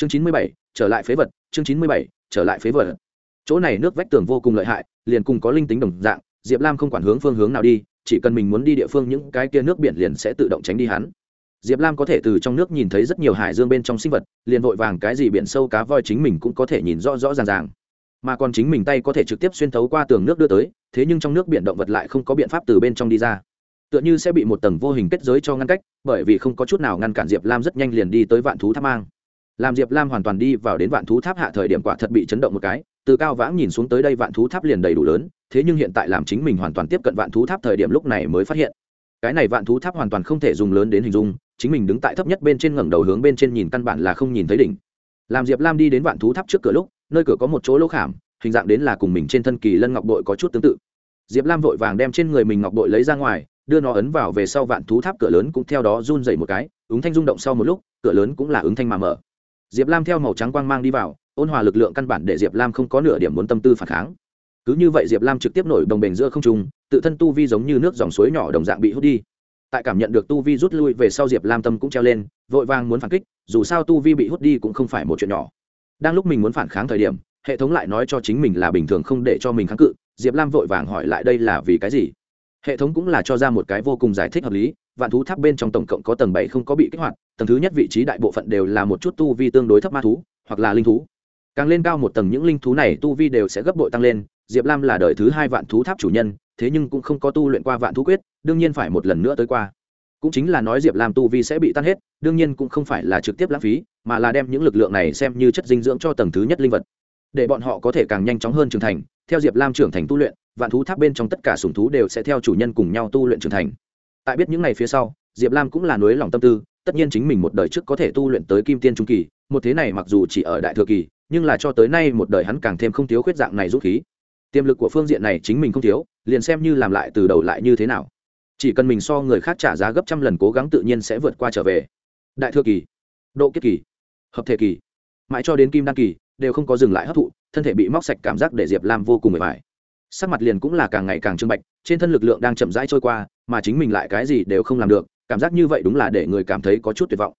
chương chín mươi bảy, trở lại phế vật, chương chín mươi bảy, trở lại phế vật. Chỗ này nước vách tường vô cùng lợi hại, liền cùng có linh tính đồng dạng, diệp lam không quản hướng phương hướng nào đi, chỉ cần mình muốn đi địa phương những cái kia nước biển liền sẽ tự động tránh đi hắn. Diệp lam có thể từ trong nước nhìn thấy rất nhiều hải dương bên trong sinh vật, liền vội vàng cái gì biển sâu cá voi chính mình cũng có thể nhìn rõ rõ ràng ràng. Mà còn chính mình tay có thể trực tiếp xuyên thấu qua tường nước đưa tới, thế nhưng trong nước biển động vật lại không có biện pháp từ bên trong đi ra. Tựa như sẽ bị một tầng vô hình kết giới cho ngăn cách, bởi vì không có chút nào ngăn cản diệp lam rất nhanh liền đi tới vạn thú tháp mang làm diệp lam hoàn toàn đi vào đến vạn thú tháp hạ thời điểm quả thật bị chấn động một cái, từ cao vãng nhìn xuống tới đây vạn thú tháp liền đầy đủ lớn, thế nhưng hiện tại làm chính mình hoàn toàn tiếp cận vạn thú tháp thời điểm lúc này mới phát hiện. Cái này vạn thú tháp hoàn toàn không thể dùng lớn đến hình dung, chính mình đứng tại thấp nhất bên trên ngẩng đầu hướng bên trên nhìn căn bản là không nhìn thấy đỉnh. Làm diệp lam đi đến vạn thú tháp trước cửa lúc, nơi cửa có một chỗ lỗ khảm, hình dạng đến là cùng mình trên thân kỳ lân ngọc bội có chút tương tự. Diệp lam vội vàng đem trên người mình ngọc bội lấy ra ngoài, đưa nó ấn vào về sau vạn thú tháp cửa lớn cũng theo đó run dày một cái, ứng thanh rung động sau một lúc, cửa lớn cũng là ứng thanh mà mở diệp lam theo màu trắng quang mang đi vào, ôn hòa lực lượng căn bản để diệp lam không có nửa điểm muốn tâm tư phản kháng. Cứ như vậy diệp lam trực tiếp nổi đồng bền giữa không trung, tự thân tu vi giống như nước dòng suối nhỏ đồng dạng bị hút đi. Tại cảm nhận được tu vi rút lui về sau diệp lam tâm cũng treo lên, vội vàng muốn phản kích, dù sao tu vi bị hút đi cũng không phải một chuyện nhỏ. Đang lúc mình muốn phản kháng thời điểm, hệ thống lại nói cho chính mình là bình thường không để cho mình kháng cự, diệp lam vội vàng hỏi lại đây là vì cái gì. Hệ thống cũng là cho ra một cái vô cùng giải thích hợp lý vạn thú tháp bên trong tổng cộng có tầng bảy không có bị kích hoạt, tầng thứ nhất vị trí đại bộ phận đều là một chút tu vi tương đối thấp ma thú, hoặc là linh thú. Càng lên cao một tầng những linh thú này tu vi đều sẽ gấp bội tăng lên, diệp lam là đời thứ hai vạn thú tháp chủ nhân, thế nhưng cũng không có tu luyện qua vạn thú quyết, đương nhiên phải một lần nữa tới qua. Cũng chính là nói diệp lam tu vi sẽ bị tan hết, đương nhiên cũng không phải là trực tiếp lãng phí, mà là đem những lực lượng này xem như chất dinh dưỡng cho tầng thứ nhất linh vật. Để bọn họ có thể càng nhanh chóng hơn trưởng thành, theo diệp lam trưởng thành tu luyện, vạn thú tháp bên trong tất cả sùng thú đều sẽ theo chủ nhân cùng nhau tu luyện trưởng thành tại biết những ngày phía sau, diệp lam cũng là nối lòng tâm tư, tất nhiên chính mình một đời trước có thể tu luyện tới kim tiên trung kỳ, một thế này mặc dù chỉ ở đại thừa kỳ, nhưng là cho tới nay một đời hắn càng thêm không thiếu khuyết dạng này rút khí. Tiềm lực của phương diện này chính mình không thiếu, liền xem như làm lại từ đầu lại như thế nào. Chỉ cần mình so người khác trả giá gấp trăm lần cố gắng tự nhiên sẽ vượt qua trở về. Đại thừa kỳ, độ kiết kỳ, hợp thể kỳ, mãi cho đến kim đan kỳ, đều không có dừng lại hấp thụ, thân thể bị móc sạch cảm giác để diệp lam vô cùng mệt mỏi sắc mặt liền cũng là càng ngày càng trưng bạch, trên thân lực lượng đang chậm rãi trôi qua, mà chính mình lại cái gì đều không làm được, cảm giác như vậy đúng là để người cảm thấy có chút tuyệt vọng.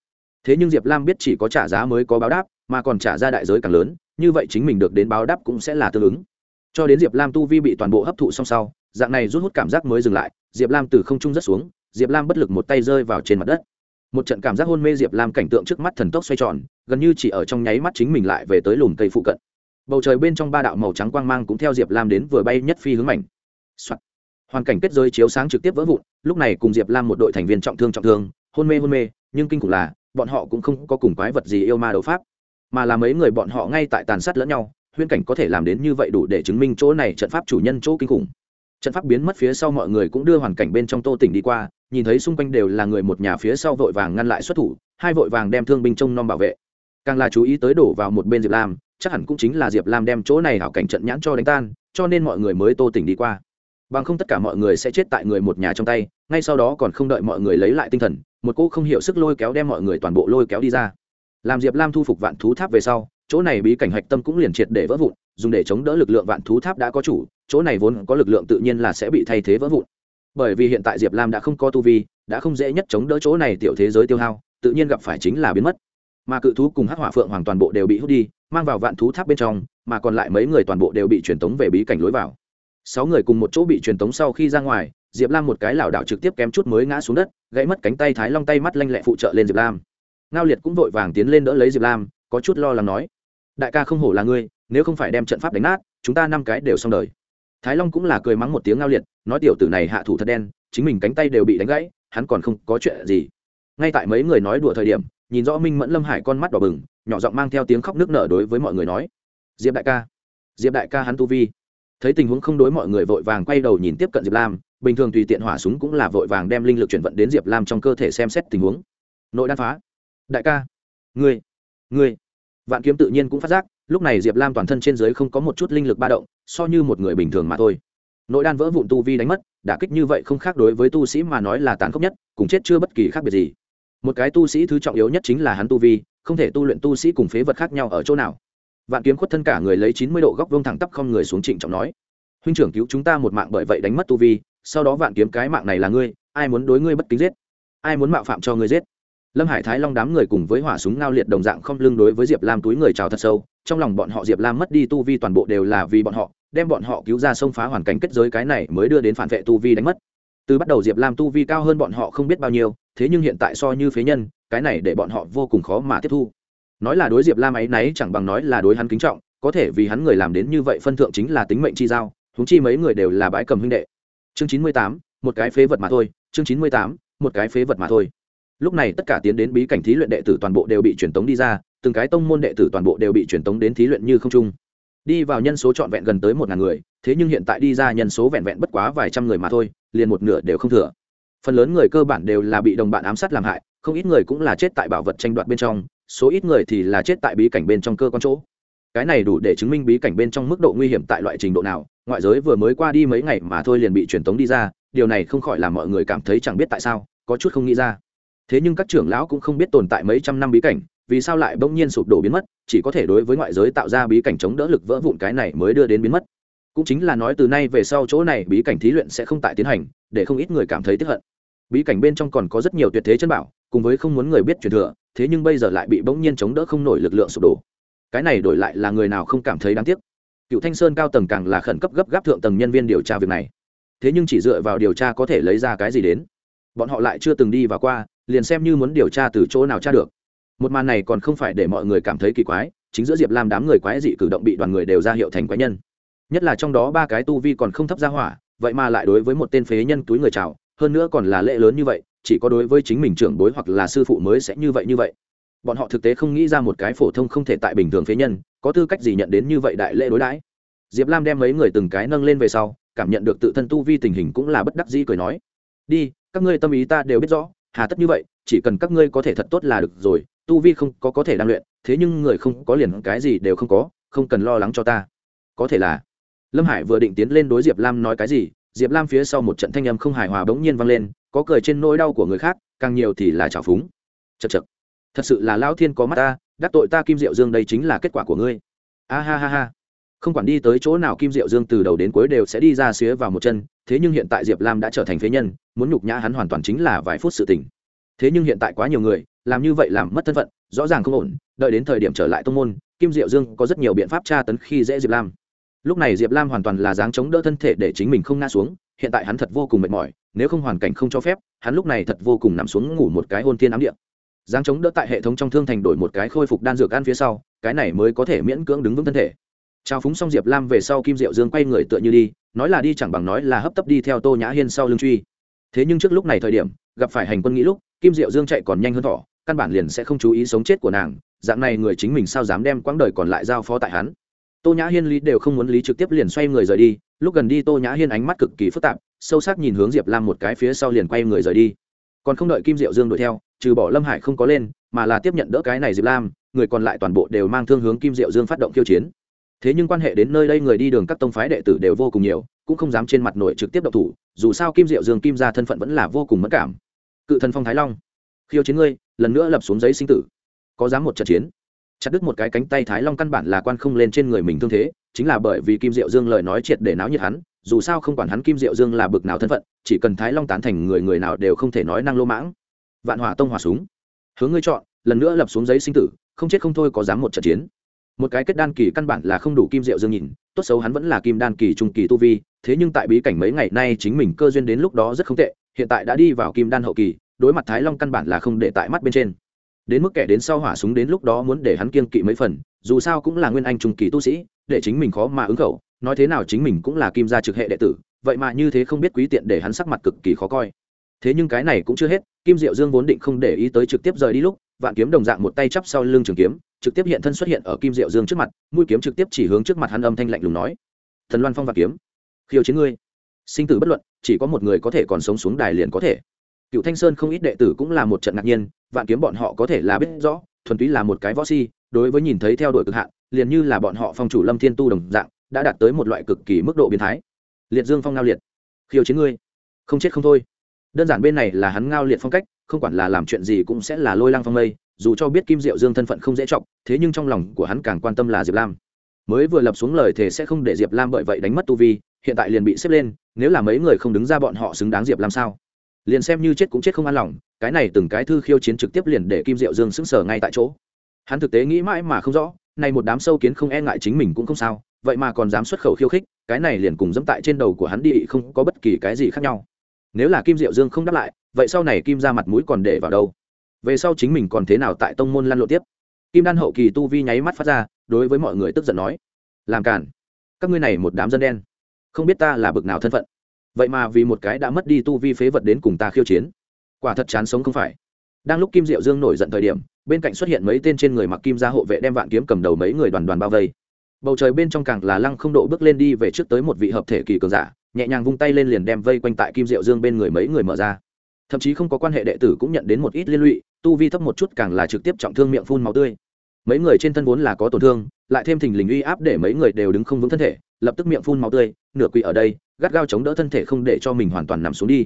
Thế nhưng diệp lam biết chỉ có trả giá mới có báo đáp, mà còn trả ra đại giới càng lớn, như vậy chính mình được đến báo đáp cũng sẽ là tương ứng. Cho đến diệp lam tu vi bị toàn bộ hấp thụ xong sau, dạng này rút hút cảm giác mới dừng lại, diệp lam từ không trung rất xuống, diệp lam bất lực một tay rơi vào trên mặt đất. Một trận cảm giác hôn mê diệp lam cảnh tượng trước mắt thần tốc xoay tròn, gần như chỉ ở trong nháy mắt chính mình lại về tới lùm cây phụ cận bầu trời bên trong ba đạo màu trắng quang mang cũng theo diệp lam đến vừa bay nhất phi hướng mảnh、Soạn. hoàn cảnh kết giới chiếu sáng trực tiếp vỡ vụn, lúc này cùng diệp lam một đội thành viên trọng thương trọng thương, hôn mê hôn mê, nhưng kinh khủng là, bọn họ cũng không có cùng quái vật gì yêu ma đấu pháp, mà là mấy người bọn họ ngay tại tàn sát lẫn nhau, huyễn cảnh có thể làm đến như vậy đủ để chứng minh chỗ này trận pháp chủ nhân chỗ kinh khủng. Trận pháp biến mất phía sau mọi người cũng đưa hoàn cảnh bên trong tô tỉnh đi qua, nhìn thấy xung quanh đều là người một nhà phía sau vội vàng ngăn lại xuất thủ, hai vội vàng đem thương binh trông nom bảo vệ. Càng là chú ý tới đổ vào một bên diệp lam chắc hẳn cũng chính là diệp lam đem chỗ này hảo cảnh trận nhãn cho đánh tan, cho nên mọi người mới tô tỉnh đi qua. Bằng không tất cả mọi người sẽ chết tại người một nhà trong tay, ngay sau đó còn không đợi mọi người lấy lại tinh thần, một cô không hiểu sức lôi kéo đem mọi người toàn bộ lôi kéo đi ra. Làm diệp lam thu phục vạn thú tháp về sau, chỗ này bí cảnh hạch tâm cũng liền triệt để vỡ vụn, dùng để chống đỡ lực lượng vạn thú tháp đã có chủ, chỗ này vốn có lực lượng tự nhiên là sẽ bị thay thế vỡ vụn. Bởi vì hiện tại diệp lam đã không có tu vi, đã không dễ nhất chống đỡ chỗ này tiểu thế giới tiêu hao, tự nhiên gặp phải chính là biến mất. Mà cự thú cùng hắc hỏa phượng hoàn toàn bộ đều bị hút đi mang vào vạn thú tháp bên trong, mà còn lại mấy người toàn bộ đều bị truyền tống về bí cảnh lối vào. Sáu người cùng một chỗ bị truyền tống sau khi ra ngoài, diệp lam một cái lảo đảo trực tiếp kém chút mới ngã xuống đất, gãy mất cánh tay thái long tay mắt lanh lẹ phụ trợ lên diệp lam. Ngao liệt cũng vội vàng tiến lên đỡ lấy diệp lam, có chút lo lắng nói, đại ca không hổ là ngươi, nếu không phải đem trận pháp đánh nát, chúng ta năm cái đều xong đời. Thái long cũng là cười mắng một tiếng ngao liệt, nói, tiểu tử này hạ thủ thật đen, chính mình cánh tay đều bị đánh gãy, hắn còn không có chuyện gì. Ngay tại mấy người nói đùa thời điểm nhìn rõ minh mẫn lâm hải con mắt đỏ bừng nhỏ giọng mang theo tiếng khóc nước nở đối với mọi người nói diệp đại ca diệp đại ca hắn tu vi thấy tình huống không đối mọi người vội vàng quay đầu nhìn tiếp cận diệp lam bình thường tùy tiện hỏa súng cũng là vội vàng đem linh lực chuyển vận đến diệp lam trong cơ thể xem xét tình huống nội đan phá đại ca ngươi ngươi vạn kiếm tự nhiên cũng phát giác lúc này diệp lam toàn thân trên dưới không có một chút linh lực ba động so như một người bình thường mà thôi nội đan vỡ vụn tu vi đánh mất đả kích như vậy không khác đối với tu sĩ mà nói là tàn khốc nhất cùng chết chưa bất kỳ khác biệt gì một cái tu sĩ thứ trọng yếu nhất chính là hắn tu vi, không thể tu luyện tu sĩ cùng phế vật khác nhau ở chỗ nào. Vạn kiếm khuất thân cả người lấy chín mươi độ góc vông thẳng tắp không người xuống trịnh trọng nói, huynh trưởng cứu chúng ta một mạng bởi vậy đánh mất tu vi, sau đó vạn kiếm cái mạng này là ngươi, ai muốn đối ngươi bất kính giết? Ai muốn mạo phạm cho ngươi giết? Lâm hải thái long đám người cùng với hỏa súng ngao liệt đồng dạng không lưng đối với diệp lam túi người chào thật sâu, trong lòng bọn họ diệp lam mất đi tu vi toàn bộ đều là vì bọn họ, đem bọn họ cứu ra sông phá hoàn cảnh kết giới cái này mới đưa đến phản vệ tu vi đánh mất từ bắt đầu diệp lam tu vi cao hơn bọn họ không biết bao nhiêu, thế nhưng hiện tại so như phế nhân, cái này để bọn họ vô cùng khó mà tiếp thu. Nói là đối diệp lam ấy náy chẳng bằng nói là đối hắn kính trọng, có thể vì hắn người làm đến như vậy phân thượng chính là tính mệnh chi giao húng chi mấy người đều là bãi cầm huynh đệ. Chương chín mươi tám, một cái phế vật mà thôi, chương chín mươi tám, một cái phế vật mà thôi. Lúc này tất cả tiến đến bí cảnh thí luyện đệ tử toàn bộ đều bị truyền tống đi ra, từng cái tông môn đệ tử toàn bộ đều bị truyền tống đến thí luyện như không trung đi vào nhân số trọn vẹn gần tới một ngàn người, thế nhưng hiện tại đi ra nhân số vẹn vẹn bất quá vài trăm người mà thôi, liền một nửa đều không thừa. Phần lớn người cơ bản đều là bị đồng bạn ám sát làm hại, không ít người cũng là chết tại bảo vật tranh đoạt bên trong, số ít người thì là chết tại bí cảnh bên trong cơ quan chỗ. Cái này đủ để chứng minh bí cảnh bên trong mức độ nguy hiểm tại loại trình độ nào, ngoại giới vừa mới qua đi mấy ngày mà thôi liền bị truyền tống đi ra, điều này không khỏi làm mọi người cảm thấy chẳng biết tại sao, có chút không nghĩ ra. Thế nhưng các trưởng lão cũng không biết tồn tại mấy trăm năm bí cảnh, vì sao lại bỗng nhiên sụp đổ biến mất? Chỉ có thể đối với ngoại giới tạo ra bí cảnh chống đỡ lực vỡ vụn cái này mới đưa đến biến mất. Cũng chính là nói từ nay về sau chỗ này bí cảnh thí luyện sẽ không tại tiến hành, để không ít người cảm thấy tiếp hận. Bí cảnh bên trong còn có rất nhiều tuyệt thế chân bảo, cùng với không muốn người biết truyền thừa, thế nhưng bây giờ lại bị bỗng nhiên chống đỡ không nổi lực lượng sụp đổ. Cái này đổi lại là người nào không cảm thấy đáng tiếc. Cựu thanh sơn cao tầng càng là khẩn cấp gấp gáp thượng tầng nhân viên điều tra việc này. Thế nhưng chỉ dựa vào điều tra có thể lấy ra cái gì đến? Bọn họ lại chưa từng đi và qua, liền xem như muốn điều tra từ chỗ nào tra được một màn này còn không phải để mọi người cảm thấy kỳ quái, chính giữa diệp lam đám người quái dị cử động bị đoàn người đều ra hiệu thành quái nhân. Nhất là trong đó ba cái tu vi còn không thấp ra hỏa, vậy mà lại đối với một tên phế nhân túi người chào, hơn nữa còn là lễ lớn như vậy, chỉ có đối với chính mình trưởng bối hoặc là sư phụ mới sẽ như vậy như vậy. Bọn họ thực tế không nghĩ ra một cái phổ thông không thể tại bình thường phế nhân, có tư cách gì nhận đến như vậy đại lễ đối đãi. Diệp lam đem mấy người từng cái nâng lên về sau, cảm nhận được tự thân tu vi tình hình cũng là bất đắc dĩ cười nói, đi, các ngươi tâm ý ta đều biết rõ, hà tất như vậy, chỉ cần các ngươi có thể thật tốt là được rồi tu vi không có có thể đang luyện, thế nhưng người không có liền cái gì đều không có, không cần lo lắng cho ta. Có thể là, lâm hải vừa định tiến lên đối diệp lam nói cái gì, diệp lam phía sau một trận thanh âm không hài hòa bỗng nhiên vang lên, có cười trên nỗi đau của người khác, càng nhiều thì là trào phúng. Chật chật thật sự là lão thiên có mắt ta, đắc tội ta kim diệu dương đây chính là kết quả của ngươi. A ha ha ha. Không quản đi tới chỗ nào kim diệu dương từ đầu đến cuối đều sẽ đi ra xía vào một chân, thế nhưng hiện tại diệp lam đã trở thành phế nhân, muốn nhục nhã hắn hoàn toàn chính là vài phút sự tình. Thế nhưng hiện tại quá nhiều người làm như vậy làm mất thân phận, rõ ràng không ổn, đợi đến thời điểm trở lại tông môn, kim diệu dương có rất nhiều biện pháp tra tấn khi dễ diệp lam. Lúc này diệp lam hoàn toàn là dáng chống đỡ thân thể để chính mình không ngã xuống, hiện tại hắn thật vô cùng mệt mỏi, nếu không hoàn cảnh không cho phép, hắn lúc này thật vô cùng nằm xuống ngủ một cái hôn thiên ám địa. Dáng chống đỡ tại hệ thống trong thương thành đổi một cái khôi phục đan dược ăn phía sau, cái này mới có thể miễn cưỡng đứng vững thân thể. Trao phúng xong diệp lam về sau kim diệu dương quay người tựa như đi, nói là đi chẳng bằng nói là hấp tấp đi theo tô nhã hiên sau lưng truy. Thế nhưng trước lúc này thời điểm, gặp phải hành quân nghĩ lúc, kim diệu dương chạy còn nhanh hơn thỏ căn bản liền sẽ không chú ý sống chết của nàng, dạng này người chính mình sao dám đem quãng đời còn lại giao phó tại hắn? Tô nhã hiên lý đều không muốn lý trực tiếp liền xoay người rời đi, lúc gần đi tô nhã hiên ánh mắt cực kỳ phức tạp, sâu sắc nhìn hướng diệp lam một cái phía sau liền quay người rời đi. Còn không đợi kim diệu dương đuổi theo, trừ bỏ lâm hải không có lên, mà là tiếp nhận đỡ cái này diệp lam, người còn lại toàn bộ đều mang thương hướng kim diệu dương phát động khiêu chiến. Thế nhưng quan hệ đến nơi đây người đi đường các tông phái đệ tử đều vô cùng nhiều, cũng không dám trên mặt nội trực tiếp độc thủ, dù sao kim diệu dương kim ra thân phận vẫn là vô cùng mất cảm. Cự thần phong thái long khiêu chiến ngươi, lần nữa lập xuống giấy sinh tử. Có dám một trận chiến? Chặt đứt một cái cánh tay thái long căn bản là quan không lên trên người mình thương thế, chính là bởi vì kim diệu dương lời nói triệt để náo nhiệt hắn, dù sao không quản hắn kim diệu dương là bực nào thân phận, chỉ cần thái long tán thành người người nào đều không thể nói năng lô mãng. Vạn hỏa tông hỏa súng. Hướng ngươi chọn, lần nữa lập xuống giấy sinh tử, không chết không thôi có dám một trận chiến. Một cái kết đan kỳ căn bản là không đủ kim diệu dương nhìn, tốt xấu hắn vẫn là kim đan kỳ trung kỳ tu vi, thế nhưng tại bí cảnh mấy ngày nay chính mình cơ duyên đến lúc đó rất không tệ, hiện tại đã đi vào kim đan hậu kỳ đối mặt thái long căn bản là không để tại mắt bên trên. Đến mức kẻ đến sau hỏa súng đến lúc đó muốn để hắn kiên kỵ mấy phần, dù sao cũng là nguyên anh trung kỳ tu sĩ, để chính mình khó mà ứng khẩu, nói thế nào chính mình cũng là kim gia trực hệ đệ tử, vậy mà như thế không biết quý tiện để hắn sắc mặt cực kỳ khó coi. Thế nhưng cái này cũng chưa hết, kim diệu dương vốn định không để ý tới trực tiếp rời đi lúc, vạn kiếm đồng dạng một tay chắp sau lưng trường kiếm, trực tiếp hiện thân xuất hiện ở kim diệu dương trước mặt, mũi kiếm trực tiếp chỉ hướng trước mặt hắn âm thanh lạnh lùng nói, thần loan phong vạn kiếm, khiêu chiến ngươi. Sinh tử bất luận, chỉ có một người có thể còn sống xuống đài liền có thể cựu thanh sơn không ít đệ tử cũng là một trận ngạc nhiên, vạn kiếm bọn họ có thể là biết rõ, thuần túy là một cái võ si, đối với nhìn thấy theo đuổi cực hạn, liền như là bọn họ phong chủ lâm thiên tu đồng dạng, đã đạt tới một loại cực kỳ mức độ biến thái. Liệt dương phong ngao liệt. Khiêu chiến ngươi. Không chết không thôi. Đơn giản bên này là hắn ngao liệt phong cách, không quản là làm chuyện gì cũng sẽ là lôi lăng phong mây dù cho biết kim diệu dương thân phận không dễ trọng thế nhưng trong lòng của hắn càng quan tâm là diệp lam. Mới vừa lập xuống lời thề sẽ không để diệp lam bởi vậy đánh mất tu vi, hiện tại liền bị xếp lên, nếu là mấy người không đứng ra bọn họ xứng đáng diệp lam sao? Liền xem như chết cũng chết không an lòng, cái này từng cái thư khiêu chiến trực tiếp liền để kim diệu dương sững sờ ngay tại chỗ. Hắn thực tế nghĩ mãi mà không rõ, này một đám sâu kiến không e ngại chính mình cũng không sao, vậy mà còn dám xuất khẩu khiêu khích, cái này liền cùng dẫm tại trên đầu của hắn đi, không có bất kỳ cái gì khác nhau. Nếu là kim diệu dương không đáp lại, vậy sau này kim ra mặt mũi còn để vào đâu? Về sau chính mình còn thế nào tại tông môn lăn lộ tiếp? Kim đan hậu kỳ tu vi nháy mắt phát ra, đối với mọi người tức giận nói, làm cản các ngươi này một đám dân đen, không biết ta là bực nào thân phận vậy mà vì một cái đã mất đi tu vi phế vật đến cùng ta khiêu chiến, quả thật chán sống không phải. Đang lúc kim diệu dương nổi giận thời điểm, bên cạnh xuất hiện mấy tên trên người mặc kim gia hộ vệ đem vạn kiếm cầm đầu mấy người đoàn đoàn bao vây. Bầu trời bên trong càng là lăng không độ bước lên đi về trước tới một vị hợp thể kỳ cường giả, nhẹ nhàng vung tay lên liền đem vây quanh tại kim diệu dương bên người mấy người mở ra. Thậm chí không có quan hệ đệ tử cũng nhận đến một ít liên lụy, tu vi thấp một chút càng là trực tiếp trọng thương miệng phun máu tươi. Mấy người trên thân vốn là có tổn thương, lại thêm thình lình uy áp để mấy người đều đứng không vững thân thể, lập tức miệng phun máu tươi, nửa quỳ ở đây gắt gao chống đỡ thân thể không để cho mình hoàn toàn nằm xuống đi.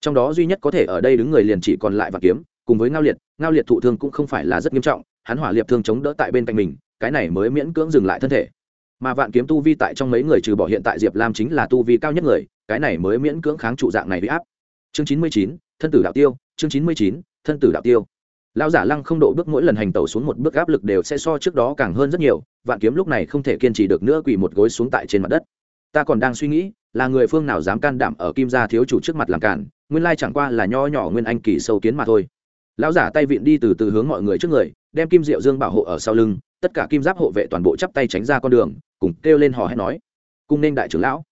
Trong đó duy nhất có thể ở đây đứng người liền chỉ còn lại vạn kiếm, cùng với ngao liệt. Ngao liệt thụ thương cũng không phải là rất nghiêm trọng, hắn hỏa liệt thương chống đỡ tại bên cạnh mình, cái này mới miễn cưỡng dừng lại thân thể. Mà vạn kiếm tu vi tại trong mấy người trừ bỏ hiện tại diệp lam chính là tu vi cao nhất người, cái này mới miễn cưỡng kháng trụ dạng này bị áp. Chương chín mươi chín, thân tử đạo tiêu, chương chín mươi chín, thân tử đạo tiêu. Lao giả lăng không độ bước mỗi lần hành tẩu xuống một bước áp lực đều sẽ so trước đó càng hơn rất nhiều, vạn kiếm lúc này không thể kiên trì được nữa quỳ một gối xuống tại trên mặt đất ta còn đang suy nghĩ, là người phương nào dám can đảm ở kim gia thiếu chủ trước mặt làm cản, nguyên lai chẳng qua là nho nhỏ nguyên anh kỳ sâu kiến mà thôi. Lão giả tay vịn đi từ từ hướng mọi người trước người, đem kim diệu dương bảo hộ ở sau lưng, tất cả kim giáp hộ vệ toàn bộ chắp tay tránh ra con đường, cùng kêu lên hò hét nói, cung nên đại trưởng lão.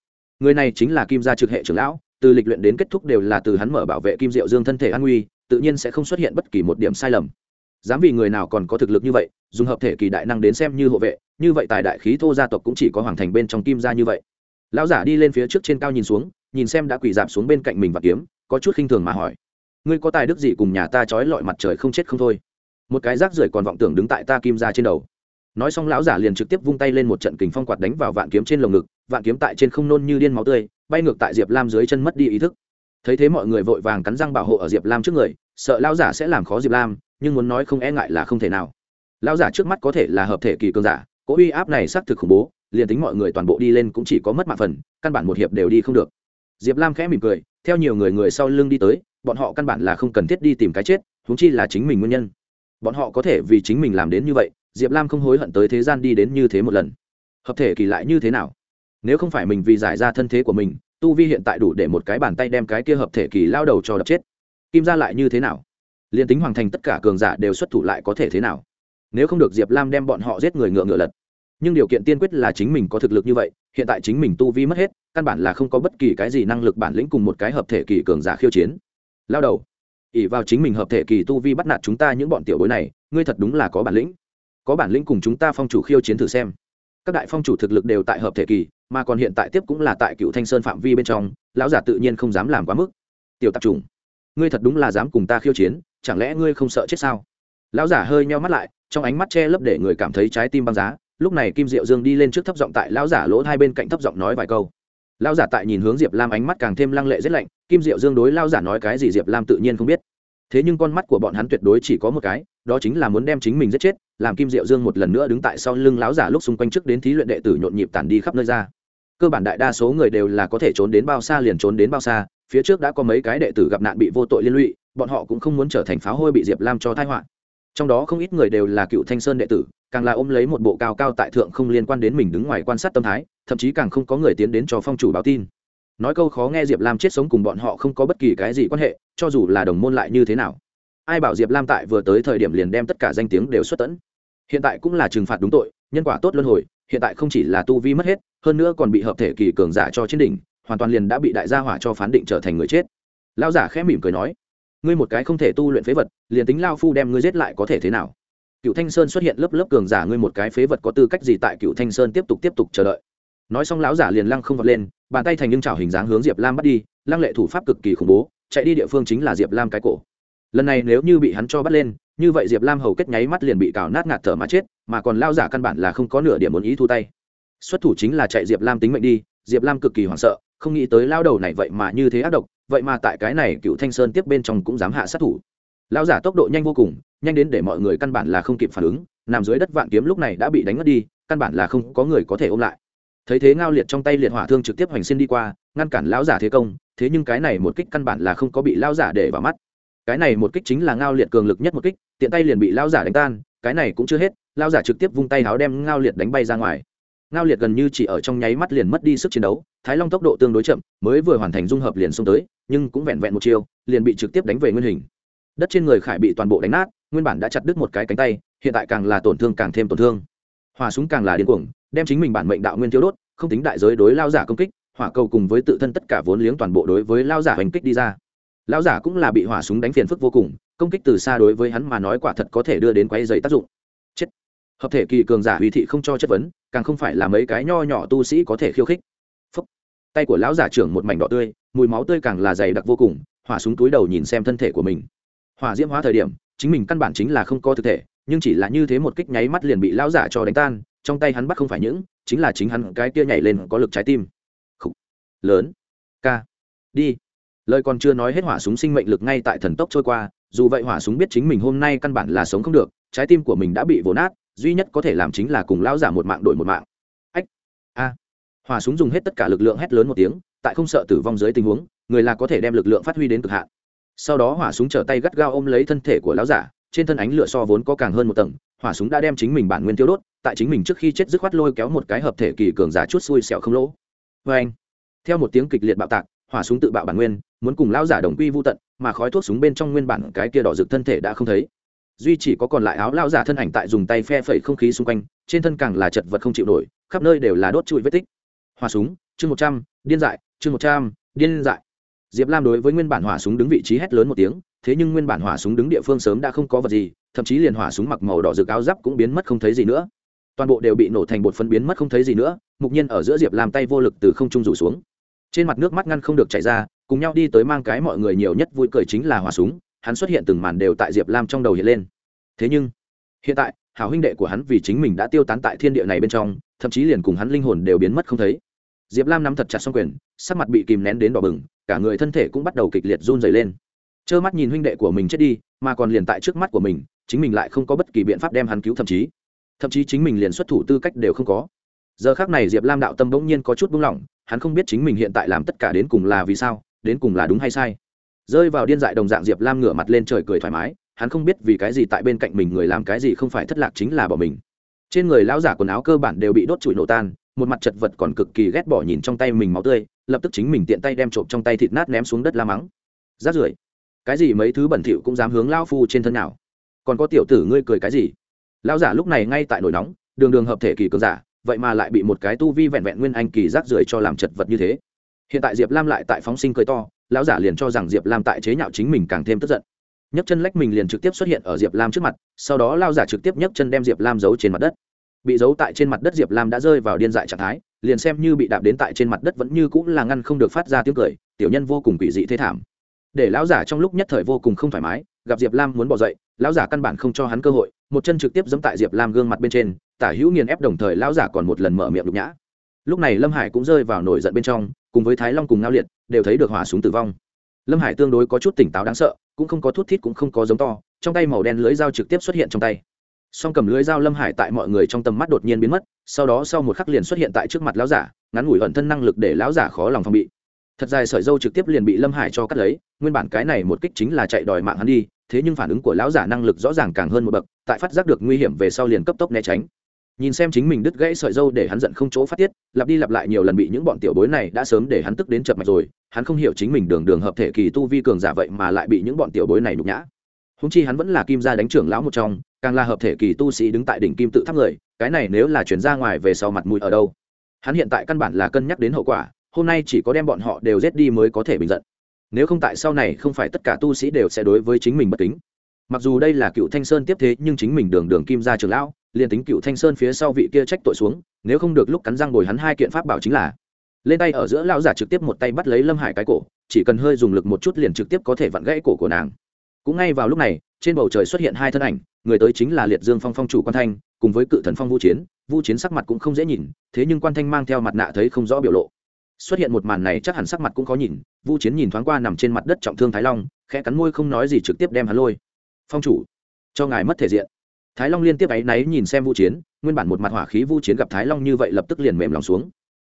Người này chính là kim gia trực hệ trưởng lão, từ lịch luyện đến kết thúc đều là từ hắn mở bảo vệ kim diệu dương thân thể an nguy, tự nhiên sẽ không xuất hiện bất kỳ một điểm sai lầm. Dám vì người nào còn có thực lực như vậy, dùng hợp thể kỳ đại năng đến xem như hộ vệ, như vậy tài đại khí thô gia tộc cũng chỉ có hoàng thành bên trong kim gia như vậy lão giả đi lên phía trước trên cao nhìn xuống, nhìn xem đã quỳ dạp xuống bên cạnh mình và kiếm, có chút khinh thường mà hỏi, ngươi có tài đức gì cùng nhà ta trói lọi mặt trời không chết không thôi? Một cái rác rưởi còn vọng tưởng đứng tại ta kim ra trên đầu. Nói xong lão giả liền trực tiếp vung tay lên một trận kình phong quạt đánh vào vạn kiếm trên lồng ngực, vạn kiếm tại trên không nôn như điên máu tươi, bay ngược tại diệp lam dưới chân mất đi ý thức. Thấy thế mọi người vội vàng cắn răng bảo hộ ở diệp lam trước người, sợ lão giả sẽ làm khó diệp lam, nhưng muốn nói không e ngại là không thể nào. Lão giả trước mắt có thể là hợp thể kỳ cương giả, cỗ uy áp này xác thực khủng bố liền tính mọi người toàn bộ đi lên cũng chỉ có mất mạng phần, căn bản một hiệp đều đi không được. Diệp lam khẽ mỉm cười, theo nhiều người người sau lưng đi tới, bọn họ căn bản là không cần thiết đi tìm cái chết húng chi là chính mình nguyên nhân. Bọn họ có thể vì chính mình làm đến như vậy, diệp lam không hối hận tới thế gian đi đến như thế một lần. Hợp thể kỳ lại như thế nào? Nếu không phải mình vì giải ra thân thế của mình, tu vi hiện tại đủ để một cái bàn tay đem cái kia hợp thể kỳ lao đầu cho đập chết. Kim ra lại như thế nào? Liền tính hoàng thành tất cả cường giả đều xuất thủ lại có thể thế nào? Nếu không được diệp lam đem bọn họ giết người ngựa ngựa lật nhưng điều kiện tiên quyết là chính mình có thực lực như vậy, hiện tại chính mình tu vi mất hết, căn bản là không có bất kỳ cái gì năng lực bản lĩnh cùng một cái hợp thể kỳ cường giả khiêu chiến. Lao đầu ỉ vào chính mình hợp thể kỳ tu vi bắt nạt chúng ta những bọn tiểu bối này, ngươi thật đúng là có bản lĩnh. Có bản lĩnh cùng chúng ta phong chủ khiêu chiến thử xem. Các đại phong chủ thực lực đều tại hợp thể kỳ, mà còn hiện tại tiếp cũng là tại cựu thanh sơn phạm vi bên trong, lão giả tự nhiên không dám làm quá mức. Tiểu tạp trùng ngươi thật đúng là dám cùng ta khiêu chiến, chẳng lẽ ngươi không sợ chết sao? Lão giả hơi nheo mắt lại, trong ánh mắt che lấp để người cảm thấy trái tim băng giá lúc này kim diệu dương đi lên trước thấp giọng tại lão giả lỗ hai bên cạnh thấp giọng nói vài câu. Lão giả tại nhìn hướng diệp lam ánh mắt càng thêm lăng lệ rét lạnh, kim diệu dương đối lão giả nói cái gì diệp lam tự nhiên không biết. Thế nhưng con mắt của bọn hắn tuyệt đối chỉ có một cái, đó chính là muốn đem chính mình giết chết, làm kim diệu dương một lần nữa đứng tại sau lưng lão giả lúc xung quanh trước đến thí luyện đệ tử nhộn nhịp tản đi khắp nơi ra. Cơ bản đại đa số người đều là có thể trốn đến bao xa liền trốn đến bao xa, phía trước đã có mấy cái đệ tử gặp nạn bị vô tội liên lụy, bọn họ cũng không muốn trở thành pháo hôi bị diệp lam cho thai họa. Trong đó không ít người đều là cựu thanh sơn đệ tử càng là ôm lấy một bộ cao cao tại thượng không liên quan đến mình đứng ngoài quan sát tâm thái, thậm chí càng không có người tiến đến cho phong chủ báo tin. Nói câu khó nghe diệp lam chết sống cùng bọn họ không có bất kỳ cái gì quan hệ, cho dù là đồng môn lại như thế nào. Ai bảo diệp lam tại vừa tới thời điểm liền đem tất cả danh tiếng đều xuất tẫn hiện tại cũng là trừng phạt đúng tội, nhân quả tốt luân hồi, hiện tại không chỉ là tu vi mất hết, hơn nữa còn bị hợp thể kỳ cường giả cho trên đỉnh, hoàn toàn liền đã bị đại gia hỏa cho phán định trở thành người chết. Lao giả khẽ mỉm cười nói, ngươi một cái không thể tu luyện phế vật, liền tính lao phu đem ngươi giết lại có thể thế nào? Cựu thanh sơn xuất hiện lớp lớp cường giả, ngươi một cái phế vật có tư cách gì tại cựu thanh sơn tiếp tục tiếp tục chờ đợi? Nói xong lão giả liền lăng không vọt lên, bàn tay thành những trào hình dáng hướng diệp lam bắt đi, lăng lệ thủ pháp cực kỳ khủng bố, chạy đi địa phương chính là diệp lam cái cổ. Lần này nếu như bị hắn cho bắt lên, như vậy diệp lam hầu kết nháy mắt liền bị cào nát ngạt thở mà chết, mà còn lao giả căn bản là không có nửa điểm muốn ý thu tay. Xuất thủ chính là chạy diệp lam tính mệnh đi, diệp lam cực kỳ hoảng sợ, không nghĩ tới lao đầu này vậy mà như thế ác độc, vậy mà tại cái này cựu thanh sơn tiếp bên trong cũng dám hạ sát thủ. Lão giả tốc độ nhanh vô cùng, nhanh đến để mọi người căn bản là không kịp phản ứng, nằm dưới đất vạn kiếm lúc này đã bị đánh mất đi, căn bản là không có người có thể ôm lại. Thấy thế ngao liệt trong tay liệt hỏa thương trực tiếp hoành xin đi qua, ngăn cản lão giả thế công, thế nhưng cái này một kích căn bản là không có bị lão giả để vào mắt. Cái này một kích chính là ngao liệt cường lực nhất một kích, tiện tay liền bị lão giả đánh tan, cái này cũng chưa hết, lão giả trực tiếp vung tay háo đem ngao liệt đánh bay ra ngoài. Ngao liệt gần như chỉ ở trong nháy mắt liền mất đi sức chiến đấu, thái long tốc độ tương đối chậm, mới vừa hoàn thành dung hợp liền xông tới, nhưng cũng vẹn vẹn một chiêu, liền bị trực tiếp đánh về nguyên hình đất trên người khải bị toàn bộ đánh nát, nguyên bản đã chặt đứt một cái cánh tay, hiện tại càng là tổn thương càng thêm tổn thương. Hỏa súng càng là điên cuồng, đem chính mình bản mệnh đạo nguyên tiêu đốt, không tính đại giới đối lao giả công kích, hỏa cầu cùng với tự thân tất cả vốn liếng toàn bộ đối với lao giả hành kích đi ra. Lao giả cũng là bị hỏa súng đánh phiền phức vô cùng, công kích từ xa đối với hắn mà nói quả thật có thể đưa đến quay dày tác dụng. Chết. Hợp thể kỳ cường giả uy thị không cho chất vấn, càng không phải là mấy cái nho nhỏ tu sĩ có thể khiêu khích. Phúc. tay của lão giả trưởng một mảnh đỏ tươi, mùi máu tươi càng là dày đặc vô cùng, hỏa súng túi đầu nhìn xem thân thể của mình hỏa diễm hóa thời điểm, chính mình căn bản chính là không có thực thể, nhưng chỉ là như thế một kích nháy mắt liền bị lão giả cho đánh tan, trong tay hắn bắt không phải những, chính là chính hắn cái kia nhảy lên có lực trái tim. Khủ. lớn. Ca đi. Lời còn chưa nói hết hỏa súng sinh mệnh lực ngay tại thần tốc trôi qua, dù vậy hỏa súng biết chính mình hôm nay căn bản là sống không được, trái tim của mình đã bị vồ nát, duy nhất có thể làm chính là cùng lão giả một mạng đổi một mạng. Ách. A. Hỏa súng dùng hết tất cả lực lượng hét lớn một tiếng, tại không sợ tử vong dưới tình huống, người là có thể đem lực lượng phát huy đến cực hạn sau đó hỏa súng trở tay gắt gao ôm lấy thân thể của lão giả, trên thân ánh lửa so vốn có càng hơn một tầng, hỏa súng đã đem chính mình bản nguyên tiêu đốt, tại chính mình trước khi chết dứt khoát lôi kéo một cái hợp thể kỳ cường giả chút xui xẻo không lỗ. Vê anh, theo một tiếng kịch liệt bạo tạc, hỏa súng tự bạo bản nguyên, muốn cùng lão giả đồng quy vô tận, mà khói thuốc súng bên trong nguyên bản cái kia đỏ rực thân thể đã không thấy. Duy chỉ có còn lại áo lão giả thân ảnh tại dùng tay phe phẩy không khí xung quanh, trên thân càng là chật vật không chịu nổi, khắp nơi đều là đốt trụi vết tích. Hỏa súng, chương một trăm, điên dại, chương một trăm, điên dại diệp lam đối với nguyên bản hỏa súng đứng vị trí hét lớn một tiếng, thế nhưng nguyên bản hỏa súng đứng địa phương sớm đã không có vật gì, thậm chí liền hỏa súng mặc màu đỏ rực áo giáp cũng biến mất không thấy gì nữa. Toàn bộ đều bị nổ thành bột phân biến mất không thấy gì nữa, mục nhiên ở giữa diệp lam tay vô lực từ không trung rủ xuống. Trên mặt nước mắt ngăn không được chảy ra, cùng nhau đi tới mang cái mọi người nhiều nhất vui cười chính là hỏa súng, hắn xuất hiện từng màn đều tại diệp lam trong đầu hiện lên. Thế nhưng, hiện tại, hảo huynh đệ của hắn vì chính mình đã tiêu tán tại thiên địa này bên trong, thậm chí liền cùng hắn linh hồn đều biến mất không thấy. Diệp lam nắm thật chặt xong quyền, sắc mặt bị kìm nén đến đỏ bừng cả người thân thể cũng bắt đầu kịch liệt run dày lên. Trơ mắt nhìn huynh đệ của mình chết đi, mà còn liền tại trước mắt của mình, chính mình lại không có bất kỳ biện pháp đem hắn cứu, thậm chí thậm chí chính mình liền xuất thủ tư cách đều không có. Giờ khác này diệp lam đạo tâm bỗng nhiên có chút buông lỏng, hắn không biết chính mình hiện tại làm tất cả đến cùng là vì sao, đến cùng là đúng hay sai. Rơi vào điên dại đồng dạng diệp lam ngửa mặt lên trời cười thoải mái, hắn không biết vì cái gì tại bên cạnh mình người làm cái gì không phải thất lạc chính là bỏ mình. Trên người lão giả quần áo cơ bản đều bị đốt trụi nổ tan, một mặt chật vật còn cực kỳ ghét bỏ nhìn trong tay mình máu tươi lập tức chính mình tiện tay đem trộm trong tay thịt nát ném xuống đất la mắng. Rát rưởi. Cái gì mấy thứ bẩn thỉu cũng dám hướng lao phu trên thân nào. Còn có tiểu tử ngươi cười cái gì? Lao giả lúc này ngay tại nổi nóng, đường đường hợp thể kỳ cường giả, vậy mà lại bị một cái tu vi vẹn vẹn nguyên anh kỳ rác rưởi cho làm chật vật như thế. Hiện tại diệp lam lại tại phóng sinh cười to, lão giả liền cho rằng diệp lam tại chế nhạo chính mình càng thêm tức giận. Nhấc chân lách mình liền trực tiếp xuất hiện ở diệp lam trước mặt, sau đó lao giả trực tiếp nhấc chân đem diệp lam giấu trên mặt đất bị giấu tại trên mặt đất diệp lam đã rơi vào điên dại trạng thái, liền xem như bị đạp đến tại trên mặt đất vẫn như cũng là ngăn không được phát ra tiếng cười, tiểu nhân vô cùng quỷ dị thế thảm. Để lão giả trong lúc nhất thời vô cùng không thoải mái, gặp diệp lam muốn bỏ dậy, lão giả căn bản không cho hắn cơ hội, một chân trực tiếp giẫm tại diệp lam gương mặt bên trên, tả hữu nghiền ép đồng thời lão giả còn một lần mở miệng nhục nhã. Lúc này lâm hải cũng rơi vào nổi giận bên trong, cùng với thái long cùng ngao liệt, đều thấy được hỏa súng tử vong. Lâm hải tương đối có chút tỉnh táo đáng sợ, cũng không có thút thít cũng không có giống to, trong tay màu đen lưới dao trực tiếp xuất hiện trong tay song cầm lưới dao lâm hải tại mọi người trong tầm mắt đột nhiên biến mất, sau đó sau một khắc liền xuất hiện tại trước mặt lão giả, ngắn ngủi ẩn thân năng lực để lão giả khó lòng phòng bị. Thật dài sợi dâu trực tiếp liền bị lâm hải cho cắt lấy, nguyên bản cái này một kích chính là chạy đòi mạng hắn đi, thế nhưng phản ứng của lão giả năng lực rõ ràng càng hơn một bậc, tại phát giác được nguy hiểm về sau liền cấp tốc né tránh. Nhìn xem chính mình đứt gãy sợi dâu để hắn giận không chỗ phát tiết, lặp đi lặp lại nhiều lần bị những bọn tiểu bối này đã sớm để hắn tức đến chập mạch rồi, hắn không hiểu chính mình đường đường hợp thể kỳ tu vi cường giả vậy mà lại bị những bọn tiểu bối này nhục nhã. Húng chi hắn vẫn là kim gia đánh trưởng lão một trong càng là hợp thể kỳ tu sĩ đứng tại đỉnh kim tự tháp người, cái này nếu là chuyển ra ngoài về sau mặt mũi ở đâu? Hắn hiện tại căn bản là cân nhắc đến hậu quả, hôm nay chỉ có đem bọn họ đều giết đi mới có thể bình giận. Nếu không tại sau này không phải tất cả tu sĩ đều sẽ đối với chính mình bất kính. Mặc dù đây là cựu thanh sơn tiếp thế, nhưng chính mình đường đường kim gia trường lão, liền tính cựu thanh sơn phía sau vị kia trách tội xuống, nếu không được lúc cắn răng bồi hắn hai kiện pháp bảo chính là. Lên tay ở giữa lão giả trực tiếp một tay bắt lấy lâm hải cái cổ, chỉ cần hơi dùng lực một chút liền trực tiếp có thể vặn gãy cổ của nàng. Cũng ngay vào lúc này, trên bầu trời xuất hiện hai thân ảnh người tới chính là liệt dương phong phong chủ quan thanh, cùng với cự thần phong vũ chiến vũ chiến sắc mặt cũng không dễ nhìn, thế nhưng quan thanh mang theo mặt nạ thấy không rõ biểu lộ. Xuất hiện một màn này chắc hẳn sắc mặt cũng khó nhìn, vũ chiến nhìn thoáng qua nằm trên mặt đất trọng thương thái long, khẽ cắn môi không nói gì trực tiếp đem hắn lôi. Phong chủ, cho ngài mất thể diện. Thái long liên tiếp áy náy nhìn xem vũ chiến, nguyên bản một mặt hỏa khí vũ chiến gặp thái long như vậy lập tức liền mềm lòng xuống.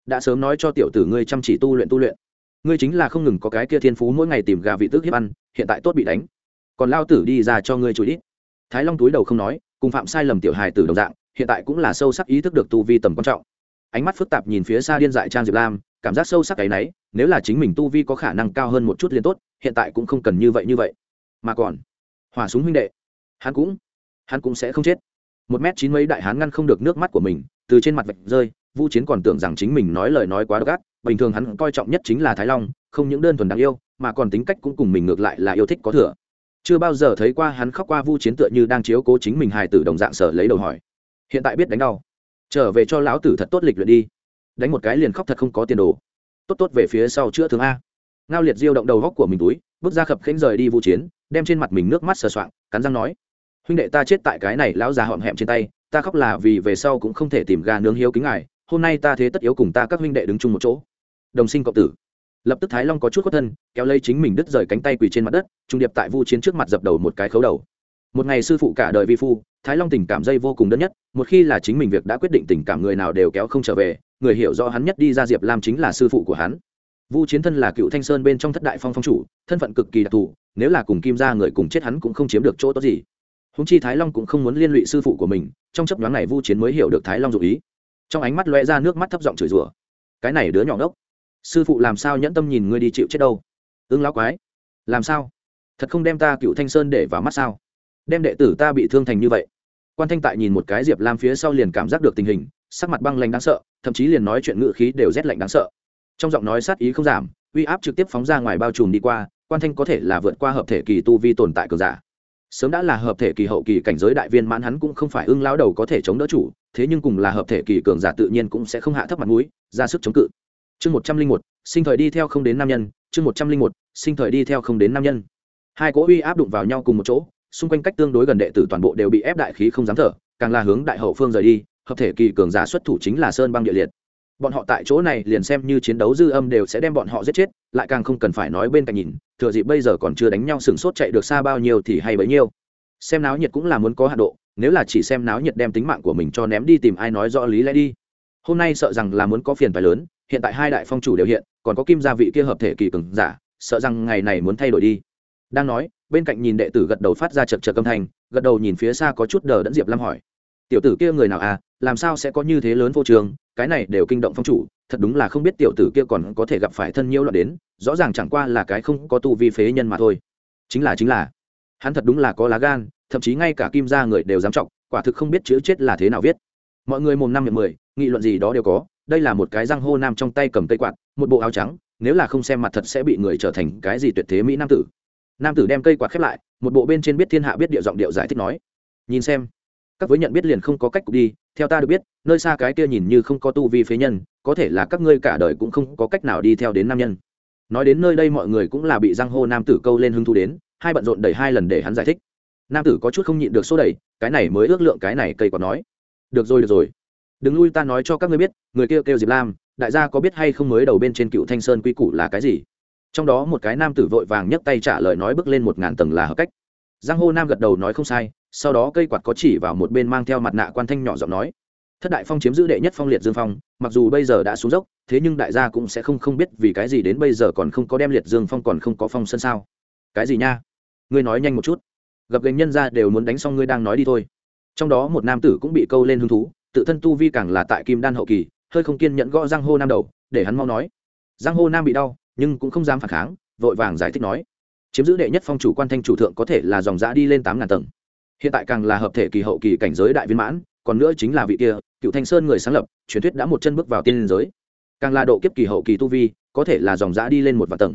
Đã sớm nói cho tiểu tử ngươi chăm chỉ tu luyện tu luyện. Ngươi chính là không ngừng có cái kia thiên phú mỗi ngày tìm gà vị tước hiếp ăn, hiện tại tốt bị đánh. Còn lao tử đi ra cho ngươi chùi đít thái long túi đầu không nói, cùng phạm sai lầm tiểu hài tử đồng dạng, hiện tại cũng là sâu sắc ý thức được tu vi tầm quan trọng. Ánh mắt phức tạp nhìn phía xa điên dại trang diệp lam, cảm giác sâu sắc cái náy nếu là chính mình tu vi có khả năng cao hơn một chút liền tốt, hiện tại cũng không cần như vậy như vậy. Mà còn, hỏa súng huynh đệ, hắn cũng hắn cũng sẽ không chết. Một m chín mấy đại hán ngăn không được nước mắt của mình, từ trên mặt vạch rơi, vu chiến còn tưởng rằng chính mình nói lời nói quá độc ác, bình thường hắn coi trọng nhất chính là thái long, không những đơn thuần đáng yêu, mà còn tính cách cũng cùng mình ngược lại là yêu thích có thừa chưa bao giờ thấy qua hắn khóc qua vu chiến tựa như đang chiếu cố chính mình hài tử đồng dạng sở lấy đầu hỏi. Hiện tại biết đánh đau. Trở về cho lão tử thật tốt lịch luyện đi. Đánh một cái liền khóc thật không có tiền đồ. Tốt tốt về phía sau chữa thương a. Ngao liệt diêu động đầu góc của mình túi, bước ra khập khênh rời đi vu chiến, đem trên mặt mình nước mắt sờ soạng, cắn răng nói. Huynh đệ ta chết tại cái này lão già họm hẹm trên tay, ta khóc là vì về sau cũng không thể tìm gà nướng hiếu kính ngài, hôm nay ta thế tất yếu cùng ta các huynh đệ đứng chung một chỗ. Đồng sinh cộng tử lập tức thái long có chút khuất thân, kéo lấy chính mình đứt rời cánh tay quỳ trên mặt đất, trung điệp tại vu chiến trước mặt dập đầu một cái khấu đầu. Một ngày sư phụ cả đời vi phu, thái long tình cảm dây vô cùng đơn nhất, một khi là chính mình việc đã quyết định tình cảm người nào đều kéo không trở về, người hiểu rõ hắn nhất đi ra diệp lam chính là sư phụ của hắn. Vu chiến thân là cựu thanh sơn bên trong thất đại phong phong chủ, thân phận cực kỳ đặc thù, nếu là cùng kim ra người cùng chết hắn cũng không chiếm được chỗ tốt gì. Húng chi thái long cũng không muốn liên lụy sư phụ của mình, trong chấp nhoáng này vu chiến mới hiểu được thái long dụ ý. Trong ánh mắt loe ra nước mắt thấp giọng chửi rủa. Cái này đứa nhỏ ngốc sư phụ làm sao nhẫn tâm nhìn ngươi đi chịu chết đâu? Ưng lão quái, làm sao? Thật không đem ta cựu thanh sơn để vào mắt sao? Đem đệ tử ta bị thương thành như vậy. Quan thanh tại nhìn một cái diệp lam phía sau liền cảm giác được tình hình, sắc mặt băng lanh đáng sợ, thậm chí liền nói chuyện ngự khí đều rét lạnh đáng sợ. Trong giọng nói sát ý không giảm, uy áp trực tiếp phóng ra ngoài bao trùm đi qua, quan thanh có thể là vượt qua hợp thể kỳ tu vi tồn tại cường giả. Sớm đã là hợp thể kỳ hậu kỳ cảnh giới đại viên mãn hắn cũng không phải ưng lao đầu có thể chống đỡ chủ, thế nhưng cùng là hợp thể kỳ cường giả tự nhiên cũng sẽ không hạ thấp mặt mũi, ra sức chống cự chương một trăm linh một, sinh thời đi theo không đến nam nhân, chương một trăm linh một, sinh thời đi theo không đến nam nhân. Hai cỗ uy áp đụng vào nhau cùng một chỗ, xung quanh cách tương đối gần đệ tử toàn bộ đều bị ép đại khí không dám thở, càng là hướng đại hậu phương rời đi, hợp thể kỳ cường giả xuất thủ chính là sơn băng địa liệt. Bọn họ tại chỗ này liền xem như chiến đấu dư âm đều sẽ đem bọn họ giết chết, lại càng không cần phải nói bên cạnh nhìn, thừa dịp bây giờ còn chưa đánh nhau sừng sốt chạy được xa bao nhiêu thì hay bấy nhiêu. Xem náo nhiệt cũng là muốn có hạ độ, nếu là chỉ xem náo nhiệt đem tính mạng của mình cho ném đi tìm ai nói rõ lý lẽ đi hôm nay sợ rằng là muốn có phiền phải lớn, hiện tại hai đại phong chủ đều hiện, còn có kim gia vị kia hợp thể kỳ cường giả, sợ rằng ngày này muốn thay đổi đi. Đang nói, bên cạnh nhìn đệ tử gật đầu phát ra chật chật âm thanh, gật đầu nhìn phía xa có chút đờ đẫn diệp lam hỏi, tiểu tử kia người nào à làm sao sẽ có như thế lớn vô trường, cái này đều kinh động phong chủ, thật đúng là không biết tiểu tử kia còn có thể gặp phải thân nhiễu loạn đến, rõ ràng chẳng qua là cái không có tu vi phế nhân mà thôi. Chính là chính là. Hắn thật đúng là có lá gan, thậm chí ngay cả kim gia người đều dám trọng, quả thực không biết chữ chết là thế nào viết mọi người mồm năm miệng mười, nghị luận gì đó đều có. Đây là một cái răng hô nam trong tay cầm cây quạt, một bộ áo trắng, nếu là không xem mặt thật sẽ bị người trở thành cái gì tuyệt thế mỹ nam tử. Nam tử đem cây quạt khép lại, một bộ bên trên biết thiên hạ biết địa giọng điệu giải thích nói. Nhìn xem, các với nhận biết liền không có cách đi, theo ta được biết, nơi xa cái kia nhìn như không có tu vi phế nhân, có thể là các ngươi cả đời cũng không có cách nào đi theo đến nam nhân. Nói đến nơi đây mọi người cũng là bị giang hô nam tử câu lên hứng thú đến, hai bận rộn đẩy hai lần để hắn giải thích. Nam tử có chút không nhịn được số đẩy, cái này mới ước lượng cái này cây còn nói được rồi được rồi. Đừng lui ta nói cho các ngươi biết người kia kêu, kêu diệp lam đại gia có biết hay không mới đầu bên trên cựu thanh sơn quy củ là cái gì? Trong đó một cái nam tử vội vàng nhấc tay trả lời nói bước lên một ngàn tầng là hợp cách. Giang hô nam gật đầu nói không sai sau đó cây quạt có chỉ vào một bên mang theo mặt nạ quan thanh nhỏ giọng nói thất đại phong chiếm giữ đệ nhất phong liệt dương phong mặc dù bây giờ đã xuống dốc thế nhưng đại gia cũng sẽ không không biết vì cái gì đến bây giờ còn không có đem liệt dương phong còn không có phong sân sao? Cái gì nha? Ngươi nói nhanh một chút. Gặp gành nhân ra đều muốn đánh xong ngươi đang nói đi thôi trong đó một nam tử cũng bị câu lên hứng thú, tự thân tu vi càng là tại kim đan hậu kỳ, hơi không kiên nhẫn gõ giang hô nam đầu, để hắn mau nói. Giang hô nam bị đau, nhưng cũng không dám phản kháng, vội vàng giải thích nói, chiếm giữ đệ nhất phong chủ quan thanh chủ thượng có thể là dòng giã đi lên tám ngàn tầng. Hiện tại càng là hợp thể kỳ hậu kỳ cảnh giới đại viên mãn, còn nữa chính là vị kia, cựu thanh sơn người sáng lập, truyền thuyết đã một chân bước vào tiên liên giới. Càng là độ kiếp kỳ hậu kỳ tu vi, có thể là dòng giã đi lên một vạn tầng.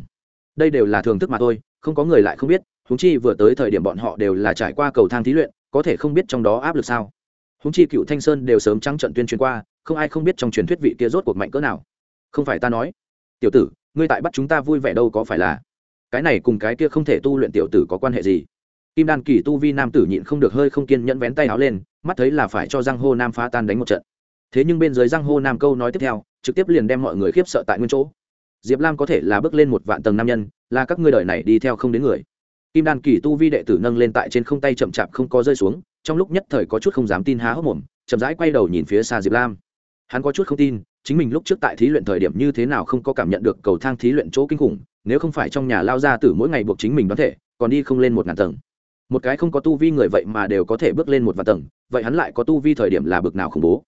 Đây đều là thường thức mà thôi, không có người lại không biết húng chi vừa tới thời điểm bọn họ đều là trải qua cầu thang thí luyện, có thể không biết trong đó áp lực sao. Húng chi cựu thanh sơn đều sớm trắng trận tuyên truyền qua, không ai không biết trong truyền thuyết vị kia rốt cuộc mạnh cỡ nào. Không phải ta nói. Tiểu tử, ngươi tại bắt chúng ta vui vẻ đâu có phải là? Cái này cùng cái kia không thể tu luyện tiểu tử có quan hệ gì? Kim đan kỳ tu vi nam tử nhịn không được hơi không kiên nhẫn vén tay áo lên, mắt thấy là phải cho giang hô nam phá tan đánh một trận. Thế nhưng bên dưới giang hô nam câu nói tiếp theo, trực tiếp liền đem mọi người khiếp sợ tại nguyên chỗ. Diệp lam có thể là bước lên một vạn tầng nam nhân, là các ngươi đời này đi theo không đến người kim đan kỳ tu vi đệ tử nâng lên tại trên không tay chậm chạp không có rơi xuống, trong lúc nhất thời có chút không dám tin há hốc mồm, chậm rãi quay đầu nhìn phía xa diệp lam. Hắn có chút không tin, chính mình lúc trước tại thí luyện thời điểm như thế nào không có cảm nhận được cầu thang thí luyện chỗ kinh khủng, nếu không phải trong nhà lao ra từ mỗi ngày buộc chính mình đoán thể, còn đi không lên một ngàn tầng. Một cái không có tu vi người vậy mà đều có thể bước lên một vạn tầng, vậy hắn lại có tu vi thời điểm là bực nào khủng bố.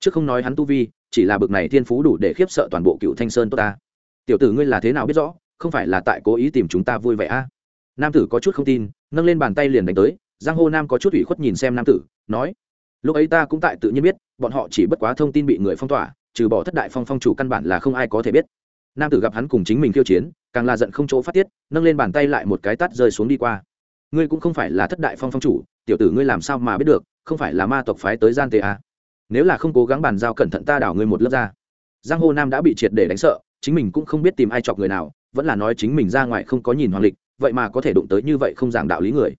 Chứ không nói hắn tu vi, chỉ là bực này thiên phú đủ để khiếp sợ toàn bộ cựu thanh sơn tốt ta. Tiểu tử ngươi là thế nào biết rõ, không phải là tại cố ý tìm chúng ta vui vẻ a? à? Nam tử có chút không tin, nâng lên bàn tay liền đánh tới, giang hô nam có chút ủy khuất nhìn xem nam tử, nói, lúc ấy ta cũng tại tự nhiên biết, bọn họ chỉ bất quá thông tin bị người phong tỏa, trừ bỏ thất đại phong phong chủ căn bản là không ai có thể biết. Nam tử gặp hắn cùng chính mình khiêu chiến, càng là giận không chỗ phát tiết, nâng lên bàn tay lại một cái tắt rơi xuống đi qua. Ngươi cũng không phải là thất đại phong phong chủ, tiểu tử ngươi làm sao mà biết được, không phải là ma tộc phái tới gian tề à. nếu là không cố gắng bàn giao cẩn thận ta đảo ngươi một lớp ra. Giang hồ nam đã bị triệt để đánh sợ, chính mình cũng không biết tìm ai chọc người nào, vẫn là nói chính mình ra ngoài không có nhìn hoàng lịch vậy mà có thể đụng tới như vậy không giảng đạo lý người.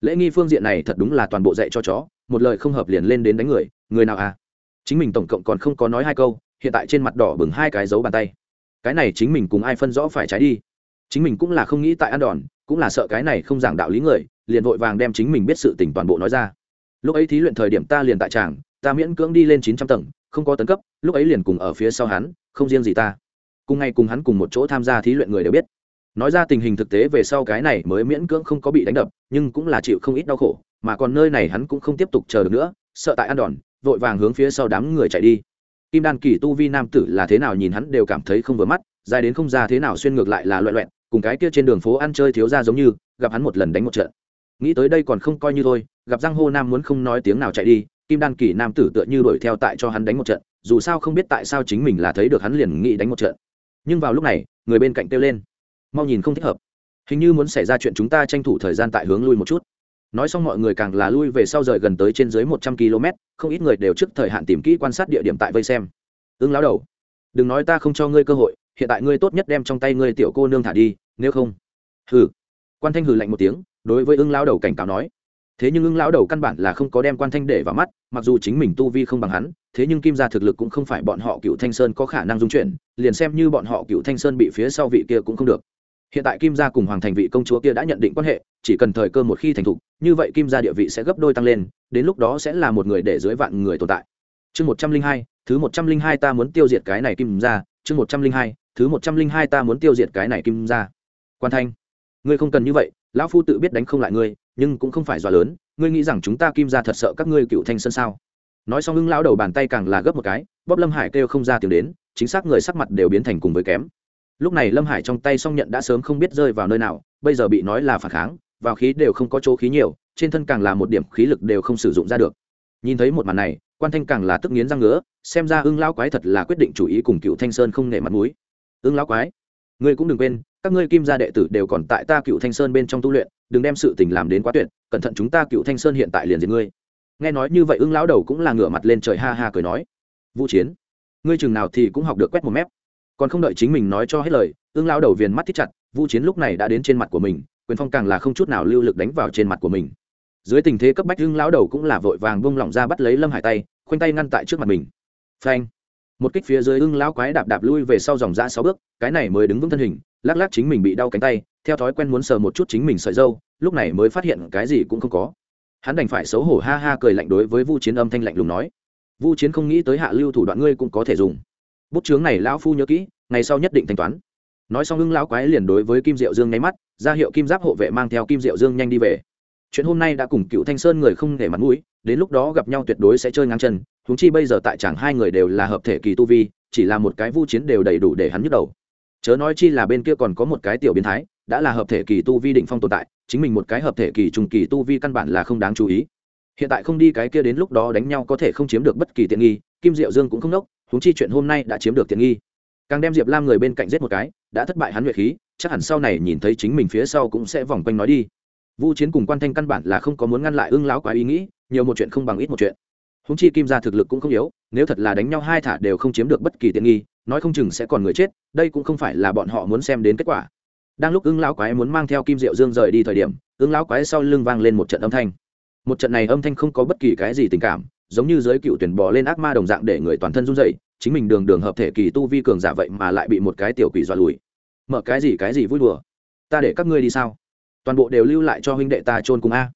Lễ nghi phương diện này thật đúng là toàn bộ dạy cho chó, một lời không hợp liền lên đến đánh người người nào à? Chính mình tổng cộng còn không có nói hai câu, hiện tại trên mặt đỏ bừng hai cái dấu bàn tay. Cái này chính mình cùng ai phân rõ phải trái đi. Chính mình cũng là không nghĩ tại ăn đòn, cũng là sợ cái này không giảng đạo lý người, liền vội vàng đem chính mình biết sự tình toàn bộ nói ra. Lúc ấy thí luyện thời điểm ta liền tại tràng, ta miễn cưỡng đi lên chín trăm tầng, không có tấn cấp, lúc ấy liền cùng ở phía sau hắn, không riêng gì ta. Cùng ngay cùng hắn cùng một chỗ tham gia thí luyện người đều biết nói ra tình hình thực tế về sau cái này mới miễn cưỡng không có bị đánh đập, nhưng cũng là chịu không ít đau khổ, mà còn nơi này hắn cũng không tiếp tục chờ được nữa, sợ tại ăn đòn, vội vàng hướng phía sau đám người chạy đi. Kim đan kỳ tu vi nam tử là thế nào nhìn hắn đều cảm thấy không vừa mắt, dài đến không ra thế nào xuyên ngược lại là loẹ loẹn cùng cái kia trên đường phố ăn chơi thiếu ra giống như, gặp hắn một lần đánh một trận. Nghĩ tới đây còn không coi như thôi, gặp giang hô nam muốn không nói tiếng nào chạy đi, kim đan kỳ nam tử tựa như đuổi theo tại cho hắn đánh một trận, dù sao không biết tại sao chính mình là thấy được hắn liền nghĩ đánh một trận. Nhưng vào lúc này, người bên cạnh kêu lên mau nhìn không thích hợp. Hình như muốn xảy ra chuyện chúng ta tranh thủ thời gian tại hướng lui một chút. Nói xong mọi người càng là lui về sau rời gần tới trên dưới một trăm km không ít người đều trước thời hạn tìm kỹ quan sát địa điểm tại vây xem. Ưng lão đầu, đừng nói ta không cho ngươi cơ hội, hiện tại ngươi tốt nhất đem trong tay ngươi tiểu cô nương thả đi, nếu không. Hừ. Quan thanh hừ lạnh một tiếng, đối với ưng lão đầu cảnh cáo nói. Thế nhưng ưng lão đầu căn bản là không có đem quan thanh để vào mắt, mặc dù chính mình tu vi không bằng hắn, thế nhưng kim gia thực lực cũng không phải bọn họ cựu thanh sơn có khả năng dung chuyển, liền xem như bọn họ cựu thanh sơn bị phía sau vị kia cũng không được hiện tại kim gia cùng hoàng thành vị công chúa kia đã nhận định quan hệ, chỉ cần thời cơ một khi thành thục, như vậy kim gia địa vị sẽ gấp đôi tăng lên, đến lúc đó sẽ là một người để dưới vạn người tồn tại. Chương một trăm linh hai, thứ một trăm linh hai ta muốn tiêu diệt cái này kim gia, chương một trăm linh hai, thứ một trăm linh hai ta muốn tiêu diệt cái này kim gia. Quan thanh, ngươi không cần như vậy, lão phu tự biết đánh không lại ngươi, nhưng cũng không phải dọa lớn, ngươi nghĩ rằng chúng ta kim gia thật sợ các ngươi cựu thanh sơn sao? Nói xong hưng lão đầu bàn tay càng là gấp một cái, bóp lâm hải kêu không ra tiếng đến, chính xác người sắc mặt đều biến thành cùng với kém lúc này lâm hải trong tay song nhận đã sớm không biết rơi vào nơi nào, bây giờ bị nói là phản kháng, vào khí đều không có chỗ khí nhiều, trên thân càng là một điểm khí lực đều không sử dụng ra được. Nhìn thấy một màn này, quan thanh càng là tức nghiến răng ngứa, xem ra ưng lão quái thật là quyết định chủ ý cùng cựu thanh sơn không nể mặt mũi. Ưng lão quái, ngươi cũng đừng quên, các ngươi kim gia đệ tử đều còn tại ta cựu thanh sơn bên trong tu luyện, đừng đem sự tình làm đến quá tuyệt, cẩn thận chúng ta cựu thanh sơn hiện tại liền diệt ngươi. Nghe nói như vậy ưng lão đầu cũng là ngửa mặt lên trời ha ha cười nói. Vũ chiến, ngươi chừng nào thì cũng học được quét một mép còn không đợi chính mình nói cho hết lời, ương lão đầu viền mắt thích chặt, vu chiến lúc này đã đến trên mặt của mình, quyền phong càng là không chút nào lưu lực đánh vào trên mặt của mình. Dưới tình thế cấp bách, ương lão đầu cũng là vội vàng bông lỏng ra bắt lấy lâm hải tay, khoanh tay ngăn tại trước mặt mình. Phanh! Một kích phía dưới, ương lão quái đạp đạp lui về sau dòng ra sáu bước, cái này mới đứng vững thân hình, lắc lắc chính mình bị đau cánh tay, theo thói quen muốn sờ một chút chính mình sợi dâu, lúc này mới phát hiện cái gì cũng không có. Hắn đành phải xấu hổ ha ha cười lạnh đối với vu chiến âm thanh lạnh lùng nói. Vu chiến không nghĩ tới hạ lưu thủ đoạn ngươi cũng có thể dùng bút chướng này lão phu nhớ kỹ, ngày sau nhất định thanh toán. Nói xong ưng lão quái liền đối với kim diệu dương nháy mắt, ra hiệu kim giáp hộ vệ mang theo kim diệu dương nhanh đi về. Chuyện hôm nay đã cùng cựu thanh sơn người không để mặt mũi, đến lúc đó gặp nhau tuyệt đối sẽ chơi ngang chân húng chi bây giờ tại chẳng hai người đều là hợp thể kỳ tu vi, chỉ là một cái vu chiến đều đầy đủ để hắn nhức đầu. Chớ nói chi là bên kia còn có một cái tiểu biến thái, đã là hợp thể kỳ tu vi định phong tồn tại, chính mình một cái hợp thể kỳ trùng kỳ tu vi căn bản là không đáng chú ý. Hiện tại không đi cái kia đến lúc đó đánh nhau có thể không chiếm được bất kỳ tiện nghi, kim diệu dương cũng không nốc huống chi chuyện hôm nay đã chiếm được tiện nghi. Càng đem diệp lam người bên cạnh giết một cái, đã thất bại hắn luyện khí, chắc hẳn sau này nhìn thấy chính mình phía sau cũng sẽ vòng quanh nói đi. Vu chiến cùng quan thanh căn bản là không có muốn ngăn lại ưng láo quá ý nghĩ, nhiều một chuyện không bằng ít một chuyện. Húng chi kim ra thực lực cũng không yếu, nếu thật là đánh nhau hai thả đều không chiếm được bất kỳ tiện nghi, nói không chừng sẽ còn người chết, đây cũng không phải là bọn họ muốn xem đến kết quả. Đang lúc ưng lão quái muốn mang theo kim diệu dương rời đi thời điểm ưng lão quái sau lưng vang lên một trận âm thanh. Một trận này âm thanh không có bất kỳ cái gì tình cảm giống như giới cựu tuyển bò lên ác ma đồng dạng để người toàn thân run dậy chính mình đường đường hợp thể kỳ tu vi cường giả vậy mà lại bị một cái tiểu quỷ dọa lùi. Mở cái gì cái gì vui đùa? Ta để các ngươi đi sao? Toàn bộ đều lưu lại cho huynh đệ ta trôn cùng a.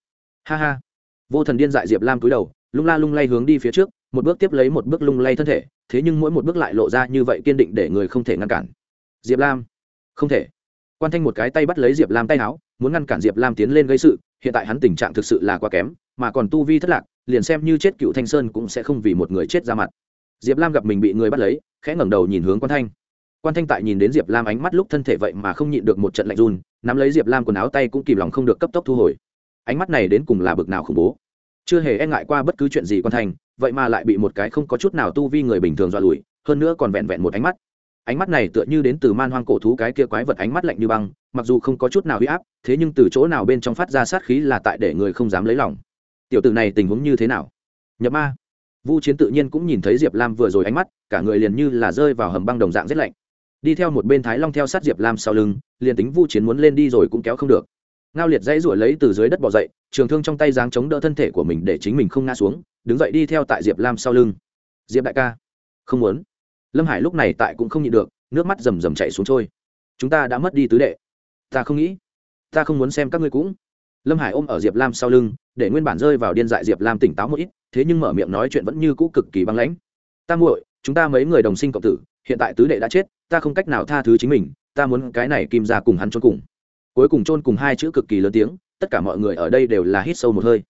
Ha ha. Vô thần điên dại diệp lam cúi đầu, lung la lung lay hướng đi phía trước, một bước tiếp lấy một bước lung lay thân thể, thế nhưng mỗi một bước lại lộ ra như vậy kiên định để người không thể ngăn cản. Diệp lam. Không thể. Quan thanh một cái tay bắt lấy diệp lam tay áo, muốn ngăn cản diệp lam tiến lên gây sự, hiện tại hắn tình trạng thực sự là quá kém, mà còn tu vi thất lạc liền xem như chết cựu thanh sơn cũng sẽ không vì một người chết ra mặt. Diệp lam gặp mình bị người bắt lấy, khẽ ngẩng đầu nhìn hướng quan thanh. Quan thanh tại nhìn đến diệp lam ánh mắt lúc thân thể vậy mà không nhịn được một trận lạnh run, nắm lấy diệp lam quần áo tay cũng kìm lòng không được cấp tốc thu hồi. Ánh mắt này đến cùng là bực nào khủng bố. Chưa hề e ngại qua bất cứ chuyện gì quan thanh, vậy mà lại bị một cái không có chút nào tu vi người bình thường dọa lùi, hơn nữa còn vẹn vẹn một ánh mắt. Ánh mắt này tựa như đến từ man hoang cổ thú cái kia quái vật ánh mắt lạnh như băng, mặc dù không có chút nào huy áp, thế nhưng từ chỗ nào bên trong phát ra sát khí là tại để người không dám lấy lòng tiểu tử này tình huống như thế nào? Nhập ma. Vu chiến tự nhiên cũng nhìn thấy diệp lam vừa rồi ánh mắt, cả người liền như là rơi vào hầm băng đồng dạng rét lạnh. Đi theo một bên thái long theo sát diệp lam sau lưng, liền tính vu chiến muốn lên đi rồi cũng kéo không được. Ngao liệt dãy ruổi lấy từ dưới đất bỏ dậy, trường thương trong tay giáng chống đỡ thân thể của mình để chính mình không ngã xuống, đứng dậy đi theo tại diệp lam sau lưng. Diệp đại ca. Không muốn. Lâm hải lúc này tại cũng không nhịn được, nước mắt rầm rầm chạy xuống trôi. Chúng ta đã mất đi tứ đệ. Ta không nghĩ. Ta không muốn xem các ngươi cũng lâm hải ôm ở diệp lam sau lưng, để nguyên bản rơi vào điên dại diệp lam tỉnh táo một ít, thế nhưng mở miệng nói chuyện vẫn như cũ cực kỳ băng lãnh. Ta muội, chúng ta mấy người đồng sinh cộng tử, hiện tại tứ đệ đã chết, ta không cách nào tha thứ chính mình, ta muốn cái này kim ra cùng hắn trốn cùng. Cuối cùng trôn cùng hai chữ cực kỳ lớn tiếng, tất cả mọi người ở đây đều là hít sâu một hơi.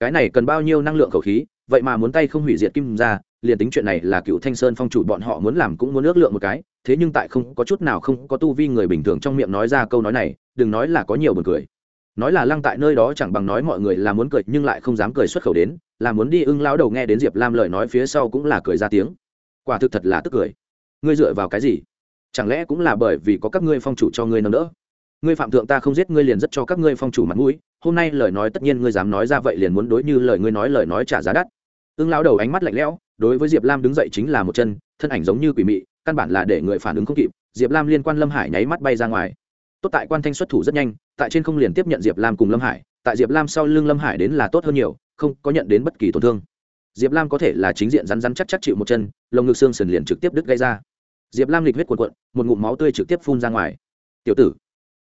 Cái này cần bao nhiêu năng lượng khẩu khí, vậy mà muốn tay không hủy diệt kim ra liền tính chuyện này là cựu thanh sơn phong chủ bọn họ muốn làm cũng muốn ước lượng một cái, thế nhưng tại không có chút nào không có tu vi người bình thường trong miệng nói ra câu nói này, đừng nói là có nhiều buồn cười nói là lăng tại nơi đó chẳng bằng nói mọi người là muốn cười, nhưng lại không dám cười xuất khẩu đến, là muốn đi ưng lao đầu nghe đến diệp lam lời nói phía sau cũng là cười ra tiếng. Quả thực thật là tức cười. Ngươi dựa vào cái gì? Chẳng lẽ cũng là bởi vì có các ngươi phong chủ cho ngươi nâng đỡ? Ngươi phạm thượng ta không giết ngươi liền rất cho các ngươi phong chủ mặt mũi, hôm nay lời nói tất nhiên ngươi dám nói ra vậy liền muốn đối như lời ngươi nói lời nói trả giá đắt. Ưng lao đầu ánh mắt lạnh lẽo, đối với diệp lam đứng dậy chính là một chân, thân ảnh giống như quỷ mị, căn bản là để người phản ứng không kịp. Diệp lam liên quan lâm hải nháy mắt bay ra ngoài tốt tại quan thanh xuất thủ rất nhanh, tại trên không liền tiếp nhận diệp lam cùng lâm hải, tại diệp lam sau lưng lâm hải đến là tốt hơn nhiều, không có nhận đến bất kỳ tổn thương. Diệp lam có thể là chính diện rắn rắn chắc chắc chịu một chân, lồng ngực xương sần liền trực tiếp đứt gây ra. Diệp lam lịch huyết cuộn cuộn, một ngụm máu tươi trực tiếp phun ra ngoài. Tiểu tử,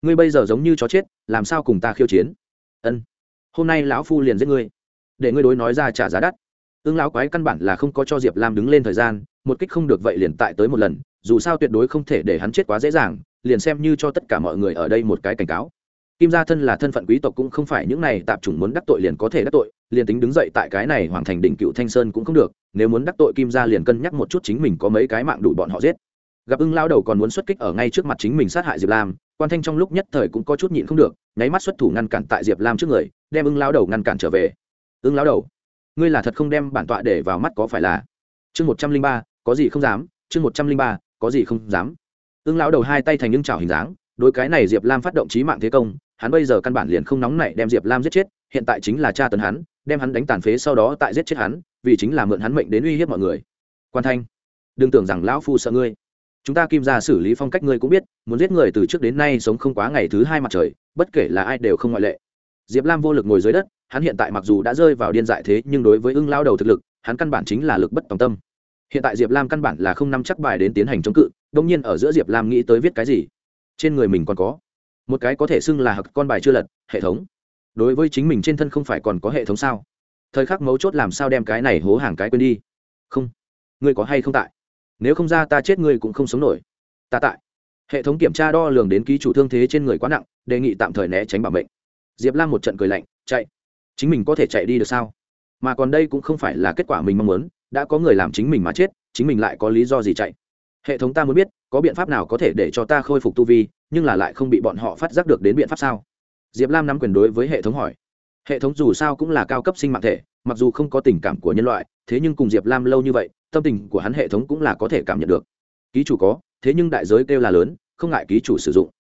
ngươi bây giờ giống như chó chết, làm sao cùng ta khiêu chiến? Ân, hôm nay lão phu liền giết ngươi, để ngươi đối nói ra trả giá đắt. Ương lão quái căn bản là không có cho diệp lam đứng lên thời gian, một kích không được vậy liền tại tới một lần, dù sao tuyệt đối không thể để hắn chết quá dễ dàng liền xem như cho tất cả mọi người ở đây một cái cảnh cáo. Kim gia thân là thân phận quý tộc cũng không phải những này tạp chủng muốn đắc tội liền có thể đắc tội, liền tính đứng dậy tại cái này hoàng thành đỉnh cựu thanh sơn cũng không được, nếu muốn đắc tội kim gia liền cân nhắc một chút chính mình có mấy cái mạng đủ bọn họ giết. Gặp ưng lao đầu còn muốn xuất kích ở ngay trước mặt chính mình sát hại diệp lam, quan thanh trong lúc nhất thời cũng có chút nhịn không được, nháy mắt xuất thủ ngăn cản tại diệp lam trước người, đem ưng lao đầu ngăn cản trở về. Ưng lao đầu, ngươi là thật không đem bản tọa để vào mắt có phải là? Chương một trăm linh ba, có gì không dám? Chương một trăm linh ba, có gì không dám? Ưng lão đầu hai tay thành những chảo hình dáng, đối cái này diệp lam phát động trí mạng thế công, hắn bây giờ căn bản liền không nóng nảy đem diệp lam giết chết, hiện tại chính là cha tấn hắn, đem hắn đánh tàn phế sau đó tại giết chết hắn, vì chính là mượn hắn mệnh đến uy hiếp mọi người. Quan thanh, đừng tưởng rằng lão phu sợ ngươi. Chúng ta kim ra xử lý phong cách ngươi cũng biết, muốn giết người từ trước đến nay sống không quá ngày thứ hai mặt trời, bất kể là ai đều không ngoại lệ. Diệp lam vô lực ngồi dưới đất, hắn hiện tại mặc dù đã rơi vào điên dại thế, nhưng đối với ưng lao đầu thực lực, hắn căn bản chính là lực bất tòng tâm. Hiện tại diệp lam căn bản là không nắm chắc bài đến tiến hành chống cự đông nhiên ở giữa diệp lam nghĩ tới viết cái gì? Trên người mình còn có. Một cái có thể xưng là hặc con bài chưa lật, hệ thống. Đối với chính mình trên thân không phải còn có hệ thống sao? Thời khắc mấu chốt làm sao đem cái này hố hàng cái quên đi? Không. Ngươi có hay không tại? Nếu không ra ta chết ngươi cũng không sống nổi. Ta tại. Hệ thống kiểm tra đo lường đến ký chủ thương thế trên người quá nặng, đề nghị tạm thời né tránh bảo mệnh. Diệp lam một trận cười lạnh, chạy. Chính mình có thể chạy đi được sao? Mà còn đây cũng không phải là kết quả mình mong muốn, đã có người làm chính mình mà chết, chính mình lại có lý do gì chạy? Hệ thống ta muốn biết, có biện pháp nào có thể để cho ta khôi phục tu vi, nhưng là lại không bị bọn họ phát giác được đến biện pháp sao? Diệp lam nắm quyền đối với hệ thống hỏi. Hệ thống dù sao cũng là cao cấp sinh mạng thể, mặc dù không có tình cảm của nhân loại, thế nhưng cùng diệp lam lâu như vậy, tâm tình của hắn hệ thống cũng là có thể cảm nhận được. Ký chủ có, thế nhưng đại giới kêu là lớn, không ngại ký chủ sử dụng.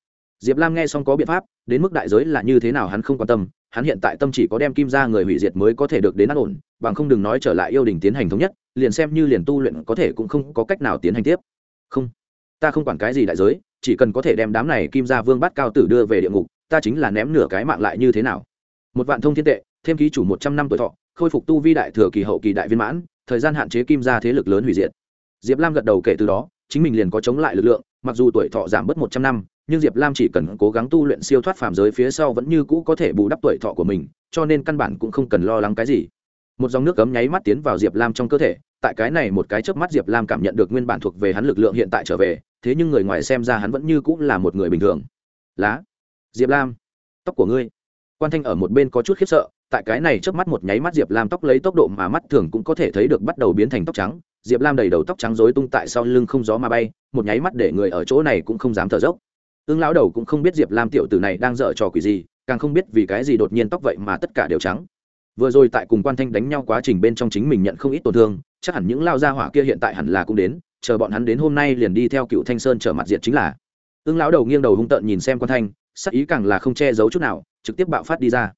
Diệp lam nghe xong có biện pháp, đến mức đại giới là như thế nào hắn không quan tâm, hắn hiện tại tâm chỉ có đem kim ra người hủy diệt mới có thể được đến an ổn, bằng không đừng nói trở lại yêu đình tiến hành thống nhất, liền xem như liền tu luyện có thể cũng không có cách nào tiến hành tiếp không, ta không quản cái gì đại giới, chỉ cần có thể đem đám này kim ra vương bắt cao tử đưa về địa ngục, ta chính là ném nửa cái mạng lại như thế nào? Một vạn thông thiên tệ, thêm ký chủ một trăm năm tuổi thọ, khôi phục tu vi đại thừa kỳ hậu kỳ đại viên mãn, thời gian hạn chế kim ra thế lực lớn hủy diệt. Diệp lam gật đầu kể từ đó, chính mình liền có chống lại lực lượng, mặc dù tuổi thọ giảm bớt một trăm năm, nhưng diệp lam chỉ cần cố gắng tu luyện siêu thoát phàm giới phía sau vẫn như cũ có thể bù đắp tuổi thọ của mình, cho nên căn bản cũng không cần lo lắng cái gì một dòng nước cấm nháy mắt tiến vào diệp lam trong cơ thể, tại cái này một cái chớp mắt diệp lam cảm nhận được nguyên bản thuộc về hắn lực lượng hiện tại trở về, thế nhưng người ngoài xem ra hắn vẫn như cũng là một người bình thường. Lá, diệp lam, tóc của ngươi. Quan thanh ở một bên có chút khiếp sợ, tại cái này chớp mắt một nháy mắt diệp lam tóc lấy tốc độ mà mắt thường cũng có thể thấy được bắt đầu biến thành tóc trắng. Diệp lam đầy đầu tóc trắng rối tung tại sau lưng không gió mà bay, một nháy mắt để người ở chỗ này cũng không dám thở dốc. Ương lão đầu cũng không biết diệp lam tiểu tử này đang dở trò quỷ gì, càng không biết vì cái gì đột nhiên tóc vậy mà tất cả đều trắng vừa rồi tại cùng quan thanh đánh nhau quá trình bên trong chính mình nhận không ít tổn thương, chắc hẳn những lao gia hỏa kia hiện tại hẳn là cũng đến, chờ bọn hắn đến hôm nay liền đi theo cựu thanh sơn trở mặt diệt chính là. Ưng lão đầu nghiêng đầu hung tợn nhìn xem quan thanh, sắc ý càng là không che giấu chút nào, trực tiếp bạo phát đi ra.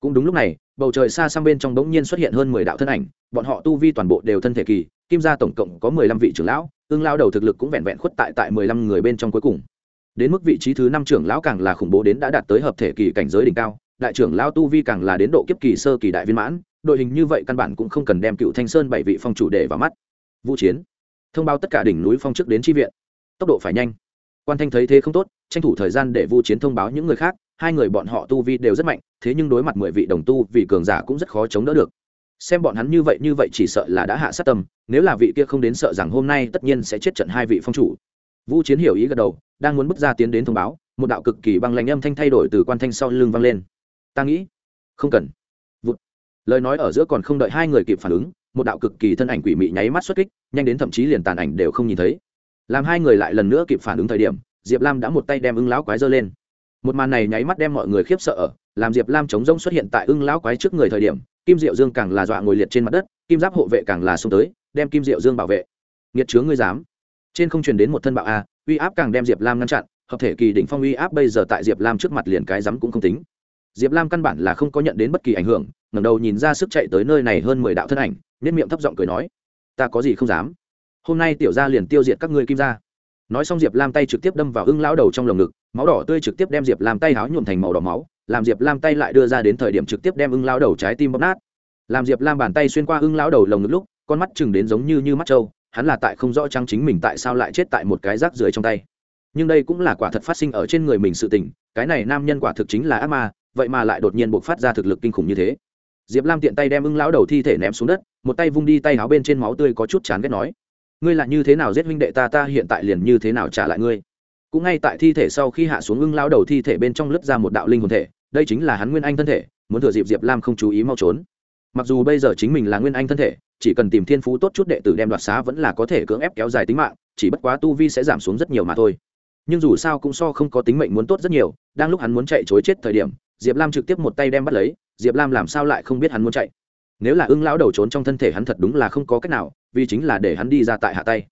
Cũng đúng lúc này, bầu trời xa sang bên trong bỗng nhiên xuất hiện hơn mười đạo thân ảnh, bọn họ tu vi toàn bộ đều thân thể kỳ, kim gia tổng cộng có mười lăm vị trưởng lão, ưng lao đầu thực lực cũng vẹn vẹn khuất tại tại mười lăm người bên trong cuối cùng. Đến mức vị trí thứ năm trưởng lão càng là khủng bố đến đã đạt tới hợp thể kỳ cảnh giới đỉnh cao đại trưởng lão tu vi càng là đến độ kiếp kỳ sơ kỳ đại viên mãn, đội hình như vậy căn bản cũng không cần đem cựu thanh sơn bảy vị phong chủ để vào mắt. Vũ chiến, thông báo tất cả đỉnh núi phong trước đến tri viện. Tốc độ phải nhanh. Quan thanh thấy thế không tốt, tranh thủ thời gian để vu chiến thông báo những người khác, hai người bọn họ tu vi đều rất mạnh, thế nhưng đối mặt mười vị đồng tu vì cường giả cũng rất khó chống đỡ được. Xem bọn hắn như vậy như vậy chỉ sợ là đã hạ sát tâm, nếu là vị kia không đến sợ rằng hôm nay tất nhiên sẽ chết trận hai vị phong chủ. Vu chiến hiểu ý gật đầu, đang muốn bước ra tiến đến thông báo, một đạo cực kỳ băng lạnh âm thanh thay đổi từ quan thanh sau lưng vang lên ta nghĩ. Không cần. Vụt. Lời nói ở giữa còn không đợi hai người kịp phản ứng, một đạo cực kỳ thân ảnh quỷ mị nháy mắt xuất kích, nhanh đến thậm chí liền tàn ảnh đều không nhìn thấy. Làm hai người lại lần nữa kịp phản ứng thời điểm, diệp lam đã một tay đem ưng lão quái giơ lên. Một màn này nháy mắt đem mọi người khiếp sợ ở, làm diệp lam chống rông xuất hiện tại ưng lão quái trước người thời điểm, kim diệu dương càng là dọa ngồi liệt trên mặt đất, kim giáp hộ vệ càng là xông tới, đem kim diệu dương bảo vệ. Nghiệt chướng ngươi dám. Trên không truyền đến một thân bạo a, uy áp càng đem diệp lam ngăn chặn, hợp thể kỳ đỉnh phong uy áp bây giờ tại diệp lam trước mặt liền cái rắm cũng không tính diệp lam căn bản là không có nhận đến bất kỳ ảnh hưởng, ngẩng đầu nhìn ra sức chạy tới nơi này hơn mười đạo thân ảnh nên miệng thấp giọng cười nói, ta có gì không dám. Hôm nay tiểu gia liền tiêu diệt các ngươi kim gia. Nói xong diệp lam tay trực tiếp đâm vào ưng lão đầu trong lồng ngực, máu đỏ tươi trực tiếp đem diệp lam tay háo nhuộm thành màu đỏ máu, làm diệp lam tay lại đưa ra đến thời điểm trực tiếp đem ưng lão đầu trái tim bóp nát. Làm diệp lam bàn tay xuyên qua ưng lão đầu lồng ngực lúc, con mắt chừng đến giống như như mắt trâu, hắn là tại không rõ trang chính mình tại sao lại chết tại một cái rác rưởi trong tay. Nhưng đây cũng là quả thật phát sinh ở trên người mình sự tình, cái này nam nhân quả thực chính là ác ma vậy mà lại đột nhiên buộc phát ra thực lực kinh khủng như thế. Diệp lam tiện tay đem ưng lão đầu thi thể ném xuống đất, một tay vung đi tay áo bên trên máu tươi có chút chán ghét nói, ngươi là như thế nào giết huynh đệ ta ta hiện tại liền như thế nào trả lại ngươi? Cũng ngay tại thi thể sau khi hạ xuống ưng lão đầu thi thể bên trong lướt ra một đạo linh hồn thể, đây chính là hắn nguyên anh thân thể, muốn thừa dịp diệp lam không chú ý mau trốn. Mặc dù bây giờ chính mình là nguyên anh thân thể, chỉ cần tìm thiên phú tốt chút đệ tử đem đoạt xá vẫn là có thể cưỡng ép kéo dài tính mạng, chỉ bất quá tu vi sẽ giảm xuống rất nhiều mà thôi. Nhưng dù sao cũng so không có tính mệnh muốn tốt rất nhiều, đang lúc hắn muốn chạy chối chết thời điểm diệp lam trực tiếp một tay đem bắt lấy, diệp lam làm sao lại không biết hắn muốn chạy? Nếu là ưng lão đầu trốn trong thân thể hắn thật đúng là không có cách nào, vì chính là để hắn đi ra tại hạ tay.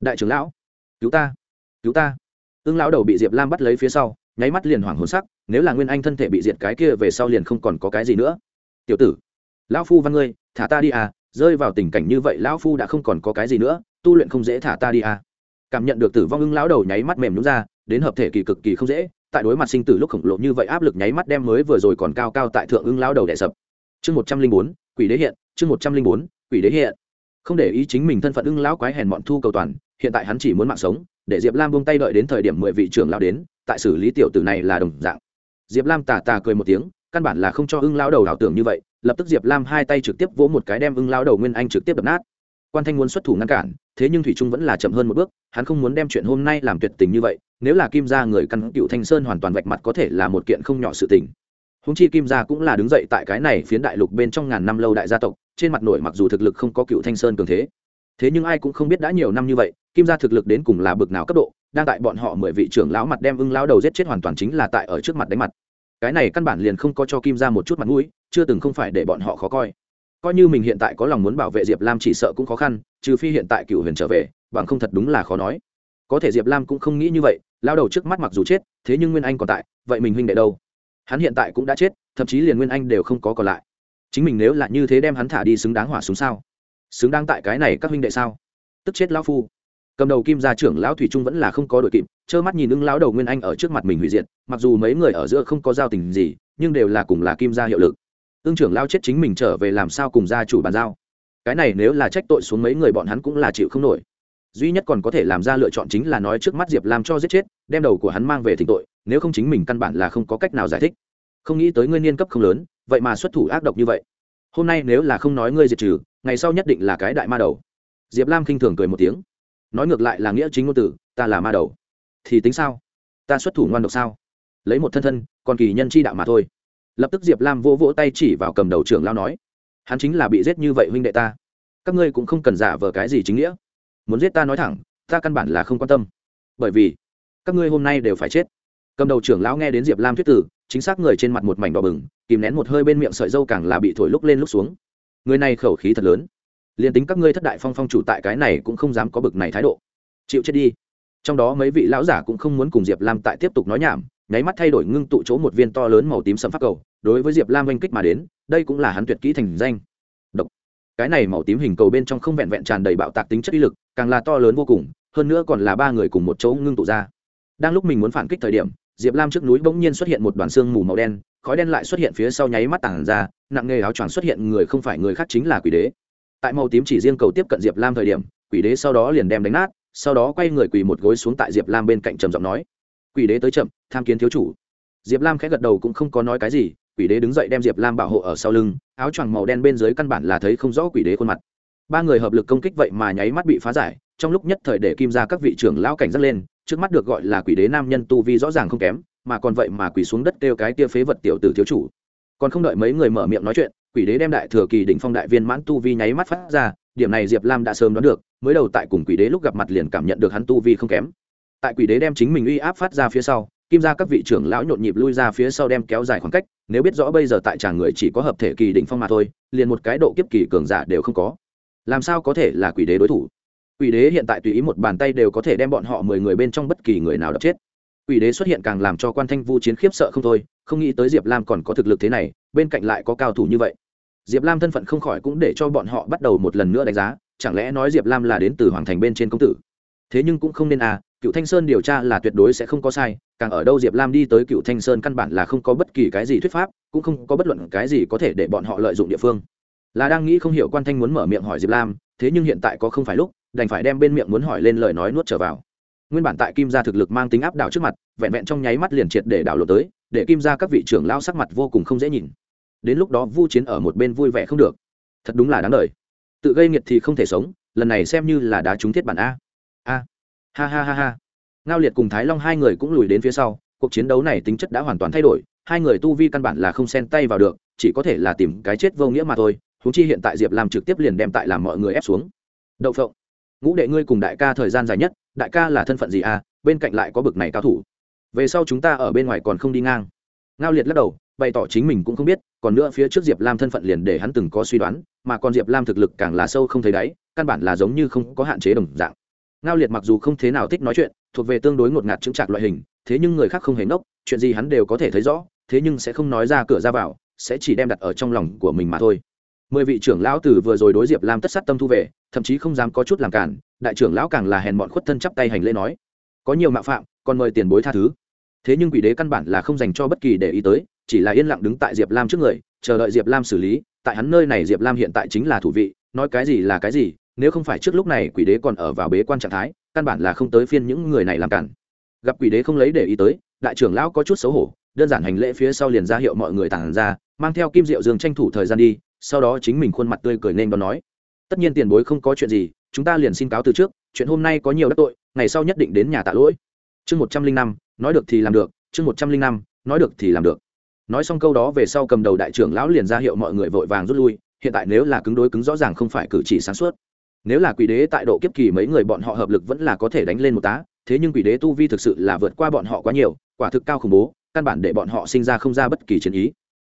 Đại trưởng lão, cứu ta cứu ta. Ưng lão đầu bị diệp lam bắt lấy phía sau, nháy mắt liền hoảng hồn sắc, nếu là nguyên anh thân thể bị diệt cái kia về sau liền không còn có cái gì nữa. Tiểu tử, lão phu văn ngươi, thả ta đi à rơi vào tình cảnh như vậy lão phu đã không còn có cái gì nữa, tu luyện không dễ thả ta đi à. Cảm nhận được tử vong ưng lão đầu nháy mắt mềm nhúng ra, đến hợp thể kỳ cực kỳ không dễ tại đối mặt sinh tử lúc khổng lồ như vậy áp lực nháy mắt đem mới vừa rồi còn cao cao tại thượng ưng lao đầu đè sập. Chương một trăm linh bốn, quỷ đế hiện, chương một trăm linh bốn, quỷ đế hiện. Không để ý chính mình thân phận ưng lão quái hèn bọn thu cầu toàn, hiện tại hắn chỉ muốn mạng sống, để diệp lam buông tay đợi đến thời điểm mười vị trưởng lão đến, tại xử lý tiểu tử này là đồng dạng. Diệp lam tà tà cười một tiếng, căn bản là không cho ưng lão đầu đảo tưởng như vậy, lập tức diệp lam hai tay trực tiếp vỗ một cái đem ưng lão đầu nguyên anh trực tiếp đập nát. Quan thanh muốn xuất thủ ngăn cản thế nhưng thủy trung vẫn là chậm hơn một bước, hắn không muốn đem chuyện hôm nay làm tuyệt tình như vậy, nếu là kim gia người căn cựu thanh sơn hoàn toàn vạch mặt có thể là một kiện không nhỏ sự tình. Húng chi kim gia cũng là đứng dậy tại cái này phiến đại lục bên trong ngàn năm lâu đại gia tộc, trên mặt nổi mặc dù thực lực không có cựu thanh sơn cường thế thế nhưng ai cũng không biết đã nhiều năm như vậy, kim gia thực lực đến cùng là bực nào cấp độ, đang tại bọn họ mười vị trưởng lão mặt đem ưng lão đầu giết chết hoàn toàn chính là tại ở trước mặt đánh mặt. Cái này căn bản liền không có cho kim gia một chút mặt mũi, chưa từng không phải để bọn họ khó coi. Coi như mình hiện tại có lòng muốn bảo vệ diệp lam chỉ sợ cũng khó khăn trừ phi hiện tại cựu huyền trở về, bằng không thật đúng là khó nói. Có thể diệp lam cũng không nghĩ như vậy, lao đầu trước mắt mặc dù chết, thế nhưng nguyên anh còn tại, vậy mình huynh đệ đâu? Hắn hiện tại cũng đã chết, thậm chí liền nguyên anh đều không có còn lại. Chính mình nếu là như thế đem hắn thả đi xứng đáng hỏa xuống sao? Xứng đáng tại cái này các huynh đệ sao? Tức chết lão phu. Cầm đầu kim gia trưởng lão thủy trung vẫn là không có đội kịp, trơ mắt nhìn ưng lão đầu nguyên anh ở trước mặt mình hủy diệt, mặc dù mấy người ở giữa không có giao tình gì, nhưng đều là cùng là kim gia hiệu lực. Ưng trưởng lao chết chính mình trở về làm sao cùng gia chủ bàn giao? Cái này nếu là trách tội xuống mấy người bọn hắn cũng là chịu không nổi. Duy nhất còn có thể làm ra lựa chọn chính là nói trước mắt diệp Lam cho giết chết, đem đầu của hắn mang về thỉnh tội, nếu không chính mình căn bản là không có cách nào giải thích. Không nghĩ tới ngươi niên cấp không lớn, vậy mà xuất thủ ác độc như vậy. Hôm nay nếu là không nói ngươi diệt trừ, ngày sau nhất định là cái đại ma đầu. Diệp lam khinh thường cười một tiếng. Nói ngược lại là nghĩa chính ngôn tử, ta là ma đầu. Thì tính sao? Ta xuất thủ ngoan độc sao? Lấy một thân thân, còn kỳ nhân chi đạo mà thôi. Lập tức diệp lam vỗ vỗ tay chỉ vào cầm đầu trưởng lao nói hắn chính là bị giết như vậy huynh đệ ta. Các ngươi cũng không cần giả vờ cái gì chính nghĩa. Muốn giết ta nói thẳng, ta căn bản là không quan tâm. Bởi vì, các ngươi hôm nay đều phải chết. Cầm đầu trưởng lão nghe đến diệp lam thuyết tử, chính xác người trên mặt một mảnh đỏ bừng, kìm nén một hơi bên miệng sợi dâu càng là bị thổi lúc lên lúc xuống. Người này khẩu khí thật lớn. Liền tính các ngươi thất đại phong phong chủ tại cái này cũng không dám có bực này thái độ. Chịu chết đi. Trong đó mấy vị lão giả cũng không muốn cùng diệp lam tại tiếp tục nói nhảm nháy mắt thay đổi ngưng tụ chỗ một viên to lớn màu tím sầm phát cầu, đối với diệp lam oanh kích mà đến, đây cũng là hắn tuyệt kỹ thành danh. Độc. Cái này màu tím hình cầu bên trong không vẹn vẹn tràn đầy bạo tạc tính chất uy lực, càng là to lớn vô cùng, hơn nữa còn là ba người cùng một chỗ ngưng tụ ra. Đang lúc mình muốn phản kích thời điểm, diệp lam trước núi bỗng nhiên xuất hiện một đoàn xương mù màu đen, khói đen lại xuất hiện phía sau nháy mắt tảng ra, nặng nghề áo choàng xuất hiện người không phải người khác chính là quỷ đế. Tại màu tím chỉ riêng cầu tiếp cận diệp lam thời điểm, quỷ đế sau đó liền đem đánh nát, sau đó quay người quỳ một gối xuống tại diệp lam bên cạnh trầm giọng nói quỷ đế tới chậm, tham kiến thiếu chủ. Diệp lam khẽ gật đầu cũng không có nói cái gì, quỷ đế đứng dậy đem diệp lam bảo hộ ở sau lưng, áo choàng màu đen bên dưới căn bản là thấy không rõ quỷ đế khuôn mặt. Ba người hợp lực công kích vậy mà nháy mắt bị phá giải, trong lúc nhất thời để kim ra các vị trưởng lão cảnh giác lên, trước mắt được gọi là quỷ đế nam nhân tu vi rõ ràng không kém, mà còn vậy mà quỷ xuống đất kêu cái tia phế vật tiểu tử thiếu chủ. Còn không đợi mấy người mở miệng nói chuyện, quỷ đế đem đại thừa kỳ đỉnh phong đại viên mãn tu vi nháy mắt phát ra, điểm này diệp lam đã sớm đoán được, mới đầu tại cùng quỷ đế lúc gặp mặt liền cảm nhận được hắn tu vi không kém tại quỷ đế đem chính mình uy áp phát ra phía sau, kim ra các vị trưởng lão nhộn nhịp lui ra phía sau đem kéo dài khoảng cách, nếu biết rõ bây giờ tại tràng người chỉ có hợp thể kỳ đỉnh phong mà thôi, liền một cái độ kiếp kỳ cường giả đều không có. Làm sao có thể là quỷ đế đối thủ? Quỷ đế hiện tại tùy ý một bàn tay đều có thể đem bọn họ mười người bên trong bất kỳ người nào đập chết. Quỷ đế xuất hiện càng làm cho quan thanh vu chiến khiếp sợ không thôi, không nghĩ tới diệp lam còn có thực lực thế này, bên cạnh lại có cao thủ như vậy. Diệp lam thân phận không khỏi cũng để cho bọn họ bắt đầu một lần nữa đánh giá, chẳng lẽ nói diệp lam là đến từ hoàng thành bên trên công tử? Thế nhưng cũng không nên à cựu thanh sơn điều tra là tuyệt đối sẽ không có sai, càng ở đâu diệp lam đi tới cựu thanh sơn căn bản là không có bất kỳ cái gì thuyết pháp, cũng không có bất luận cái gì có thể để bọn họ lợi dụng địa phương. Là đang nghĩ không hiểu quan thanh muốn mở miệng hỏi diệp lam, thế nhưng hiện tại có không phải lúc, đành phải đem bên miệng muốn hỏi lên lời nói nuốt trở vào. Nguyên bản tại kim gia thực lực mang tính áp đảo trước mặt, vẹn vẹn trong nháy mắt liền triệt để đảo lộ tới, để kim gia các vị trưởng lao sắc mặt vô cùng không dễ nhìn. Đến lúc đó vu chiến ở một bên vui vẻ không được. Thật đúng là đáng đời. Tự gây nghiệt thì không thể sống, lần này xem như là đá trúng thiết bản a. A ha ha ha ha. Ngao liệt cùng thái long hai người cũng lùi đến phía sau, cuộc chiến đấu này tính chất đã hoàn toàn thay đổi, hai người tu vi căn bản là không xen tay vào được, chỉ có thể là tìm cái chết vô nghĩa mà thôi húng chi hiện tại diệp làm trực tiếp liền đem tại làm mọi người ép xuống. Đậu phộng, ngũ đệ ngươi cùng đại ca thời gian dài nhất, đại ca là thân phận gì à bên cạnh lại có bực này cao thủ. Về sau chúng ta ở bên ngoài còn không đi ngang. Ngao liệt lắc đầu, bày tỏ chính mình cũng không biết, còn nữa phía trước diệp lam thân phận liền để hắn từng có suy đoán, mà còn diệp lam thực lực càng là sâu không thấy đáy, căn bản là giống như không có hạn chế đồng dạng ngao liệt mặc dù không thế nào thích nói chuyện, thuộc về tương đối ngột ngạt chứng trạc loại hình, thế nhưng người khác không hề nốc chuyện gì hắn đều có thể thấy rõ, thế nhưng sẽ không nói ra cửa ra vào, sẽ chỉ đem đặt ở trong lòng của mình mà thôi. Mười vị trưởng lão tử vừa rồi đối diệp lam tất sát tâm thu về, thậm chí không dám có chút làm cản, đại trưởng lão càng là hèn bọn khuất thân chắp tay hành lễ nói, có nhiều mạo phạm, còn mời tiền bối tha thứ. Thế nhưng quỷ đế căn bản là không dành cho bất kỳ để ý tới, chỉ là yên lặng đứng tại diệp lam trước người, chờ đợi diệp lam xử lý, tại hắn nơi này diệp lam hiện tại chính là thủ vị, nói cái gì là cái gì nếu không phải trước lúc này quỷ đế còn ở vào bế quan trạng thái, căn bản là không tới phiên những người này làm cản. Gặp quỷ đế không lấy để ý tới, đại trưởng lão có chút xấu hổ, đơn giản hành lễ phía sau liền ra hiệu mọi người tàn ra, mang theo kim diệu dương tranh thủ thời gian đi, sau đó chính mình khuôn mặt tươi cười nên đón nói. Tất nhiên tiền bối không có chuyện gì, chúng ta liền xin cáo từ trước, chuyện hôm nay có nhiều đắc tội, ngày sau nhất định đến nhà tạ lỗi. Chương một trăm linh năm, nói được thì làm được, chương một trăm linh năm, nói được thì làm được. Nói xong câu đó về sau cầm đầu đại trưởng lão liền ra hiệu mọi người vội vàng rút lui, hiện tại nếu là cứng đối cứng rõ ràng không phải cử chỉ sáng suốt nếu là quỷ đế tại độ kiếp kỳ mấy người bọn họ hợp lực vẫn là có thể đánh lên một tá, thế nhưng quỷ đế tu vi thực sự là vượt qua bọn họ quá nhiều, quả thực cao khủng bố, căn bản để bọn họ sinh ra không ra bất kỳ chiến ý.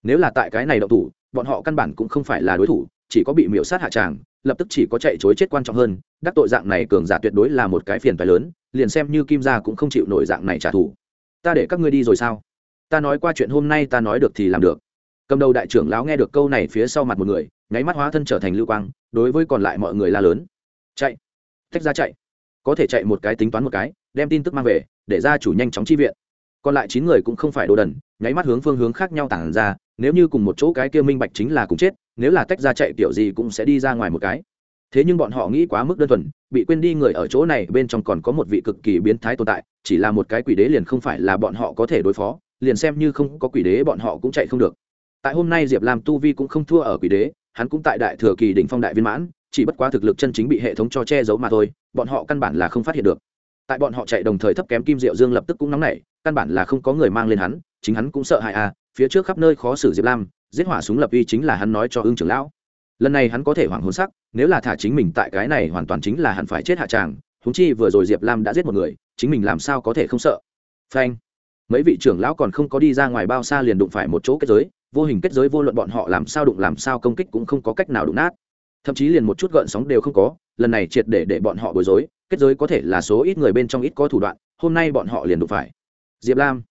Nếu là tại cái này động thủ, bọn họ căn bản cũng không phải là đối thủ, chỉ có bị miễu sát hạ tràng, lập tức chỉ có chạy chối chết quan trọng hơn, đắc tội dạng này cường giả tuyệt đối là một cái phiền phái lớn, liền xem như kim gia cũng không chịu nổi dạng này trả thù. Ta để các ngươi đi rồi sao? Ta nói qua chuyện hôm nay ta nói được thì làm được cầm đầu đại trưởng lão nghe được câu này phía sau mặt một người, nháy mắt hóa thân trở thành lưu quang, đối với còn lại mọi người la lớn. Chạy! Tách ra chạy! Có thể chạy một cái tính toán một cái, đem tin tức mang về, để gia chủ nhanh chóng chi viện. Còn lại chín người cũng không phải đồ đần, nháy mắt hướng phương hướng khác nhau tản ra, nếu như cùng một chỗ cái kia minh bạch chính là cùng chết, nếu là tách ra chạy kiểu gì cũng sẽ đi ra ngoài một cái. Thế nhưng bọn họ nghĩ quá mức đơn thuần, bị quên đi người ở chỗ này, bên trong còn có một vị cực kỳ biến thái tồn tại, chỉ là một cái quỷ đế liền không phải là bọn họ có thể đối phó, liền xem như không có quỷ đế bọn họ cũng chạy không được tại hôm nay diệp lam tu vi cũng không thua ở quỷ đế, hắn cũng tại đại thừa kỳ đỉnh phong đại viên mãn, chỉ bất quá thực lực chân chính bị hệ thống cho che giấu mà thôi, bọn họ căn bản là không phát hiện được. Tại bọn họ chạy đồng thời thấp kém kim diệu dương lập tức cũng nóng nảy, căn bản là không có người mang lên hắn, chính hắn cũng sợ hại à phía trước khắp nơi khó xử diệp lam, giết hỏa súng lập uy chính là hắn nói cho ương trưởng lão. Lần này hắn có thể hoảng hồn sắc, nếu là thả chính mình tại cái này hoàn toàn chính là hắn phải chết hạ tràng húng chi vừa rồi diệp lam đã giết một người, chính mình làm sao có thể không sợ. Phanh. Mấy vị trưởng lão còn không có đi ra ngoài bao xa liền đụng phải một chỗ kết giới vô hình kết giới vô luận bọn họ làm sao đụng làm sao công kích cũng không có cách nào đụng nát. Thậm chí liền một chút gợn sóng đều không có, lần này triệt để để bọn họ bối rối, kết giới có thể là số ít người bên trong ít có thủ đoạn, hôm nay bọn họ liền đụng phải. Diệp lam,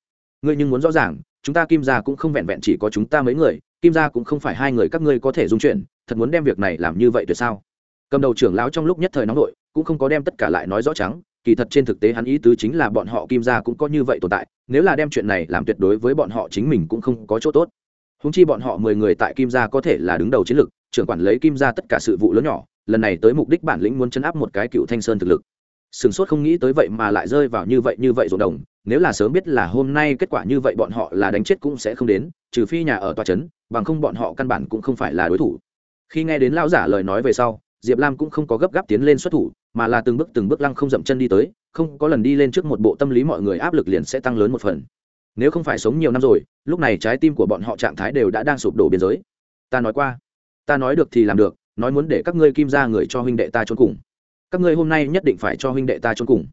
ngươi nhưng muốn rõ ràng, chúng ta kim gia cũng không vẹn vẹn chỉ có chúng ta mấy người, kim gia cũng không phải hai người các ngươi có thể dung chuyển, thật muốn đem việc này làm như vậy tuyệt sao? Cầm đầu trưởng lão trong lúc nhất thời nóng nội, cũng không có đem tất cả lại nói rõ trắng, kỳ thật trên thực tế hắn ý tứ chính là bọn họ kim gia cũng có như vậy tồn tại, nếu là đem chuyện này làm tuyệt đối với bọn họ chính mình cũng không có chỗ tốt húng chi bọn họ mười người tại kim gia có thể là đứng đầu chiến lược, trưởng quản lấy kim gia tất cả sự vụ lớn nhỏ, lần này tới mục đích bản lĩnh muốn chấn áp một cái cựu thanh sơn thực lực. Sửng sốt không nghĩ tới vậy mà lại rơi vào như vậy như vậy rộn đồng, nếu là sớm biết là hôm nay kết quả như vậy bọn họ là đánh chết cũng sẽ không đến, trừ phi nhà ở tòa trấn bằng không bọn họ căn bản cũng không phải là đối thủ. Khi nghe đến lão giả lời nói về sau, diệp lam cũng không có gấp gáp tiến lên xuất thủ, mà là từng bước từng bước lăng không dậm chân đi tới, không có lần đi lên trước một bộ tâm lý mọi người áp lực liền sẽ tăng lớn một phần. Nếu không phải sống nhiều năm rồi lúc này trái tim của bọn họ trạng thái đều đã đang sụp đổ biên giới. Ta nói qua, ta nói được thì làm được, nói muốn để các ngươi kim ra người cho huynh đệ ta trốn cùng. Các ngươi hôm nay nhất định phải cho huynh đệ ta trốn cùng.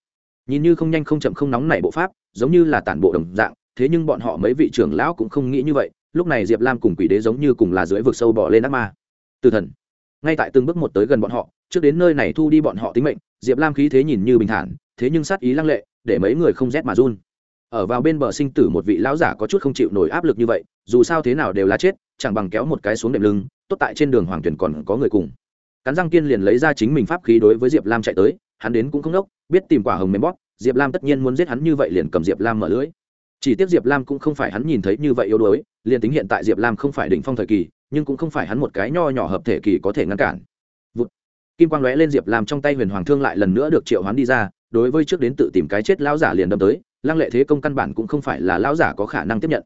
Nhìn như không nhanh không chậm không nóng nảy bộ pháp, giống như là tản bộ đồng dạng, thế nhưng bọn họ mấy vị trưởng lão cũng không nghĩ như vậy, lúc này diệp lam cùng quỷ đế giống như cùng là dưới vực sâu bỏ lên ác ma. Từ thần, ngay tại từng bước một tới gần bọn họ, trước đến nơi này thu đi bọn họ tính mệnh, diệp lam khí thế nhìn như bình thản, thế nhưng sát ý lăng lệ, để mấy người không rét mà run ở vào bên bờ sinh tử một vị lão giả có chút không chịu nổi áp lực như vậy, dù sao thế nào đều là chết, chẳng bằng kéo một cái xuống đệm lưng, tốt tại trên đường hoàng tuyển còn có người cùng. Cắn răng kiên liền lấy ra chính mình pháp khí đối với diệp lam chạy tới, hắn đến cũng không đốc, biết tìm quả hồng mềm bóp, diệp lam tất nhiên muốn giết hắn như vậy liền cầm diệp lam mở lưới. Chỉ tiếc diệp lam cũng không phải hắn nhìn thấy như vậy yếu đuối, liền tính hiện tại diệp lam không phải đỉnh phong thời kỳ, nhưng cũng không phải hắn một cái nho nhỏ hợp thể kỳ có thể ngăn cản. Vụt. kim quang lóe lên diệp lam trong tay huyền hoàng thương lại lần nữa được triệu hoán đi ra, đối với trước đến tự tìm cái chết lão giả liền đâm tới lăng lệ thế công căn bản cũng không phải là lão giả có khả năng tiếp nhận.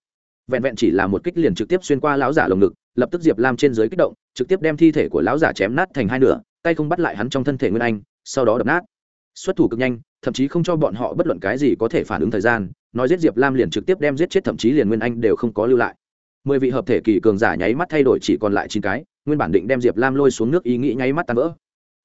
Vẹn vẹn chỉ là một kích liền trực tiếp xuyên qua lão giả lồng ngực, lập tức diệp lam trên dưới kích động, trực tiếp đem thi thể của lão giả chém nát thành hai nửa, tay không bắt lại hắn trong thân thể nguyên anh, sau đó đập nát. Xuất thủ cực nhanh, thậm chí không cho bọn họ bất luận cái gì có thể phản ứng thời gian, nói giết diệp lam liền trực tiếp đem giết chết thậm chí liền nguyên anh đều không có lưu lại. Mười vị hợp thể kỳ cường giả nháy mắt thay đổi chỉ còn lại chín cái, nguyên bản định đem diệp lam lôi xuống nước ý nghĩ nháy mắt tan vỡ.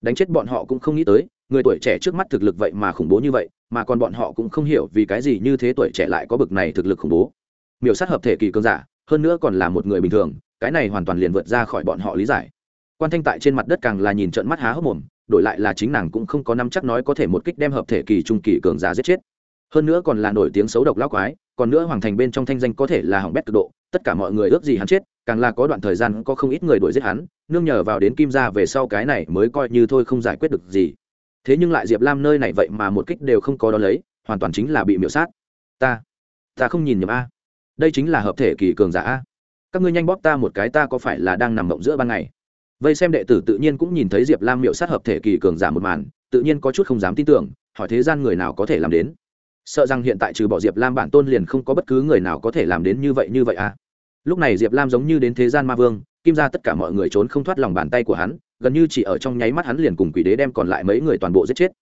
Đánh chết bọn họ cũng không nghĩ tới người tuổi trẻ trước mắt thực lực vậy mà khủng bố như vậy, mà còn bọn họ cũng không hiểu vì cái gì như thế tuổi trẻ lại có bực này thực lực khủng bố. Miểu sát hợp thể kỳ cường giả, hơn nữa còn là một người bình thường, cái này hoàn toàn liền vượt ra khỏi bọn họ lý giải. Quan thanh tại trên mặt đất càng là nhìn trận mắt há hốc mồm, đổi lại là chính nàng cũng không có năm chắc nói có thể một kích đem hợp thể kỳ trung kỳ cường giả giết chết. Hơn nữa còn là nổi tiếng xấu độc lão quái, còn nữa hoàng thành bên trong thanh danh có thể là hỏng bét cực độ, tất cả mọi người ước gì hắn chết, càng là có đoạn thời gian có không ít người đuổi giết hắn, nương nhờ vào đến kim gia về sau cái này mới coi như thôi không giải quyết được gì thế nhưng lại diệp lam nơi này vậy mà một kích đều không có đón lấy, hoàn toàn chính là bị miễu sát. Ta ta không nhìn nhầm a. Đây chính là hợp thể kỳ cường giả a. Các ngươi nhanh bóp ta một cái, ta có phải là đang nằm mộng giữa ban ngày? Vây xem đệ tử tự nhiên cũng nhìn thấy diệp lam miễu sát hợp thể kỳ cường giả một màn, tự nhiên có chút không dám tin tưởng, hỏi thế gian người nào có thể làm đến? Sợ rằng hiện tại trừ bỏ diệp lam bản tôn liền không có bất cứ người nào có thể làm đến như vậy như vậy a. Lúc này diệp lam giống như đến thế gian ma vương, kim ra tất cả mọi người trốn không thoát lòng bàn tay của hắn gần như chỉ ở trong nháy mắt hắn liền cùng quỷ đế đem còn lại mấy người toàn bộ giết chết.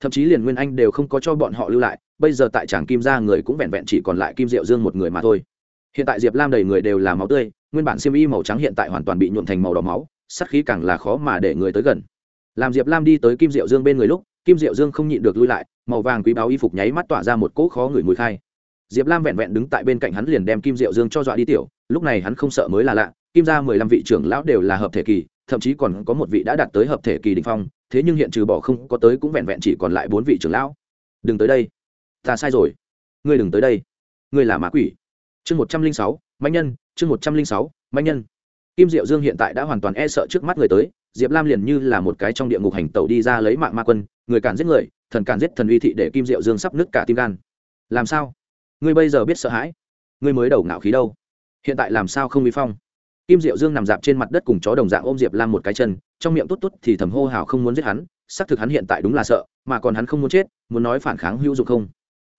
Thậm chí liền nguyên anh đều không có cho bọn họ lưu lại, bây giờ tại tràng kim ra người cũng vẹn vẹn chỉ còn lại kim diệu dương một người mà thôi. Hiện tại diệp lam đầy người đều là máu tươi, nguyên bản xiêm y màu trắng hiện tại hoàn toàn bị nhuộn thành màu đỏ máu sắc khí càng là khó mà để người tới gần. Làm diệp lam đi tới kim diệu dương bên người lúc, kim diệu dương không nhịn được lui lại, màu vàng quý báo y phục nháy mắt tỏa ra một cỗ khó ngửi mùi khai. Diệp lam vẹn vẹn đứng tại bên cạnh hắn liền đem kim diệu dương cho dọa đi tiểu, lúc này hắn không sợ mới là lạ, kim ra mười lăm vị trưởng lão đều là hợp thể kỳ thậm chí còn có một vị đã đạt tới hợp thể kỳ đ ỉ n h phong, thế nhưng hiện trừ bỏ không có tới cũng vẹn vẹn chỉ còn lại bốn vị trưởng lão. Đừng tới đây. Ta sai rồi. Ngươi đừng tới đây. Ngươi là mã quỷ. Chương một trăm linh sáu mạnh nhân. Chương một trăm linh sáu mạnh nhân. Kim diệu dương hiện tại đã hoàn toàn e sợ trước mắt người tới, diệp lam liền như là một cái trong địa ngục hành tẩu đi ra lấy mạng ma quân, người cản giết người, thần cản giết thần uy thị để kim diệu dương sắp nứt cả tim gan. Làm sao? Ngươi bây giờ biết sợ hãi. Ngươi mới đầu ngạo khí đâu? Hiện tại làm sao không uy phong? Kim diệu dương nằm dạp trên mặt đất cùng chó đồng dạng ôm diệp lam một cái chân, trong miệng tốt tốt thì thầm hô hào không muốn giết hắn, xác thực hắn hiện tại đúng là sợ, mà còn hắn không muốn chết, muốn nói phản kháng hữu dụng không?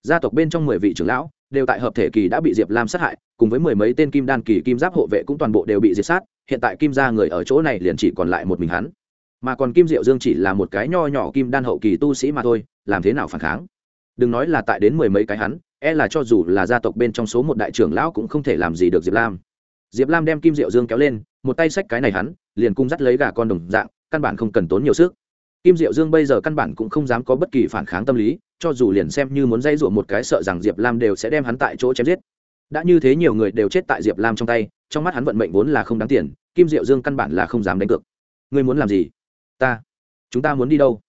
Gia tộc bên trong mười vị trưởng lão, đều tại hợp thể kỳ đã bị diệp lam sát hại, cùng với mười mấy tên kim đan kỳ kim giáp hộ vệ cũng toàn bộ đều bị diệt sát, hiện tại kim gia người ở chỗ này liền chỉ còn lại một mình hắn. Mà còn kim diệu dương chỉ là một cái nho nhỏ kim đan hậu kỳ tu sĩ mà thôi, làm thế nào phản kháng? Đừng nói là tại đến mười mấy cái hắn e là cho dù là gia tộc bên trong số một đại trưởng lão cũng không thể làm gì được diệp lam diệp lam đem kim diệu dương kéo lên, một tay xách cái này hắn, liền cung dắt lấy gà con đồng dạng, căn bản không cần tốn nhiều sức. Kim diệu dương bây giờ căn bản cũng không dám có bất kỳ phản kháng tâm lý, cho dù liền xem như muốn dây dụa một cái sợ rằng diệp lam đều sẽ đem hắn tại chỗ chém giết. Đã như thế nhiều người đều chết tại diệp lam trong tay, trong mắt hắn vận mệnh vốn là không đáng tiền, kim diệu dương căn bản là không dám đánh cược. Ngươi muốn làm gì? Ta. Chúng ta muốn đi đâu?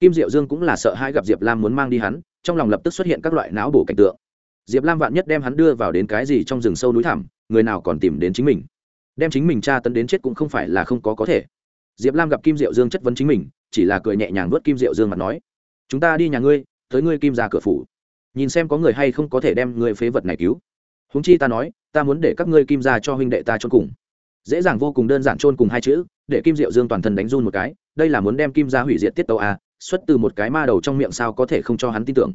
Kim diệu dương cũng là sợ hai gặp diệp lam muốn mang đi hắn, trong lòng lập tức xuất hiện các loại não bổ cảnh tượng diệp lam vạn nhất đem hắn đưa vào đến cái gì trong rừng sâu núi thẳm, người nào còn tìm đến chính mình? Đem chính mình tra tấn đến chết cũng không phải là không có có thể. Diệp lam gặp kim diệu dương chất vấn chính mình, chỉ là cười nhẹ nhàng vớt kim diệu dương mặt nói, chúng ta đi nhà ngươi, tới ngươi kim ra cửa phủ. Nhìn xem có người hay không có thể đem ngươi phế vật này cứu. Húng chi ta nói, ta muốn để các ngươi kim ra cho huynh đệ ta chôn cùng. Dễ dàng vô cùng đơn giản chôn cùng hai chữ, để kim diệu dương toàn thân đánh run một cái, đây là muốn đem kim ra hủy diệt tiết tàu a, xuất từ một cái ma đầu trong miệng sao có thể không cho hắn tin tưởng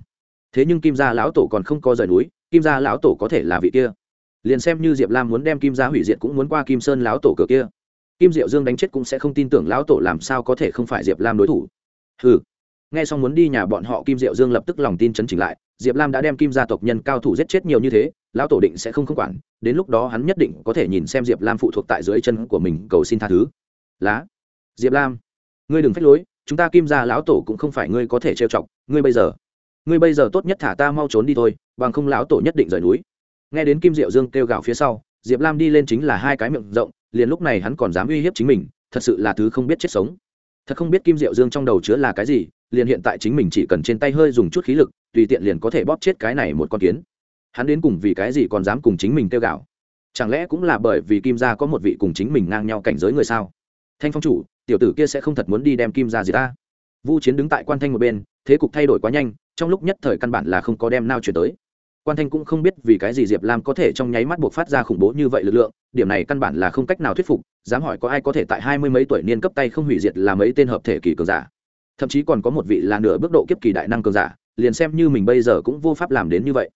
thế nhưng kim gia lão tổ còn không có rời núi, kim gia lão tổ có thể là vị kia. Liền xem như diệp lam muốn đem kim gia hủy diệt cũng muốn qua kim sơn lão tổ cửa kia. Kim diệu dương đánh chết cũng sẽ không tin tưởng lão tổ làm sao có thể không phải diệp lam đối thủ. Ừ nghe xong muốn đi nhà bọn họ, kim diệu dương lập tức lòng tin chấn chỉnh lại, diệp lam đã đem kim gia tộc nhân cao thủ giết chết nhiều như thế, lão tổ định sẽ không không quản, đến lúc đó hắn nhất định có thể nhìn xem diệp lam phụ thuộc tại dưới chân của mình, cầu xin tha thứ. Lá. Diệp lam. Ngươi đừng phách lối, chúng ta kim gia lão tổ cũng không phải ngươi có thể trêu chọc, ngươi bây giờ ngươi bây giờ tốt nhất thả ta mau trốn đi thôi, bằng không lão tổ nhất định rời núi. Nghe đến kim diệu dương kêu gào phía sau, diệp lam đi lên chính là hai cái miệng rộng, liền lúc này hắn còn dám uy hiếp chính mình, thật sự là thứ không biết chết sống. Thật không biết kim diệu dương trong đầu chứa là cái gì, liền hiện tại chính mình chỉ cần trên tay hơi dùng chút khí lực, tùy tiện liền có thể bóp chết cái này một con kiến. Hắn đến cùng vì cái gì còn dám cùng chính mình kêu gào? Chẳng lẽ cũng là bởi vì kim gia có một vị cùng chính mình ngang nhau cảnh giới người sao? Thanh phong chủ, tiểu tử kia sẽ không thật muốn đi đem kim gia gì ta. Vu chiến đứng tại quan thanh một bên thế cục thay đổi quá nhanh, trong lúc nhất thời căn bản là không có đem nào chuyển tới. Quan thanh cũng không biết vì cái gì diệp lam có thể trong nháy mắt buộc phát ra khủng bố như vậy lực lượng, điểm này căn bản là không cách nào thuyết phục, dám hỏi có ai có thể tại hai mươi mấy tuổi niên cấp tay không hủy diệt là mấy tên hợp thể kỳ cường giả. Thậm chí còn có một vị là nửa bước độ kiếp kỳ đại năng cường giả, liền xem như mình bây giờ cũng vô pháp làm đến như vậy.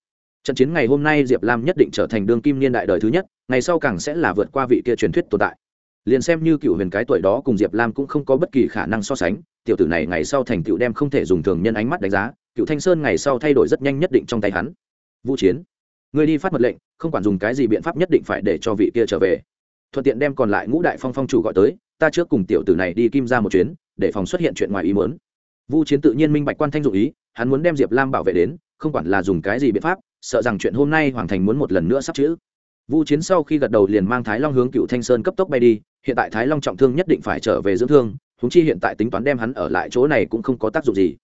Trận chiến ngày hôm nay diệp lam nhất định trở thành đương kim niên đại đời thứ nhất, ngày sau càng sẽ là vượt qua vị kia truyền thuyết tồn tại liền xem như cựu huyền cái tuổi đó cùng diệp lam cũng không có bất kỳ khả năng so sánh tiểu tử này ngày sau thành tựu đem không thể dùng thường nhân ánh mắt đánh giá cựu thanh sơn ngày sau thay đổi rất nhanh nhất định trong tay hắn vũ chiến người đi phát mật lệnh không quản dùng cái gì biện pháp nhất định phải để cho vị kia trở về thuận tiện đem còn lại ngũ đại phong phong chủ gọi tới ta trước cùng tiểu tử này đi kim ra một chuyến để phòng xuất hiện chuyện ngoài ý muốn vu chiến tự nhiên minh bạch quan thanh dụ ý hắn muốn đem diệp lam bảo vệ đến không quản là dùng cái gì biện pháp sợ rằng chuyện hôm nay hoàng thành muốn một lần nữa sắp chữ vu chiến sau khi gật đầu liền mang thái long hướng cựu thanh sơn cấp tốc bay đi, hiện tại thái long trọng thương nhất định phải trở về dưỡng thương, huống chi hiện tại tính toán đem hắn ở lại chỗ này cũng không có tác dụng gì.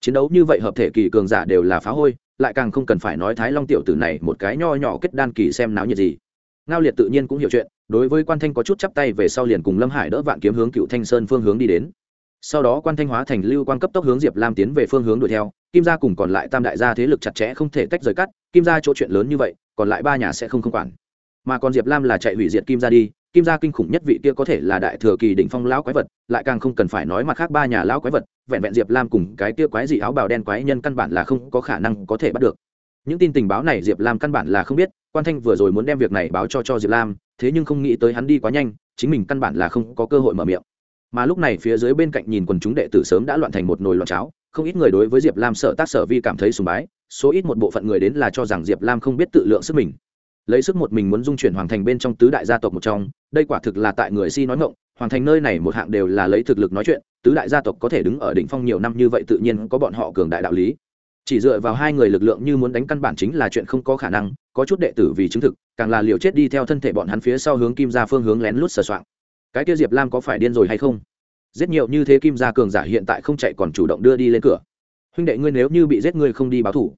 Chiến đấu như vậy hợp thể kỳ cường giả đều là phá hôi, lại càng không cần phải nói thái long tiểu tử này một cái nho nhỏ kết đan kỳ xem náo nhiệt gì. Ngao liệt tự nhiên cũng hiểu chuyện, đối với quan thanh có chút chắp tay về sau liền cùng lâm hải đỡ vạn kiếm hướng cựu thanh sơn phương hướng đi đến. Sau đó quan thanh hóa thành lưu quan cấp tốc hướng diệp lam tiến về phương hướng đuổi theo, kim gia cùng còn lại tam đại gia thế lực chặt chẽ không thể tách rời cắt, kim gia chỗ chuyện lớn như vậy, còn lại ba nhà sẽ không không quản mà còn diệp lam là chạy hủy diệt kim gia đi, kim gia kinh khủng nhất vị kia có thể là đại thừa kỳ đỉnh phong lão quái vật, lại càng không cần phải nói mặt khác ba nhà lão quái vật, vẹn vẹn diệp lam cùng cái kia quái dị áo bào đen quái nhân căn bản là không có khả năng có thể bắt được. Những tin tình báo này diệp lam căn bản là không biết, quan thanh vừa rồi muốn đem việc này báo cho cho diệp lam, thế nhưng không nghĩ tới hắn đi quá nhanh, chính mình căn bản là không có cơ hội mở miệng. Mà lúc này phía dưới bên cạnh nhìn quần chúng đệ tử sớm đã loạn thành một nồi loạn cháo, không ít người đối với diệp lam sợ tác sở vi cảm thấy sùng bái, số ít một bộ phận người đến là cho rằng diệp lam không biết tự lượng sức mình lấy sức một mình muốn dung chuyển hoàng thành bên trong tứ đại gia tộc một trong, đây quả thực là tại người si nói ngộng hoàng thành nơi này một hạng đều là lấy thực lực nói chuyện, tứ đại gia tộc có thể đứng ở đỉnh phong nhiều năm như vậy tự nhiên có bọn họ cường đại đạo lý. Chỉ dựa vào hai người lực lượng như muốn đánh căn bản chính là chuyện không có khả năng, có chút đệ tử vì chứng thực, càng là liều chết đi theo thân thể bọn hắn phía sau hướng kim ra phương hướng lén lút sờ soạng. Cái kia diệp lam có phải điên rồi hay không? Giết nhiều như thế kim gia cường giả hiện tại không chạy còn chủ động đưa đi lên cửa. Huynh đệ ngươi nếu như bị giết ngươi không đi báo thủ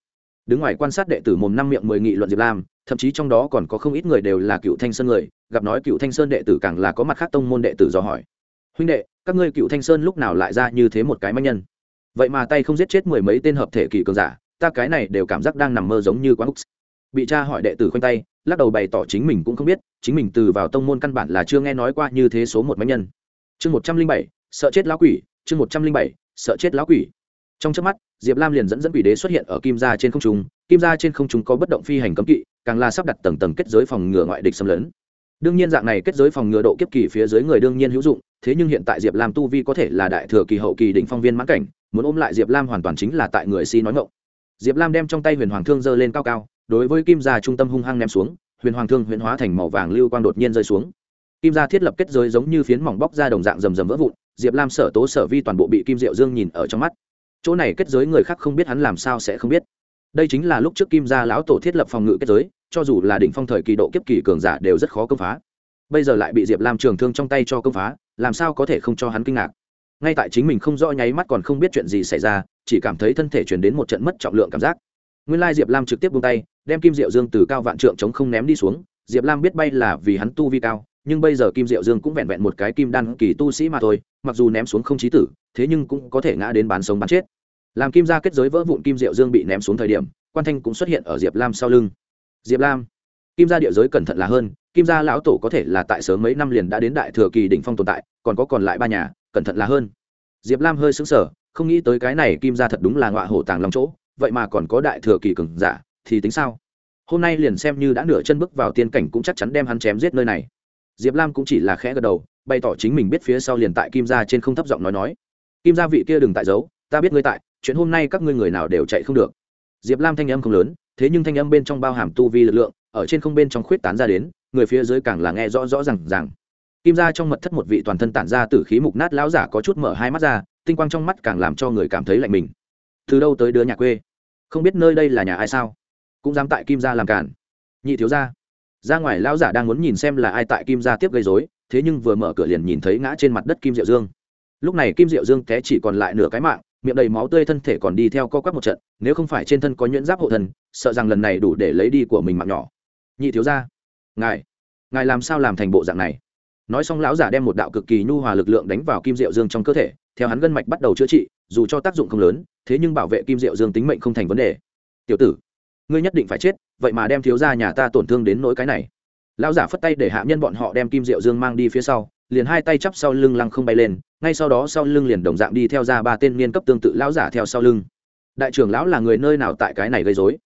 đứng ngoài quan sát đệ tử mồm năm miệng mười nghị luận diệp lam, thậm chí trong đó còn có không ít người đều là cựu thanh sơn người, gặp nói cựu thanh sơn đệ tử càng là có mặt khác tông môn đệ tử do hỏi. Huynh đệ, các ngươi cựu thanh sơn lúc nào lại ra như thế một cái manh nhân? Vậy mà tay không giết chết mười mấy tên hợp thể kỳ cường giả, ta cái này đều cảm giác đang nằm mơ giống như quán úc. Bị cha hỏi đệ tử khoanh tay, lắc đầu bày tỏ chính mình cũng không biết, chính mình từ vào tông môn căn bản là chưa nghe nói qua như thế số một manh nhân. Chương một trăm linh bảy, sợ chết lão quỷ, chương một trăm linh bảy, sợ chết lão quỷ trong trước mắt, diệp lam liền dẫn dẫn quỷ đế xuất hiện ở kim gia trên không trung. Kim gia trên không trung có bất động phi hành cấm kỵ, càng là sắp đặt tầng tầng kết giới phòng ngừa ngoại địch xâm lấn. Đương nhiên dạng này kết giới phòng ngừa độ kiếp kỳ phía dưới người đương nhiên hữu dụng, thế nhưng hiện tại diệp lam tu vi có thể là đại thừa kỳ, hậu kỳ đỉnh phong viên mãn cảnh, muốn ôm lại diệp lam hoàn toàn chính là tại người si nói ngộng diệp lam đem trong tay huyền hoàng thương giơ lên cao cao, đối với kim gia trung tâm hung hăng ném xuống, huyền hoàng thương huyền hóa thành màu vàng lưu quang đột nhiên rơi xuống. Kim gia thiết lập kết giới giống như phiến mỏng bóc ra đồng dạng rầm rầm vỡ vụn, diệp lam sở tố sở vi toàn bộ bị kim diệu dương nhìn ở trong mắt chỗ này kết giới người khác không biết hắn làm sao sẽ không biết. Đây chính là lúc trước kim gia lão tổ thiết lập phòng ngự kết giới, cho dù là đỉnh phong thời kỳ độ kiếp kỳ cường giả đều rất khó công phá. Bây giờ lại bị diệp lam trường thương trong tay cho công phá, làm sao có thể không cho hắn kinh ngạc? Ngay tại chính mình không rõ nháy mắt còn không biết chuyện gì xảy ra, chỉ cảm thấy thân thể chuyển đến một trận mất trọng lượng cảm giác. Nguyên lai diệp lam trực tiếp buông tay, đem kim diệu dương từ cao vạn trượng chống không ném đi xuống, diệp lam biết bay là vì hắn tu vi cao nhưng bây giờ kim diệu dương cũng vẹn vẹn một cái kim đan kỳ tu sĩ mà thôi, mặc dù ném xuống không chí tử, thế nhưng cũng có thể ngã đến bán sống bán chết. Làm kim ra kết giới vỡ vụn kim diệu dương bị ném xuống thời điểm, quan thanh cũng xuất hiện ở diệp lam sau lưng. Diệp lam, kim gia địa giới cẩn thận là hơn, kim gia lão tổ có thể là tại sớm mấy năm liền đã đến đại thừa kỳ đỉnh phong tồn tại, còn có còn lại ba nhà, cẩn thận là hơn. Diệp lam hơi xứng sở không nghĩ tới cái này kim gia thật đúng là ngọa hổ tàng lòng chỗ, vậy mà còn có đại thừa kỳ cường giả, thì tính sao? Hôm nay liền xem như đã nửa chân bước vào tiên cảnh cũng chắc chắn đem hắn chém giết nơi này diệp lam cũng chỉ là khẽ gật đầu, bày tỏ chính mình biết phía sau liền tại kim gia trên không thấp giọng nói nói. Kim gia vị kia đừng tại giấu, ta biết ngươi tại, chuyện hôm nay các ngươi người nào đều chạy không được. Diệp lam thanh âm không lớn, thế nhưng thanh âm bên trong bao hàm tu vi lực lượng, ở trên không bên trong khuyết tán ra đến, người phía dưới càng là nghe rõ rõ r à n g rằng kim ra trong mật thất một vị toàn thân tản ra từ khí mục nát lão giả có chút mở hai mắt ra, tinh quang trong mắt càng làm cho người cảm thấy lạnh mình. Từ đâu tới đứa nhà quê? Không biết nơi đây là nhà ai sao? Cũng dám tại kim gia làm cản. Nhị thiếu gia ra ngoài lão giả đang muốn nhìn xem là ai tại kim gia tiếp gây dối thế nhưng vừa mở cửa liền nhìn thấy ngã trên mặt đất kim diệu dương. Lúc này kim diệu dương té chỉ còn lại nửa cái mạng, miệng đầy máu tươi thân thể còn đi theo co quắp một trận, nếu không phải trên thân có nhuyễn giáp hộ thân, sợ rằng lần này đủ để lấy đi của mình mạng nhỏ. Nhị thiếu ra ngài ngài làm sao làm thành bộ dạng này? Nói xong lão giả đem một đạo cực kỳ nhu hòa lực lượng đánh vào kim diệu dương trong cơ thể, theo hắn gân mạch bắt đầu chữa trị, dù cho tác dụng không lớn, thế nhưng bảo vệ kim diệu dương tính mệnh không thành vấn đề. Tiểu tử ngươi nhất định phải chết, vậy mà đem thiếu gia nhà ta tổn thương đến nỗi cái này. Lão giả phất tay để hạ nhân bọn họ đem kim diệu dương mang đi phía sau, liền hai tay chắp sau lưng lăng không bay lên, ngay sau đó sau lưng liền đồng dạng đi theo ra ba tên niên cấp tương tự lão giả theo sau lưng. Đại trưởng lão là người nơi nào tại cái này gây dối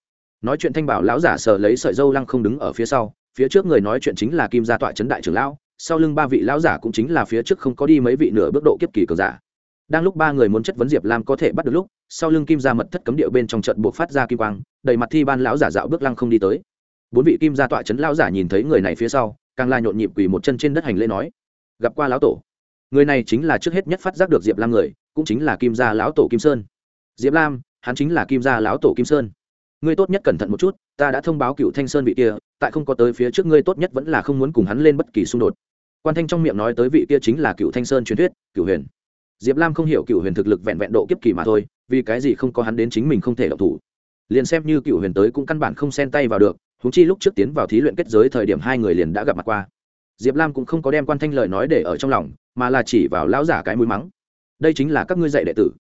nói chuyện thanh bảo lão giả sờ lấy sợi dâu lăng không đứng ở phía sau, phía trước người nói chuyện chính là kim gia tọa trấn đại trưởng lão, sau lưng ba vị lão giả cũng chính là phía trước không có đi mấy vị nửa bước độ kiếp kỳ cường giả đang lúc ba người muốn chất vấn diệp lam có thể bắt được lúc, sau lưng kim gia mật thất cấm điệu bên trong trận buộc phát ra kim quang, đầy mặt thi ban lão giả dạo bước lăng không đi tới. Bốn vị kim gia tọa trấn lão giả nhìn thấy người này phía sau, càng la nhộn nhịp quỳ một chân trên đất hành lễ nói, gặp qua lão tổ. Người này chính là trước hết nhất phát giác được diệp lam người, cũng chính là kim gia lão tổ kim sơn. Diệp lam, hắn chính là kim gia lão tổ kim sơn. Ngươi tốt nhất cẩn thận một chút, ta đã thông báo cựu thanh sơn vị kia, tại không có tới phía trước ngươi tốt nhất vẫn là không muốn cùng hắn lên bất kỳ xung đột. Quan thanh trong miệng nói tới vị kia chính là cựu thanh sơn truyền thuyết cựu huyền diệp lam không hiểu cựu huyền thực lực vẹn vẹn độ kiếp kỳ mà thôi, vì cái gì không có hắn đến chính mình không thể độc thủ. Liền xem như cựu huyền tới cũng căn bản không xen tay vào được húng chi lúc trước tiến vào thí luyện kết giới thời điểm hai người liền đã gặp mặt qua. Diệp lam cũng không có đem quan thanh lời nói để ở trong lòng, mà là chỉ vào lão giả cái mũi mắng. Đây chính là các ngươi dạy đệ tử.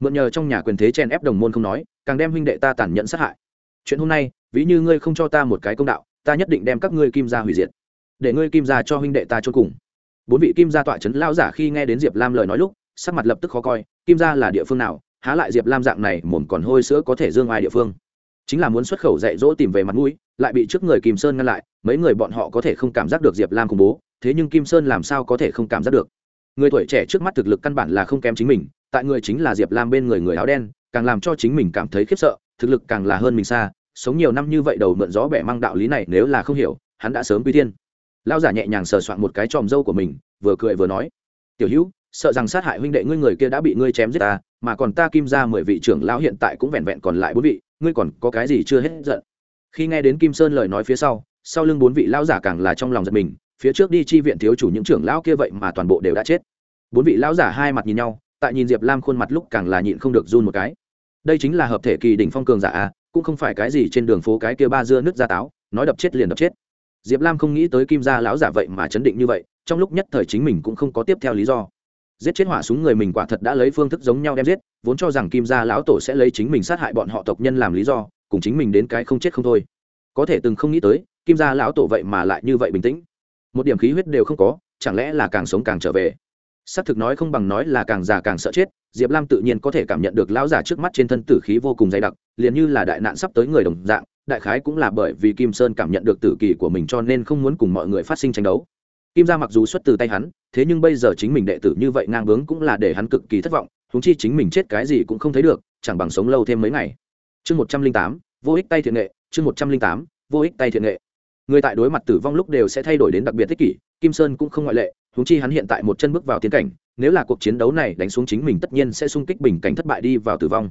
Mượn nhờ trong nhà quyền thế chen ép đồng môn không nói, càng đem huynh đệ ta tàn nhẫn sát hại. Chuyện hôm nay, ví như ngươi không cho ta một cái công đạo, ta nhất định đem các ngươi kim gia hủy diệt, để ngươi kim gia cho huynh đệ ta cho cùng. Bốn vị kim gia tọa trấn lão giả khi nghe đến diệp lam lời nói lúc sắc mặt lập tức khó coi, kim gia là địa phương nào, há lại diệp lam dạng này mồm còn hôi sữa có thể dương ai địa phương. Chính là muốn xuất khẩu dạy dỗ tìm về mặt mũi, lại bị trước người kim sơn ngăn lại, mấy người bọn họ có thể không cảm giác được diệp lam khủng bố, thế nhưng kim sơn làm sao có thể không cảm giác được? Người tuổi trẻ trước mắt thực lực căn bản là không kém chính mình, tại người chính là diệp lam bên người người áo đen, càng làm cho chính mình cảm thấy khiếp sợ, thực lực càng là hơn mình xa, sống nhiều năm như vậy đầu mượn gió bẻ mang đạo lý này nếu là không hiểu, hắn đã sớm quy tiên lao giả nhẹ nhàng sờ soạn một cái tròm dâu của mình, vừa cười vừa nói, tiểu hữu sợ rằng sát hại huynh đệ ngươi người kia đã bị ngươi chém giết ta, mà còn ta kim ra mười vị trưởng lão hiện tại cũng vẹn vẹn còn lại bốn vị, ngươi còn có cái gì chưa hết giận? Khi nghe đến kim sơn lời nói phía sau sau lưng bốn vị lão giả càng là trong lòng giật mình, phía trước đi chi viện thiếu chủ những trưởng lão kia vậy mà toàn bộ đều đã chết. Bốn vị lão giả hai mặt nhìn nhau, tại nhìn diệp lam khuôn mặt lúc càng là nhịn không được run một cái. Đây chính là hợp thể kỳ đỉnh phong cường giả à? cũng không phải cái gì trên đường phố cái kia ba dưa nước ra táo, nói đập chết liền đập chết. Diệp lam không nghĩ tới kim gia lão giả vậy mà chấn định như vậy, trong lúc nhất thời chính mình cũng không có tiếp theo lý do giết chết hỏa súng người mình quả thật đã lấy phương thức giống nhau đem giết, vốn cho rằng kim gia lão tổ sẽ lấy chính mình sát hại bọn họ tộc nhân làm lý do, cùng chính mình đến cái không chết không thôi. Có thể từng không nghĩ tới, kim gia lão tổ vậy mà lại như vậy bình tĩnh. Một điểm khí huyết đều không có, chẳng lẽ là càng sống càng trở về? Xác thực nói không bằng nói là càng già càng sợ chết, diệp lam tự nhiên có thể cảm nhận được lão giả trước mắt trên thân tử khí vô cùng dày đặc, liền như là đại nạn sắp tới người đồng dạng, đại khái cũng là bởi vì kim sơn cảm nhận được tử kỳ của mình cho nên không muốn cùng mọi người phát sinh tranh đấu kim gia mặc dù xuất từ tay hắn, thế nhưng bây giờ chính mình đệ tử như vậy ngang bướng cũng là để hắn cực kỳ thất vọng húng chi chính mình chết cái gì cũng không thấy được, chẳng bằng sống lâu thêm mấy ngày. Chương một trăm linh tám, vô ích tay thiện nghệ, chương một trăm linh tám, vô ích tay thiện nghệ. Người tại đối mặt tử vong lúc đều sẽ thay đổi đến đặc biệt tích kỷ, kim sơn cũng không ngoại lệ húng chi hắn hiện tại một chân bước vào tiến cảnh, nếu là cuộc chiến đấu này đánh xuống chính mình tất nhiên sẽ sung kích bình cảnh thất bại đi vào tử vong.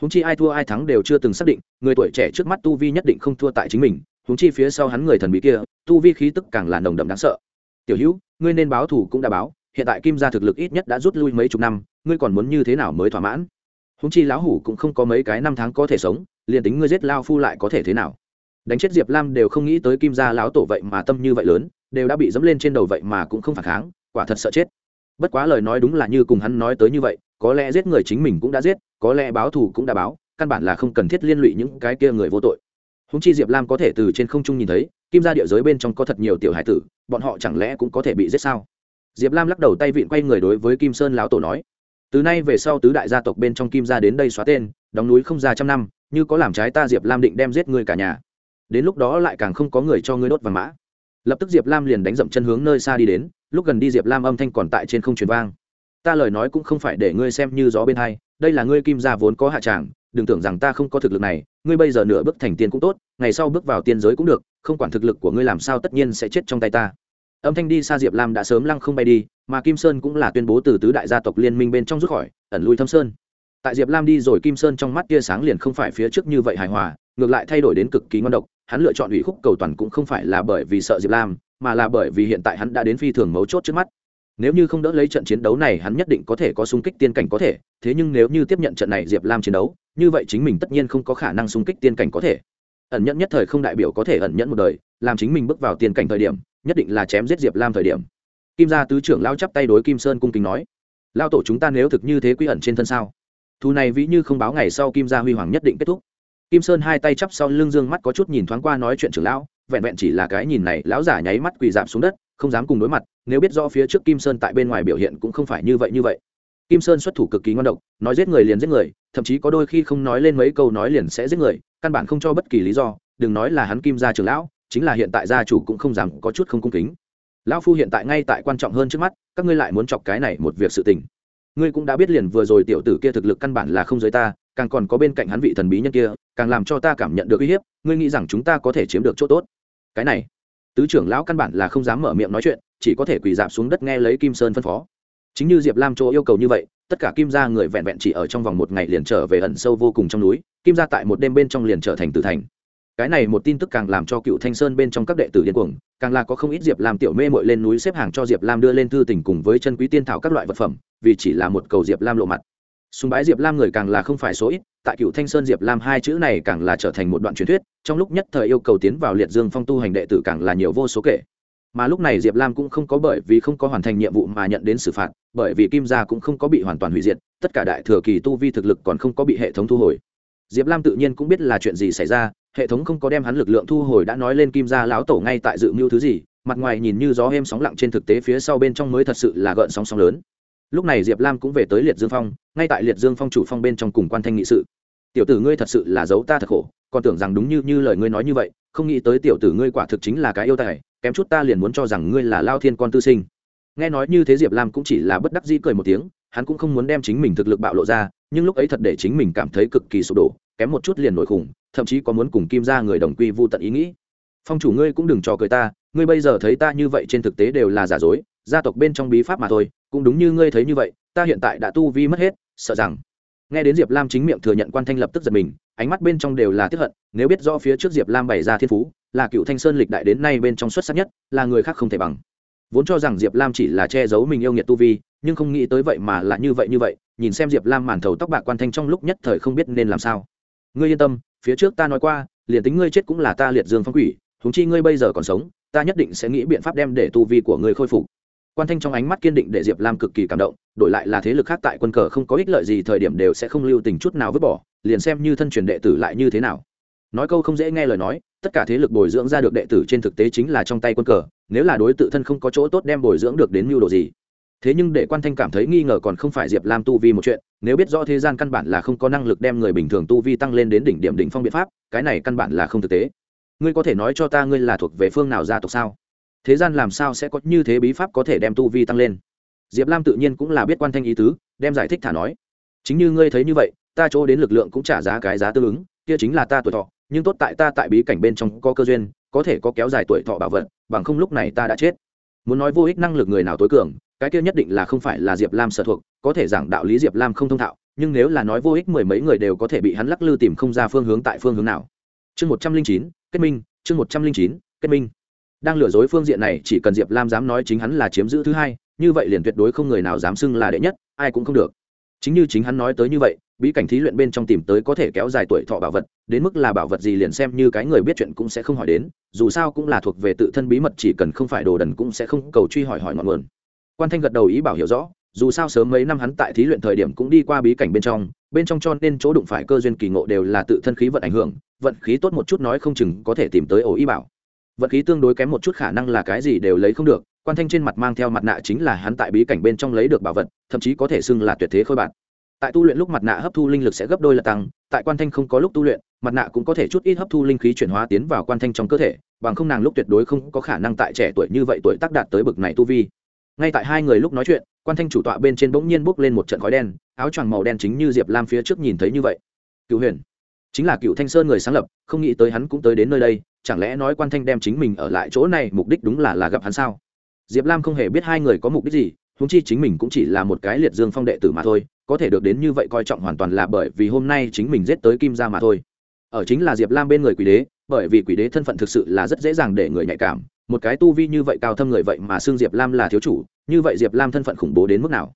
Húng chi ai thua ai thắng đều chưa từng xác định, người tuổi trẻ trước mắt tu vi nhất định không thua tại chính mình húng chi phía sau hắn người thần bí kia, tu vi khí tức càng là nồng đậm đáng sợ tiểu hữu, ngươi nên báo thù cũng đã báo, hiện tại kim gia thực lực ít nhất đã rút lui mấy chục năm, ngươi còn muốn như thế nào mới thỏa mãn? Húng chi lão hủ cũng không có mấy cái năm tháng có thể sống, liền tính ngươi giết lao phu lại có thể thế nào? Đánh chết diệp lam đều không nghĩ tới kim gia lão tổ vậy mà tâm như vậy lớn, đều đã bị dẫm lên trên đầu vậy mà cũng không phản kháng, quả thật sợ chết. Bất quá lời nói đúng là như cùng hắn nói tới như vậy, có lẽ giết người chính mình cũng đã giết, có lẽ báo thù cũng đã báo, căn bản là không cần thiết liên lụy những cái kia người vô tội. Húng chi diệp lam có thể từ trên không trung nhìn thấy kim gia địa giới bên trong có thật nhiều tiểu hải tử, bọn họ chẳng lẽ cũng có thể bị giết sao? Diệp lam lắc đầu tay vịn quay người đối với kim sơn lão tổ nói, từ nay về sau tứ đại gia tộc bên trong kim gia đến đây xóa tên, đóng núi không ra trăm năm, như có làm trái ta diệp lam định đem giết người cả nhà. Đến lúc đó lại càng không có người cho ngươi đốt vàng mã. Lập tức diệp lam liền đánh dậm chân hướng nơi xa đi đến, lúc gần đi diệp lam âm thanh còn tại trên không truyền vang. Ta lời nói cũng không phải để ngươi xem như gió bên hai, đây là ngươi kim gia vốn có hạ tràng, đừng tưởng rằng ta không có thực lực này, ngươi bây giờ nửa bước thành tiên cũng tốt, ngày sau bước vào tiên giới cũng được không quản thực lực của ngươi làm sao tất nhiên sẽ chết trong tay ta. Âm thanh đi xa diệp lam đã sớm lăng không bay đi, mà kim sơn cũng là tuyên bố từ tứ đại gia tộc liên minh bên trong rút khỏi, ẩn lui thâm sơn. Tại diệp lam đi rồi kim sơn trong mắt tia sáng liền không phải phía trước như vậy hài hòa, ngược lại thay đổi đến cực kỳ ngon độc, hắn lựa chọn ủy khúc cầu toàn cũng không phải là bởi vì sợ diệp lam, mà là bởi vì hiện tại hắn đã đến phi thường mấu chốt trước mắt. Nếu như không đỡ lấy trận chiến đấu này, hắn nhất định có thể có xung kích tiên cảnh có thể, thế nhưng nếu như tiếp nhận trận này diệp lam chiến đấu, như vậy chính mình tất nhiên không có khả năng xung kích tiên cảnh có thể ẩn nhẫn nhất thời không đại biểu có thể ẩn nhẫn một đời, làm chính mình bước vào tiền cảnh thời điểm, nhất định là chém giết diệp lam thời điểm. Kim gia tứ trưởng lao chắp tay đối kim sơn cung kính nói lao tổ chúng ta nếu thực như thế quy ẩn trên thân sao? Thù này ví như không báo ngày sau kim gia huy hoàng nhất định kết thúc. Kim sơn hai tay chắp sau lưng dương mắt có chút nhìn thoáng qua nói chuyện trưởng lão, vẹn vẹn chỉ là cái nhìn này, lão giả nháy mắt quỳ dạp xuống đất, không dám cùng đối mặt, nếu biết rõ phía trước kim sơn tại bên ngoài biểu hiện cũng không phải như vậy như vậy. Kim sơn xuất thủ cực kỳ ngon độc, nói giết người liền giết người, thậm chí có đôi khi không nói lên mấy câu nói liền sẽ giết người căn bản không cho bất kỳ lý do, đừng nói là hắn kim gia trưởng lão, chính là hiện tại gia chủ cũng không dám có chút không cung kính. Lão phu hiện tại ngay tại quan trọng hơn trước mắt, các ngươi lại muốn chọc cái này một việc sự tình. Ngươi cũng đã biết liền vừa rồi tiểu tử kia thực lực căn bản là không giới ta, càng còn có bên cạnh hắn vị thần bí nhân kia, càng làm cho ta cảm nhận được uy hiếp, ngươi nghĩ rằng chúng ta có thể chiếm được chỗ tốt. Cái này, tứ trưởng lão căn bản là không dám mở miệng nói chuyện, chỉ có thể quỳ dạp xuống đất nghe lấy kim sơn phân phó chính như diệp lam chỗ yêu cầu như vậy, tất cả kim gia người vẹn vẹn chỉ ở trong vòng một ngày liền trở về ẩn sâu vô cùng trong núi, kim gia tại một đêm bên trong liền trở thành tử thành. Cái này một tin tức càng làm cho cựu thanh sơn bên trong các đệ tử điên cuồng, càng là có không ít diệp lam tiểu mê mội lên núi xếp hàng cho diệp lam đưa lên thư tình cùng với chân quý tiên thảo các loại vật phẩm, vì chỉ là một cầu diệp lam lộ mặt. Sùng bái diệp lam người càng là không phải số ít, tại cựu thanh sơn diệp lam hai chữ này càng là trở thành một đoạn truyền thuyết, trong lúc nhất thời yêu cầu tiến vào liệt dương phong tu hành đệ tử càng là nhiều vô số kể mà lúc này diệp lam cũng không có bởi vì không có hoàn thành nhiệm vụ mà nhận đến xử phạt, bởi vì kim gia cũng không có bị hoàn toàn hủy diệt, tất cả đại thừa kỳ tu vi thực lực còn không có bị hệ thống thu hồi. Diệp lam tự nhiên cũng biết là chuyện gì xảy ra, hệ thống không có đem hắn lực lượng thu hồi đã nói lên kim gia lão tổ ngay tại dự mưu thứ gì, mặt ngoài nhìn như gió êm sóng lặng trên thực tế phía sau bên trong mới thật sự là gợn sóng sóng lớn. Lúc này diệp lam cũng về tới liệt dương phong, ngay tại liệt dương phong chủ phong bên trong cùng quan thanh nghị sự. Tiểu tử ngươi thật sự là giấu ta thật khổ, còn tưởng rằng đúng như như lời ngươi nói như vậy, không nghĩ tới tiểu tử ngươi quả thực chính là cái yêu tài kém chút ta liền muốn cho rằng ngươi là lao thiên con tư sinh. Nghe nói như thế diệp lam cũng chỉ là bất đắc dĩ cười một tiếng, hắn cũng không muốn đem chính mình thực lực bạo lộ ra, nhưng lúc ấy thật để chính mình cảm thấy cực kỳ sụp đổ, kém một chút liền nổi khủng, thậm chí có muốn cùng kim ra người đồng quy vô tận ý nghĩ. Phong chủ ngươi cũng đừng trò cười ta, ngươi bây giờ thấy ta như vậy trên thực tế đều là giả dối, gia tộc bên trong bí pháp mà thôi, cũng đúng như ngươi thấy như vậy, ta hiện tại đã tu vi mất hết, sợ rằng. Nghe đến diệp lam chính miệng thừa nhận quan thanh lập tức giật mình, ánh mắt bên trong đều là tiếp hận, nếu biết rõ phía trước diệp lam bày ra thiên phú là cựu thanh sơn lịch đại đến nay bên trong xuất sắc nhất, là người khác không thể bằng. Vốn cho rằng diệp lam chỉ là che giấu mình yêu nghiệt tu vi, nhưng không nghĩ tới vậy mà là như vậy như vậy, nhìn xem diệp lam màn thầu tóc bạc quan thanh trong lúc nhất thời không biết nên làm sao. Ngươi yên tâm, phía trước ta nói qua, liền tính ngươi chết cũng là ta liệt dương phong quỷ thúng chi ngươi bây giờ còn sống, ta nhất định sẽ nghĩ biện pháp đem để tu vi của ngươi khôi phục. Quan thanh trong ánh mắt kiên định để diệp lam cực kỳ cảm động, đổi lại là thế lực khác tại quân cờ không có ích lợi gì thời điểm đều sẽ không lưu tình chút nào vứt bỏ, liền xem như thân truyền đệ tử lại như thế nào nói câu không dễ nghe lời nói, tất cả thế lực bồi dưỡng ra được đệ tử trên thực tế chính là trong tay quân cờ, nếu là đối tự thân không có chỗ tốt đem bồi dưỡng được đến mưu đồ gì. Thế nhưng để quan thanh cảm thấy nghi ngờ còn không phải diệp lam tu vi một chuyện, nếu biết rõ thế gian căn bản là không có năng lực đem người bình thường tu vi tăng lên đến đỉnh điểm đỉnh phong biện pháp, cái này căn bản là không thực tế. Ngươi có thể nói cho ta ngươi là thuộc về phương nào gia tộc sao? Thế gian làm sao sẽ có như thế bí pháp có thể đem tu vi tăng lên? Diệp lam tự nhiên cũng là biết quan thanh ý tứ, đem giải thích thả nói. Chính như ngươi thấy như vậy, ta chỗ đến lực lượng cũng trả giá cái giá tương ứng, kia chính là ta tuổi thọ nhưng tốt tại ta tại bí cảnh bên trong có cơ duyên, có thể có kéo dài tuổi thọ bảo vật, bằng không lúc này ta đã chết. Muốn nói vô ích năng lực người nào tối cường, cái kia nhất định là không phải là diệp lam sở thuộc, có thể giảng đạo lý diệp lam không thông thạo, nhưng nếu là nói vô ích mười mấy người đều có thể bị hắn lắc lư tìm không ra phương hướng tại phương hướng nào. Chương một trăm linh chín, kết minh, chương một trăm linh chín, kết minh. Đang lừa dối phương diện này, chỉ cần diệp lam dám nói chính hắn là chiếm giữ thứ hai, như vậy liền tuyệt đối không người nào dám xưng là đệ nhất, ai cũng không được chính như chính hắn nói tới như vậy, bí cảnh thí luyện bên trong tìm tới có thể kéo dài tuổi thọ bảo vật, đến mức là bảo vật gì liền xem như cái người biết chuyện cũng sẽ không hỏi đến, dù sao cũng là thuộc về tự thân bí mật, chỉ cần không phải đồ đần cũng sẽ không cầu truy hỏi hỏi ngọn nguồn. Quan thanh gật đầu ý bảo hiểu rõ, dù sao sớm mấy năm hắn tại thí luyện thời điểm cũng đi qua bí cảnh bên trong bên trong cho nên chỗ đụng phải cơ duyên kỳ ngộ đều là tự thân khí vận ảnh hưởng, vận khí tốt một chút nói không chừng có thể tìm tới ổ ý bảo. Vận khí tương đối kém một chút khả năng là cái gì đều lấy không được quan thanh trên mặt mang theo mặt nạ chính là hắn tại bí cảnh bên trong lấy được bảo vật, thậm chí có thể xưng là tuyệt thế khôi bạn tại tu luyện lúc mặt nạ hấp thu linh lực sẽ gấp đôi là tăng, tại quan thanh không có lúc tu luyện, mặt nạ cũng có thể chút ít hấp thu linh khí chuyển hóa tiến vào quan thanh trong cơ thể, bằng không nàng lúc tuyệt đối không có khả năng tại trẻ tuổi như vậy tuổi tác đạt tới bực này tu vi. Ngay tại hai người lúc nói chuyện, quan thanh chủ tọa bên trên bỗng nhiên bốc lên một trận khói đen, áo choàng màu đen chính như diệp lam phía trước nhìn thấy như vậy. Cựu huyền, chính là cựu thanh sơn người sáng lập, không nghĩ tới hắn cũng tới đến nơi đây, chẳng lẽ nói quan thanh đem chính mình ở lại chỗ này mục đích đúng là là gặp hắn sao? Diệp lam không hề biết hai người có mục đích gì húng chi chính mình cũng chỉ là một cái liệt dương phong đệ tử mà thôi, có thể được đến như vậy coi trọng hoàn toàn là bởi vì hôm nay chính mình giết tới kim ra mà thôi. Ở chính là diệp lam bên người quỷ đế, bởi vì quỷ đế thân phận thực sự là rất dễ dàng để người nhạy cảm, một cái tu vi như vậy cao thâm người vậy mà xưng diệp lam là thiếu chủ, như vậy diệp lam thân phận khủng bố đến mức nào?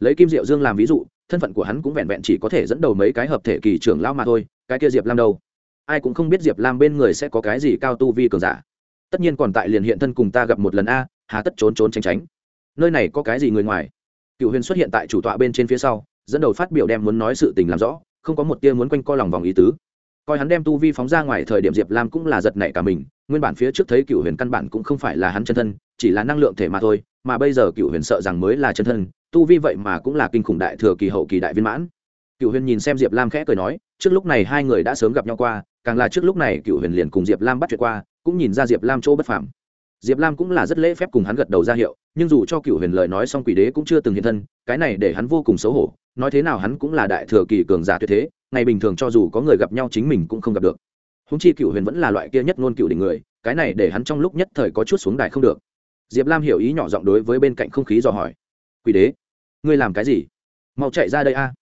Lấy kim diệu dương làm ví dụ, thân phận của hắn cũng vẹn vẹn chỉ có thể dẫn đầu mấy cái hợp thể kỳ trưởng lao mà thôi, cái kia diệp lam đâu? Ai cũng không biết diệp lam bên người sẽ có cái gì cao tu vi cường giả. Tất nhiên còn tại liền hiện thân cùng ta gặp một lần a hà tất trốn trốn tránh tránh. Nơi này có cái gì người ngoài? Cựu huyền xuất hiện tại chủ tọa bên trên phía sau, dẫn đầu phát biểu đem muốn nói sự tình làm rõ, không có một tia muốn quanh co lòng vòng ý tứ. Coi hắn đem tu vi phóng ra ngoài thời điểm diệp lam cũng là giật nảy cả mình, nguyên bản phía trước thấy cựu huyền căn bản cũng không phải là hắn chân thân, chỉ là năng lượng thể mà thôi, mà bây giờ cựu huyền sợ rằng mới là chân thân, tu vi vậy mà cũng là kinh khủng đại thừa kỳ hậu kỳ đại viên mãn. Cựu huyền nhìn xem diệp lam khẽ cười nói, trước lúc này hai người đã sớm gặp nhau qua, càng là trước lúc này cựu huyền liền cùng diệp lam bắt chuyện qua, cũng nhìn ra diệp lam chỗ bất phàm diệp lam cũng là rất lễ phép cùng hắn gật đầu ra hiệu, nhưng dù cho cựu huyền lời nói xong quỷ đế cũng chưa từng hiện thân, cái này để hắn vô cùng xấu hổ, nói thế nào hắn cũng là đại thừa kỳ cường giả tuyệt thế, ngày bình thường cho dù có người gặp nhau chính mình cũng không gặp được. Húng chi cựu huyền vẫn là loại kia nhất ngôn cựu đỉnh người, cái này để hắn trong lúc nhất thời có chút xuống đài không được. Diệp lam hiểu ý nhỏ giọng đối với bên cạnh không khí dò hỏi, quỷ đế, ngươi làm cái gì? Mau chạy ra đây a.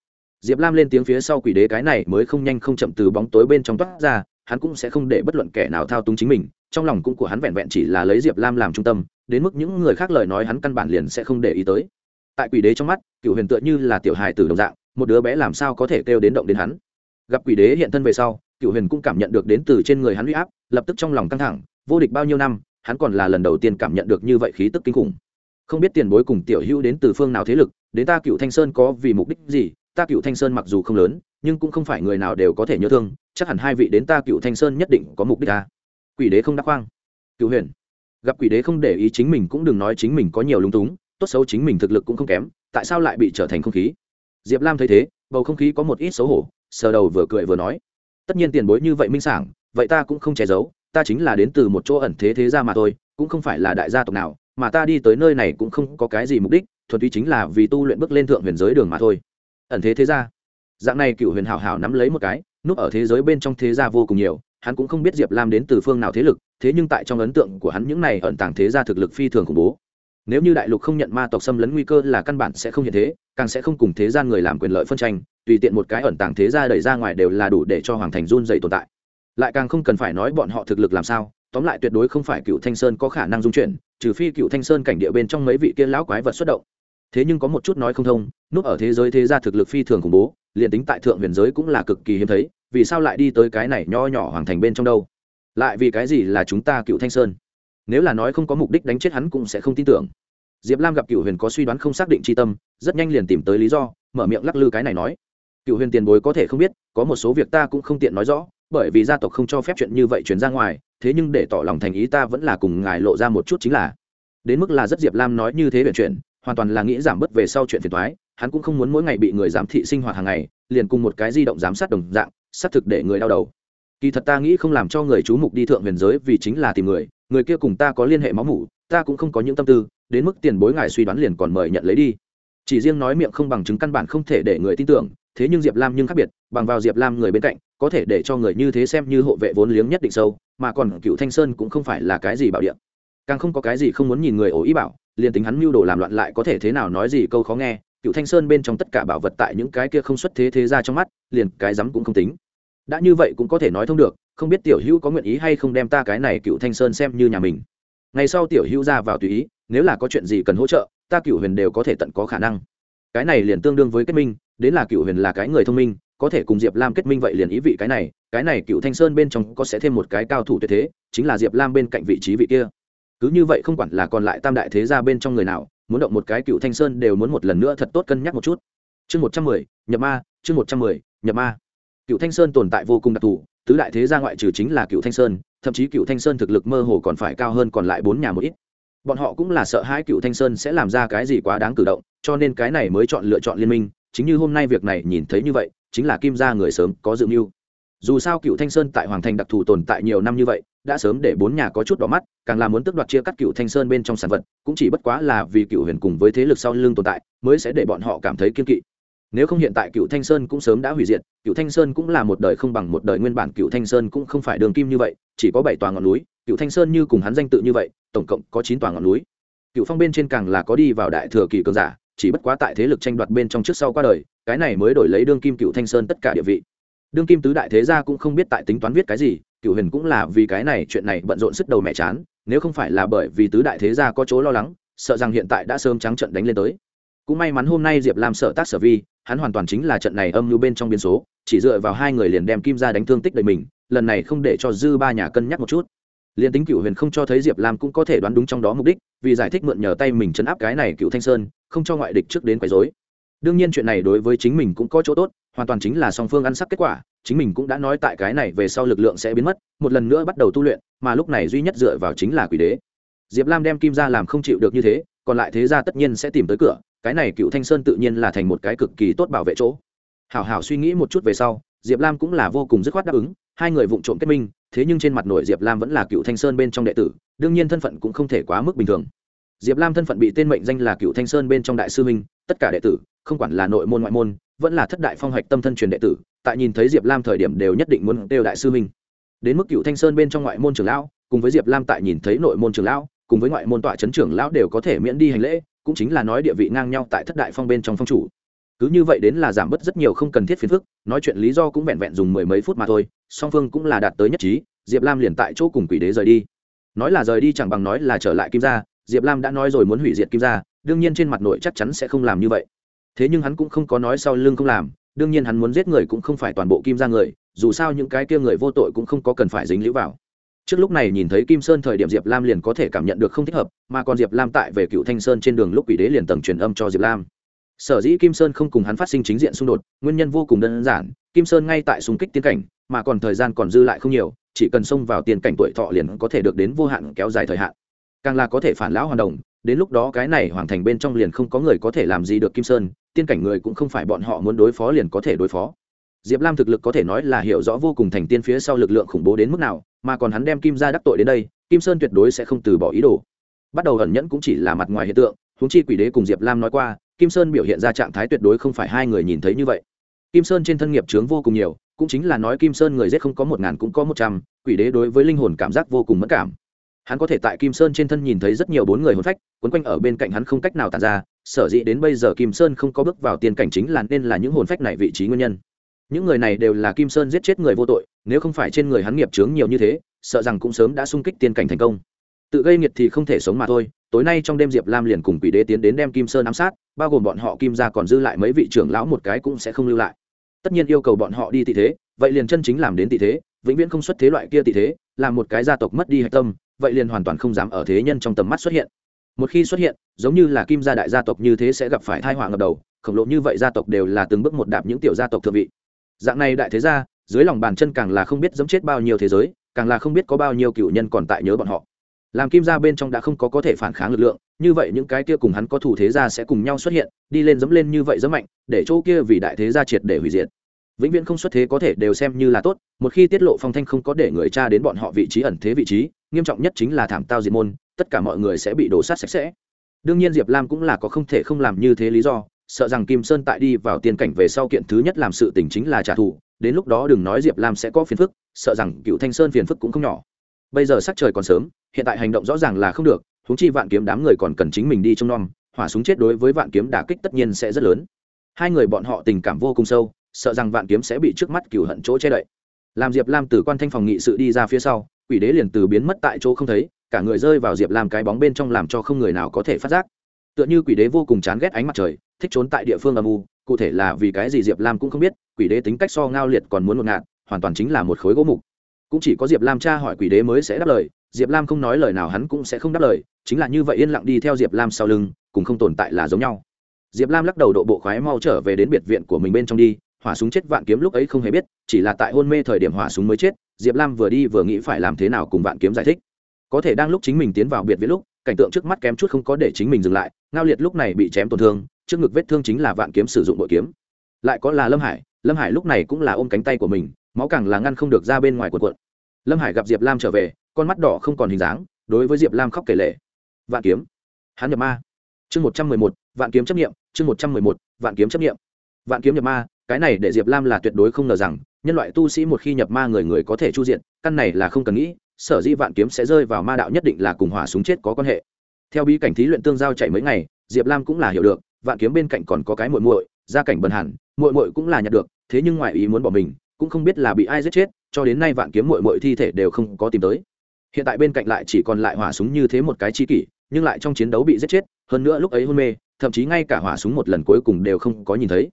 Diệp lam lên tiếng phía sau quỷ đế cái này mới không nhanh không chậm từ bóng tối bên trong toát ra, hắn cũng sẽ không để bất luận kẻ nào thao túng chính mình trong lòng cũng của hắn vẹn vẹn chỉ là lấy diệp lam làm trung tâm, đến mức những người khác lời nói hắn căn bản liền sẽ không để ý tới. Tại quỷ đế trong mắt cựu huyền tựa như là tiểu hài tử đồng dạng, một đứa bé làm sao có thể kêu đến động đến hắn. Gặp quỷ đế hiện thân về sau cựu huyền cũng cảm nhận được đến từ trên người hắn huy áp, lập tức trong lòng căng thẳng, vô địch bao nhiêu năm, hắn còn là lần đầu tiên cảm nhận được như vậy khí tức kinh khủng. Không biết tiền bối cùng tiểu hữu đến từ phương nào thế lực, đến ta cựu thanh sơn có vì mục đích gì, ta cựu thanh sơn mặc dù không lớn, nhưng cũng không phải người nào đều có thể nhớ thương, chắc hẳn hai vị đến ta cựu thanh sơn nhất định có mục đích ta quỷ đế không đắc khoang cựu huyền. Gặp quỷ đế không để ý chính mình cũng đừng nói chính mình có nhiều lung túng, tốt xấu chính mình thực lực cũng không kém, tại sao lại bị trở thành không khí? Diệp lam thấy thế, bầu không khí có một ít xấu hổ, sờ đầu vừa cười vừa nói, tất nhiên tiền bối như vậy minh sảng, vậy ta cũng không che giấu, ta chính là đến từ một chỗ ẩn thế thế gia mà thôi, cũng không phải là đại gia tộc nào, mà ta đi tới nơi này cũng không có cái gì mục đích, thuần túy chính là vì tu luyện bước lên thượng huyền giới đường mà thôi. Ẩn thế thế gia. Dạng này cựu huyền hảo hảo nắm lấy một cái, núp ở thế giới bên trong thế gia vô cùng nhiều hắn cũng không biết diệp lam đến từ phương nào thế lực, thế nhưng tại trong ấn tượng của hắn những này ẩn tàng thế gia thực lực phi thường khủng bố. Nếu như đại lục không nhận ma tộc xâm lấn nguy cơ là căn bản sẽ không hiện thế, càng sẽ không cùng thế gian người làm quyền lợi phân tranh, tùy tiện một cái ẩn tàng thế gia đẩy ra ngoài đều là đủ để cho hoàng thành run dày tồn tại. Lại càng không cần phải nói bọn họ thực lực làm sao, tóm lại tuyệt đối không phải cựu thanh sơn có khả năng dung chuyển, trừ phi cựu thanh sơn cảnh địa bên trong mấy vị kia lão quái vật xuất động. Thế nhưng có một chút nói không thông, núp ở thế giới thế gia thực lực phi thường khủng bố, liền tính tại thượng huyền giới cũng là cực kỳ hiếm thấy vì sao lại đi tới cái này nho nhỏ hoàng thành bên trong đâu? Lại vì cái gì là chúng ta cựu thanh sơn? Nếu là nói không có mục đích đánh chết hắn cũng sẽ không tin tưởng. Diệp lam gặp cựu huyền có suy đoán không xác định c tâm, rất nhanh liền tìm tới lý do, mở miệng lắc lư cái này nói. Cựu huyền tiền bối có thể không biết, có một số việc ta cũng không tiện nói rõ, bởi vì gia tộc không cho phép chuyện như vậy chuyển ra ngoài, thế nhưng để tỏ lòng thành ý ta vẫn là cùng ngài lộ ra một chút chính là. Đến mức là rất diệp lam nói như thế biện chuyện, hoàn toàn là nghĩ giảm bớt về sau chuyện phiền thoái hắn cũng không muốn mỗi ngày bị người giám thị sinh hoạt hàng ngày liền cùng một cái di động giám sát đồng dạng, xác thực để người đau đầu. Kỳ thật ta nghĩ không làm cho người chú mục đi thượng huyền giới vì chính là tìm người người kia cùng ta có liên hệ máu mủ, ta cũng không có những tâm tư, đến mức tiền bối ngài suy đoán liền còn mời nhận lấy đi. Chỉ riêng nói miệng không bằng chứng căn bản không thể để người tin tưởng, thế nhưng diệp lam nhưng khác biệt, bằng vào diệp lam người bên cạnh, có thể để cho người như thế xem như hộ vệ vốn liếng nhất định sâu, mà còn cựu thanh sơn cũng không phải là cái gì bảo điện càng không có cái gì không muốn nhìn người ổ ý bảo, liền tính hắn mưu đồ làm loạn lại có thể thế nào nói gì câu khó nghe cựu thanh sơn bên trong tất cả bảo vật tại những cái kia không xuất thế thế ra trong mắt, liền cái rắm cũng không tính. Đã như vậy cũng có thể nói thông được, không biết tiểu hữu có nguyện ý hay không đem ta cái này cựu thanh sơn xem như nhà mình. Ngày sau tiểu hữu ra vào tùy ý, nếu là có chuyện gì cần hỗ trợ, ta cựu huyền đều có thể tận có khả năng. Cái này liền tương đương với kết minh, đến là cựu huyền là cái người thông minh, có thể cùng diệp lam kết minh vậy liền ý vị cái này cái này cựu thanh sơn bên trong có sẽ thêm một cái cao thủ tuyệt thế, chính là diệp lam bên cạnh vị trí vị kia. Cứ như vậy không quản là còn lại tam đại thế gia bên trong người nào muốn động một cái cựu thanh sơn đều muốn một lần nữa thật tốt cân nhắc một chút. Chương một trăm mười, nhập ma, chương một trăm mười, nhập ma. Cựu thanh sơn tồn tại vô cùng đặc thù, tứ đại thế gia ngoại trừ chính là cựu thanh sơn, thậm chí cựu thanh sơn thực lực mơ hồ còn phải cao hơn còn lại bốn nhà một ít. Bọn họ cũng là sợ hãi cựu thanh sơn sẽ làm ra cái gì quá đáng cử động, cho nên cái này mới chọn lựa chọn liên minh, chính như hôm nay việc này nhìn thấy như vậy, chính là kim gia người sớm có dự mưu. Dù sao cựu thanh sơn tại hoàng thành đặc thù tồn tại nhiều năm như vậy đã sớm để bốn nhà có chút đỏ mắt, càng là muốn tước đoạt chia cắt cựu thanh sơn bên trong sản vật, cũng chỉ bất quá là vì cựu huyền cùng với thế lực sau lưng tồn tại, mới sẽ để bọn họ cảm thấy kiên kỵ. Nếu không hiện tại cựu thanh sơn cũng sớm đã hủy diệt, cựu thanh sơn cũng là một đời không bằng một đời nguyên bản, cựu thanh sơn cũng không phải đường kim như vậy, chỉ có bảy tòa ngọn núi, cựu thanh sơn như cùng hắn danh tự như vậy, tổng cộng có chín tòa ngọn núi. Cựu phong bên trên càng là có đi vào đại thừa kỳ cường giả, chỉ bất quá tại thế lực tranh đoạt bên trong trước sau qua đời, cái này mới đổi lấy đương kim cựu thanh sơn tất cả địa vị. Đương kim tứ đại thế gia cũng không biết tại tính toán viết cái gì cựu huyền cũng là vì cái này chuyện này bận rộn sức đầu mẹ chán, nếu không phải là bởi vì tứ đại thế gia có chỗ lo lắng, sợ rằng hiện tại đã sớm trắng trận đánh lên tới. Cũng may mắn hôm nay diệp làm sợ tác sở vi, hắn hoàn toàn chính là trận này âm mưu bên trong biến số, chỉ dựa vào hai người liền đem kim ra đánh thương tích đầy mình, lần này không để cho dư ba nhà cân nhắc một chút. Liền tính cựu huyền không cho thấy diệp lam cũng có thể đoán đúng trong đó mục đích, vì giải thích mượn nhờ tay mình chấn áp cái này cựu thanh sơn, không cho ngoại địch trước đến quấy dối đương nhiên chuyện này đối với chính mình cũng có chỗ tốt, hoàn toàn chính là song phương ăn sắc kết quả chính mình cũng đã nói tại cái này về sau lực lượng sẽ biến mất, một lần nữa bắt đầu tu luyện, mà lúc này duy nhất dựa vào chính là quỷ đế. Diệp lam đem kim ra làm không chịu được như thế, còn lại thế ra tất nhiên sẽ tìm tới cửa, cái này cựu thanh sơn tự nhiên là thành một cái cực kỳ tốt bảo vệ chỗ. Hảo hảo suy nghĩ một chút về sau, diệp lam cũng là vô cùng dứt khoát đáp ứng, hai người vụng trộm kết minh, thế nhưng trên mặt nổi diệp lam vẫn là cựu thanh sơn bên trong đệ tử, đương nhiên thân phận cũng không thể quá mức bình thường. Diệp lam thân phận bị tên mệnh danh là cựu thanh sơn bên trong đại sư minh tất cả đệ tử, không quản là nội môn ngoại môn vẫn là thất đại phong hoạch tâm thân truyền đệ tử, tại nhìn thấy diệp lam thời điểm đều nhất định muốn đều đại sư minh đến mức cựu thanh sơn bên trong ngoại môn trường lão, cùng với diệp lam tại nhìn thấy nội môn trường lão, cùng với ngoại môn tọa chấn trưởng lão đều có thể miễn đi hành lễ, cũng chính là nói địa vị ngang nhau tại thất đại phong bên trong phong chủ. Cứ như vậy đến là giảm bớt rất nhiều không cần thiết phiền phức, nói chuyện lý do cũng vẹn vẹn dùng mười mấy phút mà thôi, song phương cũng là đạt tới nhất trí, diệp lam liền tại chỗ cùng quỷ đế rời đi. Nói là rời đi chẳng bằng nói là trở lại kim gia, diệp lam đã nói rồi muốn hủy diệt kim gia, đương nhiên trên mặt nội chắc chắn sẽ không làm như vậy thế nhưng hắn cũng không có nói sau lưng không làm, đương nhiên hắn muốn giết người cũng không phải toàn bộ kim gia người, dù sao những cái kia người vô tội cũng không có cần phải dính lũ vào. Trước lúc này nhìn thấy kim sơn thời điểm diệp lam liền có thể cảm nhận được không thích hợp, mà còn diệp lam tại về cựu thanh sơn trên đường lúc quỷ đế liền tầng truyền âm cho diệp lam. Sở dĩ kim sơn không cùng hắn phát sinh chính diện xung đột, nguyên nhân vô cùng đơn giản, kim sơn ngay tại xung kích tiên cảnh, mà còn thời gian còn dư lại không nhiều, chỉ cần xông vào tiên cảnh tuổi thọ liền có thể được đến vô hạn kéo dài thời hạn. Càng là có thể phản lão hoàn đồng, đến lúc đó cái này hoàng thành bên trong liền không có người có thể làm gì được kim sơn tiên cảnh người cũng không phải bọn họ muốn đối phó liền có thể đối phó. Diệp lam thực lực có thể nói là hiểu rõ vô cùng thành tiên phía sau lực lượng khủng bố đến mức nào, mà còn hắn đem kim ra đắc tội đến đây, kim sơn tuyệt đối sẽ không từ bỏ ý đồ. Bắt đầu ẩn nhẫn cũng chỉ là mặt ngoài hiện tượng, huống chi quỷ đế cùng diệp lam nói qua, kim sơn biểu hiện ra trạng thái tuyệt đối không phải hai người nhìn thấy như vậy. Kim sơn trên thân nghiệp chướng vô cùng nhiều, cũng chính là nói kim sơn người giết không có một ngàn cũng có một trăm, quỷ đế đối với linh hồn cảm giác vô cùng mất cảm. Hắn có thể tại kim sơn trên thân nhìn thấy rất nhiều bốn người hồn phách, quấn quanh ở bên cạnh hắn không cách nào tàn ra sở dĩ đến bây giờ kim sơn không có bước vào tiền cảnh chính là nên là những hồn phách này vị trí nguyên nhân. Những người này đều là kim sơn giết chết người vô tội, nếu không phải trên người hắn nghiệp chướng nhiều như thế, sợ rằng cũng sớm đã sung kích tiên cảnh thành công. Tự gây nghiệt thì không thể sống mà thôi, tối nay trong đêm diệp lam liền cùng quỷ đế tiến đến đem kim sơn ám sát, bao gồm bọn họ kim ra còn dư lại mấy vị trưởng lão một cái cũng sẽ không lưu lại. Tất nhiên yêu cầu bọn họ đi tị thế, vậy liền chân chính làm đến tị thế, vĩnh viễn không xuất thế loại kia tị thế làm một cái gia tộc mất đi hạch tâm, vậy liền hoàn toàn không dám ở thế nhân trong tầm mắt xuất hiện một khi xuất hiện, giống như là kim gia đại gia tộc như thế sẽ gặp phải thai họa ngập đầu, khổng lồ như vậy gia tộc đều là từng bước một đạp những tiểu gia tộc thượng vị. Dạng này đại thế gia, dưới lòng bàn chân càng là không biết dẫm chết bao nhiêu thế giới, càng là không biết có bao nhiêu cựu nhân còn tại nhớ bọn họ. Làm kim gia bên trong đã không có có thể phản kháng lực lượng, như vậy những cái kia cùng hắn có thủ thế gia sẽ cùng nhau xuất hiện, đi lên dẫm lên như vậy dẫm mạnh, để chỗ kia vì đại thế gia triệt để hủy diệt. Vĩnh viễn không xuất thế có thể đều xem như là tốt, một khi tiết lộ phong thanh không có để người cha đến bọn họ vị trí ẩn thế vị trí nghiêm trọng nhất chính là thảm tao diệt môn, tất cả mọi người sẽ bị đổ sát sạch sẽ. Đương nhiên diệp lam cũng là có không thể không làm như thế lý do, sợ rằng kim sơn tại đi vào tiên cảnh về sau kiện thứ nhất làm sự tình chính là trả thù, đến lúc đó đừng nói diệp lam sẽ có phiền phức, sợ rằng cựu thanh sơn phiền phức cũng không nhỏ. Bây giờ sắc trời còn sớm, hiện tại hành động rõ ràng là không được húng chi vạn kiếm đám người còn cần chính mình đi trông nom, hỏa súng chết đối với vạn kiếm đả kích tất nhiên sẽ rất lớn. Hai người bọn họ tình cảm vô cùng sâu, sợ rằng vạn kiếm sẽ bị trước mắt Cựu hận chỗ che đậy. Làm diệp lam từ quan thanh phòng nghị sự đi ra phía sau quỷ đế liền từ biến mất tại chỗ không thấy, cả người rơi vào diệp lam cái bóng bên trong làm cho không người nào có thể phát giác. Tựa như quỷ đế vô cùng chán ghét ánh mặt trời, thích trốn tại địa phương âm u, cụ thể là vì cái gì diệp lam cũng không biết, quỷ đế tính cách so ngao liệt còn muốn ngột ngạt, hoàn toàn chính là một khối gỗ mục. Cũng chỉ có diệp lam tra hỏi quỷ đế mới sẽ đáp lời, diệp lam không nói lời nào hắn cũng sẽ không đáp lời, chính là như vậy yên lặng đi theo diệp lam sau lưng, cùng không tồn tại là giống nhau. Diệp lam lắc đầu độ bộ khoái mau trở về đến biệt viện của mình bên trong đi, hỏa súng chết vạn kiếm lúc ấy không hề biết, chỉ là tại hôn mê thời điểm hỏa súng mới chết diệp lam vừa đi vừa nghĩ phải làm thế nào cùng vạn kiếm giải thích. Có thể đang lúc chính mình tiến vào biệt viện lúc, cảnh tượng trước mắt kém chút không có để chính mình dừng lại, ngao liệt lúc này bị chém tổn thương, trước ngực vết thương chính là vạn kiếm sử dụng bội kiếm. Lại có là lâm hải lâm hải lúc này cũng là ôm cánh tay của mình, máu càng là ngăn không được ra bên ngoài quần quận lâm hải gặp diệp lam trở về, con mắt đỏ không còn hình dáng, đối với diệp lam khóc kể lệ vạn kiếm. Hắn nhập ma. Chương một trăm mười một, vạn kiếm chấp nghiệm chương một trăm mười một, vạn kiếm chấp nghiệm vạn kiếm nhập ma, cái này để diệp lam là tuyệt đối không ngờ rằng nhân loại tu sĩ một khi nhập ma người người có thể chu diện, căn này là không cần nghĩ, sở dĩ vạn kiếm sẽ rơi vào ma đạo nhất định là cùng hỏa súng chết có quan hệ. Theo bí cảnh thí luyện tương giao chạy mấy ngày, diệp lam cũng là hiểu được, vạn kiếm bên cạnh còn có cái muội muội, gia cảnh bần hẳn, muội muội cũng là nhặt được, thế nhưng ngoại ý muốn bỏ mình, cũng không biết là bị ai giết chết, cho đến nay vạn kiếm muội muội thi thể đều không có tìm tới. Hiện tại bên cạnh lại chỉ còn lại hỏa súng như thế một cái chi kỷ, nhưng lại trong chiến đấu bị giết chết, hơn nữa lúc ấy hôn mê, thậm chí ngay cả hỏa súng một lần cuối cùng đều không có nhìn thấy.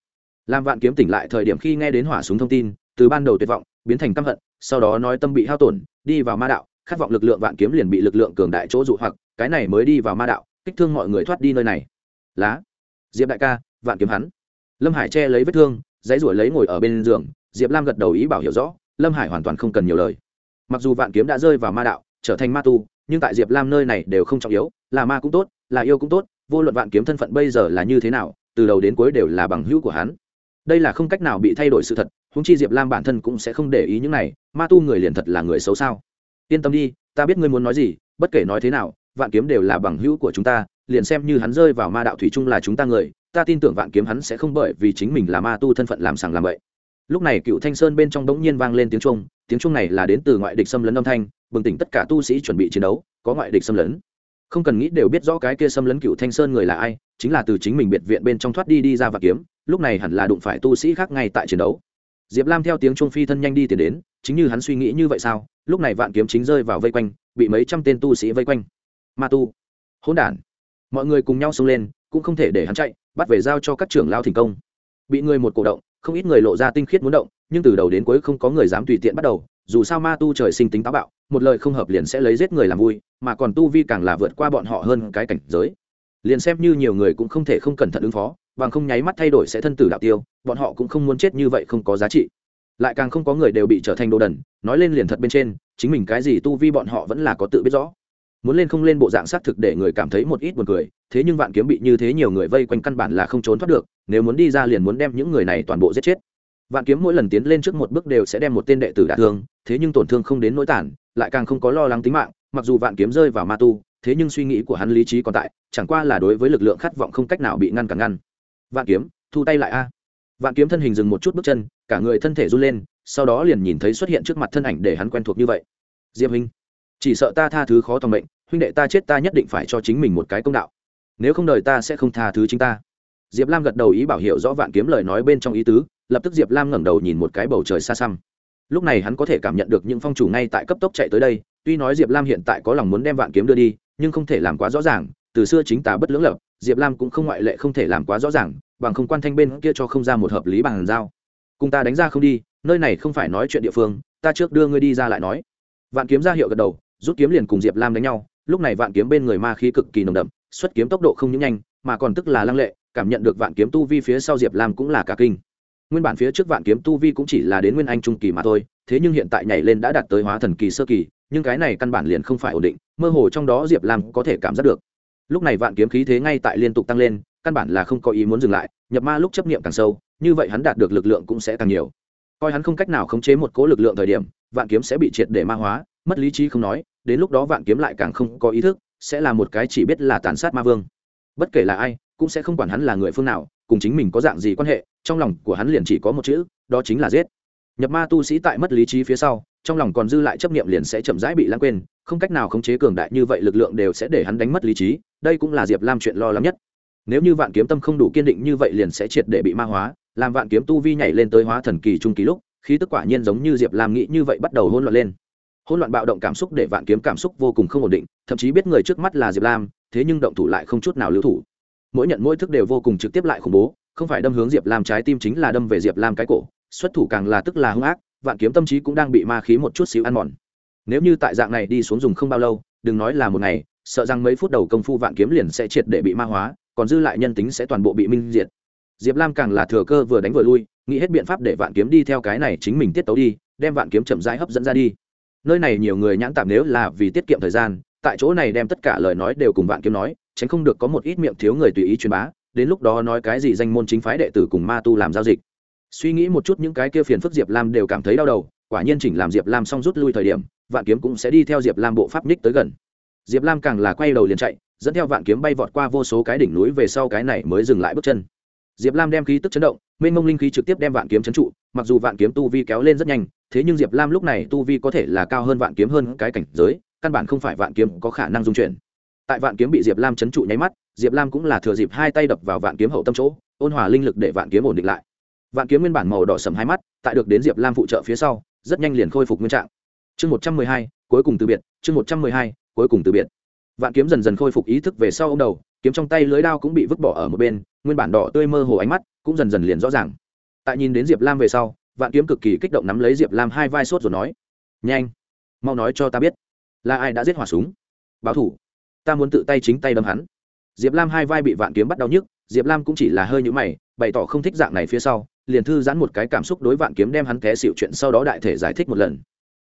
Làm vạn kiếm tỉnh lại thời điểm khi nghe đến hỏa súng thông tin từ ban đầu tuyệt vọng, biến thành căm hận, sau đó nói tâm bị hao tổn, đi vào ma đạo, khát vọng lực lượng vạn kiếm liền bị lực lượng cường đại chỗ dụ hoặc, cái này mới đi vào ma đạo, kích thương mọi người thoát đi nơi này. Lá, diệp đại ca, vạn kiếm hắn. Lâm hải che lấy vết thương, dãy ruổi lấy ngồi ở bên giường, diệp lam gật đầu ý bảo hiểu rõ, lâm hải hoàn toàn không cần nhiều lời. Mặc dù vạn kiếm đã rơi vào ma đạo, trở thành ma tu, nhưng tại diệp lam nơi này đều không trọng yếu, là ma cũng tốt, là yêu cũng tốt, vô luận vạn kiếm thân phận bây giờ là như thế nào, từ đầu đến cuối đều là bằng hữu của hắn. Đây là không cách nào bị thay đổi sự thật huống chi diệp lam bản thân cũng sẽ không để ý những này, ma tu người liền thật là người xấu sao? Yên tâm đi, ta biết ngươi muốn nói gì, bất kể nói thế nào, vạn kiếm đều là bằng hữu của chúng ta, liền xem như hắn rơi vào ma đạo thủy chung là chúng ta người, ta tin tưởng vạn kiếm hắn sẽ không bởi vì chính mình là ma tu thân phận làm sàng làm bậy. Lúc này cựu thanh sơn bên trong đống nhiên vang lên tiếng trung tiếng trung này là đến từ ngoại địch xâm lấn âm thanh, bừng tỉnh tất cả tu sĩ chuẩn bị chiến đấu, có ngoại địch xâm lấn. Không cần nghĩ đều biết rõ cái kia xâm lấn cựu thanh sơn người là ai, chính là từ chính mình biệt viện bên trong thoát đi đi ra và kiếm, lúc này hẳn là đụng phải tu sĩ khác ngay tại chiến đấu diệp lam theo tiếng trung phi thân nhanh đi tiến đến, chính như hắn suy nghĩ như vậy sao? Lúc này vạn kiếm chính rơi vào vây quanh, bị mấy trăm tên tu sĩ vây quanh. Ma tu. Hỗn đản. Mọi người cùng nhau xông lên, cũng không thể để hắn chạy, bắt về giao cho các trưởng lao thành công. Bị người một cổ động, không ít người lộ ra tinh khiết muốn động, nhưng từ đầu đến cuối không có người dám tùy tiện bắt đầu, dù sao ma tu trời sinh tính táo bạo, một lời không hợp liền sẽ lấy giết người làm vui, mà còn tu vi càng là vượt qua bọn họ hơn cái cảnh giới. Liền xem như nhiều người cũng không thể không cẩn thận ứng phó bằng không nháy mắt thay đổi sẽ thân tử đạo tiêu, bọn họ cũng không muốn chết như vậy không có giá trị. Lại càng không có người đều bị trở thành đồ đần, nói lên liền thật bên trên, chính mình cái gì tu vi bọn họ vẫn là có tự biết rõ. Muốn lên không lên bộ dạng xác thực để người cảm thấy một ít buồn cười, thế nhưng vạn kiếm bị như thế nhiều người vây quanh căn bản là không trốn thoát được, nếu muốn đi ra liền muốn đem những người này toàn bộ giết chết. Vạn kiếm mỗi lần tiến lên trước một bước đều sẽ đem một tên đệ tử đả thương, thế nhưng tổn thương không đến nỗi tản lại càng không có lo lắng tính mạng, mặc dù vạn kiếm rơi vào ma tu, thế nhưng suy nghĩ của hắn lý trí còn tại, chẳng qua là đối với lực lượng khát vọng không cách nào bị ngăn cản ngăn vạn kiếm, thu tay lại a. Vạn kiếm thân hình dừng một chút bước chân, cả người thân thể run lên, sau đó liền nhìn thấy xuất hiện trước mặt thân ảnh để hắn quen thuộc như vậy. Diệp huynh, chỉ sợ ta tha thứ khó tòng mệnh, huynh đệ ta chết ta nhất định phải cho chính mình một cái công đạo. Nếu không đời ta sẽ không tha thứ chính ta. Diệp lam gật đầu ý bảo hiệu rõ vạn kiếm lời nói bên trong ý tứ, lập tức diệp lam ngẩng đầu nhìn một cái bầu trời xa xăm. Lúc này hắn có thể cảm nhận được những phong chủ ngay tại cấp tốc chạy tới đây, tuy nói diệp lam hiện tại có lòng muốn đem vạn kiếm đưa đi, nhưng không thể làm quá rõ ràng từ xưa chính tà bất lưỡng lập, diệp lam cũng không ngoại lệ không thể làm quá rõ ràng, bằng không quan thanh bên kia cho không ra một hợp lý bằng giao. Cùng ta đánh ra không đi, nơi này không phải nói chuyện địa phương, ta trước đưa ngươi đi ra lại nói. Vạn kiếm ra hiệu gật đầu, rút kiếm liền cùng diệp lam đánh nhau, lúc này vạn kiếm bên người ma khí cực kỳ nồng đậm, xuất kiếm tốc độ không những nhanh, mà còn tức là lăng lệ, cảm nhận được vạn kiếm tu vi phía sau diệp lam cũng là cả kinh. Nguyên bản phía trước vạn kiếm tu vi cũng chỉ là đến nguyên anh trung kỳ mà thôi, thế nhưng hiện tại nhảy lên đã đạt tới hóa thần kỳ sơ kỳ, nhưng cái này căn bản liền không phải ổn định, mơ hồ trong đó diệp lam có thể cảm giác được lúc này vạn kiếm khí thế ngay tại liên tục tăng lên, căn bản là không có ý muốn dừng lại, nhập ma lúc chấp niệm càng sâu, như vậy hắn đạt được lực lượng cũng sẽ càng nhiều. Coi hắn không cách nào khống chế một cố lực lượng thời điểm, vạn kiếm sẽ bị triệt để ma hóa, mất lý trí không nói, đến lúc đó vạn kiếm lại càng không có ý thức, sẽ là một cái chỉ biết là tàn sát ma vương. Bất kể là ai, cũng sẽ không quản hắn là người phương nào, cùng chính mình có dạng gì quan hệ, trong lòng của hắn liền chỉ có một chữ, đó chính là giết. Nhập ma tu sĩ tại mất lý trí phía sau, trong lòng còn dư lại chấp niệm liền sẽ chậm rãi bị lãng quên không cách nào khống chế cường đại như vậy lực lượng đều sẽ để hắn đánh mất lý trí, đây cũng là diệp lam chuyện lo lắng nhất. Nếu như vạn kiếm tâm không đủ kiên định như vậy liền sẽ triệt để bị ma hóa, làm vạn kiếm tu vi nhảy lên tới hóa thần kỳ trung kỳ lúc, khí tức quả nhiên giống như diệp lam nghĩ như vậy bắt đầu hôn loạn lên. Hôn loạn bạo động cảm xúc để vạn kiếm cảm xúc vô cùng không ổn định, thậm chí biết người trước mắt là diệp lam, thế nhưng động thủ lại không chút nào lưu thủ. Mỗi nhận mỗi thức đều vô cùng trực tiếp lại khủng bố, không phải đâm hướng diệp lam trái tim chính là đâm về diệp lam cái cổ, xuất thủ càng là tức là hung ác, vạn kiếm tâm trí cũng đang bị ma khí một chút xíu ăn mòn nếu như tại dạng này đi xuống dùng không bao lâu, đừng nói là một ngày, sợ rằng mấy phút đầu công phu vạn kiếm liền sẽ triệt để bị ma hóa, còn dư lại nhân tính sẽ toàn bộ bị minh diệt. Diệp lam càng là thừa cơ vừa đánh vừa lui, nghĩ hết biện pháp để vạn kiếm đi theo cái này chính mình tiết tấu đi, đem vạn kiếm chậm rãi hấp dẫn ra đi. Nơi này nhiều người nhãn tạm nếu là vì tiết kiệm thời gian, tại chỗ này đem tất cả lời nói đều cùng vạn kiếm nói, tránh không được có một ít miệng thiếu người tùy ý truyền bá, đến lúc đó nói cái gì danh môn chính phái đệ tử cùng ma tu làm giao dịch. Suy nghĩ một chút những cái kia phiền phức diệp lam đều cảm thấy đau đầu, quả nhiên chỉnh làm diệp lam xong rút lui thời điểm vạn kiếm cũng sẽ đi theo diệp lam bộ pháp nhích tới gần. Diệp lam càng là quay đầu liền chạy, dẫn theo vạn kiếm bay vọt qua vô số cái đỉnh núi về sau cái này mới dừng lại bước chân. Diệp lam đem khí tức chấn động, mênh mông linh khí trực tiếp đem vạn kiếm chấn trụ, mặc dù vạn kiếm tu vi kéo lên rất nhanh, thế nhưng diệp lam lúc này tu vi có thể là cao hơn vạn kiếm hơn cái cảnh giới, căn bản không phải vạn kiếm có khả năng dung chuyển. Tại vạn kiếm bị diệp lam chấn trụ nháy mắt, diệp lam cũng là thừa dịp hai tay đập vào vạn kiếm hậu tâm chỗ, ôn hòa linh lực để vạn kiếm ổn định lại. Vạn kiếm nguyên bản màu đỏ sầm hai mắt, tại được đến diệp lam phụ trợ phía sau, rất nhanh liền khôi phục nguyên trạng chương một trăm mười hai, cuối cùng từ biệt, chương một trăm mười hai, cuối cùng từ biệt. Vạn kiếm dần dần khôi phục ý thức về sau ông đầu, kiếm trong tay lưới đao cũng bị vứt bỏ ở một bên, nguyên bản đỏ tươi mơ hồ ánh mắt cũng dần dần liền rõ ràng. Tại nhìn đến diệp lam về sau, vạn kiếm cực kỳ kích động nắm lấy diệp lam hai vai sốt rồi nói, nhanh, mau nói cho ta biết, là ai đã giết hỏa súng? Báo thủ, ta muốn tự tay chính tay đâm hắn. Diệp lam hai vai bị vạn kiếm bắt đau nhức, diệp lam cũng chỉ là hơi nhũ mày, bày tỏ không thích dạng này phía sau, liền thư giãn một cái cảm xúc đối vạn kiếm đem hắn té xịu chuyện sau đó đại thể giải thích một lần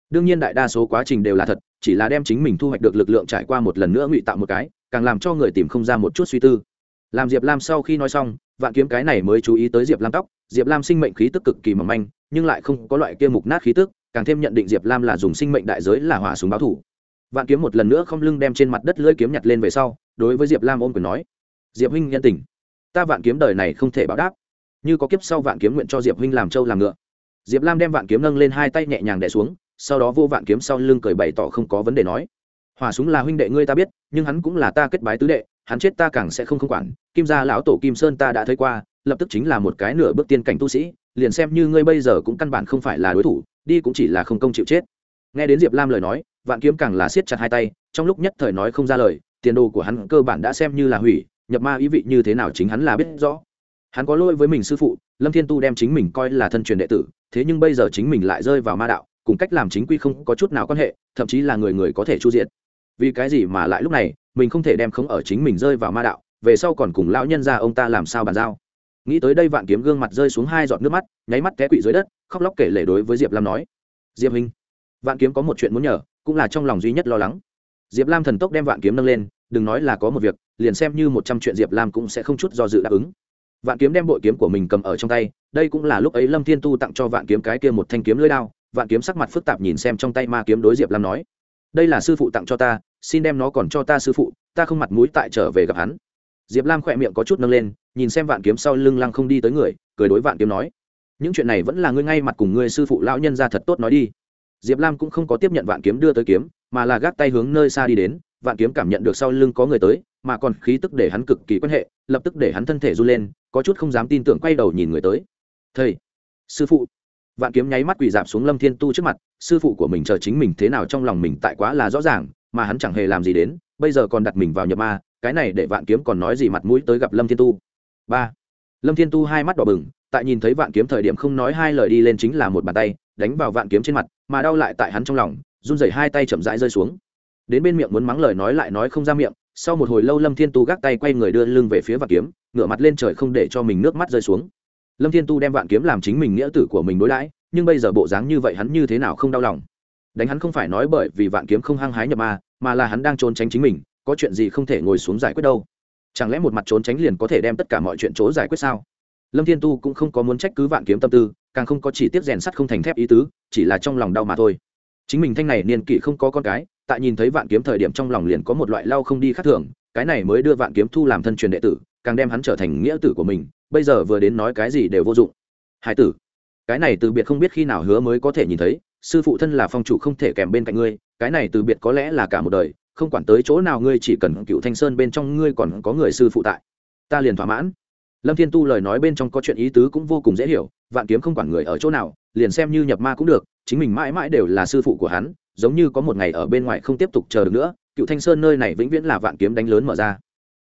đương nhiên đại đa số quá trình đều là thật, chỉ là đem chính mình thu hoạch được lực lượng trải qua một lần nữa ngụy tạo một cái, càng làm cho người tìm không ra một chút suy tư. Làm diệp lam sau khi nói xong, vạn kiếm cái này mới chú ý tới diệp lam tóc. Diệp lam sinh mệnh khí tức cực kỳ mỏng manh, nhưng lại không có loại kia mục nát khí tức, càng thêm nhận định diệp lam là dùng sinh mệnh đại giới là hỏa súng báo thủ. Vạn kiếm một lần nữa không lưng đem trên mặt đất lưỡi kiếm nhặt lên về sau, đối với diệp lam ôm quyền nói, diệp huynh nhân tình ta vạn kiếm đời này không thể báo đáp. Như có kiếp sau vạn kiếm nguyện cho diệp huynh làm trâu làm ngựa. Diệp lam đem vạn kiếm nâng lên hai tay nhẹ nhàng đẻ xuống sau đó vô vạn kiếm sau lưng cười bày tỏ không có vấn đề nói. Hỏa súng là huynh đệ ngươi ta biết, nhưng hắn cũng là ta kết bái tứ đệ, hắn chết ta càng sẽ không không quản. Kim gia lão tổ kim sơn ta đã thấy qua, lập tức chính là một cái nửa bước tiên cảnh tu sĩ, liền xem như ngươi bây giờ cũng căn bản không phải là đối thủ, đi cũng chỉ là không công chịu chết. Nghe đến diệp lam lời nói, vạn kiếm càng là siết chặt hai tay, trong lúc nhất thời nói không ra lời, tiền đồ của hắn cơ bản đã xem như là hủy, nhập ma ý vị như thế nào chính hắn là biết rõ. Hắn có lỗi với mình sư phụ, lâm thiên tu đem chính mình coi là thân truyền đệ tử, thế nhưng bây giờ chính mình lại rơi vào ma đạo cùng cách làm chính quy không có chút nào quan hệ, thậm chí là người người có thể chu diện. Vì cái gì mà lại lúc này, mình không thể đem không ở chính mình rơi vào ma đạo, về sau còn cùng lão nhân ra ông ta làm sao bàn giao? Nghĩ tới đây vạn kiếm gương mặt rơi xuống hai giọt nước mắt, nháy mắt té quỵ dưới đất, khóc lóc kể lể đối với diệp lam nói. Diệp hình vạn kiếm có một chuyện muốn nhờ, cũng là trong lòng duy nhất lo lắng. Diệp lam thần tốc đem vạn kiếm nâng lên, đừng nói là có một việc, liền xem như một trăm chuyện diệp lam cũng sẽ không chút do dự đáp ứng. Vạn kiếm đem bội kiếm của mình cầm ở trong tay, đây cũng là lúc ấy lâm thiên tu tặng cho vạn kiếm cái kia một thanh kiếm lưỡi đao vạn kiếm sắc mặt phức tạp nhìn xem trong tay ma kiếm đối diệp lam nói đây là sư phụ tặng cho ta xin đem nó còn cho ta sư phụ ta không mặt mũi tại trở về gặp hắn diệp lam khỏe miệng có chút nâng lên nhìn xem vạn kiếm sau lưng lăng không đi tới người cười đối vạn kiếm nói những chuyện này vẫn là ngươi ngay mặt cùng ngươi sư phụ lão nhân ra thật tốt nói đi diệp lam cũng không có tiếp nhận vạn kiếm đưa tới kiếm mà là gác tay hướng nơi xa đi đến vạn kiếm cảm nhận được sau lưng có người tới mà còn khí tức để hắn cực kỳ quan hệ lập tức để hắn thân thể run lên có chút không dám tin tưởng quay đầu nhìn người tới thầy sư phụ vạn kiếm nháy mắt quỳ dạp xuống lâm thiên tu trước mặt, sư phụ của mình chờ chính mình thế nào trong lòng mình tại quá là rõ ràng, mà hắn chẳng hề làm gì đến, bây giờ còn đặt mình vào nhập ma, cái này để vạn kiếm còn nói gì mặt mũi tới gặp lâm thiên tu. Ba. Lâm thiên tu hai mắt đỏ bừng, tại nhìn thấy vạn kiếm thời điểm không nói hai lời đi lên chính là một bàn tay, đánh vào vạn kiếm trên mặt, mà đau lại tại hắn trong lòng, run rẩy hai tay chậm rãi rơi xuống. Đến bên miệng muốn mắng lời nói lại nói không ra miệng, sau một hồi lâu lâm thiên tu gác tay quay người đưa lưng về phía vạn kiếm, ngửa mặt lên trời không để cho mình nước mắt rơi xuống lâm thiên tu đem vạn kiếm làm chính mình nghĩa tử của mình đối đãi, nhưng bây giờ bộ dáng như vậy hắn như thế nào không đau lòng? Đánh hắn không phải nói bởi vì vạn kiếm không hăng hái nhập ma, mà là hắn đang trốn tránh chính mình, có chuyện gì không thể ngồi xuống giải quyết đâu? Chẳng lẽ một mặt trốn tránh liền có thể đem tất cả mọi chuyện chỗ giải quyết sao? Lâm thiên tu cũng không có muốn trách cứ vạn kiếm tâm tư, càng không có chỉ tiếp rèn sắt không thành thép ý tứ, chỉ là trong lòng đau mà thôi. Chính mình thanh này niên kỷ không có con cái, tại nhìn thấy vạn kiếm thời điểm trong lòng liền có một loại lau không đi khác thường, cái này mới đưa vạn kiếm thu làm thân truyền đệ tử, càng đem hắn trở thành nghĩa tử của mình bây giờ vừa đến nói cái gì đều vô dụng. Hải tử, cái này từ biệt không biết khi nào hứa mới có thể nhìn thấy, sư phụ thân là phong chủ không thể kèm bên cạnh ngươi, cái này từ biệt có lẽ là cả một đời, không quản tới chỗ nào ngươi chỉ cần cựu thanh sơn bên trong ngươi còn có người sư phụ tại. Ta liền thỏa mãn. Lâm thiên tu lời nói bên trong có chuyện ý tứ cũng vô cùng dễ hiểu, vạn kiếm không quản người ở chỗ nào, liền xem như nhập ma cũng được, chính mình mãi mãi đều là sư phụ của hắn, giống như có một ngày ở bên ngoài không tiếp tục chờ được nữa, cựu thanh sơn nơi này vĩnh viễn là vạn kiếm đánh lớn mở ra.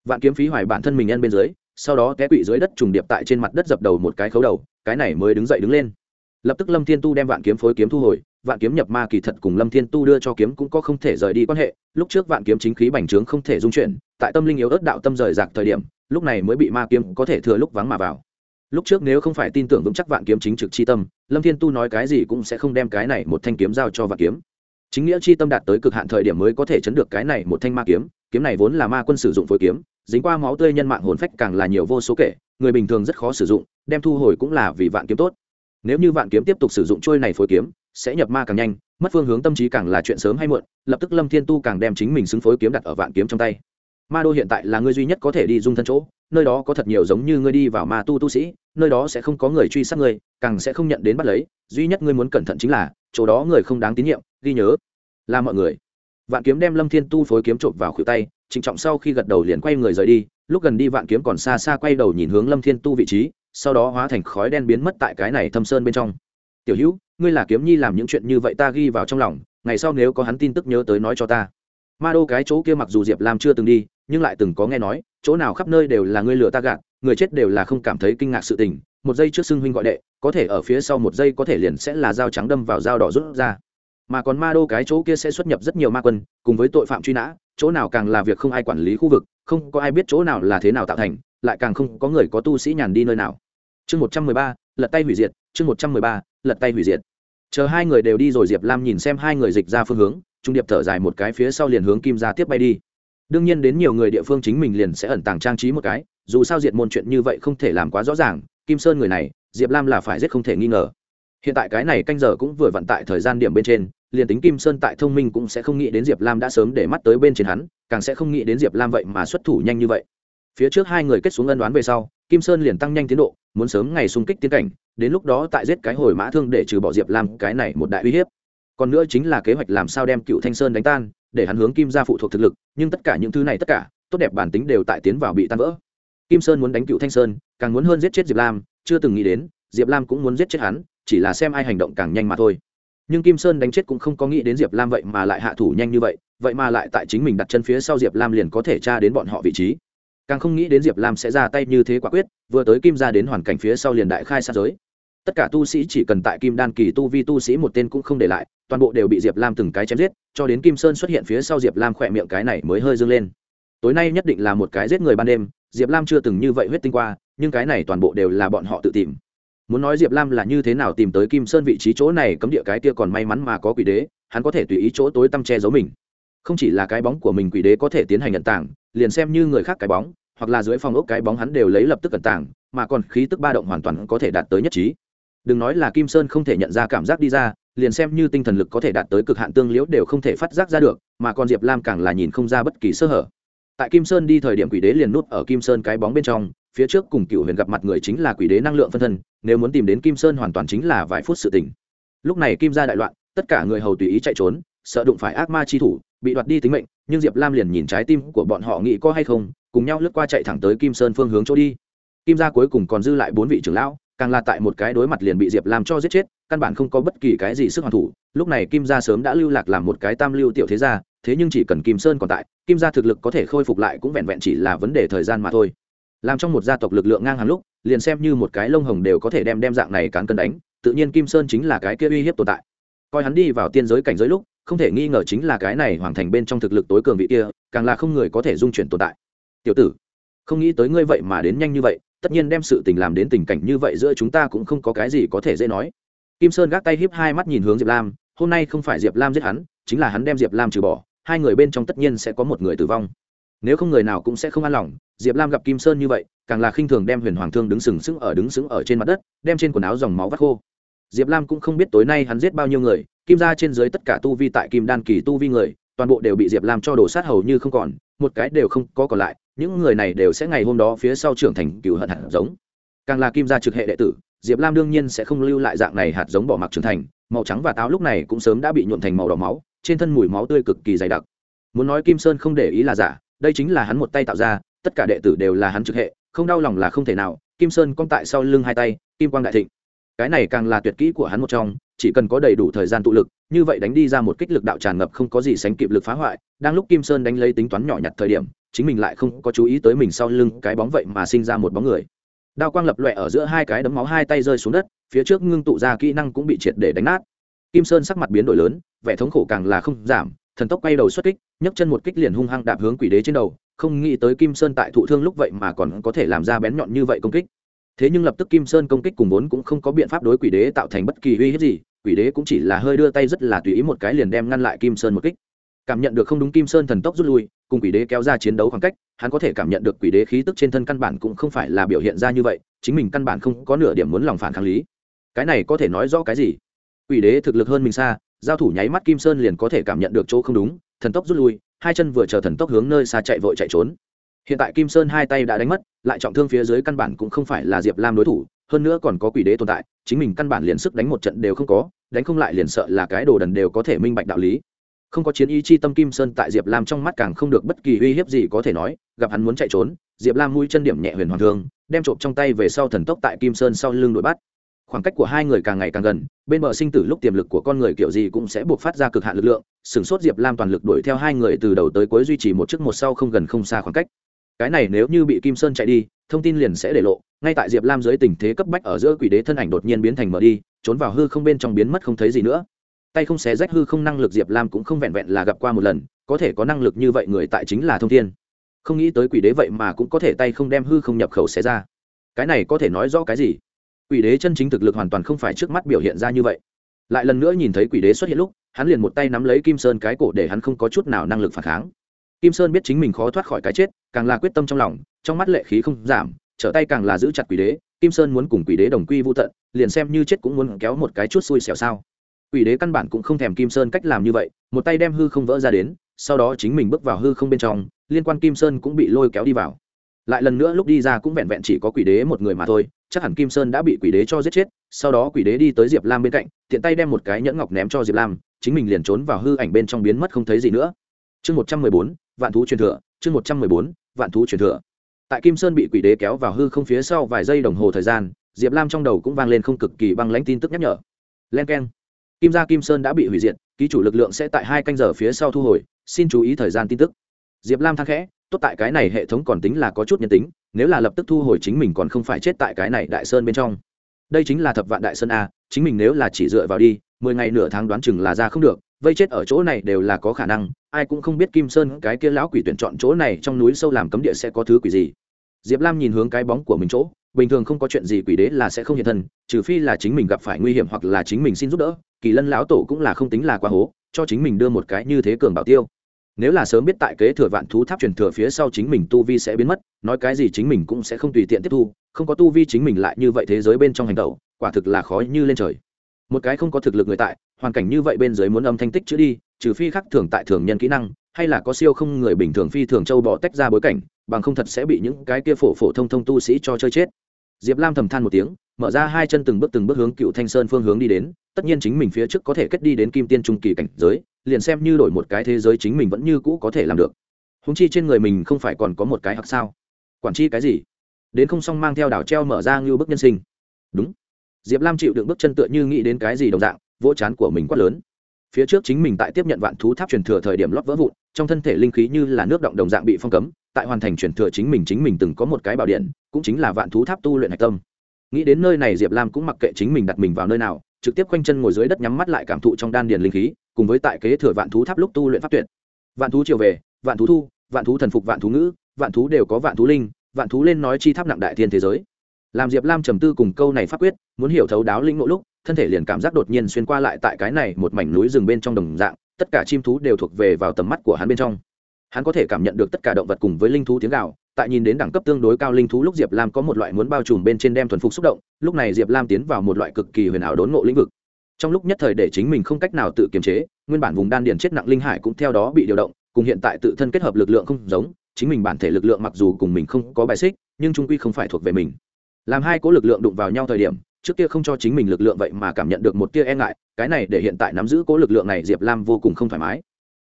Vạn kiếm phí hoài bản thân mình nhân bên dưới sau đó té quỵ dưới đất trùng điệp tại trên mặt đất dập đầu một cái khấu đầu, cái này mới đứng dậy đứng lên. Lập tức lâm thiên tu đem vạn kiếm phối kiếm thu hồi, vạn kiếm nhập ma kỳ thật cùng lâm thiên tu đưa cho kiếm cũng có không thể rời đi quan hệ, lúc trước vạn kiếm chính khí bành trướng không thể dung chuyển, tại tâm linh yếu ớt đạo tâm rời rạc thời điểm, lúc này mới bị ma kiếm có thể thừa lúc vắng mà vào. Lúc trước nếu không phải tin tưởng vững chắc vạn kiếm chính trực chi tâm, lâm thiên tu nói cái gì cũng sẽ không đem cái này một thanh kiếm giao cho vạn kiếm. Chính nghĩa chi tâm đạt tới cực hạn thời điểm mới có thể chấn được cái này một thanh ma kiếm kiếm này vốn là ma quân sử dụng phối kiếm, dính qua máu tươi nhân mạng hồn phách càng là nhiều vô số kể, người bình thường rất khó sử dụng, đem thu hồi cũng là vì vạn kiếm tốt. Nếu như vạn kiếm tiếp tục sử dụng trôi này phối kiếm, sẽ nhập ma càng nhanh, mất phương hướng tâm trí càng là chuyện sớm hay muộn, lập tức lâm thiên tu càng đem chính mình xứng phối kiếm đặt ở vạn kiếm trong tay. Ma đô hiện tại là người duy nhất có thể đi dung thân chỗ, nơi đó có thật nhiều giống như ngươi đi vào ma tu tu sĩ, nơi đó sẽ không có người truy sát ngươi, càng sẽ không nhận đến bắt lấy, duy nhất ngươi muốn cẩn thận chính là, chỗ đó người không đáng tín nhiệm, ghi nhớ. Là mọi người vạn kiếm đem lâm thiên tu phối kiếm trộm vào khuỷu tay, trịnh trọng sau khi gật đầu liền quay người rời đi, lúc gần đi vạn kiếm còn xa xa quay đầu nhìn hướng lâm thiên tu vị trí, sau đó hóa thành khói đen biến mất tại cái này thâm sơn bên trong. Tiểu hữu, ngươi là kiếm nhi làm những chuyện như vậy ta ghi vào trong lòng, ngày sau nếu có hắn tin tức nhớ tới nói cho ta. Ma đô cái chỗ kia mặc dù diệp lam chưa từng đi, nhưng lại từng có nghe nói, chỗ nào khắp nơi đều là ngươi lừa ta gạt, người chết đều là không cảm thấy kinh ngạc sự tình, một giây trước xưng huynh gọi đệ, có thể ở phía sau một giây có thể liền sẽ là dao trắng đâm vào dao đỏ rút ra mà còn ma đô cái chỗ kia sẽ xuất nhập rất nhiều ma quân, cùng với tội phạm truy nã, chỗ nào càng là việc không ai quản lý khu vực, không có ai biết chỗ nào là thế nào tạo thành, lại càng không có người có tu sĩ nhàn đi nơi nào. Chương một trăm mười ba, lật tay hủy diệt, chương một trăm mười ba, lật tay hủy diệt. Chờ hai người đều đi rồi diệp lam nhìn xem hai người dịch ra phương hướng, trung điệp thở dài một cái phía sau liền hướng kim ra tiếp bay đi. Đương nhiên đến nhiều người địa phương chính mình liền sẽ ẩn tàng trang trí một cái, dù sao diệt môn chuyện như vậy không thể làm quá rõ ràng, kim sơn người này, diệp lam là phải rất không thể nghi ngờ. Hiện tại cái này canh giờ cũng vừa vặn tại thời gian điểm bên trên liền tính kim sơn tại thông minh cũng sẽ không nghĩ đến diệp lam đã sớm để mắt tới bên trên hắn, càng sẽ không nghĩ đến diệp lam vậy mà xuất thủ nhanh như vậy. Phía trước hai người kết xuống ân đoán về sau, kim sơn liền tăng nhanh tiến độ, muốn sớm ngày xung kích tiến cảnh, đến lúc đó tại giết cái hồi mã thương để trừ bỏ diệp lam, cái này một đại uy hiếp. Còn nữa chính là kế hoạch làm sao đem cựu thanh sơn đánh tan, để hắn hướng kim ra phụ thuộc thực lực, nhưng tất cả những thứ này tất cả, tốt đẹp bản tính đều tại tiến vào bị tan vỡ. Kim sơn muốn đánh cựu thanh sơn, càng muốn hơn giết chết diệp lam, chưa từng nghĩ đến, diệp lam cũng muốn giết chết hắn, chỉ là xem ai hành động càng nhanh mà thôi nhưng kim sơn đánh chết cũng không có nghĩ đến diệp lam vậy mà lại hạ thủ nhanh như vậy vậy mà lại tại chính mình đặt chân phía sau diệp lam liền có thể tra đến bọn họ vị trí. Càng không nghĩ đến diệp lam sẽ ra tay như thế quả quyết, vừa tới kim ra đến hoàn cảnh phía sau liền đại khai sát giới. Tất cả tu sĩ chỉ cần tại kim đan kỳ tu vi tu sĩ một tên cũng không để lại, toàn bộ đều bị diệp lam từng cái chém giết, cho đến kim sơn xuất hiện phía sau diệp lam khỏe miệng cái này mới hơi dâng lên. Tối nay nhất định là một cái giết người ban đêm, diệp lam chưa từng như vậy huyết tinh qua, nhưng cái này toàn bộ đều là bọn họ tự tìm muốn nói diệp lam là như thế nào tìm tới kim sơn vị trí chỗ này, cấm địa cái kia còn may mắn mà có quỷ đế, hắn có thể tùy ý chỗ tối tăm che giấu mình. Không chỉ là cái bóng của mình quỷ đế có thể tiến hành nhận tảng liền xem như người khác cái bóng, hoặc là dưới phòng ốc cái bóng hắn đều lấy lập tức cẩn tảng mà còn khí tức ba động hoàn toàn có thể đạt tới nhất trí. Đừng nói là kim sơn không thể nhận ra cảm giác đi ra, liền xem như tinh thần lực có thể đạt tới cực hạn tương liễu đều không thể phát giác ra được, mà còn diệp lam càng là nhìn không ra bất kỳ sơ hở. Tại kim sơn đi thời điểm quỷ đế liền nút ở kim sơn cái bóng bên trong phía trước cùng cựu huyền gặp mặt người chính là quỷ đế năng lượng phân thân, nếu muốn tìm đến kim sơn hoàn toàn chính là vài phút sự tình. Lúc này kim ra đại loạn, tất cả người hầu tùy ý chạy trốn, sợ đụng phải ác ma chi thủ, bị đoạt đi tính mệnh, nhưng diệp lam liền nhìn trái tim của bọn họ nghĩ có hay không, cùng nhau lướt qua chạy thẳng tới kim sơn phương hướng chỗ đi. Kim gia cuối cùng còn dư lại bốn vị trưởng lão, càng là tại một cái đối mặt liền bị diệp lam cho giết chết, căn bản không có bất kỳ cái gì sức hoàn thủ. Lúc này kim gia sớm đã lưu lạc làm một cái tam lưu tiểu thế gia, thế nhưng chỉ cần kim sơn còn tại, kim gia thực lực có thể khôi phục lại cũng vẹn vẹn chỉ là vấn đề thời gian mà thôi làm trong một gia tộc lực lượng ngang hàng lúc, liền xem như một cái lông hồng đều có thể đem đem dạng này cán cân đánh, tự nhiên kim sơn chính là cái kia uy hiếp tồn tại. Coi hắn đi vào tiên giới cảnh giới lúc, không thể nghi ngờ chính là cái này hoàn thành bên trong thực lực tối cường vị kia, càng là không người có thể dung chuyển tồn tại. Tiểu tử, không nghĩ tới ngươi vậy mà đến nhanh như vậy, tất nhiên đem sự tình làm đến tình cảnh như vậy giữa chúng ta cũng không có cái gì có thể dễ nói. Kim sơn gác tay hiếp hai mắt nhìn hướng diệp lam, hôm nay không phải diệp lam giết hắn, chính là hắn đem diệp lam trừ bỏ, hai người bên trong tất nhiên sẽ có một người tử vong nếu không người nào cũng sẽ không an lòng, diệp lam gặp kim sơn như vậy, càng là khinh thường đem huyền hoàng thương đứng sừng sững ở đứng sững ở trên mặt đất, đem trên quần áo dòng máu vắt khô. Diệp lam cũng không biết tối nay hắn giết bao nhiêu người, kim ra trên dưới tất cả tu vi tại kim đan kỳ tu vi người, toàn bộ đều bị diệp lam cho đổ sát hầu như không còn, một cái đều không có còn lại, những người này đều sẽ ngày hôm đó phía sau trưởng thành cựu hận hạt giống. Càng là kim gia trực hệ đệ tử, diệp lam đương nhiên sẽ không lưu lại dạng này hạt giống bỏ mặc trưởng thành, màu trắng và táo lúc này cũng sớm đã bị nhuộn thành màu đỏ máu, trên thân mùi máu tươi cực kỳ dày đặc. Muốn nói kim sơn không để ý là giả đây chính là hắn một tay tạo ra, tất cả đệ tử đều là hắn trực hệ, không đau lòng là không thể nào. Kim sơn cong tại sau lưng hai tay, kim quang đại thịnh. Cái này càng là tuyệt kỹ của hắn một trong, chỉ cần có đầy đủ thời gian tụ lực, như vậy đánh đi ra một kích lực đạo tràn ngập không có gì sánh kịp lực phá hoại. Đang lúc kim sơn đánh lấy tính toán nhỏ nhặt thời điểm, chính mình lại không có chú ý tới mình sau lưng cái bóng vậy mà sinh ra một bóng người. Đao quang lập loẹ ở giữa hai cái đấm máu hai tay rơi xuống đất, phía trước ngưng tụ ra kỹ năng cũng bị triệt để đánh nát. Kim sơn sắc mặt biến đổi lớn, vẻ thống khổ càng là không giảm thần tốc quay đầu xuất kích, nhấc chân một kích liền hung hăng đạp hướng quỷ đế trên đầu, không nghĩ tới kim sơn tại thụ thương lúc vậy mà còn có thể làm ra bén nhọn như vậy công kích. Thế nhưng lập tức kim sơn công kích cùng vốn cũng không có biện pháp đối quỷ đế tạo thành bất kỳ uy hiếp gì, quỷ đế cũng chỉ là hơi đưa tay rất là tùy ý một cái liền đem ngăn lại kim sơn một kích. Cảm nhận được không đúng kim sơn thần tốc rút lui, cùng quỷ đế kéo ra chiến đấu khoảng cách, hắn có thể cảm nhận được quỷ đế khí tức trên thân căn bản cũng không phải là biểu hiện ra như vậy, chính mình căn bản không có nửa điểm muốn lòng phản kháng lý. Cái này có thể nói rõ cái gì? Quỷ đế thực lực hơn mình xa giao thủ nháy mắt kim sơn liền có thể cảm nhận được chỗ không đúng, thần tốc rút lui, hai chân vừa chờ thần tốc hướng nơi xa chạy vội chạy trốn. Hiện tại kim sơn hai tay đã đánh mất, lại trọng thương phía dưới căn bản cũng không phải là diệp lam đối thủ, hơn nữa còn có quỷ đế tồn tại, chính mình căn bản liền sức đánh một trận đều không có, đánh không lại liền sợ là cái đồ đần đều có thể minh bạch đạo lý. Không có chiến ý chi tâm kim sơn tại diệp lam trong mắt càng không được bất kỳ uy hiếp gì có thể nói, gặp hắn muốn chạy trốn, diệp lam mũi chân điểm nhẹ huyền hoàng thương, đem trộm trong tay về sau thần tốc tại kim sơn sau lưng đuổi bắt khoảng cách của hai người càng ngày càng gần, bên bờ sinh tử lúc tiềm lực của con người kiểu gì cũng sẽ buộc phát ra cực hạn lực lượng sửng sốt diệp lam toàn lực đuổi theo hai người từ đầu tới cuối duy trì một chiếc một sau không gần không xa khoảng cách. Cái này nếu như bị kim sơn chạy đi, thông tin liền sẽ để lộ, ngay tại diệp lam dưới tình thế cấp bách ở giữa quỷ đế thân ảnh đột nhiên biến thành mở đi, trốn vào hư không bên trong biến mất không thấy gì nữa. Tay không xé rách hư không năng lực diệp lam cũng không vẹn vẹn là gặp qua một lần, có thể có năng lực như vậy người tại chính là thông thiên. Không nghĩ tới quỷ đế vậy mà cũng có thể tay không đem hư không nhập khẩu xé ra. Cái này có thể nói rõ cái gì? Quỷ đế chân chính thực lực hoàn toàn không phải trước mắt biểu hiện ra như vậy. Lại lần nữa nhìn thấy quỷ đế xuất hiện lúc, hắn liền một tay nắm lấy kim sơn cái cổ để hắn không có chút nào năng lực phản kháng. Kim sơn biết chính mình khó thoát khỏi cái chết, càng là quyết tâm trong lòng, trong mắt lệ khí không giảm, trở tay càng là giữ chặt quỷ đế, kim sơn muốn cùng quỷ đế đồng quy vô tận, liền xem như chết cũng muốn kéo một cái chút xui xẻo sao. Quỷ đế căn bản cũng không thèm kim sơn cách làm như vậy, một tay đem hư không vỡ ra đến, sau đó chính mình bước vào hư không bên trong, liên quan kim sơn cũng bị lôi kéo đi vào. Lại lần nữa lúc đi ra cũng vẹn vẹn chỉ có quỷ đế một người mà thôi chắc hẳn kim sơn đã bị quỷ đế cho giết chết, sau đó quỷ đế đi tới diệp lam bên cạnh, tiện tay đem một cái nhẫn ngọc ném cho diệp lam, chính mình liền trốn vào hư ảnh bên trong biến mất không thấy gì nữa. Chương một trăm mười bốn, vạn thú truyền thừa, chương một trăm mười bốn, vạn thú truyền thừa. Tại kim sơn bị quỷ đế kéo vào hư không phía sau vài giây đồng hồ thời gian, diệp lam trong đầu cũng vang lên không cực kỳ băng lãnh tin tức nhắc nhở. Len k e n kim gia kim sơn đã bị hủy diệt, ký chủ lực lượng sẽ tại hai canh giờ phía sau thu hồi, xin chú ý thời gian tin tức. Diệp lam thang khẽ tốt tại cái này hệ thống còn tính là có chút nhân tính, nếu là lập tức thu hồi chính mình còn không phải chết tại cái này đại sơn bên trong. Đây chính là thập vạn đại sơn a, chính mình nếu là chỉ dựa vào đi, mười ngày nửa tháng đoán chừng là ra không được, vây chết ở chỗ này đều là có khả năng, ai cũng không biết kim sơn cái kia lão quỷ tuyển chọn chỗ này trong núi sâu làm cấm địa sẽ có thứ quỷ gì. Diệp lam nhìn hướng cái bóng của mình chỗ, bình thường không có chuyện gì quỷ đế là sẽ không hiện thân, trừ phi là chính mình gặp phải nguy hiểm hoặc là chính mình xin giúp đỡ, kỳ lân lão tổ cũng là không tính là quá hố, cho chính mình đưa một cái như thế cường bảo tiêu nếu là sớm biết tại kế thừa vạn thú tháp truyền thừa phía sau chính mình tu vi sẽ biến mất, nói cái gì chính mình cũng sẽ không tùy tiện tiếp thu, không có tu vi chính mình lại như vậy thế giới bên trong hành tẩu quả thực là khó như lên trời. Một cái không có thực lực người tại, hoàn cảnh như vậy bên dưới muốn âm thanh tích chữ đi, trừ phi khắc thường tại thường nhân kỹ năng, hay là có siêu không người bình thường phi thường châu bỏ tách ra bối cảnh, bằng không thật sẽ bị những cái kia phổ phổ thông thông tu sĩ cho chơi chết. Diệp lam thầm than một tiếng, mở ra hai chân từng bước từng bước hướng cựu thanh sơn phương hướng đi đến, tất nhiên chính mình phía trước có thể kết đi đến kim tiên trung kỳ cảnh giới liền xem như đổi một cái thế giới chính mình vẫn như cũ có thể làm được. Húng chi trên người mình không phải còn có một cái hặc sao? Quản chi cái gì? Đến không xong mang theo đảo treo mở ra như bức nhân sinh. Đúng. Diệp lam chịu đựng bước chân tựa như nghĩ đến cái gì đồng dạng, vỗ chán của mình quát lớn. Phía trước chính mình tại tiếp nhận vạn thú tháp truyền thừa thời điểm lót vỡ vụn, trong thân thể linh khí như là nước động đồng dạng bị phong cấm, tại hoàn thành truyền thừa chính mình chính mình từng có một cái bảo điện, cũng chính là vạn thú tháp tu luyện hạch tâm. Nghĩ đến nơi này diệp lam cũng mặc kệ chính mình đặt mình vào nơi nào, trực tiếp quanh chân ngồi dưới đất nhắm mắt lại cảm thụ trong đan điền linh khí cùng với tại kế thừa vạn thú tháp lúc tu luyện pháp tuyệt. Vạn thú chiều về, vạn thú thu, vạn thú thần phục, vạn thú ngữ, vạn thú đều có vạn thú linh, vạn thú lên nói chi tháp nặng đại thiên thế giới. Làm diệp lam trầm tư cùng câu này pháp quyết, muốn hiểu thấu đáo linh ngộ lúc, thân thể liền cảm giác đột nhiên xuyên qua lại tại cái này một mảnh núi rừng bên trong đồng dạng, tất cả chim thú đều thuộc về vào tầm mắt của hắn bên trong. Hắn có thể cảm nhận được tất cả động vật cùng với linh thú tiếng gạo tại nhìn đến đẳng cấp tương đối cao linh thú lúc diệp lam có một loại muốn bao trùm bên trên đem thuần phục xúc động, lúc này diệp lam tiến vào một loại cực kỳ huyền ảo đốn ngộ lĩnh vực trong lúc nhất thời để chính mình không cách nào tự kiềm chế, nguyên bản vùng đan điền chết nặng linh hải cũng theo đó bị điều động, cùng hiện tại tự thân kết hợp lực lượng không giống, chính mình bản thể lực lượng mặc dù cùng mình không có bài xích, nhưng trung quy không phải thuộc về mình. Làm hai cố lực lượng đụng vào nhau thời điểm, trước kia không cho chính mình lực lượng vậy mà cảm nhận được một tia e ngại, cái này để hiện tại nắm giữ cố lực lượng này diệp lam vô cùng không thoải mái.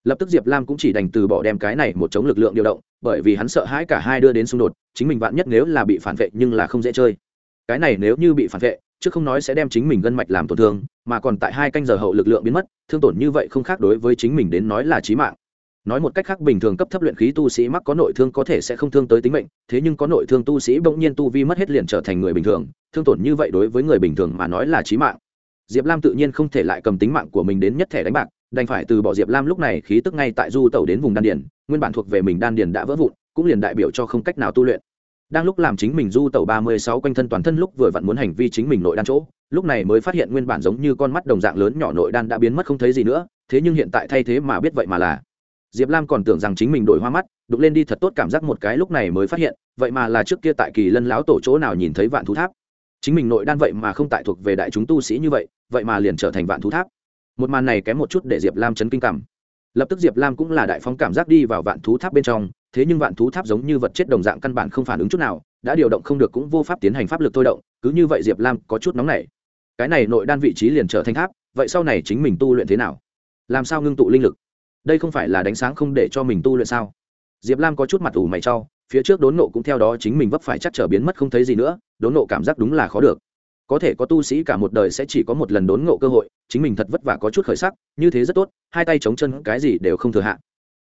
Lập tức diệp lam cũng chỉ đành từ bỏ đem cái này một chống lực lượng điều động, bởi vì hắn sợ hãi cả hai đưa đến xung đột, chính mình vạn nhất nếu là bị phản vệ nhưng là không dễ chơi. Cái này nếu như bị phản vệ chứ không nói sẽ đem chính mình gân mạch làm tổn thương, mà còn tại hai canh giờ hậu lực lượng biến mất, thương tổn như vậy không khác đối với chính mình đến nói là trí mạng. Nói một cách khác bình thường cấp thấp luyện khí tu sĩ mắc có nội thương có thể sẽ không thương tới tính mệnh, thế nhưng có nội thương tu sĩ bỗng nhiên tu vi mất hết liền trở thành người bình thường, thương tổn như vậy đối với người bình thường mà nói là trí mạng. Diệp lam tự nhiên không thể lại cầm tính mạng của mình đến nhất thẻ đánh bạc, đành phải từ bỏ diệp lam lúc này khí tức ngay tại du tẩu đến vùng đan điền, nguyên bản thuộc về mình đan điền đã vỡ vụn, cũng liền đại biểu cho không cách nào tu luyện đang lúc làm chính mình du tẩu ba mươi sáu quanh thân toàn thân lúc vừa vặn muốn hành vi chính mình nội đan chỗ, lúc này mới phát hiện nguyên bản giống như con mắt đồng dạng lớn nhỏ nội đan đã biến mất không thấy gì nữa, thế nhưng hiện tại thay thế mà biết vậy mà là. Diệp lam còn tưởng rằng chính mình đổi hoa mắt đục lên đi thật tốt cảm giác một cái lúc này mới phát hiện, vậy mà là trước kia tại kỳ lân láo tổ chỗ nào nhìn thấy vạn thú tháp. Chính mình nội đan vậy mà không tại thuộc về đại chúng tu sĩ như vậy vậy mà liền trở thành vạn thú tháp. Một màn này kém một chút để diệp lam chấn kinh cảm lập tức diệp lam cũng là đại phóng cảm giác đi vào vạn thú tháp bên trong thế nhưng vạn thú tháp giống như vật chết đồng dạng căn bản không phản ứng chút nào đã điều động không được cũng vô pháp tiến hành pháp lực thôi động cứ như vậy diệp lam có chút nóng nảy. Cái này nội đan vị trí liền trở thành tháp vậy sau này chính mình tu luyện thế nào? Làm sao ngưng tụ linh lực? Đây không phải là đánh sáng không để cho mình tu luyện sao? Diệp lam có chút mặt ủ mày cho, phía trước đốn nộ cũng theo đó chính mình vấp phải chắc trở biến mất không thấy gì nữa đốn nộ cảm giác đúng là khó được có thể có tu sĩ cả một đời sẽ chỉ có một lần đốn ngộ cơ hội, chính mình thật vất vả có chút khởi sắc, như thế rất tốt, hai tay chống chân cái gì đều không thừa hạn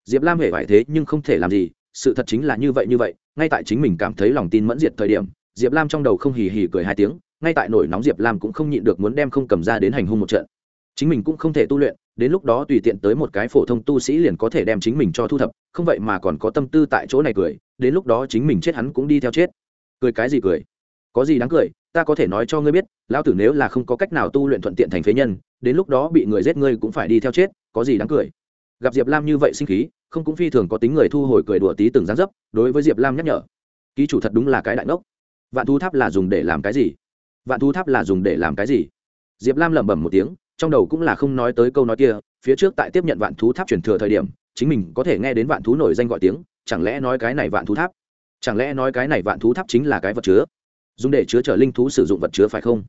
diệp lam hề phải thế nhưng không thể làm gì, sự thật chính là như vậy như vậy, ngay tại chính mình cảm thấy lòng tin mẫn diệt thời điểm, diệp lam trong đầu không hì hì cười hai tiếng, ngay tại nổi nóng diệp lam cũng không nhịn được muốn đem không cầm ra đến hành hung một trận. Chính mình cũng không thể tu luyện, đến lúc đó tùy tiện tới một cái phổ thông tu sĩ liền có thể đem chính mình cho thu thập, không vậy mà còn có tâm tư tại chỗ này cười, đến lúc đó chính mình chết hắn cũng đi theo chết. Cười cái gì cười? Có gì đáng cười, ta có thể nói cho ngươi biết, lão tử nếu là không có cách nào tu luyện thuận tiện thành phế nhân, đến lúc đó bị người giết ngươi cũng phải đi theo chết, có gì đáng cười. Gặp diệp lam như vậy sinh khí, không cũng phi thường có tính người thu hồi cười đùa tí từng gián dấp, đối với diệp lam nhắc nhở. Ký chủ thật đúng là cái đại ngốc. Vạn thu tháp là dùng để làm cái gì? Vạn thu tháp là dùng để làm cái gì? Diệp lam lẩm bẩm một tiếng, trong đầu cũng là không nói tới câu nói kia, phía trước tại tiếp nhận vạn thú tháp truyền thừa thời điểm, chính mình có thể nghe đến vạn thú nổi danh gọi tiếng, chẳng lẽ nói cái này vạn thú tháp? Chẳng lẽ nói cái này vạn thú tháp chính là cái vật chứa? Dùng để chứa chở linh thú sử dụng vật chứa phải không?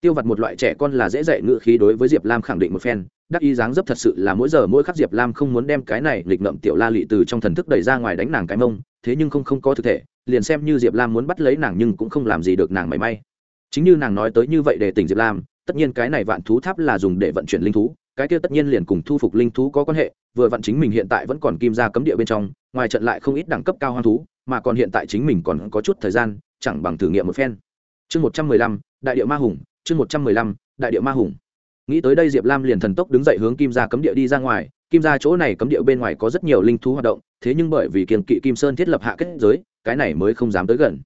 Tiêu vật một loại trẻ con là dễ dạy ngự khí đối với diệp lam khẳng định một phen, đắc ý dáng dấp thật sự là mỗi giờ mỗi khắc diệp lam không muốn đem cái này lịch ngậm tiểu la lị từ trong thần thức đẩy ra ngoài đánh nàng cái mông, thế nhưng không không có thực thể, liền xem như diệp lam muốn bắt lấy nàng nhưng cũng không làm gì được nàng mảy may. Chính như nàng nói tới như vậy để tỉnh diệp lam, tất nhiên cái này vạn thú tháp là dùng để vận chuyển linh thú, cái kia tất nhiên liền cùng thu phục linh thú có quan hệ, vừa vặn chính mình hiện tại vẫn còn kim ra cấm địa bên trong, ngoài trận lại không ít đẳng cấp cao hoang thú, mà còn hiện tại chính mình còn có chút thời gian chẳng bằng thử nghiệm một phen. Chương một trăm mười lăm, đại địa ma hùng, chương một trăm mười lăm, đại địa ma hùng. Nghĩ tới đây diệp lam liền thần tốc đứng dậy hướng kim ra cấm địa đi ra ngoài. Kim ra chỗ này cấm địa bên ngoài có rất nhiều linh thú hoạt động, thế nhưng bởi vì kiềm kỵ kim sơn thiết lập hạ kết giới, cái này mới không dám tới gần.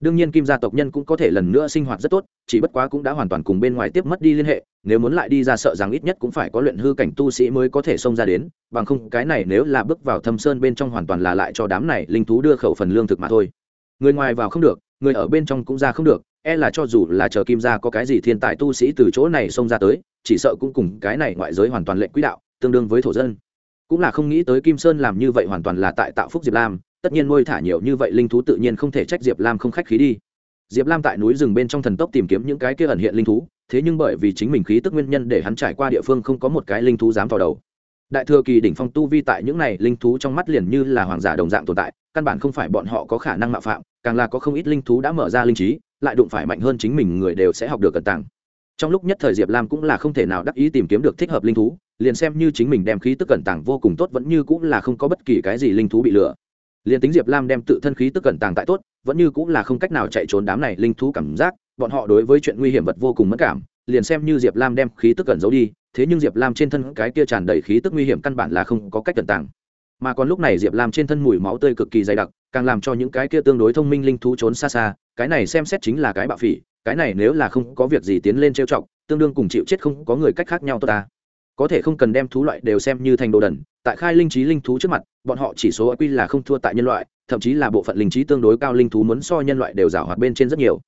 Đương nhiên kim gia tộc nhân cũng có thể lần nữa sinh hoạt rất tốt, chỉ bất quá cũng đã hoàn toàn cùng bên ngoài tiếp mất đi liên hệ, nếu muốn lại đi ra sợ rằng ít nhất cũng phải có luyện hư cảnh tu sĩ mới có thể xông ra đến, bằng không cái này nếu là bước vào thâm sơn bên trong hoàn toàn là lại cho đám này linh thú đưa khẩu phần lương thực mà thôi. Người ngoài vào không được người ở bên trong cũng ra không được e là cho dù là chờ kim gia có cái gì thiên tài tu sĩ từ chỗ này xông ra tới, chỉ sợ cũng cùng cái này ngoại giới hoàn toàn lệnh quỹ đạo, tương đương với thổ dân. Cũng là không nghĩ tới kim sơn làm như vậy hoàn toàn là tại tạo phúc diệp lam, tất nhiên nuôi thả nhiều như vậy linh thú tự nhiên không thể trách diệp lam không khách khí đi. Diệp lam tại núi rừng bên trong thần tốc tìm kiếm những cái kia ẩn hiện linh thú, thế nhưng bởi vì chính mình khí tức nguyên nhân để hắn trải qua địa phương không có một cái linh thú dám vào đầu. Đại thừa kỳ đỉnh phong tu vi tại những này linh thú trong mắt liền như là hoàng giả đồng dạng tồn tại căn bản không phải bọn họ có khả năng mạo phạm, càng là có không ít linh thú đã mở ra linh trí, lại đụng phải mạnh hơn chính mình người đều sẽ học được cẩn tàng. Trong lúc nhất thời diệp lam cũng là không thể nào đắc ý tìm kiếm được thích hợp linh thú, liền xem như chính mình đem khí tức cẩn tàng vô cùng tốt vẫn như cũng là không có bất kỳ cái gì linh thú bị lừa. Liền tính diệp lam đem tự thân khí tức cẩn tàng tại tốt, vẫn như cũng là không cách nào chạy trốn đám này linh thú cảm giác, bọn họ đối với chuyện nguy hiểm vật vô cùng mất cảm, liền xem như diệp lam đem khí tức cẩn giấu đi, thế nhưng diệp lam trên thân cái kia tràn đầy khí tức nguy hiểm căn bản là không có cách cẩn tàng mà còn lúc này diệp lam trên thân mùi máu tươi cực kỳ dày đặc, càng làm cho những cái kia tương đối thông minh linh thú trốn xa xa, cái này xem xét chính là cái bạo phỉ, cái này nếu là không có việc gì tiến lên trêu chọc, tương đương cùng chịu chết không có người cách khác nhau tốt ta. Có thể không cần đem thú loại đều xem như thành đồ đần, tại khai linh trí linh thú trước mặt, bọn họ chỉ số quy là không thua tại nhân loại, thậm chí là bộ phận linh trí tương đối cao linh thú muốn so nhân loại đều rào hoạt bên trên rất nhiều.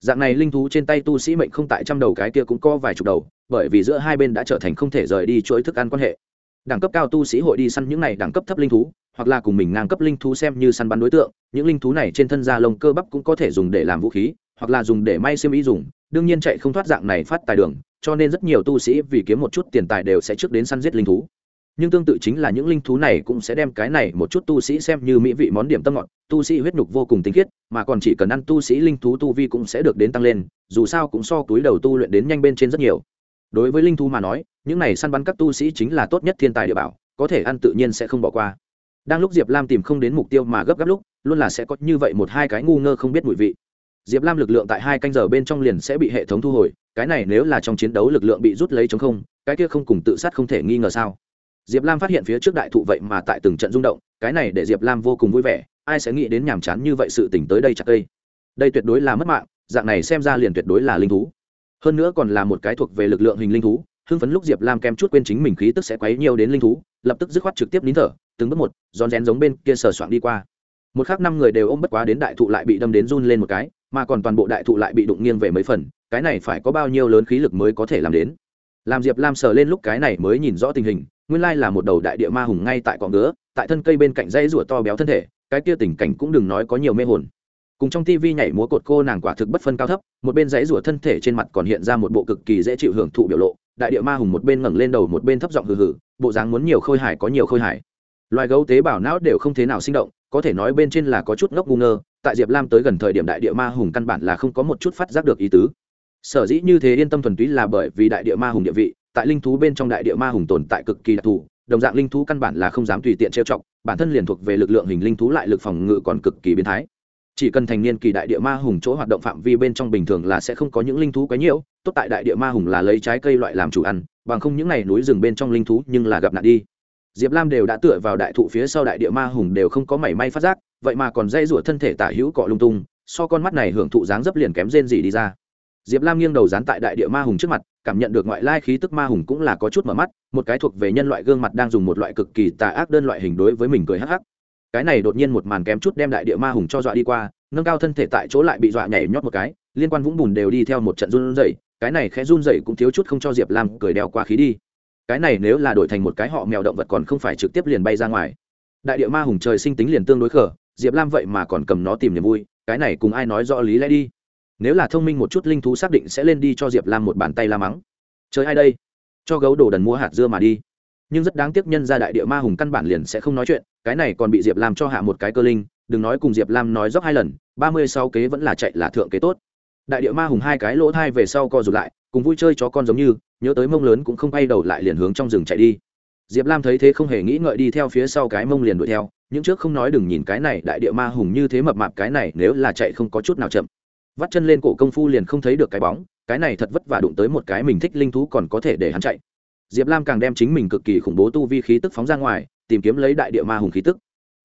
Dạng này linh thú trên tay tu sĩ mệnh không tại trăm đầu cái kia cũng có vài chục đầu, bởi vì giữa hai bên đã trở thành không thể rời đi chuỗi thức ăn quan hệ đẳng cấp cao tu sĩ hội đi săn những này đẳng cấp thấp linh thú, hoặc là cùng mình ngang cấp linh thú xem như săn bắn đối tượng, những linh thú này trên thân da lông cơ bắp cũng có thể dùng để làm vũ khí, hoặc là dùng để may xiêm y dùng, đương nhiên chạy không thoát dạng này phát tài đường, cho nên rất nhiều tu sĩ vì kiếm một chút tiền tài đều sẽ trước đến săn giết linh thú. Nhưng tương tự chính là những linh thú này cũng sẽ đem cái này một chút tu sĩ xem như mỹ vị món điểm tâm ngọt, tu sĩ huyết nhục vô cùng tinh khiết, mà còn chỉ cần ăn tu sĩ linh thú tu vi cũng sẽ được đến tăng lên, dù sao cũng so túi đầu tu luyện đến nhanh bên trên rất nhiều đối với linh thú mà nói, những này săn bắn các tu sĩ chính là tốt nhất thiên tài địa bảo, có thể ăn tự nhiên sẽ không bỏ qua. Đang lúc diệp lam tìm không đến mục tiêu mà gấp gáp lúc, luôn là sẽ có như vậy một hai cái ngu ngơ không biết mùi vị. Diệp lam lực lượng tại hai canh giờ bên trong liền sẽ bị hệ thống thu hồi, cái này nếu là trong chiến đấu lực lượng bị rút lấy chống không, cái kia không cùng tự sát không thể nghi ngờ sao? Diệp lam phát hiện phía trước đại thụ vậy mà tại từng trận rung động, cái này để diệp lam vô cùng vui vẻ, ai sẽ nghĩ đến nhàm chán như vậy sự tỉnh tới đây chặt cây. Đây tuyệt đối là mất mạng, dạng này xem ra liền tuyệt đối là linh thú hơn nữa còn là một cái thuộc về lực lượng hình linh thú, hưng phấn lúc diệp lam kem chút quên chính mình khí tức sẽ quấy nhiều đến linh thú, lập tức dứt khoát trực tiếp nín thở, từng bước một, rón rén giống bên kia sờ soạn đi qua. Một khác năm người đều ôm bất quá đến đại thụ lại bị đâm đến run lên một cái, mà còn toàn bộ đại thụ lại bị đụng nghiêng về mấy phần, cái này phải có bao nhiêu lớn khí lực mới có thể làm đến? Làm diệp lam sờ lên lúc cái này mới nhìn rõ tình hình, nguyên lai là một đầu đại địa ma hùng ngay tại cọn ngứa, tại thân cây bên cạnh dây rủa to béo thân thể, cái kia tình cảnh cũng đừng nói có nhiều mê hồn cùng trong tivi nhảy múa cột cô nàng quả thực bất phân cao thấp, một bên dãy rủa thân thể trên mặt còn hiện ra một bộ cực kỳ dễ chịu hưởng thụ biểu lộ, đại địa ma hùng một bên ngẩng lên đầu một bên thấp giọng hừ hừ, bộ dáng muốn nhiều khôi hài có nhiều khôi hài. Loài gấu tế bào não đều không thế nào sinh động, có thể nói bên trên là có chút ngốc ngu ngơ, tại diệp lam tới gần thời điểm đại địa ma hùng căn bản là không có một chút phát giác được ý tứ. Sở dĩ như thế yên tâm thuần túy là bởi vì đại địa ma hùng địa vị, tại linh thú bên trong đại địa ma hùng tồn tại cực kỳ đặc thù, đồng dạng linh thú căn bản là không dám tùy tiện trêu chọc, bản thân liền thuộc về lực lượng hình linh thú lại lực phòng ngự còn cực kỳ biến thái chỉ cần thành niên kỳ đại địa ma hùng chỗ hoạt động phạm vi bên trong bình thường là sẽ không có những linh thú quấy nhiễu, tốt tại đại địa ma hùng là lấy trái cây loại làm chủ ăn, bằng không những n à y núi rừng bên trong linh thú nhưng là gặp nạn đi. Diệp lam đều đã tựa vào đại thụ phía sau đại địa ma hùng đều không có mảy may phát giác, vậy mà còn dây rủa thân thể tả hữu cọ lung tung, so con mắt này hưởng thụ dáng dấp liền kém rên gì đi ra. Diệp lam nghiêng đầu dán tại đại địa ma hùng trước mặt, cảm nhận được ngoại lai khí tức ma hùng cũng là có chút mở mắt, một cái thuộc về nhân loại gương mặt đang dùng một loại cực kỳ tà ác đơn loại hình đối với mình cười hắc hắc cái này đột nhiên một màn kém chút đem đại địa ma hùng cho dọa đi qua, nâng cao thân thể tại chỗ lại bị dọa nhảy nhót một cái, liên quan vũng bùn đều đi theo một trận run rẩy, cái này khẽ run rẩy cũng thiếu chút không cho diệp lam cười đeo qua khí đi. Cái này nếu là đổi thành một cái họ mèo động vật còn không phải trực tiếp liền bay ra ngoài. Đại địa ma hùng trời sinh tính liền tương đối khở diệp lam vậy mà còn cầm nó tìm niềm vui, cái này cùng ai nói rõ lý lẽ đi. Nếu là thông minh một chút linh thú xác định sẽ lên đi cho diệp lam một bàn tay la mắng. Chơi ai đây? Cho gấu đồ đần mua hạt dưa mà đi nhưng rất đáng tiếc nhân ra đại địa ma hùng căn bản liền sẽ không nói chuyện, cái này còn bị diệp lam cho hạ một cái cơ linh, đừng nói cùng diệp lam nói dốc hai lần, ba mươi sáu kế vẫn là chạy là thượng kế tốt. Đại địa ma hùng hai cái lỗ thai về sau co rụt lại, cùng vui chơi chó con giống như, nhớ tới mông lớn cũng không bay đầu lại liền hướng trong rừng chạy đi. Diệp lam thấy thế không hề nghĩ ngợi đi theo phía sau cái mông liền đuổi theo những trước không nói đừng nhìn cái này đại địa ma hùng như thế mập mạp, cái này nếu là chạy không có chút nào chậm. Vắt chân lên cổ công phu liền không thấy được cái bóng, cái này thật vất vả đụng tới một cái mình thích linh thú còn có thể để hắn chạy diệp lam càng đem chính mình cực kỳ khủng bố tu vi khí tức phóng ra ngoài, tìm kiếm lấy đại địa ma hùng khí tức.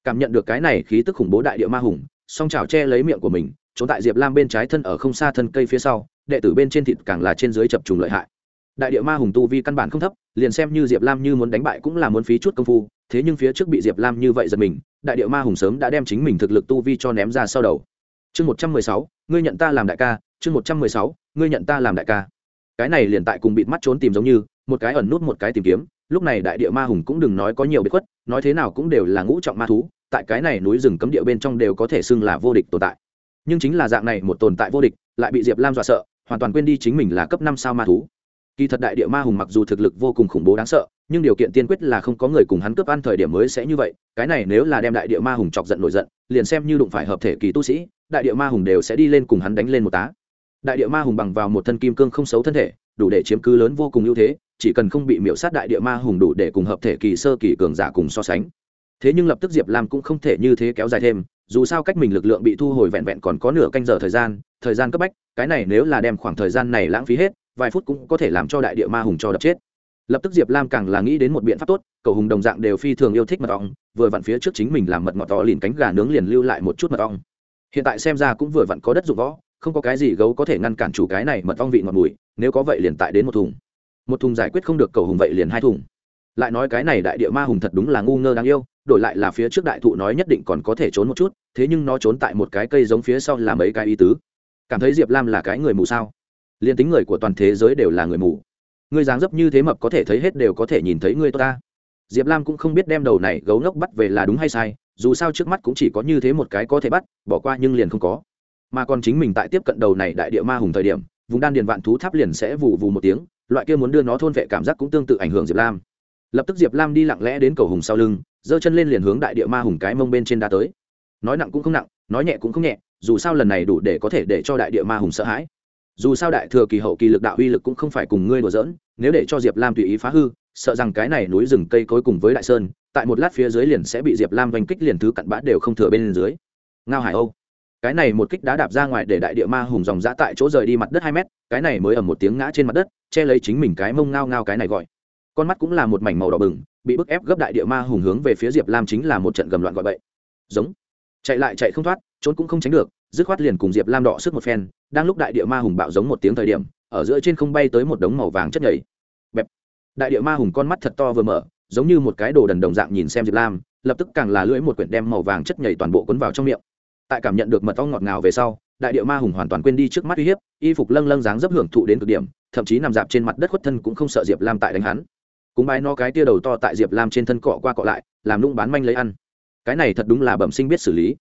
Cảm nhận được cái này khí tức khủng bố đại địa ma hùng, song trào che lấy miệng của mình, trốn tại diệp lam bên trái thân ở không xa thân cây phía sau, đệ tử bên trên thịt càng là trên dưới chập trùng lợi hại. Đại địa ma hùng tu vi căn bản không thấp, liền xem như diệp lam như muốn đánh bại cũng là muốn phí chút công phu, thế nhưng phía trước bị diệp lam như vậy giật mình, đại địa ma hùng sớm đã đem chính mình thực lực tu vi cho ném ra sau đầu. Chương một trăm mười sáu, ngươi nhận ta làm đại ca, chương một trăm mười sáu, ngươi nhận ta làm đại ca. Cái này liền tại cùng bịt mắt trốn tìm giống như một cái ẩn nút một cái tìm kiếm, lúc này đại địa ma hùng cũng đừng nói có nhiều bí khuất, nói thế nào cũng đều là ngũ trọng ma thú, tại cái này núi rừng cấm địa bên trong đều có thể xưng là vô địch tồn tại. Nhưng chính là dạng này một tồn tại vô địch, lại bị diệp lam dọa sợ, hoàn toàn quên đi chính mình là cấp năm sao ma thú. Kỳ thật đại địa ma hùng mặc dù thực lực vô cùng khủng bố đáng sợ, nhưng điều kiện tiên quyết là không có người cùng hắn cướp ăn thời điểm mới sẽ như vậy, cái này nếu là đem đại địa ma hùng chọc giận nổi giận, liền xem như đụng phải hợp thể kỳ tu sĩ, đại địa ma hùng đều sẽ đi lên cùng hắn đánh lên một tá. Đại địa ma hùng bằng vào một thân kim cương không xấu thân thể, đủ để chiếm cứ lớn vô cùng ưu thế chỉ cần không bị miễu sát đại địa ma hùng đủ để cùng hợp thể kỳ sơ kỳ cường giả cùng so sánh. Thế nhưng lập tức diệp lam cũng không thể như thế kéo dài thêm, dù sao cách mình lực lượng bị thu hồi vẹn vẹn còn có nửa canh giờ thời gian thời gian cấp bách, cái này nếu là đem khoảng thời gian này lãng phí hết, vài phút cũng có thể làm cho đại địa ma hùng cho đập chết. Lập tức diệp lam càng là nghĩ đến một biện pháp tốt, cầu hùng đồng dạng đều phi thường yêu thích mật ong, vừa vặn phía trước chính mình làm mật ngọt to liền cánh gà nướng liền lưu lại một chút mật ong. Hiện tại xem ra cũng vừa vặn có đất dụng võ, không có cái gì gấu có thể ngăn cản chủ cái này mật ong vị ngọt mùi, nếu có vậy liền tại đến một thùng một thùng giải quyết không được cầu hùng vậy liền hai thùng. Lại nói cái này đại địa ma hùng thật đúng là ngu ngơ đáng yêu, đổi lại là phía trước đại thụ nói nhất định còn có thể trốn một chút, thế nhưng nó trốn tại một cái cây giống phía sau là mấy cái ý tứ. Cảm thấy diệp lam là cái người mù sao? Liền tính người của toàn thế giới đều là người mù. Người dáng dấp như thế mập có thể thấy hết đều có thể nhìn thấy người ta. Diệp lam cũng không biết đem đầu này gấu ngốc bắt về là đúng hay sai, dù sao trước mắt cũng chỉ có như thế một cái có thể bắt, bỏ qua nhưng liền không có. Mà còn chính mình tại tiếp cận đầu này đại địa ma hùng thời điểm, vùng đan điền vạn thú tháp liền sẽ vù vù một tiếng loại kia muốn đưa nó thôn vệ cảm giác cũng tương tự ảnh hưởng diệp lam. Lập tức diệp lam đi lặng lẽ đến cầu hùng sau lưng, giơ chân lên liền hướng đại địa ma hùng cái mông bên trên đá tới. Nói nặng cũng không nặng, nói nhẹ cũng không nhẹ, dù sao lần này đủ để có thể để cho đại địa ma hùng sợ hãi. Dù sao đại thừa kỳ hậu kỳ lực đạo uy lực cũng không phải cùng ngươi đùa giỡn, nếu để cho diệp lam tùy ý phá hư, sợ rằng cái này núi rừng cây cối cùng với đại sơn, tại một lát phía dưới liền sẽ bị diệp lam oanh kích liền thứ cặn bã đều không thừa bên dưới. Ngao hải âu. Cái này một kích đá đạp ra ngoài để đại địa ma hùng dòng dã tại chỗ rời đi mặt đất hai mét cái này mới ầm một tiếng ngã trên mặt đất, che lấy chính mình cái mông ngao ngao cái này gọi. Con mắt cũng là một mảnh màu đỏ bừng, bị bức ép gấp đại địa ma hùng hướng về phía diệp lam chính là một trận gầm loạn gọi bậy. Giống. Chạy lại chạy không thoát, trốn cũng không tránh được, dứt khoát liền cùng diệp lam đọ sức một phen, đang lúc đại địa ma hùng bạo giống một tiếng thời điểm, ở giữa trên không bay tới một đống màu vàng chất nhảy bẹp. Đại địa ma hùng con mắt thật to vừa mở, giống như một cái đồ đần đồng dạng nhìn xem diệp lam, lập tức càng là lưỡi một quyển đem màu vàng chất nhảy toàn bộ cuốn vào trong miệng. Tại cảm nhận được mật ong ngọt ngào về sau đại địa ma hùng hoàn toàn quên đi trước mắt uy hiếp, y phục lâng lâng dáng dấp hưởng thụ đến cực điểm, thậm chí nằm dạp trên mặt đất khuất thân cũng không sợ diệp lam tại đánh hắn. Cúng bái nó cái tia đầu to tại diệp lam trên thân cọ qua cọ lại, làm lung bán manh lấy ăn. Cái này thật đúng là bẩm sinh biết xử lý.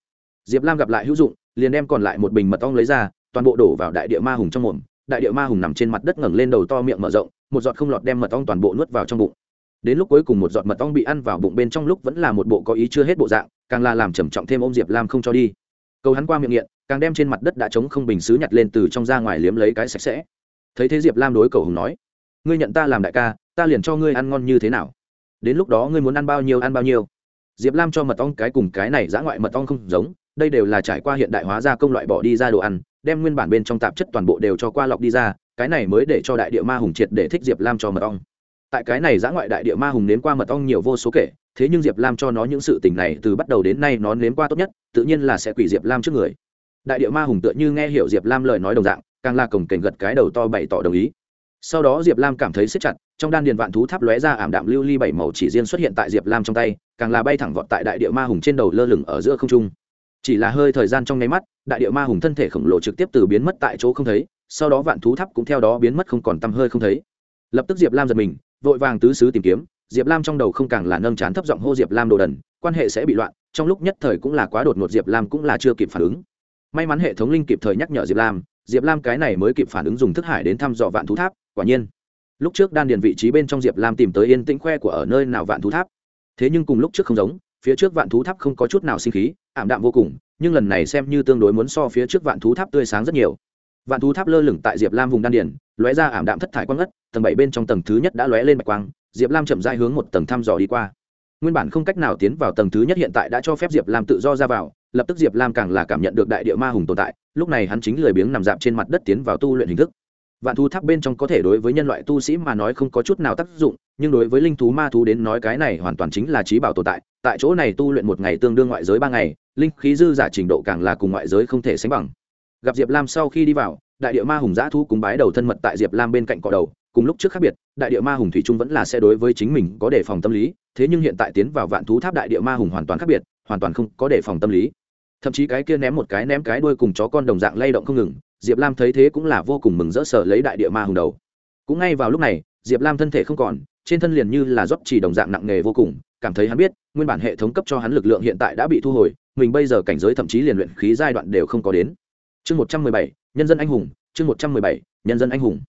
Diệp lam gặp lại hữu dụng, liền đem còn lại một bình mật ong lấy ra, toàn bộ đổ vào đại địa ma hùng trong mồm. Đại địa ma hùng nằm trên mặt đất ngẩng lên đầu to miệng mở rộng, một giọt không lọt đem mật ong toàn bộ nuốt vào trong bụng. Đến lúc cuối cùng một giọt mật ong bị ăn vào bụng bên trong lúc vẫn là một bộ có ý chưa hết bộ dạng, càng là làm trầm trọng thêm ôm diệp lam không cho đi. Cầu hắn qua miệng nghiện càng đem trên mặt đất đã trống không bình xứ nhặt lên từ trong ra ngoài liếm lấy cái sạch sẽ. Thấy thế diệp lam đối cầu hùng nói, ngươi nhận ta làm đại ca, ta liền cho ngươi ăn ngon như thế nào? Đến lúc đó ngươi muốn ăn bao nhiêu ăn bao nhiêu. Diệp lam cho mật ong cái cùng cái này giã ngoại mật ong không giống, đây đều là trải qua hiện đại hóa ra công loại bỏ đi ra đồ ăn, đem nguyên bản bên trong tạp chất toàn bộ đều cho qua lọc đi ra, cái này mới để cho đại địa ma hùng triệt để thích diệp lam cho mật ong. Tại cái này giã ngoại đại địa ma hùng nếm qua mật ong nhiều vô số kể, thế nhưng diệp lam cho nó những sự tình này từ bắt đầu đến nay nó nếm qua tốt nhất, tự nhiên là sẽ quỷ diệp lam trước người đại địa ma hùng tựa như nghe hiểu diệp lam lời nói đồng dạng, càng là cổng kềnh gật cái đầu to bày tỏ đồng ý. Sau đó diệp lam cảm thấy xếp chặt, trong đan điền vạn thú tháp lóe ra ảm đạm lưu ly bảy màu chỉ riêng xuất hiện tại diệp lam trong tay, càng là bay thẳng vọt tại đại địa ma hùng trên đầu lơ lửng ở giữa không trung. Chỉ là hơi thời gian trong nháy mắt, đại địa ma hùng thân thể khổng lồ trực tiếp từ biến mất tại chỗ không thấy, sau đó vạn thú tháp cũng theo đó biến mất không còn tăm hơi không thấy. Lập tức diệp lam giật mình, vội vàng tứ xứ tìm kiếm, diệp lam trong đầu không càng là nâng chán thấp giọng hô diệp lam đồ đần, quan hệ sẽ bị loạn, trong lúc nhất thời cũng là quá đột ngột, diệp lam cũng là chưa kịp phản ứng may mắn hệ thống linh kịp thời nhắc nhở diệp lam diệp lam cái này mới kịp phản ứng dùng thức hải đến thăm dò vạn thú tháp, quả nhiên. Lúc trước đan điền vị trí bên trong diệp lam tìm tới yên tĩnh khoe của ở nơi nào vạn thú tháp. Thế nhưng cùng lúc trước không giống, phía trước vạn thú tháp không có chút nào sinh khí, ảm đạm vô cùng, nhưng lần này xem như tương đối muốn so phía trước vạn thú tháp tươi sáng rất nhiều. Vạn thú tháp lơ lửng tại diệp lam vùng đan điền, lóe ra ảm đạm thất thải quang ngất, tầng bảy bên trong tầng thứ nhất đã lóe lên bạch quang, diệp lam chậm dai hướng một tầng thăm dò đi qua. Nguyên bản không cách nào tiến vào tầng thứ nhất hiện tại đã cho phép diệp lam tự do ra vào lập tức diệp lam càng là cảm nhận được đại địa ma hùng tồn tại, lúc này hắn chính lười biếng nằm dạp trên mặt đất tiến vào tu luyện hình thức. Vạn thú tháp bên trong có thể đối với nhân loại tu sĩ mà nói không có chút nào tác dụng, nhưng đối với linh thú ma thú đến nói cái này hoàn toàn chính là trí bảo tồn tại tại chỗ này tu luyện một ngày tương đương ngoại giới ba ngày, linh khí dư giả trình độ càng là cùng ngoại giới không thể sánh bằng. Gặp diệp lam sau khi đi vào, đại địa ma hùng giã thu cúng bái đầu thân mật tại diệp lam bên cạnh cọ đầu, cùng lúc trước khác biệt, đại địa ma hùng thủy trung vẫn là sẽ đối với chính mình có đề phòng tâm lý, thế nhưng hiện tại tiến vào vạn thú tháp đại địa ma hùng hoàn toàn khác biệt, hoàn toàn không có đề phòng tâm lý thậm chí cái kia ném một cái ném cái đuôi cùng chó con đồng dạng lay động không ngừng, diệp lam thấy thế cũng là vô cùng mừng rỡ sở lấy đại địa ma hùng đầu. Cũng ngay vào lúc này, diệp lam thân thể không còn, trên thân liền như là rót chỉ đồng dạng nặng nề vô cùng, cảm thấy hắn biết, nguyên bản hệ thống cấp cho hắn lực lượng hiện tại đã bị thu hồi, mình bây giờ cảnh giới thậm chí liền luyện khí giai đoạn đều không có đến. Chương một trăm mười bảy, nhân dân anh hùng, chương một trăm mười bảy, nhân dân anh hùng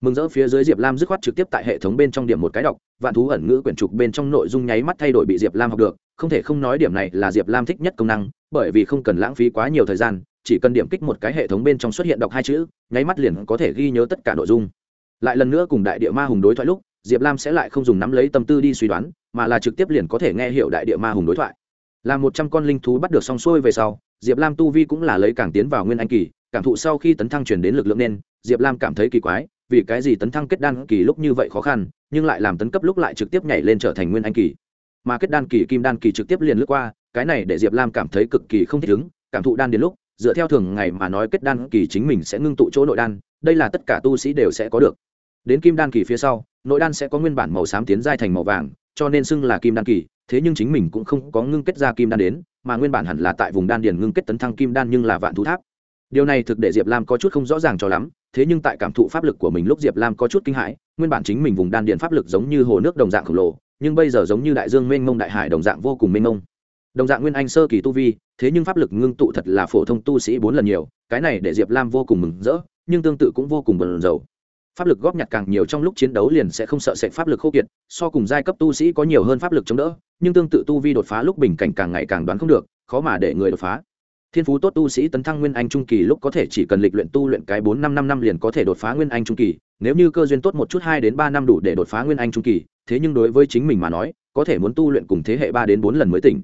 mừng rỡ phía dưới diệp lam dứt khoát trực tiếp tại hệ thống bên trong điểm một cái đọc, vạn thú ẩn ngữ quyển trục bên trong nội dung nháy mắt thay đổi bị diệp lam học được, không thể không nói điểm này là diệp lam thích nhất công năng, bởi vì không cần lãng phí quá nhiều thời gian, chỉ cần điểm kích một cái hệ thống bên trong xuất hiện đọc hai chữ, nháy mắt liền có thể ghi nhớ tất cả nội dung. Lại lần nữa cùng đại địa ma hùng đối thoại lúc, diệp lam sẽ lại không dùng nắm lấy tâm tư đi suy đoán, mà là trực tiếp liền có thể nghe hiểu đại địa ma hùng đối thoại. Là một trăm con linh thú bắt được xong xuôi về sau, diệp lam tu vi cũng là lấy càng tiến vào nguyên anh kỳ, cảm thụ sau khi tấn thăng chuyển đến lực lượng nên, diệp lam cảm thấy kỳ quái vì cái gì tấn thăng kết đan kỳ lúc như vậy khó khăn, nhưng lại làm tấn cấp lúc lại trực tiếp nhảy lên trở thành nguyên anh kỳ. Mà kết đan kỳ, kim đan kỳ trực tiếp liền lướt qua, cái này để diệp lam cảm thấy cực kỳ không thích ứng, cảm thụ đan đến lúc, dựa theo thường ngày mà nói kết đan kỳ chính mình sẽ ngưng tụ chỗ nội đan, đây là tất cả tu sĩ đều sẽ có được. Đến kim đan kỳ phía sau, nội đan sẽ có nguyên bản màu xám tiến giai thành màu vàng, cho nên xưng là kim đan kỳ, thế nhưng chính mình cũng không có ngưng kết ra kim đan đến, mà nguyên bản hẳn là tại vùng đan điền ngưng kết tấn thăng kim đan nhưng là vạn thú tháp. Điều này thực để diệp lam có chút không rõ ràng cho lắm thế nhưng tại cảm thụ pháp lực của mình lúc diệp lam có chút kinh hãi, nguyên bản chính mình vùng đan điện pháp lực giống như hồ nước đồng dạng khổng lồ, nhưng bây giờ giống như đại dương mênh mông đại hải đồng dạng vô cùng mênh mông. Đồng dạng nguyên anh sơ kỳ tu vi, thế nhưng pháp lực ngưng tụ thật là phổ thông tu sĩ bốn lần nhiều, cái này để diệp lam vô cùng mừng rỡ, nhưng tương tự cũng vô cùng bần rầu. Pháp lực góp nhặt càng nhiều trong lúc chiến đấu liền sẽ không sợ sệt pháp lực khô kiệt, so cùng giai cấp tu sĩ có nhiều hơn pháp lực chống đỡ, nhưng tương tự tu vi đột phá lúc bình cảnh càng ngày càng đoán không được, khó mà để người đột phá thiên phú tốt tu sĩ tấn thăng nguyên anh trung kỳ lúc có thể chỉ cần lịch luyện tu luyện cái bốn năm năm năm liền có thể đột phá nguyên anh trung kỳ, nếu như cơ duyên tốt một chút hai đến ba năm đủ để đột phá nguyên anh trung kỳ, thế nhưng đối với chính mình mà nói, có thể muốn tu luyện cùng thế hệ ba đến bốn lần mới tỉnh.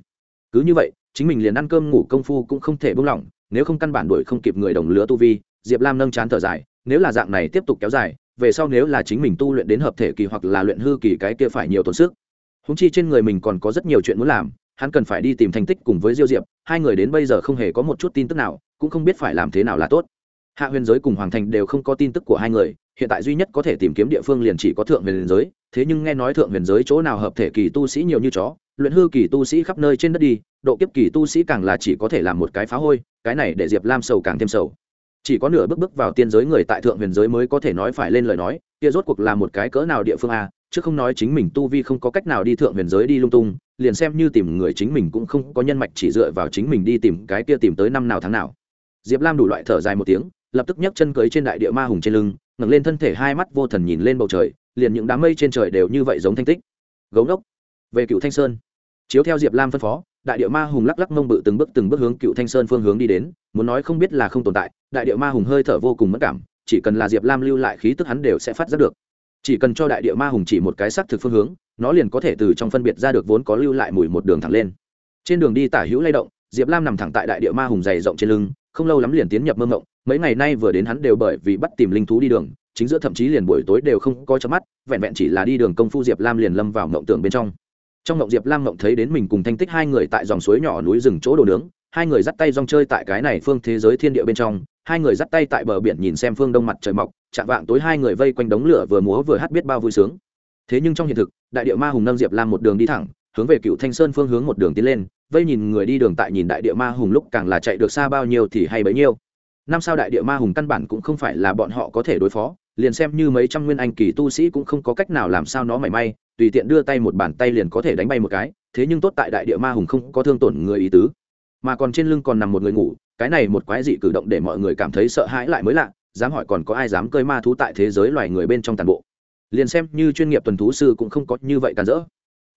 Cứ như vậy, chính mình liền ăn cơm ngủ công phu cũng không thể buông lỏng, nếu không căn bản đuổi không kịp người đồng lứa tu vi, diệp lam nâng chán thở dài, nếu là dạng này tiếp tục kéo dài, về sau nếu là chính mình tu luyện đến hợp thể kỳ hoặc là luyện hư kỳ cái kia phải nhiều tốn sức. Húng chi trên người mình còn có rất nhiều chuyện muốn làm hắn cần phải đi tìm thành tích cùng với diêu diệp, hai người đến bây giờ không hề có một chút tin tức nào, cũng không biết phải làm thế nào là tốt. Hạ huyền giới cùng hoàng thành đều không có tin tức của hai người, hiện tại duy nhất có thể tìm kiếm địa phương liền chỉ có thượng huyền giới, thế nhưng nghe nói thượng huyền giới chỗ nào hợp thể kỳ tu sĩ nhiều như chó, luyện hư kỳ tu sĩ khắp nơi trên đất đi, độ kiếp kỳ tu sĩ càng là chỉ có thể làm một cái phá hôi, cái này để diệp lam sầu càng thêm sầu. Chỉ có nửa bước bước vào tiên giới người tại thượng huyền giới mới có thể nói phải lên lời nói, kia rốt cuộc là một cái cỡ nào địa phương a chứ không nói chính mình tu vi không có cách nào đi thượng huyền giới đi lung tung liền xem như tìm người chính mình cũng không có nhân mạch chỉ dựa vào chính mình đi tìm cái kia tìm tới năm nào tháng nào. Diệp lam đủ loại thở dài một tiếng, lập tức nhấc chân cưới trên đại địa ma hùng trên lưng, ngẩng lên thân thể hai mắt vô thần nhìn lên bầu trời, liền những đám mây trên trời đều như vậy giống thanh tích. Gấu ngốc. Về cựu thanh sơn. Chiếu theo diệp lam phân phó, đại địa ma hùng lắc lắc mông bự từng bước từng bước hướng cựu thanh sơn phương hướng đi đến, muốn nói không biết là không tồn tại, đại địa ma hùng hơi thở vô cùng mất cảm, chỉ cần là diệp lam lưu lại khí tức hắn đều sẽ phát giác được chỉ cần cho đại địa ma hùng chỉ một cái xác thực phương hướng, nó liền có thể từ trong phân biệt ra được vốn có lưu lại mùi một đường thẳng lên. Trên đường đi tả hữu lay động, diệp lam nằm thẳng tại đại địa ma hùng dày rộng trên lưng, không lâu lắm liền tiến nhập mơ mộng, mấy ngày nay vừa đến hắn đều bởi vì bắt tìm linh thú đi đường, chính giữa thậm chí liền buổi tối đều không có chớp mắt, vẹn vẹn chỉ là đi đường công phu diệp lam liền lâm vào mộng tưởng bên trong. Trong mộng diệp lam mộng thấy đến mình cùng thanh tích hai người tại dòng suối nhỏ núi rừng chỗ đồ nướng, hai người dắt tay rong chơi tại cái này phương thế giới thiên địa bên trong, hai người dắt tay tại bờ biển nhìn xem phương đông mặt trời mọc chạm vạng tối hai người vây quanh đống lửa vừa múa vừa hát biết bao vui sướng. Thế nhưng trong hiện thực, đại địa ma hùng nâng diệp lam một đường đi thẳng, hướng về cựu thanh sơn phương hướng một đường tiến lên, vây nhìn người đi đường tại nhìn đại địa ma hùng lúc càng là chạy được xa bao nhiêu thì hay bấy nhiêu. Năm sao đại địa ma hùng căn bản cũng không phải là bọn họ có thể đối phó, liền xem như mấy trăm nguyên anh kỳ tu sĩ cũng không có cách nào làm sao nó mảy may, tùy tiện đưa tay một bàn tay liền có thể đánh bay một cái, thế nhưng tốt tại đại địa ma hùng không có thương tổn người ý tứ. Mà còn trên lưng còn nằm một người ngủ, cái này một quái dị cử động để mọi người cảm thấy sợ hãi lại mới lạ dám hỏi còn có ai dám cơi ma thú tại thế giới loài người bên trong toàn bộ. Liền xem như chuyên nghiệp tuần thú sư cũng không có như vậy cản rỡ.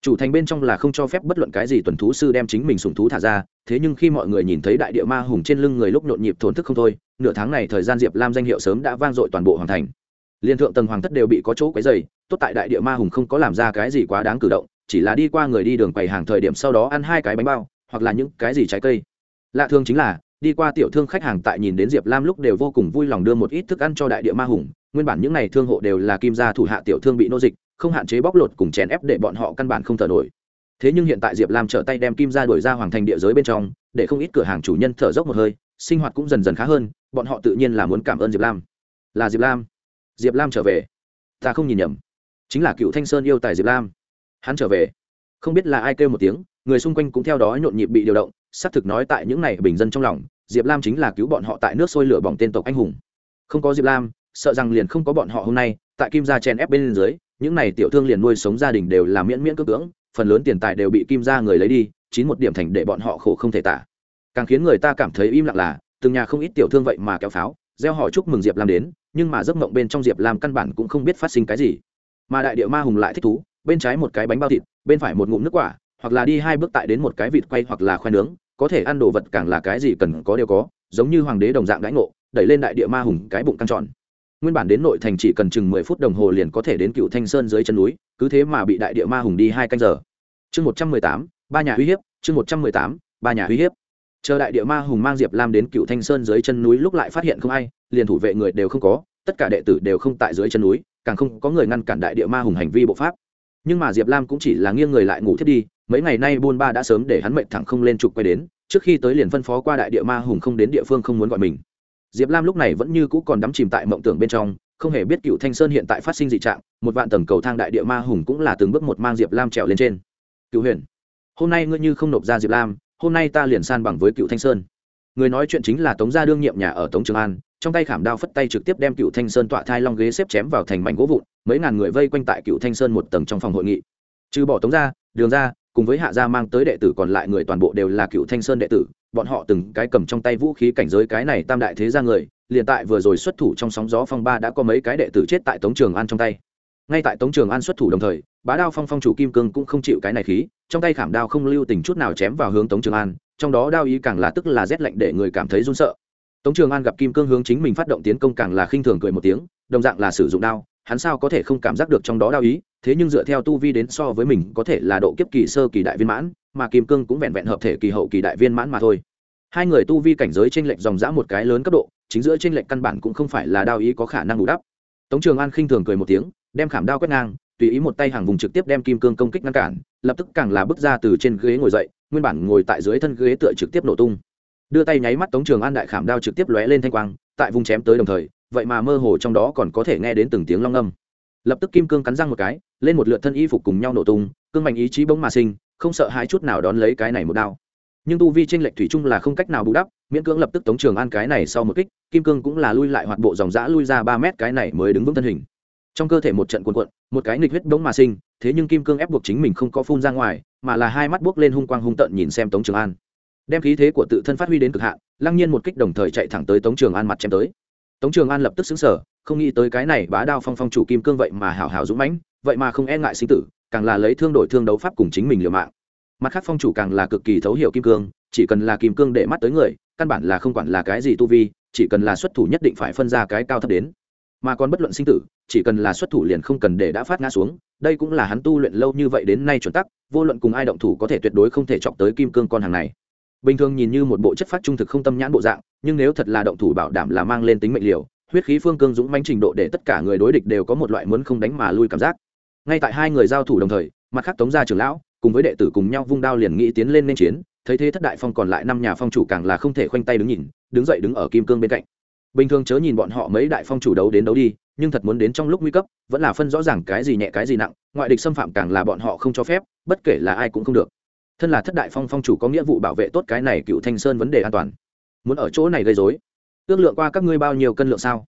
Chủ thành bên trong là không cho phép bất luận cái gì tuần thú sư đem chính mình sùng thú thả ra, thế nhưng khi mọi người nhìn thấy đại địa ma hùng trên lưng người lúc nhộn nhịp thổn thức không thôi, nửa tháng này thời gian diệp lam danh hiệu sớm đã vang dội toàn bộ hoàng thành. Liên thượng tầng hoàng thất đều bị có chỗ quấy dày tốt tại đại địa ma hùng không có làm ra cái gì quá đáng cử động, chỉ là đi qua người đi đường quầy hàng thời điểm sau đó ăn hai cái bánh bao, hoặc là những cái gì trái cây. Lạ thường chính là đi qua tiểu thương khách hàng tại nhìn đến diệp lam lúc đều vô cùng vui lòng đưa một ít thức ăn cho đại địa ma hùng. Nguyên bản những n à y thương hộ đều là kim gia thủ hạ tiểu thương bị nô dịch, không hạn chế bóc lột cùng chèn ép để bọn họ căn bản không thở nổi. Thế nhưng hiện tại diệp lam trở tay đem kim gia đổi ra hoàng thành địa giới bên trong, để không ít cửa hàng chủ nhân thở dốc một hơi, sinh hoạt cũng dần dần khá hơn, bọn họ tự nhiên là muốn cảm ơn diệp lam. Là diệp lam. Diệp lam trở về. Ta không nhìn nhầm. Chính là cựu thanh sơn yêu tài diệp lam. Hắn trở về. Không biết là ai kêu một tiếng, người xung quanh cũng theo đó nhộn nhịp bị điều động xác thực nói tại những này bình dân trong lòng, diệp lam chính là cứu bọn họ tại nước sôi lửa bỏng tên tộc anh hùng. Không có diệp lam, sợ rằng liền không có bọn họ hôm nay, tại kim gia chen ép bên dưới, những này tiểu thương liền nuôi sống gia đình đều là miễn miễn cưỡng cưỡng, phần lớn tiền tài đều bị kim gia người lấy đi, chín một điểm thành để bọn họ khổ không thể tả. Càng khiến người ta cảm thấy im lặng là, từng nhà không ít tiểu thương vậy mà kéo pháo, gieo họ chúc mừng diệp lam đến, nhưng mà giấc mộng bên trong diệp lam căn bản cũng không biết phát sinh cái gì. Mà đại địa ma hùng lại thích thú, bên trái một cái bánh bao thịt, bên phải một ngụm nước quả hoặc là đi hai bước tại đến một cái vịt quay hoặc là khoai nướng, có thể ăn đồ vật càng là cái gì cần có đều có, giống như hoàng đế đồng dạng đãi ngộ, đẩy lên đại địa ma hùng cái bụng căng tròn. Nguyên bản đến nội thành chỉ cần chừng mười phút đồng hồ liền có thể đến cựu thanh sơn dưới chân núi, cứ thế mà bị đại địa ma hùng đi hai canh giờ. Chương một trăm mười tám, ba nhà uy hiếp, chương một trăm mười tám, ba nhà uy hiếp. Chờ đại địa ma hùng mang diệp lam đến cựu thanh sơn dưới chân núi lúc lại phát hiện không ai, liền thủ vệ người đều không có, tất cả đệ tử đều không tại dưới chân núi, càng không có người ngăn cản đại địa ma hùng hành vi bộ pháp. Nhưng mà diệp lam cũng chỉ là nghiêng người lại ngủ thiết đi mấy ngày nay buôn ba đã sớm để hắn mệnh thẳng không lên trục quay đến, trước khi tới liền phân phó qua đại địa ma hùng không đến địa phương không muốn gọi mình. Diệp lam lúc này vẫn như cũ còn đắm chìm tại mộng tưởng bên trong, không hề biết cựu thanh sơn hiện tại phát sinh dị trạng, một vạn tầng cầu thang đại địa ma hùng cũng là từng bước một mang diệp lam trèo lên trên. Cựu huyền, hôm nay ngươi như không nộp ra diệp lam, hôm nay ta liền san bằng với cựu thanh sơn. Người nói chuyện chính là tống gia đương nhiệm nhà ở tống trường an, trong tay khảm đao phất tay trực tiếp đem cựu thanh sơn tọa thai long ghế xếp chém vào thành mảnh gỗ vụn, mấy ngàn người vây quanh tại cựu thanh sơn một tầng trong phòng hội nghị. Trừ bỏ tống gia, đường gia cùng với hạ gia mang tới đệ tử còn lại người toàn bộ đều là cựu thanh sơn đệ tử, bọn họ từng cái cầm trong tay vũ khí cảnh giới cái này tam đại thế gia người, liền tại vừa rồi xuất thủ trong sóng gió phong ba đã có mấy cái đệ tử chết tại tống trường an trong tay. Ngay tại tống trường an xuất thủ đồng thời, bá đao phong phong chủ kim cương cũng không chịu cái này khí, trong tay khảm đao không lưu tình chút nào chém vào hướng tống trường an, trong đó đao ý càng là tức là rét lạnh để người cảm thấy run sợ. Tống trường an gặp kim cương hướng chính mình phát động tiến công càng là khinh thường cười một tiếng, đồng dạng là sử dụng đao hắn sao có thể không cảm giác được trong đó đao ý, thế nhưng dựa theo tu vi đến so với mình có thể là độ kiếp kỳ sơ kỳ đại viên mãn, mà kim cương cũng vẹn vẹn hợp thể kỳ hậu kỳ đại viên mãn mà thôi. Hai người tu vi cảnh giới t r ê n lệch dòng dã một cái lớn cấp độ, chính giữa t r ê n lệch căn bản cũng không phải là đao ý có khả năng bù đắp. Tống trường an khinh thường cười một tiếng, đem khảm đao quét ngang, tùy ý một tay hàng vùng trực tiếp đem kim cương công kích ngăn cản, lập tức càng là bước ra từ trên ghế ngồi dậy, nguyên bản ngồi tại dưới thân ghế tựa trực tiếp nổ tung. Đưa tay nháy mắt tống trường an đại khảm đao trực tiếp lóe lên thanh quang, tại vùng chém tới đồng thời vậy mà mơ hồ trong đó còn có thể nghe đến từng tiếng long âm. Lập tức kim cương cắn răng một cái, lên một lượt thân y phục cùng nhau nổ tung, cương mạnh ý chí bỗng mà sinh, không sợ hai chút nào đón lấy cái này một đao. Nhưng tu vi tranh lệch thủy chung là không cách nào bù đắp, miễn cưỡng lập tức tống trường an cái này sau một kích, kim cương cũng là lui lại hoạt bộ dòng dã lui ra ba mét cái này mới đứng vững thân hình. Trong cơ thể một trận cuộn cuộn, một cái nghịch huyết bỗng mà sinh, thế nhưng kim cương ép buộc chính mình không có phun ra ngoài, mà là hai mắt buốc lên hung quang hung tợn nhìn xem tống trường an. Đem khí thế của tự thân phát huy đến cực hạn, lăng nhiên một kích đồng thời chạy thẳng tới tống trường an mặt chém tới tống trường an lập tức xứng sở không nghĩ tới cái này bá đao phong phong chủ kim cương vậy mà hảo hảo dũng mãnh, vậy mà không e ngại sinh tử, càng là lấy thương đổi thương đấu pháp cùng chính mình liều mạng. Mặt khác phong chủ càng là cực kỳ thấu hiểu kim cương, chỉ cần là kim cương để mắt tới người, căn bản là không quản là cái gì tu vi, chỉ cần là xuất thủ nhất định phải phân ra cái cao thấp đến. Mà còn bất luận sinh tử, chỉ cần là xuất thủ liền không cần để đã phát ngã xuống, đây cũng là hắn tu luyện lâu như vậy đến nay chuẩn tắc, vô luận cùng ai động thủ có thể tuyệt đối không thể chọc tới kim cương con hàng này bình thường nhìn như một bộ chất phát trung thực không tâm nhãn bộ dạng, nhưng nếu thật là động thủ bảo đảm là mang lên tính mệnh liều, huyết khí phương cương dũng manh trình độ để tất cả người đối địch đều có một loại muốn không đánh mà lui cảm giác. Ngay tại hai người giao thủ đồng thời, mặt khác tống gia trưởng lão cùng với đệ tử cùng nhau vung đao liền nghĩ tiến lên nên chiến, thấy thế thất đại phong còn lại năm nhà phong chủ càng là không thể khoanh tay đứng nhìn, đứng dậy đứng ở kim cương bên cạnh. Bình thường chớ nhìn bọn họ mấy đại phong chủ đấu đến đấu đi, nhưng thật muốn đến trong lúc nguy cấp, vẫn là phân rõ ràng cái gì nhẹ cái gì nặng, ngoại địch xâm phạm càng là bọn họ không cho phép, bất kể là ai cũng không được thân là thất đại phong phong chủ có nghĩa vụ bảo vệ tốt cái này cựu thanh sơn vấn đề an toàn. Muốn ở chỗ này gây dối ước lượng qua các ngươi bao nhiêu cân lượng sao?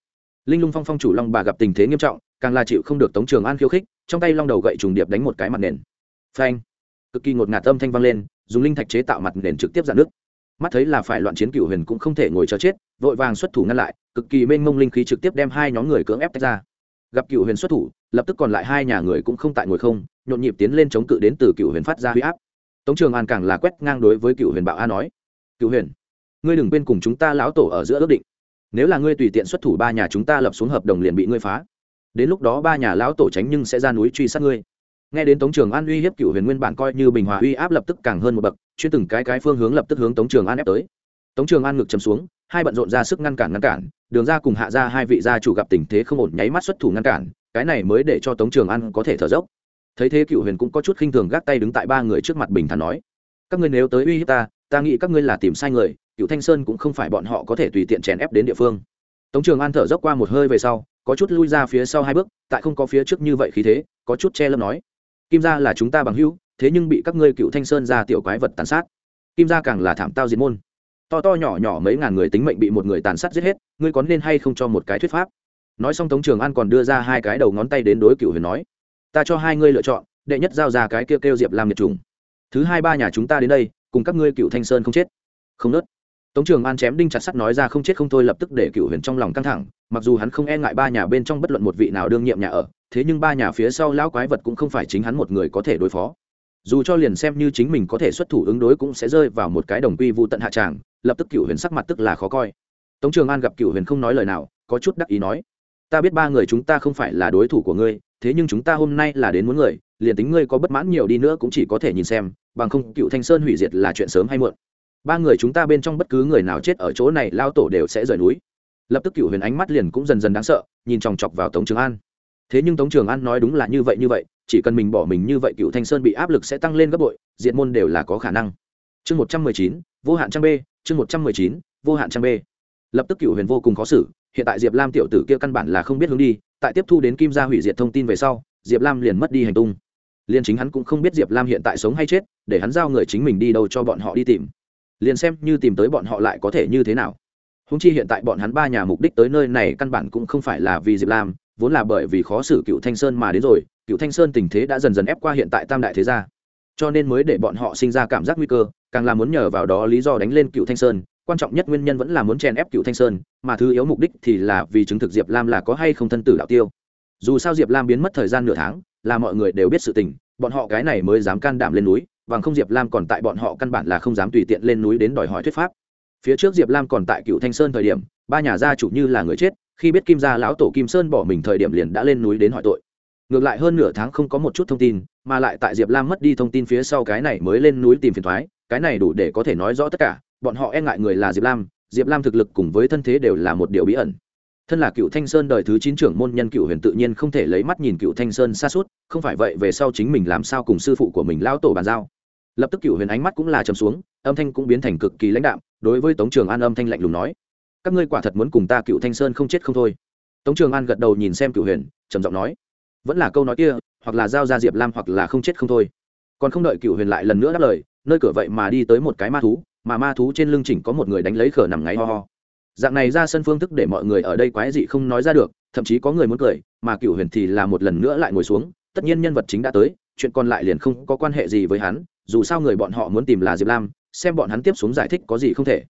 Linh lung phong phong chủ long bà gặp tình thế nghiêm trọng, càng là chịu không được tống trường an khiêu khích, trong tay long đầu gậy trùng điệp đánh một cái mặt nền. Phanh! Cực kỳ ngột ngạt âm thanh vang lên, dùng linh thạch chế tạo mặt nền trực tiếp dạn nước. Mắt thấy là phải loạn chiến cựu huyền cũng không thể ngồi chờ chết, vội vàng xuất thủ ngăn lại, cực kỳ mênh mông linh khí trực tiếp đem hai nhóm người cưỡng ép tách ra. Gặp cựu huyền xuất thủ, lập tức còn lại hai nhà người cũng không tại ngồi không, nhộn nhịp tiến lên chống cự đến từ cựu huyền phát ra huy áp tống trường an càng là quét ngang đối với cựu huyền Bảo a nói cựu huyền, ngươi đừng quên cùng chúng ta lão tổ ở giữa ước định. Nếu là ngươi tùy tiện xuất thủ ba nhà chúng ta lập xuống hợp đồng liền bị ngươi phá. Đến lúc đó ba nhà lão tổ tránh nhưng sẽ ra núi truy sát ngươi. Nghe đến tống trường an uy hiếp cựu huyền nguyên bản coi như bình hòa uy áp lập tức càng hơn một bậc, chuyên từng cái cái phương hướng lập tức hướng tống trường an ép tới. Tống trường an ngực chầm xuống, hai bận rộn ra sức ngăn cản ngăn cản, đường ra cùng hạ ra hai vị gia chủ gặp tình thế không ổn, nháy mắt xuất thủ ngăn cản, cái này mới để cho tống trường an có thể thở dốc thấy thế cựu huyền cũng có chút khinh thường gác tay đứng tại ba người trước mặt bình thản nói, các ngươi nếu tới uy hiếp ta ta nghĩ các ngươi là tìm sai người, cựu thanh sơn cũng không phải bọn họ có thể tùy tiện chèn ép đến địa phương. Tống trường an thở dốc qua một hơi về sau, có chút lui ra phía sau hai bước, tại không có phía trước như vậy khí thế, có chút che lâm nói, kim gia là chúng ta bằng hữu, thế nhưng bị các ngươi cựu thanh sơn ra tiểu quái vật tàn sát. Kim gia càng là thảm tao diệt môn. To to nhỏ nhỏ mấy ngàn người tính mệnh bị một người tàn sát giết hết, ngươi có nên hay không cho một cái thuyết pháp? Nói xong tống trường an còn đưa ra hai cái đầu ngón tay đến đối cựu huyền nói ta cho hai ngươi lựa chọn, đệ nhất giao ra cái kêu kêu diệp làm nhiệt trùng. Thứ hai ba nhà chúng ta đến đây, cùng các ngươi cựu thanh sơn không chết. Không nớt. Tống trường an chém đinh chặt sắt nói ra không chết không thôi lập tức để cựu huyền trong lòng căng thẳng, mặc dù hắn không e ngại ba nhà bên trong bất luận một vị nào đương nhiệm nhà ở, thế nhưng ba nhà phía sau lão quái vật cũng không phải chính hắn một người có thể đối phó. Dù cho liền xem như chính mình có thể xuất thủ ứng đối cũng sẽ rơi vào một cái đồng quy vụ tận hạ tràng, lập tức cựu huyền sắc mặt tức là khó coi. Tống trường an gặp cựu huyền không nói lời nào, có chút đắc ý nói, ta biết ba người chúng ta không phải là đối thủ của ngươi thế nhưng chúng ta hôm nay là đến muốn người, liền tính ngươi có bất mãn nhiều đi nữa cũng chỉ có thể nhìn xem, bằng không, cựu thanh sơn hủy diệt là chuyện sớm hay muộn. Ba người chúng ta bên trong bất cứ người nào chết ở chỗ này, lao tổ đều sẽ rời núi. Lập tức cựu huyền ánh mắt liền cũng dần dần đáng sợ, nhìn chòng chọc vào tống trường an. Thế nhưng tống trường an nói đúng là như vậy như vậy, chỉ cần mình bỏ mình như vậy cựu thanh sơn bị áp lực sẽ tăng lên gấp bội diện môn đều là có khả năng. Chương một trăm mười chín, vô hạn trang b chương một trăm mười chín, vô hạn trang b lập tức cựu huyền vô cùng khó xử hiện tại diệp lam tiểu tử kia căn bản là không biết hướng đi, tại tiếp thu đến kim gia hủy diệt thông tin về sau, diệp lam liền mất đi hành tung. Liền chính hắn cũng không biết diệp lam hiện tại sống hay chết, để hắn giao người chính mình đi đâu cho bọn họ đi tìm. Liền xem như tìm tới bọn họ lại có thể như thế nào. Húng chi hiện tại bọn hắn ba nhà mục đích tới nơi này căn bản cũng không phải là vì diệp lam, vốn là bởi vì khó xử cựu thanh sơn mà đến rồi, cựu thanh sơn tình thế đã dần dần ép qua hiện tại tam đại thế gia. Cho nên mới để bọn họ sinh ra cảm giác nguy cơ, càng là muốn nhờ vào đó lý do đánh lên cựu thanh sơn quan trọng nhất nguyên nhân vẫn là muốn chèn ép cựu thanh sơn, mà thứ yếu mục đích thì là vì chứng thực diệp lam là có hay không thân tử đạo tiêu. Dù sao diệp lam biến mất thời gian nửa tháng, là mọi người đều biết sự tình, bọn họ cái này mới dám can đảm lên núi, bằng không diệp lam còn tại bọn họ căn bản là không dám tùy tiện lên núi đến đòi hỏi thuyết pháp. Phía trước diệp lam còn tại cựu thanh sơn thời điểm, ba nhà gia chủ như là người chết, khi biết kim gia lão tổ kim sơn bỏ mình thời điểm liền đã lên núi đến hỏi tội. Ngược lại hơn nửa tháng không có một chút thông tin, mà lại tại diệp lam mất đi thông tin phía sau cái này mới lên núi tìm phiền thoái cái này đủ để có thể nói rõ tất cả bọn họ e ngại người là diệp lam diệp lam thực lực cùng với thân thế đều là một điều bí ẩn. Thân là cựu thanh sơn đời thứ chín trưởng môn nhân cựu huyền tự nhiên không thể lấy mắt nhìn cựu thanh sơn xa suốt, không phải vậy về sau chính mình làm sao cùng sư phụ của mình lao tổ bàn giao. Lập tức cựu huyền ánh mắt cũng là chầm xuống, âm thanh cũng biến thành cực kỳ lãnh đạm, đối với tống trường an âm thanh lạnh lùng nói, các ngươi quả thật muốn cùng ta cựu thanh sơn không chết không thôi. Tống trường an gật đầu nhìn xem cựu huyền, trầm giọng nói, vẫn là câu nói kia, hoặc là giao ra diệp lam hoặc là không chết không thôi. Còn không đợi cựu huyền lại lần nữa đáp lời, nơi cửa vậy mà đi tới một cái ma thú mà ma thú trên lưng chỉnh có một người đánh lấy khở nằm ngáy ho ho. Dạng này ra sân phương thức để mọi người ở đây quái dị không nói ra được, thậm chí có người muốn cười, mà cựu huyền thì là một lần nữa lại ngồi xuống, tất nhiên nhân vật chính đã tới, chuyện còn lại liền không có quan hệ gì với hắn, dù sao người bọn họ muốn tìm là diệp lam, xem bọn hắn tiếp xuống giải thích có gì không thể.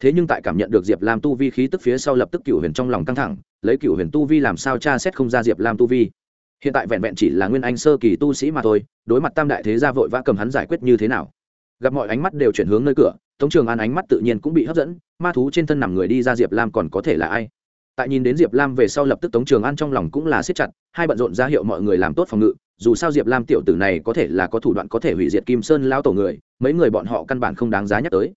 Thế nhưng tại cảm nhận được diệp lam tu vi khí tức phía sau lập tức cựu huyền trong lòng căng thẳng, lấy cựu huyền tu vi làm sao tra xét không ra diệp lam tu vi. Hiện tại vẹn vẹn chỉ là nguyên anh sơ kỳ tu sĩ mà thôi, đối mặt tam đại thế gia vội vã cầm hắn giải quyết như thế nào? Gặp mọi ánh mắt đều chuyển hướng nơi cửa, tống trường an ánh mắt tự nhiên cũng bị hấp dẫn, ma thú trên thân nằm người đi ra diệp lam còn có thể là ai? Tại nhìn đến diệp lam về sau lập tức tống trường an trong lòng cũng là siết chặt, hai bận rộn ra hiệu mọi người làm tốt phòng ngự, dù sao diệp lam tiểu tử này có thể là có thủ đoạn có thể hủy diệt kim sơn lao tổ người, mấy người bọn họ căn bản không đáng giá nhắc tới.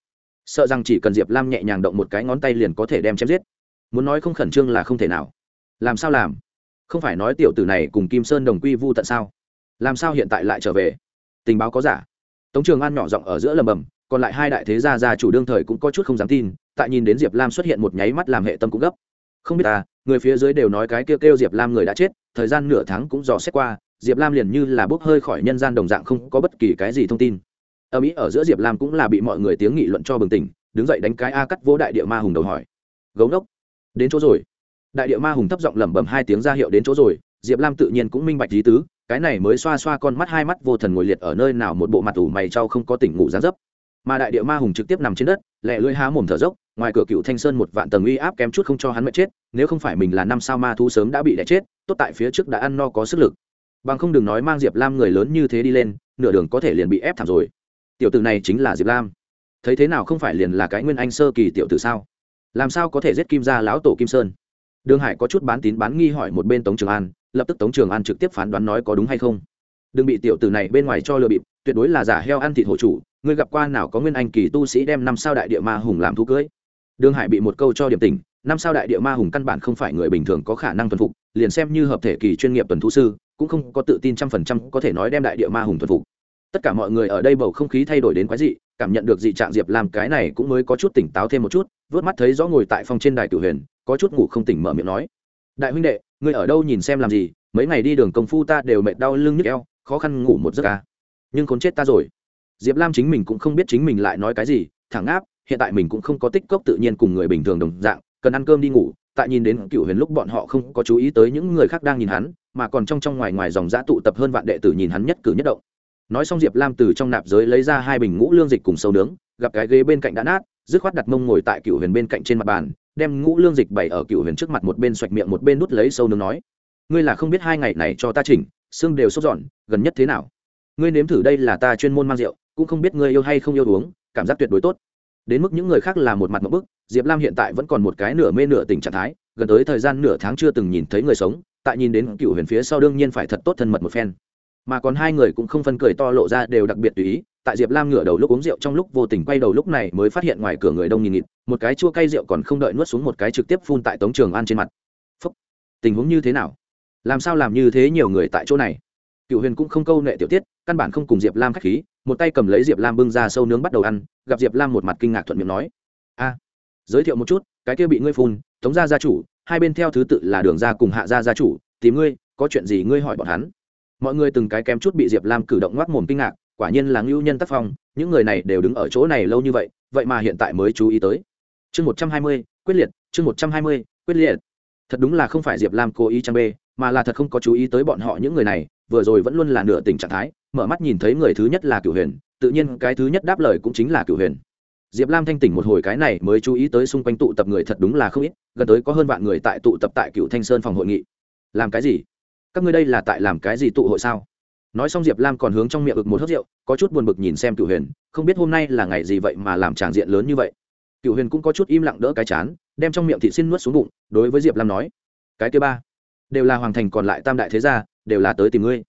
Sợ rằng chỉ cần diệp lam nhẹ nhàng động một cái ngón tay liền có thể đem chém giết. Muốn nói không khẩn trương là không thể nào. Làm sao làm? Không phải nói tiểu tử này cùng kim sơn đồng quy vu tận sao? Làm sao hiện tại lại trở về? Tình báo có giả tống trường an nhỏ giọng ở giữa lầm bầm, còn lại hai đại thế gia gia chủ đương thời cũng có chút không dám tin, tại nhìn đến diệp lam xuất hiện một nháy mắt làm hệ tâm cũng gấp. Không biết ta người phía dưới đều nói cái kêu kêu diệp lam người đã chết, thời gian nửa tháng cũng dò xét qua, diệp lam liền như là bốc hơi khỏi nhân gian đồng dạng không có bất kỳ cái gì thông tin. Ở mỹ ở giữa diệp lam cũng là bị mọi người tiếng nghị luận cho bừng tỉnh, đứng dậy đánh cái a cắt vô đại địa ma hùng đầu hỏi. Gấu ngốc, đến chỗ rồi. Đại địa ma hùng thấp giọng lẩm bẩm hai tiếng ra hiệu đến chỗ rồi, diệp lam tự nhiên cũng minh bạch lý tứ cái này mới xoa xoa con mắt hai mắt vô thần ngồi liệt ở nơi nào một bộ mặt ủ mày trao không có tỉnh ngủ ra dấp. Mà đại địa ma hùng trực tiếp nằm trên đất lẹ lưỡi há mồm thở dốc, ngoài cửa cựu thanh sơn một vạn tầng uy áp kém chút không cho hắn mệt chết, nếu không phải mình là năm sao ma thú sớm đã bị đẻ chết, tốt tại phía trước đã ăn no có sức lực. Bằng không đừng nói mang diệp lam người lớn như thế đi lên, nửa đường có thể liền bị ép thảm rồi. Tiểu tử này chính là diệp lam. Thấy thế nào không phải liền là cái nguyên anh sơ kỳ tiểu tử sao? Làm sao có thể giết kim ra lão tổ kim sơn? Đường hải có chút bán tín bán nghi hỏi một bên tống trường an, lập tức tống trường an trực tiếp phán đoán nói có đúng hay không. Đừng bị tiểu tử này bên ngoài cho lừa bịp, tuyệt đối là giả heo ăn thịt hộ chủ, ngươi gặp qua nào có nguyên anh kỳ tu sĩ đem năm sao đại địa ma hùng làm thú cưới? Đường hải bị một câu cho điểm tình, năm sao đại địa ma hùng căn bản không phải người bình thường có khả năng tuần phục, liền xem như hợp thể kỳ chuyên nghiệp tuần thú sư, cũng không có tự tin trăm phần trăm có thể nói đem đại địa ma hùng tuần phục. Tất cả mọi người ở đây bầu không khí thay đổi đến quái dị, cảm nhận được dị trạng diệp làm cái này cũng mới có chút tỉnh táo thêm một chút, vớt mắt thấy rõ ngồi tại phòng trên đài cửu huyền có chút ngủ không tỉnh mở miệng nói. Đại huynh đệ, ngươi ở đâu nhìn xem làm gì? Mấy ngày đi đường công phu ta đều mệt đau lưng nhức eo, khó khăn ngủ một giấc ca nhưng khốn chết ta rồi. Diệp lam chính mình cũng không biết chính mình lại nói cái gì, thẳng áp, hiện tại mình cũng không có tích cốc tự nhiên cùng người bình thường đồng dạng, cần ăn cơm đi ngủ, tại nhìn đến cựu huyền lúc bọn họ không có chú ý tới những người khác đang nhìn hắn, mà còn trong trong ngoài ngoài dòng giã tụ tập hơn vạn đệ tử nhìn hắn nhất cử nhất động. Nói xong diệp lam từ trong nạp giới lấy ra hai bình ngũ lương dịch cùng sâu nướng, gặp cái ghế bên cạnh đã nát, dứt khoát đặt mông ngồi tại cựu huyền bên cạnh trên mặt bàn đem ngũ lương dịch bày ở cựu huyền trước mặt một bên xoạch miệng một bên nút lấy sâu nướng nói, ngươi là không biết hai ngày này cho ta chỉnh, xương đều sốt giòn, gần nhất thế nào? Ngươi nếm thử đây là ta chuyên môn mang rượu, cũng không biết ngươi yêu hay không yêu uống, cảm giác tuyệt đối tốt. Đến mức những người khác là một mặt một bức, diệp lam hiện tại vẫn còn một cái nửa mê nửa tình trạng thái, gần tới thời gian nửa tháng chưa từng nhìn thấy người sống, tại nhìn đến cựu huyền phía sau đương nhiên phải thật tốt thân mật một phen. Mà còn hai người cũng không phân cười to lộ ra đều đặc biệt tùy ý tại diệp lam ngửa đầu lúc uống rượu trong lúc vô tình quay đầu lúc này mới phát hiện ngoài cửa người đông nhìn nghịt, một cái chua cay rượu còn không đợi nuốt xuống một cái trực tiếp phun tại tống trường an trên mặt. Phúc. tình huống như thế nào? Làm sao làm như thế nhiều người tại chỗ này? Cựu huyền cũng không câu nệ tiểu tiết, căn bản không cùng diệp lam k h á c h khí, một tay cầm lấy diệp lam bưng ra sâu nướng bắt đầu ăn, gặp diệp lam một mặt kinh ngạc thuận miệng nói, a, giới thiệu một chút, cái kia bị ngươi phun, tống gia gia chủ, hai bên theo thứ tự là đường ra cùng hạ gia gia chủ, tìm ngươi, có chuyện gì ngươi hỏi bọn hắn? Mọi người từng cái kém chút bị diệp lam cử động ngoác mồm kinh ngạc quả nhiên là ngưu nhân tác phong, những người này đều đứng ở chỗ này lâu như vậy vậy mà hiện tại mới chú ý tới. Chương một trăm hai mươi, quyết liệt, chương một trăm hai mươi, quyết liệt. Thật đúng là không phải diệp lam cố ý trang bê, mà là thật không có chú ý tới bọn họ những người này, vừa rồi vẫn luôn là nửa tình trạng thái, mở mắt nhìn thấy người thứ nhất là cửu huyền, tự nhiên cái thứ nhất đáp lời cũng chính là cửu huyền. Diệp lam thanh tỉnh một hồi cái này mới chú ý tới xung quanh tụ tập người thật đúng là không ít, gần tới có hơn vạn người tại tụ tập tại cựu thanh sơn phòng hội nghị. Làm cái gì? Các ngươi đây là tại làm cái gì tụ hội sao? Nói xong diệp lam còn hướng trong miệng ực một hớt rượu, có chút buồn bực nhìn xem cựu huyền, không biết hôm nay là ngày gì vậy mà làm tràng diện lớn như vậy. Cựu huyền cũng có chút im lặng đỡ cái chán, đem trong miệng thị xin nuốt xuống bụng, đối với diệp lam nói, cái thứ ba, đều là hoàng thành còn lại tam đại thế gia, đều là tới tìm ngươi.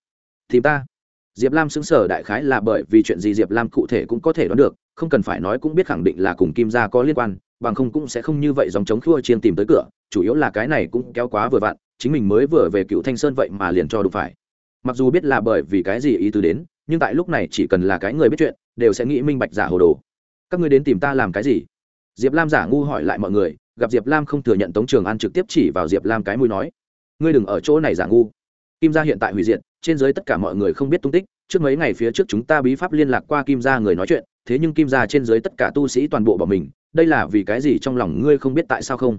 Tìm ta? Diệp lam xứng sở đại khái là bởi vì chuyện gì diệp lam cụ thể cũng có thể đoán được, không cần phải nói cũng biết khẳng định là cùng kim gia có liên quan, bằng không cũng sẽ không như vậy dòng chống khua chiên tìm tới cửa, chủ yếu là cái này cũng kéo quá vừa vặn, chính mình mới vừa về cựu thanh sơn vậy mà liền cho đụng phải mặc dù biết là bởi vì cái gì ý tứ đến, nhưng tại lúc này chỉ cần là cái người biết chuyện, đều sẽ nghĩ minh bạch giả hồ đồ. Các ngươi đến tìm ta làm cái gì? Diệp lam giả ngu hỏi lại mọi người, gặp diệp lam không thừa nhận tống trường an trực tiếp chỉ vào diệp lam cái mũi nói, ngươi đừng ở chỗ này giả ngu. Kim gia hiện tại hủy diệt, trên dưới tất cả mọi người không biết tung tích, trước mấy ngày phía trước chúng ta bí pháp liên lạc qua kim gia người nói chuyện, thế nhưng kim gia trên dưới tất cả tu sĩ toàn bộ bỏ mình, đây là vì cái gì trong lòng ngươi không biết tại sao không?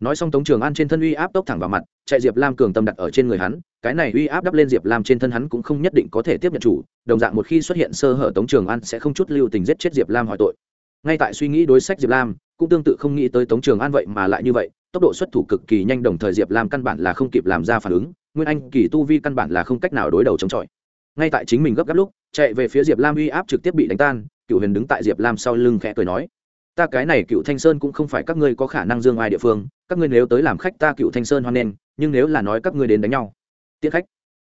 Nói xong tống trường an trên thân uy áp tốc thẳng vào mặt, chạy diệp lam cường tâm đặt ở trên người hắn, cái này uy áp đắp lên diệp lam trên thân hắn cũng không nhất định có thể tiếp nhận chủ, đồng dạng một khi xuất hiện sơ hở tống trường an sẽ không chút lưu tình giết chết diệp lam hỏi tội. Ngay tại suy nghĩ đối sách diệp lam, cũng tương tự không nghĩ tới tống trường an vậy mà lại như vậy, tốc độ xuất thủ cực kỳ nhanh đồng thời diệp lam căn bản là không kịp làm ra phản ứng, nguyên anh kỳ tu vi căn bản là không cách nào đối đầu chống chọi. Ngay tại chính mình gấp gáp lúc, chạy về phía diệp lam uy áp trực tiếp bị đánh tan cựu huyền đứng tại diệp lam sau lưng khẽ cười nói ta cái này cựu thanh sơn cũng không phải các ngươi có khả năng dương ai địa phương, các ngươi nếu tới làm khách ta cựu thanh sơn hoan nghênh nhưng nếu là nói các ngươi đến đánh nhau. Tiết khách.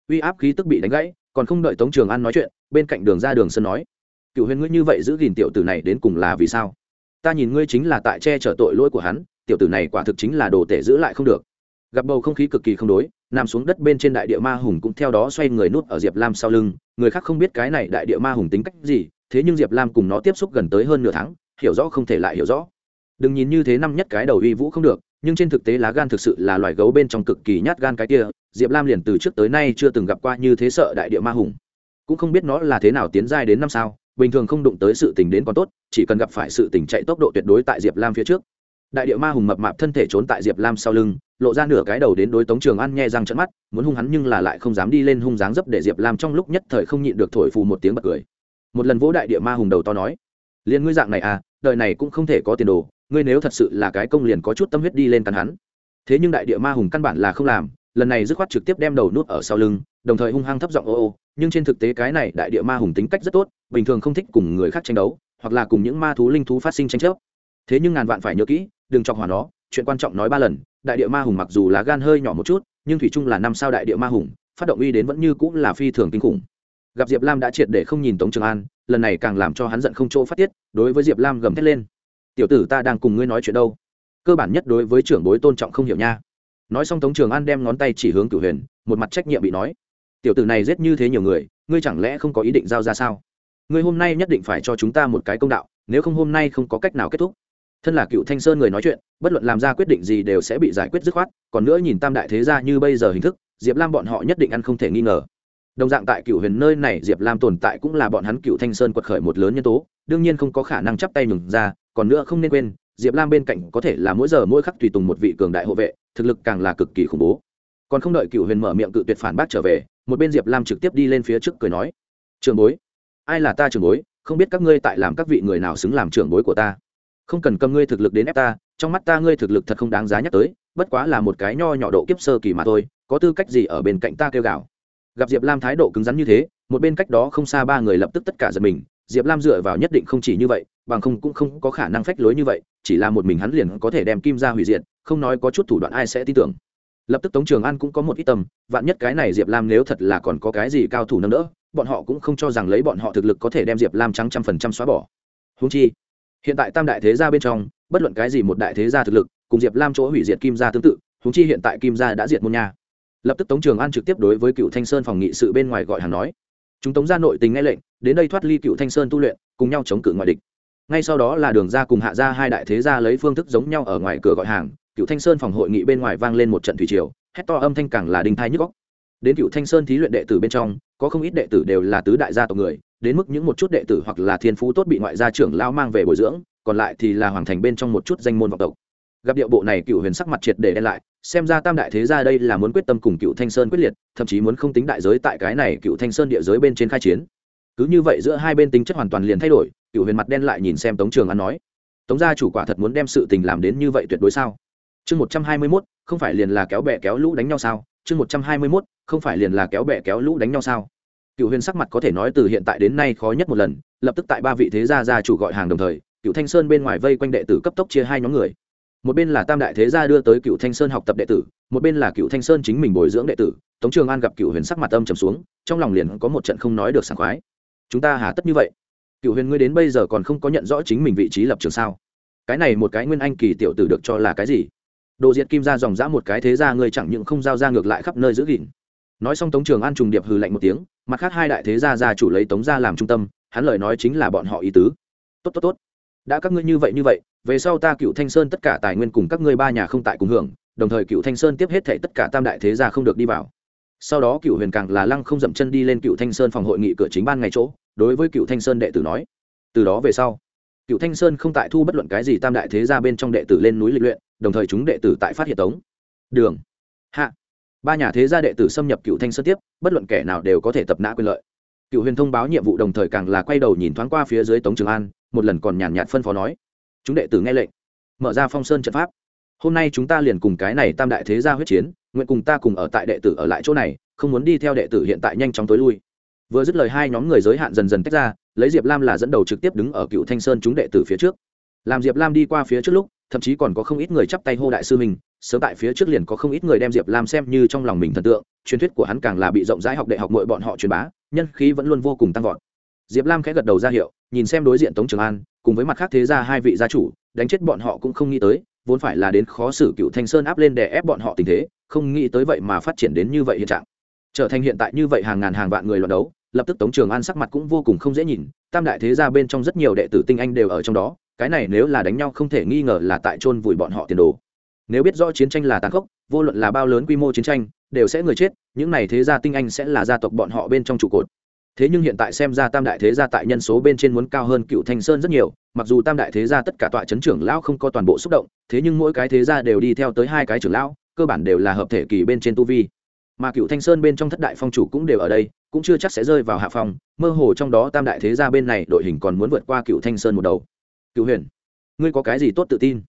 Uy áp khí tức bị đánh gãy, còn không đợi tống trường an nói chuyện, bên cạnh đường ra đường sơn nói, cựu huyền ngươi như vậy giữ gìn tiểu tử này đến cùng là vì sao? Ta nhìn ngươi chính là tại che chở tội lỗi của hắn, tiểu tử này quả thực chính là đồ tể giữ lại không được. Gặp bầu không khí cực kỳ không đối, nằm xuống đất bên trên đại địa ma hùng cũng theo đó xoay người nút ở diệp lam sau lưng, người khác không biết cái này đại địa ma hùng tính cách gì, thế nhưng diệp lam cùng nó tiếp xúc gần tới hơn nửa tháng hiểu rõ không thể lại hiểu rõ. Đừng nhìn như thế năm nhất cái đầu uy vũ không được, nhưng trên thực tế lá gan thực sự là loài gấu bên trong cực kỳ nhát gan cái kia, diệp lam liền từ trước tới nay chưa từng gặp qua như thế sợ đại địa ma hùng. Cũng không biết nó là thế nào tiến giai đến năm sao, bình thường không đụng tới sự tình đến còn tốt, chỉ cần gặp phải sự tình chạy tốc độ tuyệt đối tại diệp lam phía trước. Đại địa ma hùng mập mạp thân thể trốn tại diệp lam sau lưng, lộ ra nửa cái đầu đến đối tống trường an nghe răng trận mắt, muốn hung hắn nhưng là lại không dám đi lên hung dáng dấp để diệp lam trong lúc nhất thời không nhịn được thổi phù một tiếng bật cười. Một lần vỗ đại địa ma hùng đầu to nói, liền ngươi dạng này à đời này cũng không thể có tiền đồ, ngươi nếu thật sự là cái công liền có chút tâm huyết đi lên cắn hắn. Thế nhưng đại địa ma hùng căn bản là không làm, lần này dứt khoát trực tiếp đem đầu nút ở sau lưng, đồng thời hung hăng thấp giọng ô ô, nhưng trên thực tế cái này đại địa ma hùng tính cách rất tốt, bình thường không thích cùng người khác tranh đấu, hoặc là cùng những ma thú linh thú phát sinh tranh chấp. Thế nhưng ngàn vạn phải nhớ kỹ, đừng chọc hỏa nó, chuyện quan trọng nói ba lần, đại địa ma hùng mặc dù lá gan hơi nhỏ một chút, nhưng thủy chung là năm sao đại địa ma hùng, phát động uy đến vẫn như cũng là phi thường kinh khủng gặp diệp lam đã triệt để không nhìn tống trường an, lần này càng làm cho hắn giận không chỗ phát tiết, đối với diệp lam gầm thét lên. Tiểu tử ta đang cùng ngươi nói chuyện đâu? Cơ bản nhất đối với trưởng bối tôn trọng không hiểu nha. Nói xong tống trường an đem ngón tay chỉ hướng cửu huyền, một mặt trách nhiệm bị nói. Tiểu tử này giết như thế nhiều người, ngươi chẳng lẽ không có ý định giao ra sao? Ngươi hôm nay nhất định phải cho chúng ta một cái công đạo, nếu không hôm nay không có cách nào kết thúc. Thân là cựu thanh sơn người nói chuyện, bất luận làm ra quyết định gì đều sẽ bị giải quyết dứt khoát, còn nữa nhìn tam đại thế gia như bây giờ hình thức, diệp lam bọn họ nhất định ăn không thể nghi ngờ đồng dạng tại cựu huyền nơi này diệp lam tồn tại cũng là bọn hắn cựu thanh sơn quật khởi một lớn nhân tố đương nhiên không có khả năng chắp tay nhường ra còn nữa không nên quên diệp lam bên cạnh có thể là mỗi giờ mỗi khắc tùy tùng một vị cường đại hộ vệ thực lực càng là cực kỳ khủng bố còn không đợi cựu huyền mở miệng cự tuyệt phản bác trở về một bên diệp lam trực tiếp đi lên phía trước cười nói trường bối ai là ta trường bối không biết các ngươi tại làm các vị người nào xứng làm trưởng bối của ta không cần cầm ngươi thực lực đến ép ta trong mắt ta ngươi thực lực thật không đáng giá nhắc tới bất quá là một cái nho nhỏ độ kiếp sơ kỳ mà thôi có tư cách gì ở bên cạnh ta kêu gào gặp diệp lam thái độ cứng rắn như thế, một bên cách đó không xa ba người lập tức tất cả giật mình, diệp lam dựa vào nhất định không chỉ như vậy, bằng không cũng không có khả năng phách lối như vậy, chỉ là một mình hắn liền có thể đem kim ra hủy diệt, không nói có chút thủ đoạn ai sẽ tin tưởng lập tức tống trường an cũng có một ít tâm, vạn nhất cái này diệp lam nếu thật là còn có cái gì cao thủ nâng đỡ, bọn họ cũng không cho rằng lấy bọn họ thực lực có thể đem diệp lam trắng trăm phần trăm xóa bỏ húng chi, hiện tại tam đại thế gia bên trong, bất luận cái gì một đại thế gia thực lực, cùng diệp lam chỗ hủy diệt kim gia tương tự húng chi hiện tại kim gia đã diệt môn nhà lập tức tống trường an trực tiếp đối với cựu thanh sơn phòng nghị sự bên ngoài gọi hàng nói chúng tống ra nội tình nghe lệnh đến đây thoát ly cựu thanh sơn tu luyện cùng nhau chống cự ngoại địch ngay sau đó là đường ra cùng hạ ra hai đại thế gia lấy phương thức giống nhau ở ngoài cửa gọi hàng cựu thanh sơn phòng hội nghị bên ngoài vang lên một trận thủy triều hét to âm thanh càng là đinh thai nhức góc đến cựu thanh sơn thí luyện đệ tử bên trong có không ít đệ tử đều là tứ đại gia tộc người đến mức những một chút đệ tử hoặc là thiên phú tốt bị ngoại gia trưởng lao mang về bồi dưỡng còn lại thì là hoàng thành bên trong một chút danh môn vọng tộc gặp điệu bộ này cựu huyền sắc mặt triệt để đen lại, xem ra tam đại thế gia đây là muốn quyết tâm cùng cựu thanh sơn quyết liệt, thậm chí muốn không tính đại giới tại cái này cựu thanh sơn địa giới bên trên khai chiến. Cứ như vậy giữa hai bên tính chất hoàn toàn liền thay đổi, cựu huyền mặt đen lại nhìn xem tống trường an nói, tống gia chủ quả thật muốn đem sự tình làm đến như vậy tuyệt đối sao? Chương một trăm hai mươi mốt, không phải liền là kéo bè kéo lũ đánh nhau sao? Chương một trăm hai mươi mốt, không phải liền là kéo bè kéo lũ đánh nhau sao? Cựu huyền sắc mặt có thể nói từ hiện tại đến nay khó nhất một lần, lập tức tại ba vị thế gia gia chủ gọi hàng đồng thời, cựu thanh sơn bên ngoài vây quanh đệ tử cấp tốc chia hai nhóm người một bên là tam đại thế gia đưa tới cựu thanh sơn học tập đệ tử, một bên là cựu thanh sơn chính mình bồi dưỡng đệ tử, tống trường an gặp cựu huyền sắc mặt âm trầm xuống, trong lòng liền có một trận không nói được sảng khoái. Chúng ta hà tất như vậy, cựu huyền ngươi đến bây giờ còn không có nhận rõ chính mình vị trí lập trường sao? Cái này một cái nguyên anh kỳ tiểu tử được cho là cái gì? Đồ diệt kim ra dòng dã một cái thế ra ngươi chẳng những không giao ra ngược lại khắp nơi giữ gìn. Nói xong tống trường an trùng điệp hừ lạnh một tiếng, mặt khác hai đại thế gia gia chủ lấy tống gia làm trung tâm, hắn lời nói chính là bọn họ ý tứ. Tốt tốt tốt. Đã các ngươi như vậy như vậy về sau ta cựu thanh sơn tất cả tài nguyên cùng các ngươi ba nhà không tại cùng hưởng, đồng thời cựu thanh sơn tiếp hết thệ tất cả tam đại thế gia không được đi vào. Sau đó cựu huyền càng là lăng không dậm chân đi lên cựu thanh sơn phòng hội nghị cửa chính ban ngày chỗ, đối với cựu thanh sơn đệ tử nói. Từ đó về sau, cựu thanh sơn không tại thu bất luận cái gì tam đại thế gia bên trong đệ tử lên núi lịch luyện, đồng thời chúng đệ tử tại phát hiện tống, đường, hạ, ba nhà thế gia đệ tử xâm nhập cựu thanh sơn tiếp, bất luận kẻ nào đều có thể tập nã quyền lợi. Cựu huyền thông báo nhiệm vụ đồng thời càng là quay đầu nhìn thoáng qua phía dưới tống trường an, một lần còn nhàn nhạt phân phó nói chúng đệ tử nghe lệnh, mở ra phong sơn trận pháp. Hôm nay chúng ta liền cùng cái này tam đại thế gia huyết chiến, nguyện cùng ta cùng ở tại đệ tử ở lại chỗ này, không muốn đi theo đệ tử hiện tại nhanh chóng tối lui. Vừa dứt lời hai nhóm người giới hạn dần dần tách ra, lấy diệp lam là dẫn đầu trực tiếp đứng ở cựu thanh sơn chúng đệ tử phía trước. Làm diệp lam đi qua phía trước lúc, thậm chí còn có không ít người chắp tay hô đại sư mình sớm tại phía trước liền có không ít người đem diệp lam xem như trong lòng mình thần tượng, truyền thuyết của hắn càng là bị rộng rãi học đại học mọi bọn họ truyền bá, nhân khí vẫn luôn vô cùng tăng vọt. Diệp lam khẽ gật đầu ra hiệu, nhìn xem đối diện tống trường an cùng với mặt khác thế gia hai vị gia chủ, đánh chết bọn họ cũng không nghĩ tới, vốn phải là đến khó xử cựu thanh sơn áp lên để ép bọn họ tình thế, không nghĩ tới vậy mà phát triển đến như vậy hiện trạng. Trở thành hiện tại như vậy hàng ngàn hàng vạn người loạt đấu, lập tức tống trường an sắc mặt cũng vô cùng không dễ nhìn, tam đại thế gia bên trong rất nhiều đệ tử tinh anh đều ở trong đó, cái này nếu là đánh nhau không thể nghi ngờ là tại chôn vùi bọn họ tiền đồ. Nếu biết rõ chiến tranh là tàn khốc, vô luận là bao lớn quy mô chiến tranh, đều sẽ người chết, những này thế gia tinh anh sẽ là gia tộc bọn họ bên trong trụ cột thế nhưng hiện tại xem ra tam đại thế gia tại nhân số bên trên muốn cao hơn cựu thanh sơn rất nhiều, mặc dù tam đại thế gia tất cả tọa chấn trưởng lão không có toàn bộ xúc động, thế nhưng mỗi cái thế gia đều đi theo tới hai cái trưởng lão, cơ bản đều là hợp thể kỳ bên trên tu vi. Mà cựu thanh sơn bên trong thất đại phong chủ cũng đều ở đây, cũng chưa chắc sẽ rơi vào hạ phòng mơ hồ trong đó tam đại thế gia bên này đội hình còn muốn vượt qua cựu thanh sơn một đầu. Cựu huyền, ngươi có cái gì tốt tự tin?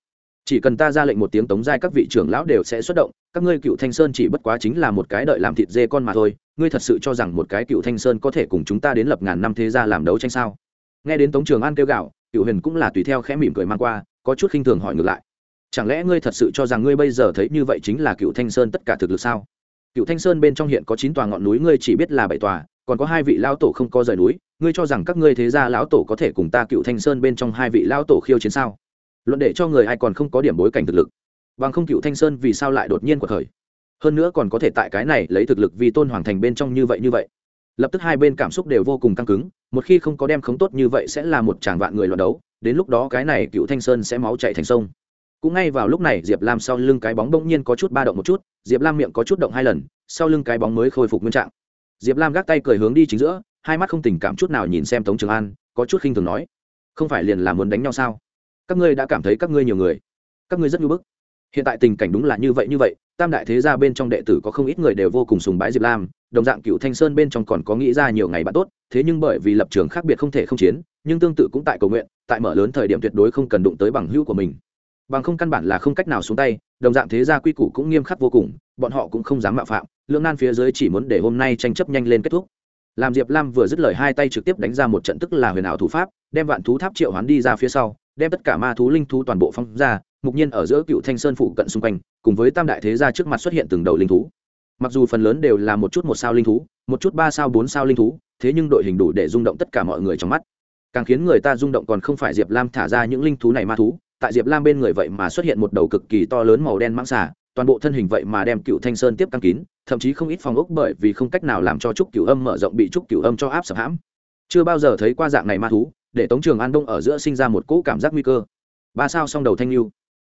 Chỉ cần ta ra lệnh một tiếng tống giai các vị trưởng lão đều sẽ xuất động, các ngươi cựu thanh sơn chỉ bất quá chính là một cái đợi làm thịt dê con mà thôi ngươi thật sự cho rằng một cái cựu thanh sơn có thể cùng chúng ta đến lập ngàn năm thế gia làm đấu tranh sao? Nghe đến tống trường an kêu gạo cựu huyền cũng là tùy theo khẽ mỉm cười mang qua, có chút khinh thường hỏi ngược lại. Chẳng lẽ ngươi thật sự cho rằng ngươi bây giờ thấy như vậy chính là cựu thanh sơn tất cả thực lực sao? Cựu thanh sơn bên trong hiện có chín tòa ngọn núi, ngươi chỉ biết là bảy tòa, còn có hai vị lão tổ không có rời núi, ngươi cho rằng các ngươi thế gia lão tổ có thể cùng ta cựu thanh sơn bên trong hai vị lão tổ khiêu chiến sao? Luận để cho người ai còn không có điểm bối cảnh thực lực. Bằng không cựu thanh sơn vì sao lại đột nhiên cuộc khởi? Hơn nữa còn có thể tại cái này lấy thực lực vì tôn hoàng thành bên trong như vậy như vậy. Lập tức hai bên cảm xúc đều vô cùng căng cứng, một khi không có đem khống tốt như vậy sẽ là một tràng vạn người loạt đấu, đến lúc đó cái này cựu thanh sơn sẽ máu chạy thành sông. Cũng ngay vào lúc này, diệp lam sau lưng cái bóng bỗng nhiên có chút ba động một chút, diệp lam miệng có chút động hai lần, sau lưng cái bóng mới khôi phục nguyên trạng. Diệp lam gác tay cười hướng đi chính giữa, hai mắt không tình cảm chút nào nhìn xem tống trường an, có chút khinh thường nói, không phải liền là muốn đánh nhau sao? Các ngươi đã cảm thấy các ngươi nhiều người, các ngươi rất nhu bức. Hiện tại tình cảnh đúng là như vậy như vậy tam đại thế gia bên trong đệ tử có không ít người đều vô cùng sùng bái diệp lam, đồng dạng cựu thanh sơn bên trong còn có nghĩ ra nhiều ngày bạn tốt, thế nhưng bởi vì lập trường khác biệt không thể không chiến, nhưng tương tự cũng tại cầu nguyện, tại mở lớn thời điểm tuyệt đối không cần đụng tới bằng hữu của mình. Bằng không căn bản là không cách nào xuống tay, đồng dạng thế gia quy củ cũng nghiêm khắc vô cùng, bọn họ cũng không dám mạo phạm lương nan phía dưới chỉ muốn để hôm nay tranh chấp nhanh lên kết thúc. Làm diệp lam vừa dứt lời hai tay trực tiếp đánh ra một trận tức là huyền ảo thủ pháp, đem vạn thú tháp triệu hoán đi ra phía sau, đem tất cả ma thú linh thú toàn bộ phong ra mục nhiên ở giữa cựu thanh sơn phụ cận xung quanh, cùng với tam đại thế gia trước mặt xuất hiện từng đầu linh thú. Mặc dù phần lớn đều là một chút một sao linh thú, một chút ba sao bốn sao linh thú, thế nhưng đội hình đủ để rung động tất cả mọi người trong mắt. Càng khiến người ta rung động còn không phải diệp lam thả ra những linh thú này ma thú, tại diệp lam bên người vậy mà xuất hiện một đầu cực kỳ to lớn màu đen mãng xà, toàn bộ thân hình vậy mà đem cựu thanh sơn tiếp căng kín, thậm chí không ít phòng ốc bởi vì không cách nào làm cho trúc cửu âm mở rộng bị trúc cửu âm cho áp sập hãm. Chưa bao giờ thấy qua dạng này ma thú, để tống trường an đông ở giữa sinh ra một cỗ cảm giác nguy cơ. Ba sao song đầu thanh lưu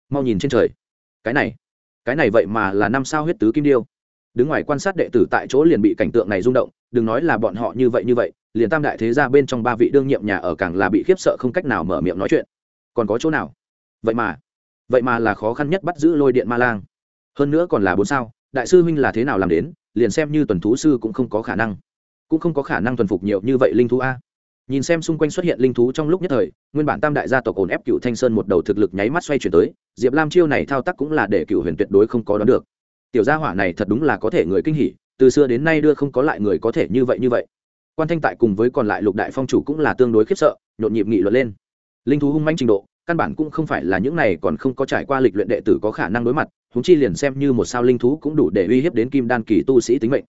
mau nhìn trên trời. Cái này cái này vậy mà là năm sao huyết tứ kim điêu. Đứng ngoài quan sát đệ tử tại chỗ liền bị cảnh tượng này rung động, đừng nói là bọn họ như vậy như vậy, liền tam đại thế gia bên trong ba vị đương nhiệm nhà ở càng là bị khiếp sợ không cách nào mở miệng nói chuyện. Còn có chỗ nào? Vậy mà vậy mà là khó khăn nhất bắt giữ lôi điện ma lang. Hơn nữa còn là bốn sao, đại sư huynh là thế nào làm đến, liền xem như tuần thú sư cũng không có khả năng. Cũng không có khả năng thuần phục nhiều như vậy linh thú a nhìn xem xung quanh xuất hiện linh thú trong lúc nhất thời, nguyên bản tam đại gia tộc ổn ép cựu thanh sơn một đầu thực lực nháy mắt xoay chuyển tới, diệp lam chiêu này thao tác cũng là để cựu huyền tuyệt đối không có đoán được. Tiểu gia hỏa này thật đúng là có thể người kinh hỉ, từ xưa đến nay đưa không có lại người có thể như vậy như vậy. Quan thanh tại cùng với còn lại lục đại phong chủ cũng là tương đối khiếp sợ, nhộn nhịp nghị luận lên. Linh thú hung manh trình độ, căn bản cũng không phải là những này còn không có trải qua lịch luyện đệ tử có khả năng đối mặt húng chi liền xem như một sao linh thú cũng đủ để uy hiếp đến kim đan kỳ tu sĩ tính mệnh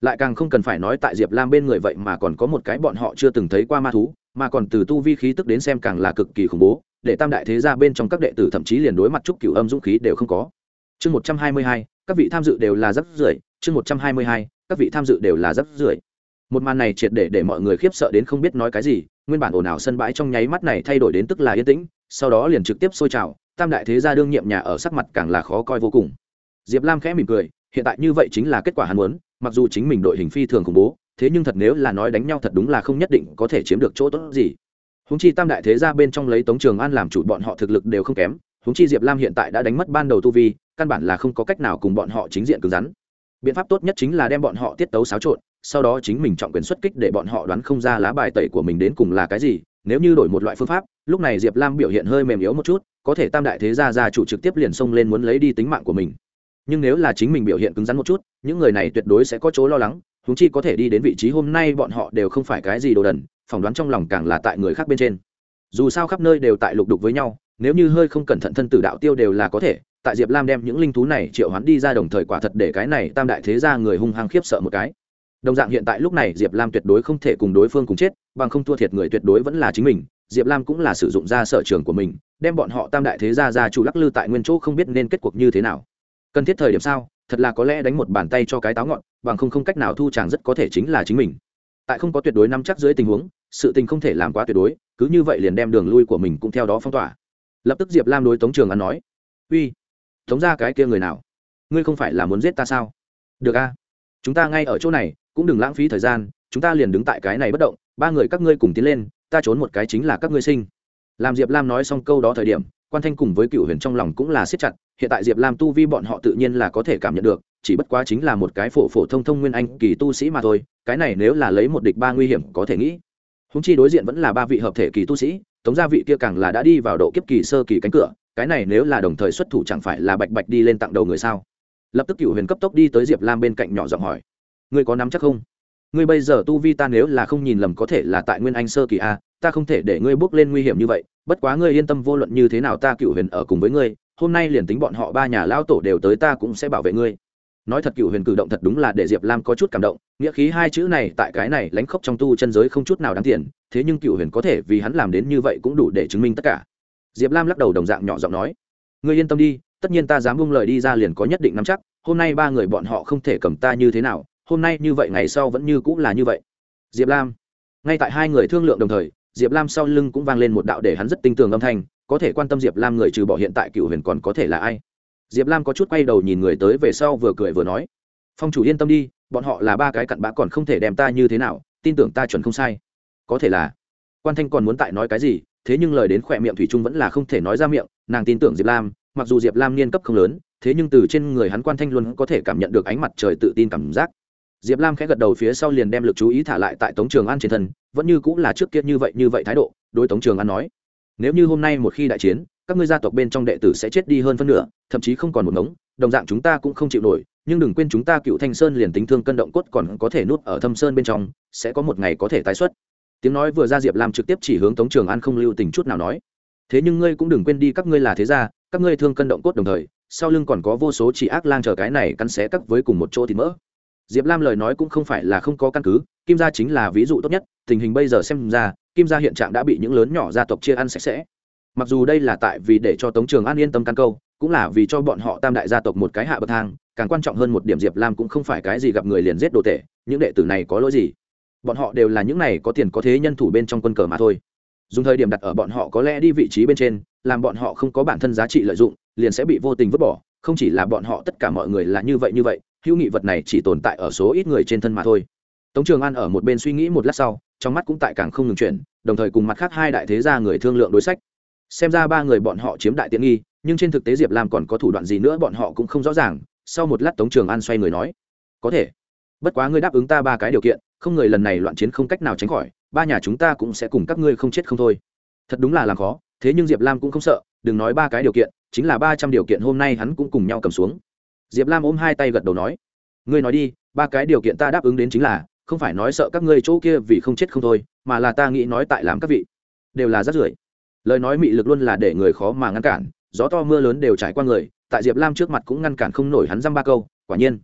lại càng không cần phải nói tại diệp lam bên người vậy mà còn có một cái bọn họ chưa từng thấy qua ma thú, mà còn từ tu vi khí tức đến xem càng là cực kỳ khủng bố, để tam đại thế ra bên trong các đệ tử thậm chí liền đối mặt trúc cửu âm dũng khí đều không có. Chương một trăm hai mươi hai, các vị tham dự đều là rất rưởi. Chương một trăm hai mươi hai, các vị tham dự đều là rất rưởi. Một màn này triệt để để mọi người khiếp sợ đến không biết nói cái gì, nguyên bản ồn ào sân bãi trong nháy mắt này thay đổi đến tức là yên tĩnh, sau đó liền trực tiếp sôi trào, tam đại thế gia đương nhiệm nhà ở sắc mặt càng là khó coi vô cùng. Diệp lam khẽ mỉm cười, hiện tại như vậy chính là kết quả hắn muốn mặc dù chính mình đội hình phi thường khủng bố, thế nhưng thật nếu là nói đánh nhau thật đúng là không nhất định có thể chiếm được chỗ tốt gì. Húng chi tam đại thế gia bên trong lấy tống trường an làm chủ bọn họ thực lực đều không kém húng chi diệp lam hiện tại đã đánh mất ban đầu tu vi, căn bản là không có cách nào cùng bọn họ chính diện cứng rắn. Biện pháp tốt nhất chính là đem bọn họ tiết tấu xáo trộn, sau đó chính mình trọng quyền xuất kích để bọn họ đoán không ra lá bài tẩy của mình đến cùng là cái gì, nếu như đổi một loại phương pháp, lúc này diệp lam biểu hiện hơi mềm yếu một chút, có thể tam đại thế gia gia chủ trực tiếp liền xông lên muốn lấy đi tính mạng của mình nhưng nếu là chính mình biểu hiện cứng rắn một chút, những người này tuyệt đối sẽ có chỗ lo lắng húng chi có thể đi đến vị trí hôm nay bọn họ đều không phải cái gì đồ đần, phỏng đoán trong lòng càng là tại người khác bên trên. Dù sao khắp nơi đều tại lục đục với nhau, nếu như hơi không cẩn thận thân tử đạo tiêu đều là có thể, tại diệp lam đem những linh thú này triệu hoán đi ra đồng thời quả thật để cái này tam đại thế gia người hung hăng khiếp sợ một cái. Đồng dạng hiện tại lúc này diệp lam tuyệt đối không thể cùng đối phương cùng chết, bằng không thua thiệt người tuyệt đối vẫn là chính mình, diệp lam cũng là sử dụng ra sở trường của mình, đem bọn họ tam đại thế gia ra chủ lắc lư tại nguyên chỗ không biết nên kết cuộc như thế nào cần thiết thời điểm sao? Thật là có lẽ đánh một bàn tay cho cái táo ngọn, bằng không không cách nào thu chàng rất có thể chính là chính mình. Tại không có tuyệt đối nắm chắc dưới tình huống, sự tình không thể làm quá tuyệt đối, cứ như vậy liền đem đường lui của mình cũng theo đó phong tỏa. Lập tức diệp lam đối tống trường ăn nói, uy, tống ra cái kia người nào? Ngươi không phải là muốn giết ta sao? Được a, chúng ta ngay ở chỗ này, cũng đừng lãng phí thời gian, chúng ta liền đứng tại cái này bất động, ba người các ngươi cùng tiến lên, ta trốn một cái chính là các ngươi sinh. Làm diệp lam nói xong câu đó thời điểm, quan thanh cùng với cựu huyền trong lòng cũng là siết chặt hiện tại diệp lam tu vi bọn họ tự nhiên là có thể cảm nhận được, chỉ bất quá chính là một cái phổ phổ thông thông nguyên anh kỳ tu sĩ mà thôi, cái này nếu là lấy một địch ba nguy hiểm có thể nghĩ. Húng chi đối diện vẫn là ba vị hợp thể kỳ tu sĩ, tống gia vị kia càng là đã đi vào độ kiếp kỳ sơ kỳ cánh cửa, cái này nếu là đồng thời xuất thủ chẳng phải là bạch bạch đi lên tặng đầu người sao? Lập tức cựu huyền cấp tốc đi tới diệp lam bên cạnh nhỏ giọng hỏi. Ngươi có nắm chắc không? Ngươi bây giờ tu vi ta nếu là không nhìn lầm có thể là tại nguyên anh sơ kỳ a, ta không thể để ngươi bước lên nguy hiểm như vậy, bất quá ngươi yên tâm vô luận như thế nào ta cựu huyền ở cùng với ngươi hôm nay liền tính bọn họ ba nhà lao tổ đều tới ta cũng sẽ bảo vệ ngươi. Nói thật cựu huyền cử động thật đúng là để diệp lam có chút cảm động, nghĩa khí hai chữ này tại cái này lánh khóc trong tu chân giới không chút nào đáng tiền, thế nhưng cựu huyền có thể vì hắn làm đến như vậy cũng đủ để chứng minh tất cả. Diệp lam lắc đầu đồng dạng nhỏ giọng nói, ngươi yên tâm đi, tất nhiên ta dám bung lời đi ra liền có nhất định nắm chắc, hôm nay ba người bọn họ không thể cầm ta như thế nào, hôm nay như vậy ngày sau vẫn như cũng là như vậy. Diệp lam, ngay tại hai người thương lượng đồng thời, diệp lam sau lưng cũng vang lên một đạo để hắn rất tinh tường âm thanh có thể quan tâm diệp lam người trừ bỏ hiện tại cựu huyền còn có thể là ai? Diệp lam có chút quay đầu nhìn người tới về sau vừa cười vừa nói, phong chủ yên tâm đi, bọn họ là ba cái cặn bã còn không thể đem ta như thế nào, tin tưởng ta chuẩn không sai. Có thể là. Quan thanh còn muốn tại nói cái gì, thế nhưng lời đến khỏe miệng thủy trung vẫn là không thể nói ra miệng, nàng tin tưởng diệp lam, mặc dù diệp lam niên cấp không lớn, thế nhưng từ trên người hắn quan thanh luôn có thể cảm nhận được ánh mặt trời tự tin cảm giác. Diệp lam khẽ gật đầu phía sau liền đem l ự c chú ý thả lại tại tống trường an trên thân, vẫn như cũng là trước kia như vậy như vậy thái độ, đối tống trường an nói nếu như hôm nay một khi đại chiến, các ngươi gia tộc bên trong đệ tử sẽ chết đi hơn phân nửa, thậm chí không còn một ngống, đồng dạng chúng ta cũng không chịu nổi, nhưng đừng quên chúng ta cựu thanh sơn liền tính thương cân động cốt còn có thể nuốt ở thâm sơn bên trong, sẽ có một ngày có thể tái xuất. Tiếng nói vừa ra diệp lam trực tiếp chỉ hướng tống trường an không lưu tình chút nào nói. Thế nhưng ngươi cũng đừng quên đi các ngươi là thế gia, các ngươi thương cân động cốt đồng thời, sau lưng còn có vô số chỉ ác lang chờ cái này cắn xé cắt với cùng một chỗ thì mỡ. Diệp lam lời nói cũng không phải là không có căn cứ, kim gia chính là ví dụ tốt nhất, tình hình bây giờ xem ra kim gia hiện trạng đã bị những lớn nhỏ gia tộc chia ăn sạch sẽ. Mặc dù đây là tại vì để cho tống trường an yên tâm căn câu, cũng là vì cho bọn họ tam đại gia tộc một cái hạ bậc thang, càng quan trọng hơn một điểm diệp lam cũng không phải cái gì gặp người liền giết đồ tệ những đệ tử này có lỗi gì? Bọn họ đều là những này có tiền có thế nhân thủ bên trong quân cờ mà thôi. Dùng thời điểm đặt ở bọn họ có lẽ đi vị trí bên trên, làm bọn họ không có bản thân giá trị lợi dụng, liền sẽ bị vô tình vứt bỏ, không chỉ là bọn họ, tất cả mọi người là như vậy như vậy, hữu nghị vật này chỉ tồn tại ở số ít người trên thân mà thôi tống trường an ở một bên suy nghĩ một lát sau, trong mắt cũng tại càng không ngừng chuyển, đồng thời cùng mặt khác hai đại thế gia người thương lượng đối sách. Xem ra ba người bọn họ chiếm đại tiện nghi, nhưng trên thực tế diệp lam còn có thủ đoạn gì nữa bọn họ cũng không rõ ràng, sau một lát tống trường an xoay người nói, có thể. Bất quá ngươi đáp ứng ta ba cái điều kiện, không người lần này loạn chiến không cách nào tránh khỏi, ba nhà chúng ta cũng sẽ cùng các ngươi không chết không thôi. Thật đúng là làm khó, thế nhưng diệp lam cũng không sợ, đừng nói ba cái điều kiện, chính là ba trăm điều kiện hôm nay hắn cũng cùng nhau cầm xuống. Diệp lam ôm hai tay gật đầu nói, ngươi nói đi, ba cái điều kiện ta đáp ứng đến chính là không phải nói sợ các ngươi chỗ kia vì không chết không thôi, mà là ta nghĩ nói tại làm các vị. Đều là rất rưởi. Lời nói mị lực luôn là để người khó mà ngăn cản, gió to mưa lớn đều trải qua người, tại diệp lam trước mặt cũng ngăn cản không nổi hắn dăm ba câu, quả nhiên.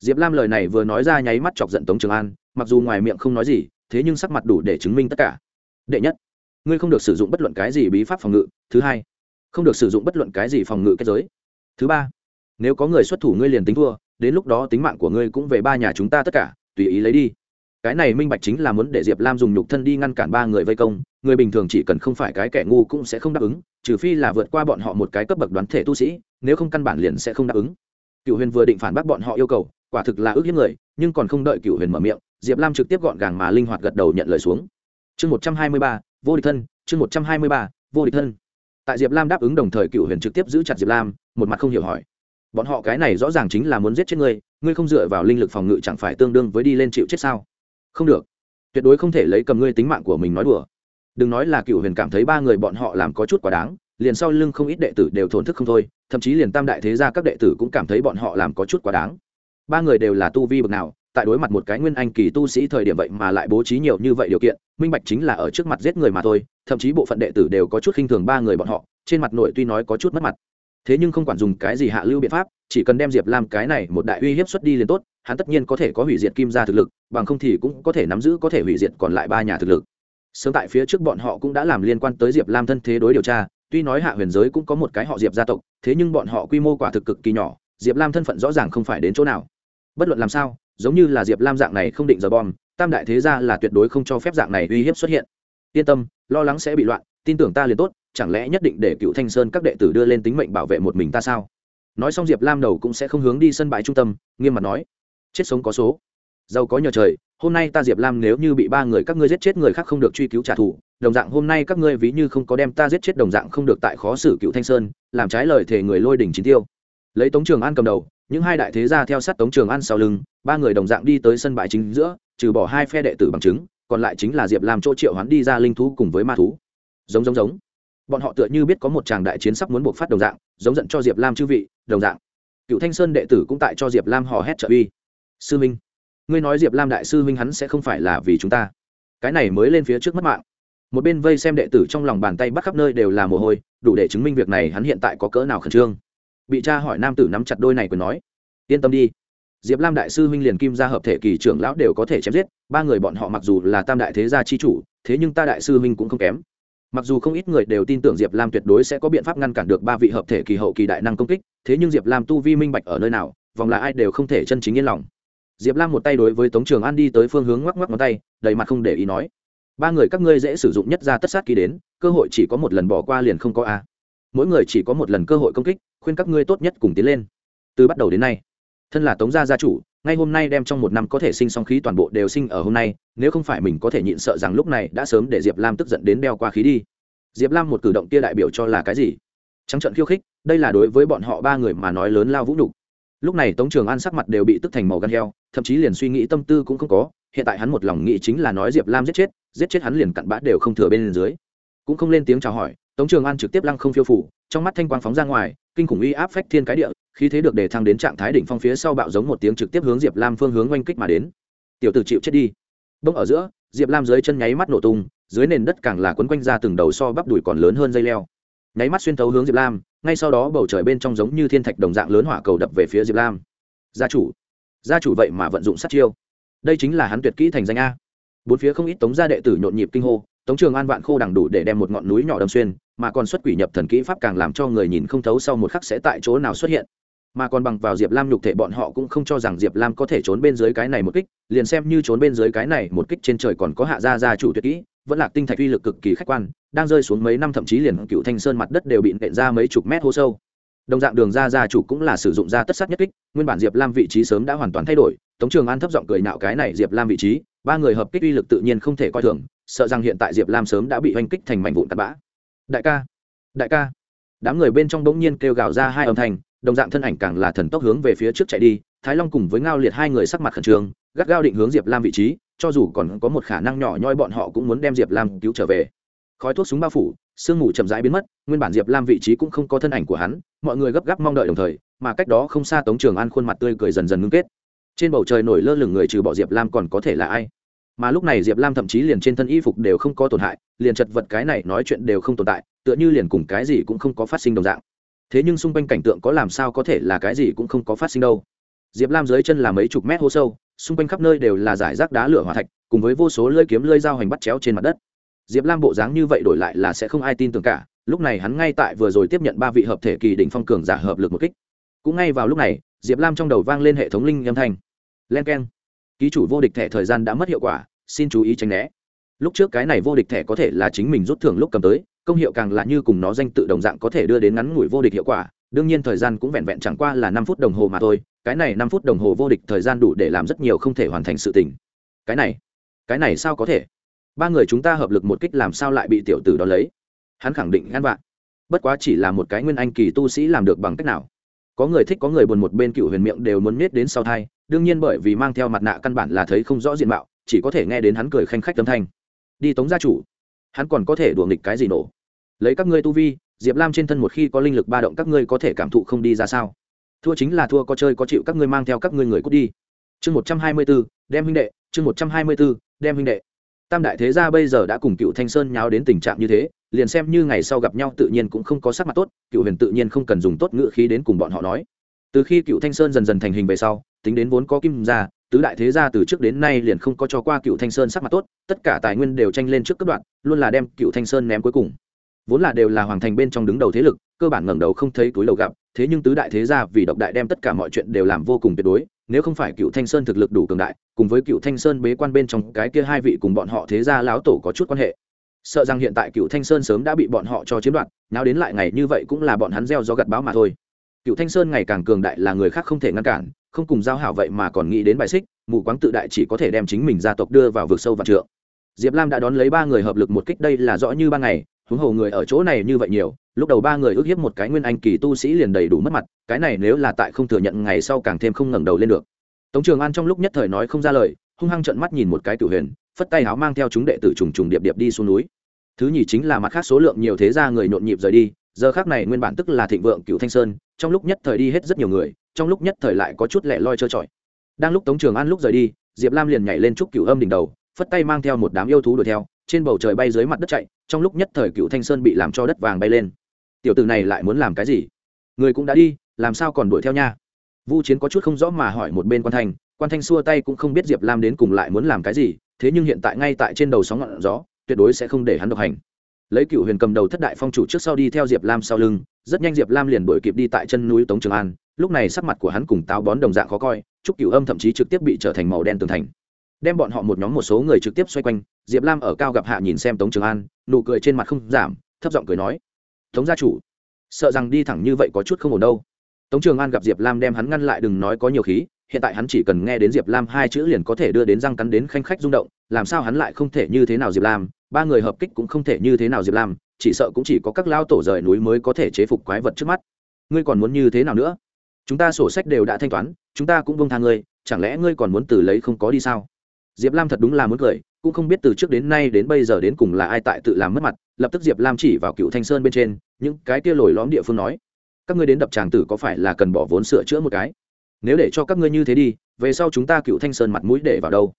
Diệp lam lời này vừa nói ra nháy mắt chọc giận tống trường an, mặc dù ngoài miệng không nói gì, thế nhưng sắc mặt đủ để chứng minh tất cả. Đệ nhất, ngươi không được sử dụng bất luận cái gì bí pháp phòng ngự. Thứ hai, không được sử dụng bất luận cái gì phòng ngự kết giới. Thứ ba, nếu có người xuất thủ ngươi liền tính thua, đến lúc đó tính mạng của ngươi cũng về ba nhà chúng ta tất cả, tùy ý lấy đi cái này minh bạch chính là muốn để diệp lam dùng nhục thân đi ngăn cản ba người vây công, người bình thường chỉ cần không phải cái kẻ ngu cũng sẽ không đáp ứng, trừ phi là vượt qua bọn họ một cái cấp bậc đoán thể tu sĩ, nếu không căn bản liền sẽ không đáp ứng. Cựu huyền vừa định phản bác bọn họ yêu cầu, quả thực là ước hiếp người, nhưng còn không đợi cựu huyền mở miệng, diệp lam trực tiếp gọn gàng mà linh hoạt gật đầu nhận lời xuống. Chương một trăm hai mươi ba, vô địch thân, chương một trăm hai mươi ba, vô địch thân. Tại diệp lam đáp ứng đồng thời cựu huyền trực tiếp giữ chặt diệp lam, một mặt không hiểu hỏi. Bọn họ cái này rõ ràng chính là muốn giết chết ngươi ngươi không dựa vào linh lực phòng ngự chẳng phải tương đương với đi lên chịu chết sao? Không được. Tuyệt đối không thể lấy cầm ngươi tính mạng của mình nói đùa. Đừng nói là cựu huyền cảm thấy ba người bọn họ làm có chút quá đáng, liền sau lưng không ít đệ tử đều thổn thức không thôi, thậm chí liền tam đại thế gia các đệ tử cũng cảm thấy bọn họ làm có chút quá đáng. Ba người đều là tu vi bậc nào, tại đối mặt một cái nguyên anh kỳ tu sĩ thời điểm vậy mà lại bố trí nhiều như vậy điều kiện, minh bạch chính là ở trước mặt giết người mà thôi, thậm chí bộ phận đệ tử đều có chút khinh thường ba người bọn họ, trên mặt nội tuy nói có chút mất mặt thế nhưng không quản dùng cái gì hạ lưu biện pháp, chỉ cần đem diệp lam cái này một đại uy hiếp xuất đi liền tốt, hắn tất nhiên có thể có hủy diệt kim gia thực lực, bằng không thì cũng có thể nắm giữ có thể hủy diệt còn lại ba nhà thực lực. Sớm tại phía trước bọn họ cũng đã làm liên quan tới diệp lam thân thế đối điều tra, tuy nói hạ huyền giới cũng có một cái họ diệp gia tộc, thế nhưng bọn họ quy mô quả thực cực kỳ nhỏ, diệp lam thân phận rõ ràng không phải đến chỗ nào. Bất luận làm sao, giống như là diệp lam dạng này không định giờ bom, tam đại thế gia là tuyệt đối không cho phép dạng này uy hiếp xuất hiện. Yên tâm, lo lắng sẽ bị loạn, tin tưởng ta liền tốt chẳng lẽ nhất định để cựu thanh sơn các đệ tử đưa lên tính mệnh bảo vệ một mình ta sao? Nói xong diệp lam đầu cũng sẽ không hướng đi sân bãi trung tâm, nghiêm mặt nói, chết sống có số. Giàu có nhờ trời, hôm nay ta diệp lam nếu như bị ba người các ngươi giết chết người khác không được truy cứu trả thù, đồng dạng hôm nay các ngươi ví như không có đem ta giết chết đồng dạng không được tại khó xử cựu thanh sơn, làm trái lời thề người lôi đỉnh chín tiêu. Lấy tống trường an cầm đầu, những hai đại thế gia theo sát tống trường an sau lưng, ba người đồng dạng đi tới sân bãi chính giữa, trừ bỏ hai phe đệ tử bằng chứng, còn lại chính là diệp lam chỗ triệu hoán đi ra linh thú cùng với ma thú. Giống giống giống bọn họ tựa như biết có một chàng đại chiến sắp muốn buộc phát đồng dạng, giống giận cho diệp lam chư vị, đồng dạng. Cựu thanh sơn đệ tử cũng tại cho diệp lam hò hét trợ uy. Sư minh, ngươi nói diệp lam đại sư minh hắn sẽ không phải là vì chúng ta. Cái này mới lên phía trước mất mạng. Một bên vây xem đệ tử trong lòng bàn tay bắt khắp nơi đều là mồ hôi, đủ để chứng minh việc này hắn hiện tại có cỡ nào khẩn trương. Bị cha hỏi nam tử nắm chặt đôi này quyền nói, yên tâm đi. Diệp lam đại sư huynh liền kim gia hợp thể kỳ trưởng lão đều có thể chém giết, ba người bọn họ mặc dù là tam đại thế gia chi chủ, thế nhưng ta đại sư huynh cũng không kém mặc dù không ít người đều tin tưởng diệp lam tuyệt đối sẽ có biện pháp ngăn cản được ba vị hợp thể kỳ hậu kỳ đại năng công kích, thế nhưng diệp lam tu vi minh bạch ở nơi nào, vòng là ai đều không thể chân chính yên lòng. Diệp lam một tay đối với tống trường an đi tới phương hướng ngoắc ngoắc ngón tay, đầy mặt không để ý nói, ba người các ngươi dễ sử dụng nhất ra tất sát kỳ đến, cơ hội chỉ có một lần bỏ qua liền không có a. Mỗi người chỉ có một lần cơ hội công kích, khuyên các ngươi tốt nhất cùng tiến lên. Từ bắt đầu đến nay thân là tống gia gia chủ, ngay hôm nay đem trong một năm có thể sinh song khí toàn bộ đều sinh ở hôm nay, nếu không phải mình có thể nhịn sợ rằng lúc này đã sớm để diệp lam tức giận đến đeo qua khí đi. Diệp lam một cử động kia đại biểu cho là cái gì? Trắng trận khiêu khích, đây là đối với bọn họ ba người mà nói lớn lao vũ nhục. Lúc này tống trường an sắc mặt đều bị tức thành màu gan heo, thậm chí liền suy nghĩ tâm tư cũng không có, hiện tại hắn một lòng nghĩ chính là nói diệp lam giết chết giết chết hắn liền cặn bã đều không thừa bên dưới. Cũng không lên tiếng chào hỏi, tống trường an trực tiếp lăng không phiêu phủ, trong mắt thanh quang phóng ra ngoài, kinh khủng uy áp phách thiên cái địa khi thế được đề thăng đến trạng thái đỉnh phong phía sau bạo giống một tiếng trực tiếp hướng diệp lam phương hướng oanh kích mà đến. Tiểu tử chịu chết đi. Bỗng ở giữa, diệp lam dưới chân nháy mắt nổ tung, dưới nền đất càng là quấn quanh ra từng đầu so bắp đùi còn lớn hơn dây leo. Nháy mắt xuyên thấu hướng diệp lam, ngay sau đó bầu trời bên trong giống như thiên thạch đồng dạng lớn hỏa cầu đập về phía diệp lam. Gia chủ. Gia chủ vậy mà vận dụng sát chiêu. Đây chính là hắn tuyệt kỹ thành danh a. Bốn phía không ít tống gia đệ tử nhộn nhịp kinh hô, tống trường an vạn khô đằng đủ để đem một ngọn núi nhỏ đâm xuyên, mà còn xuất quỷ nhập thần kỹ pháp càng làm cho người nhìn không thấu sau một khắc sẽ tại chỗ nào xuất hiện mà còn bằng vào diệp lam nhục thể bọn họ cũng không cho rằng diệp lam có thể trốn bên dưới cái này một kích, liền xem như trốn bên dưới cái này một kích trên trời còn có hạ gia gia chủ tuyệt kỹ, vẫn là tinh thạch uy lực cực kỳ khách quan, đang rơi xuống mấy năm thậm chí liền cựu thanh sơn mặt đất đều bị nện ra mấy chục mét hô sâu. Đồng dạng đường ra gia chủ cũng là sử dụng ra tất sát nhất kích, nguyên bản diệp lam vị trí sớm đã hoàn toàn thay đổi, tống trường an thấp giọng cười nạo cái này diệp lam vị trí, ba người hợp kích uy lực tự nhiên không thể coi thường, sợ rằng hiện tại diệp lam sớm đã bị oanh kích thành mảnh vụn tạt bã. Đại ca đại ca. Đám người bên trong bỗng nhiên kêu gào ra hai âm thanh đồng dạng thân ảnh càng là thần tốc hướng về phía trước chạy đi, thái long cùng với ngao liệt hai người sắc mặt khẩn trương, gắt gao định hướng diệp lam vị trí, cho dù còn có một khả năng nhỏ nhoi bọn họ cũng muốn đem diệp lam cứu trở về. Khói thuốc súng bao phủ, sương mù chậm rãi biến mất, nguyên bản diệp lam vị trí cũng không có thân ảnh của hắn, mọi người gấp gáp mong đợi đồng thời, mà cách đó không xa tống trường an khuôn mặt tươi cười dần dần ngưng kết. Trên bầu trời nổi lơ lửng người trừ bỏ diệp lam còn có thể là ai? Mà lúc này diệp lam thậm chí liền trên thân y phục đều không có tổn hại, liền chật vật cái này nói chuyện đều không tồn tại, tựa như liền cùng cái gì cũng không có phát sinh đồng dạng thế nhưng xung quanh cảnh tượng có làm sao có thể là cái gì cũng không có phát sinh đâu. Diệp lam dưới chân là mấy chục mét hố sâu, xung quanh khắp nơi đều là giải rác đá lửa hỏa thạch, cùng với vô số lơi kiếm lơi dao hành bắt chéo trên mặt đất. Diệp lam bộ dáng như vậy đổi lại là sẽ không ai tin tưởng cả, lúc này hắn ngay tại vừa rồi tiếp nhận ba vị hợp thể kỳ đỉnh phong cường giả hợp lực một kích. Cũng ngay vào lúc này, diệp lam trong đầu vang lên hệ thống linh âm thanh. Len k e n ký chủ vô địch thẻ thời gian đã mất hiệu quả, xin chú ý tránh né. Lúc trước cái này vô địch thẻ có thể là chính mình rút thưởng lúc cầm tới công hiệu càng là như cùng nó danh tự đồng dạng có thể đưa đến ngắn ngủi vô địch hiệu quả, đương nhiên thời gian cũng vẹn vẹn chẳng qua là năm phút đồng hồ mà thôi, cái này năm phút đồng hồ vô địch thời gian đủ để làm rất nhiều không thể hoàn thành sự tình. Cái này cái này sao có thể? Ba người chúng ta hợp lực một kích làm sao lại bị tiểu tử đó lấy? Hắn khẳng định ngăn vạn bất quá chỉ là một cái nguyên anh kỳ tu sĩ làm được bằng cách nào? Có người thích, có người buồn một bên cựu huyền miệng đều muốn miết đến sau thai, đương nhiên bởi vì mang theo mặt nạ căn bản là thấy không rõ diện mạo, chỉ có thể nghe đến hắn cười khanh khách tâm thanh. Đi tống gia chủ hắn còn có thể đùa nghịch cái gì nổ? Lấy các ngươi tu vi, diệp lam trên thân một khi có linh lực ba động các ngươi có thể cảm thụ không đi ra sao? Thua chính là thua, có chơi có chịu các ngươi mang theo các ngươi người cút đi. Chương một trăm hai mươi b ố đem huynh đệ, chương một trăm hai mươi b ố đem huynh đệ. Tam đại thế gia bây giờ đã cùng cựu thanh sơn nháo đến tình trạng như thế, liền xem như ngày sau gặp nhau tự nhiên cũng không có sắc mặt tốt, cựu huyền tự nhiên không cần dùng tốt ngữ khí đến cùng bọn họ nói. Từ khi cựu thanh sơn dần dần thành hình về sau, tính đến vốn có kim ra tứ đại thế gia từ trước đến nay liền không có cho qua cựu thanh sơn sắc mặt tốt, tất cả tài nguyên đều tranh lên trước cấp đoạn, luôn là đem cựu thanh sơn ném cuối cùng. Vốn là đều là hoàng thành bên trong đứng đầu thế lực, cơ bản ngẩng đầu không thấy túi đầu gặp, thế nhưng tứ đại thế gia vì độc đại đem tất cả mọi chuyện đều làm vô cùng tuyệt đối, nếu không phải cựu thanh sơn thực lực đủ cường đại, cùng với cựu thanh sơn bế quan bên trong cái kia hai vị cùng bọn họ thế gia láo tổ có chút quan hệ. Sợ rằng hiện tại cựu thanh sơn sớm đã bị bọn họ cho chiếm đoạt, nào đến lại ngày như vậy cũng là bọn hắn gieo do gặt báo mà thôi. Cựu thanh sơn ngày càng cường đại là người khác không thể ngăn cản không cùng giao hảo vậy mà còn nghĩ đến bài xích, mù quáng tự đại chỉ có thể đem chính mình gia tộc đưa vào vực sâu và trượng. Diệp lam đã đón lấy ba người hợp lực một kích, đây là rõ như ba ngày, huống hồ người ở chỗ này như vậy nhiều, lúc đầu ba người ước hiếp một cái nguyên anh kỳ tu sĩ liền đầy đủ mất mặt, cái này nếu là tại không thừa nhận ngày sau càng thêm không ngẩng đầu lên được. Tống trường an trong lúc nhất thời nói không ra lời, hung hăng trợn mắt nhìn một cái cửu huyền, phất tay áo mang theo chúng đệ tử trùng trùng điệp điệp đi xuống núi. Thứ nhì chính là mặt khác số lượng nhiều thế gia người nhộn nhịp rời đi, giờ khác này nguyên bản tức là thịnh vượng cựu thanh sơn, trong lúc nhất thời đi hết rất nhiều người trong lúc nhất thời lại có chút lẻ loi trơ trọi. Đang lúc tống trường an lúc rời đi, diệp lam liền nhảy lên trúc cựu âm đỉnh đầu, phất tay mang theo một đám yêu thú đuổi theo, trên bầu trời bay dưới mặt đất chạy, trong lúc nhất thời cựu thanh sơn bị làm cho đất vàng bay lên. Tiểu tử này lại muốn làm cái gì? Người cũng đã đi, làm sao còn đuổi theo nha? Vu chiến có chút không rõ mà hỏi một bên quan thanh quan thanh xua tay cũng không biết diệp lam đến cùng lại muốn làm cái gì, thế nhưng hiện tại ngay tại trên đầu sóng ngọn gió, tuyệt đối sẽ không để hắn độc hành. Lấy cựu huyền cầm đầu thất đại phong chủ trước sau đi theo diệp lam sau lưng, rất nhanh diệp lam liền đổi kịp đi tại chân núi tống trường an lúc này sắc mặt của hắn cùng táo bón đồng dạng khó coi, trúc cửu âm thậm chí trực tiếp bị trở thành màu đen tường thành. Đem bọn họ một nhóm một số người trực tiếp xoay quanh, diệp lam ở cao gặp hạ nhìn xem tống trường an, nụ cười trên mặt không giảm, thấp giọng cười nói, tống gia chủ, sợ rằng đi thẳng như vậy có chút không ổn đâu. Tống trường an gặp diệp lam đem hắn ngăn lại đừng nói có nhiều khí, hiện tại hắn chỉ cần nghe đến diệp lam hai chữ liền có thể đưa đến răng cắn đến khanh khách rung động, làm sao hắn lại không thể như thế nào diệp lam, ba người hợp kích cũng không thể như thế nào diệp lam, chỉ sợ cũng chỉ có các lao tổ rời núi mới có thể chế phục quái vật trước mắt. Ngươi còn muốn như thế nào nữa? Chúng ta sổ sách đều đã thanh toán, chúng ta cũng vông tha ngươi, chẳng lẽ ngươi còn muốn từ lấy không có đi sao? Diệp lam thật đúng là muốn cười, cũng không biết từ trước đến nay đến bây giờ đến cùng là ai tại tự làm mất mặt, lập tức diệp lam chỉ vào cựu thanh sơn bên trên, những cái kia lồi lõm địa phương nói, các ngươi đến đập tràng tử có phải là cần bỏ vốn sửa chữa một cái? Nếu để cho các ngươi như thế đi, về sau chúng ta cựu thanh sơn mặt mũi để vào đâu?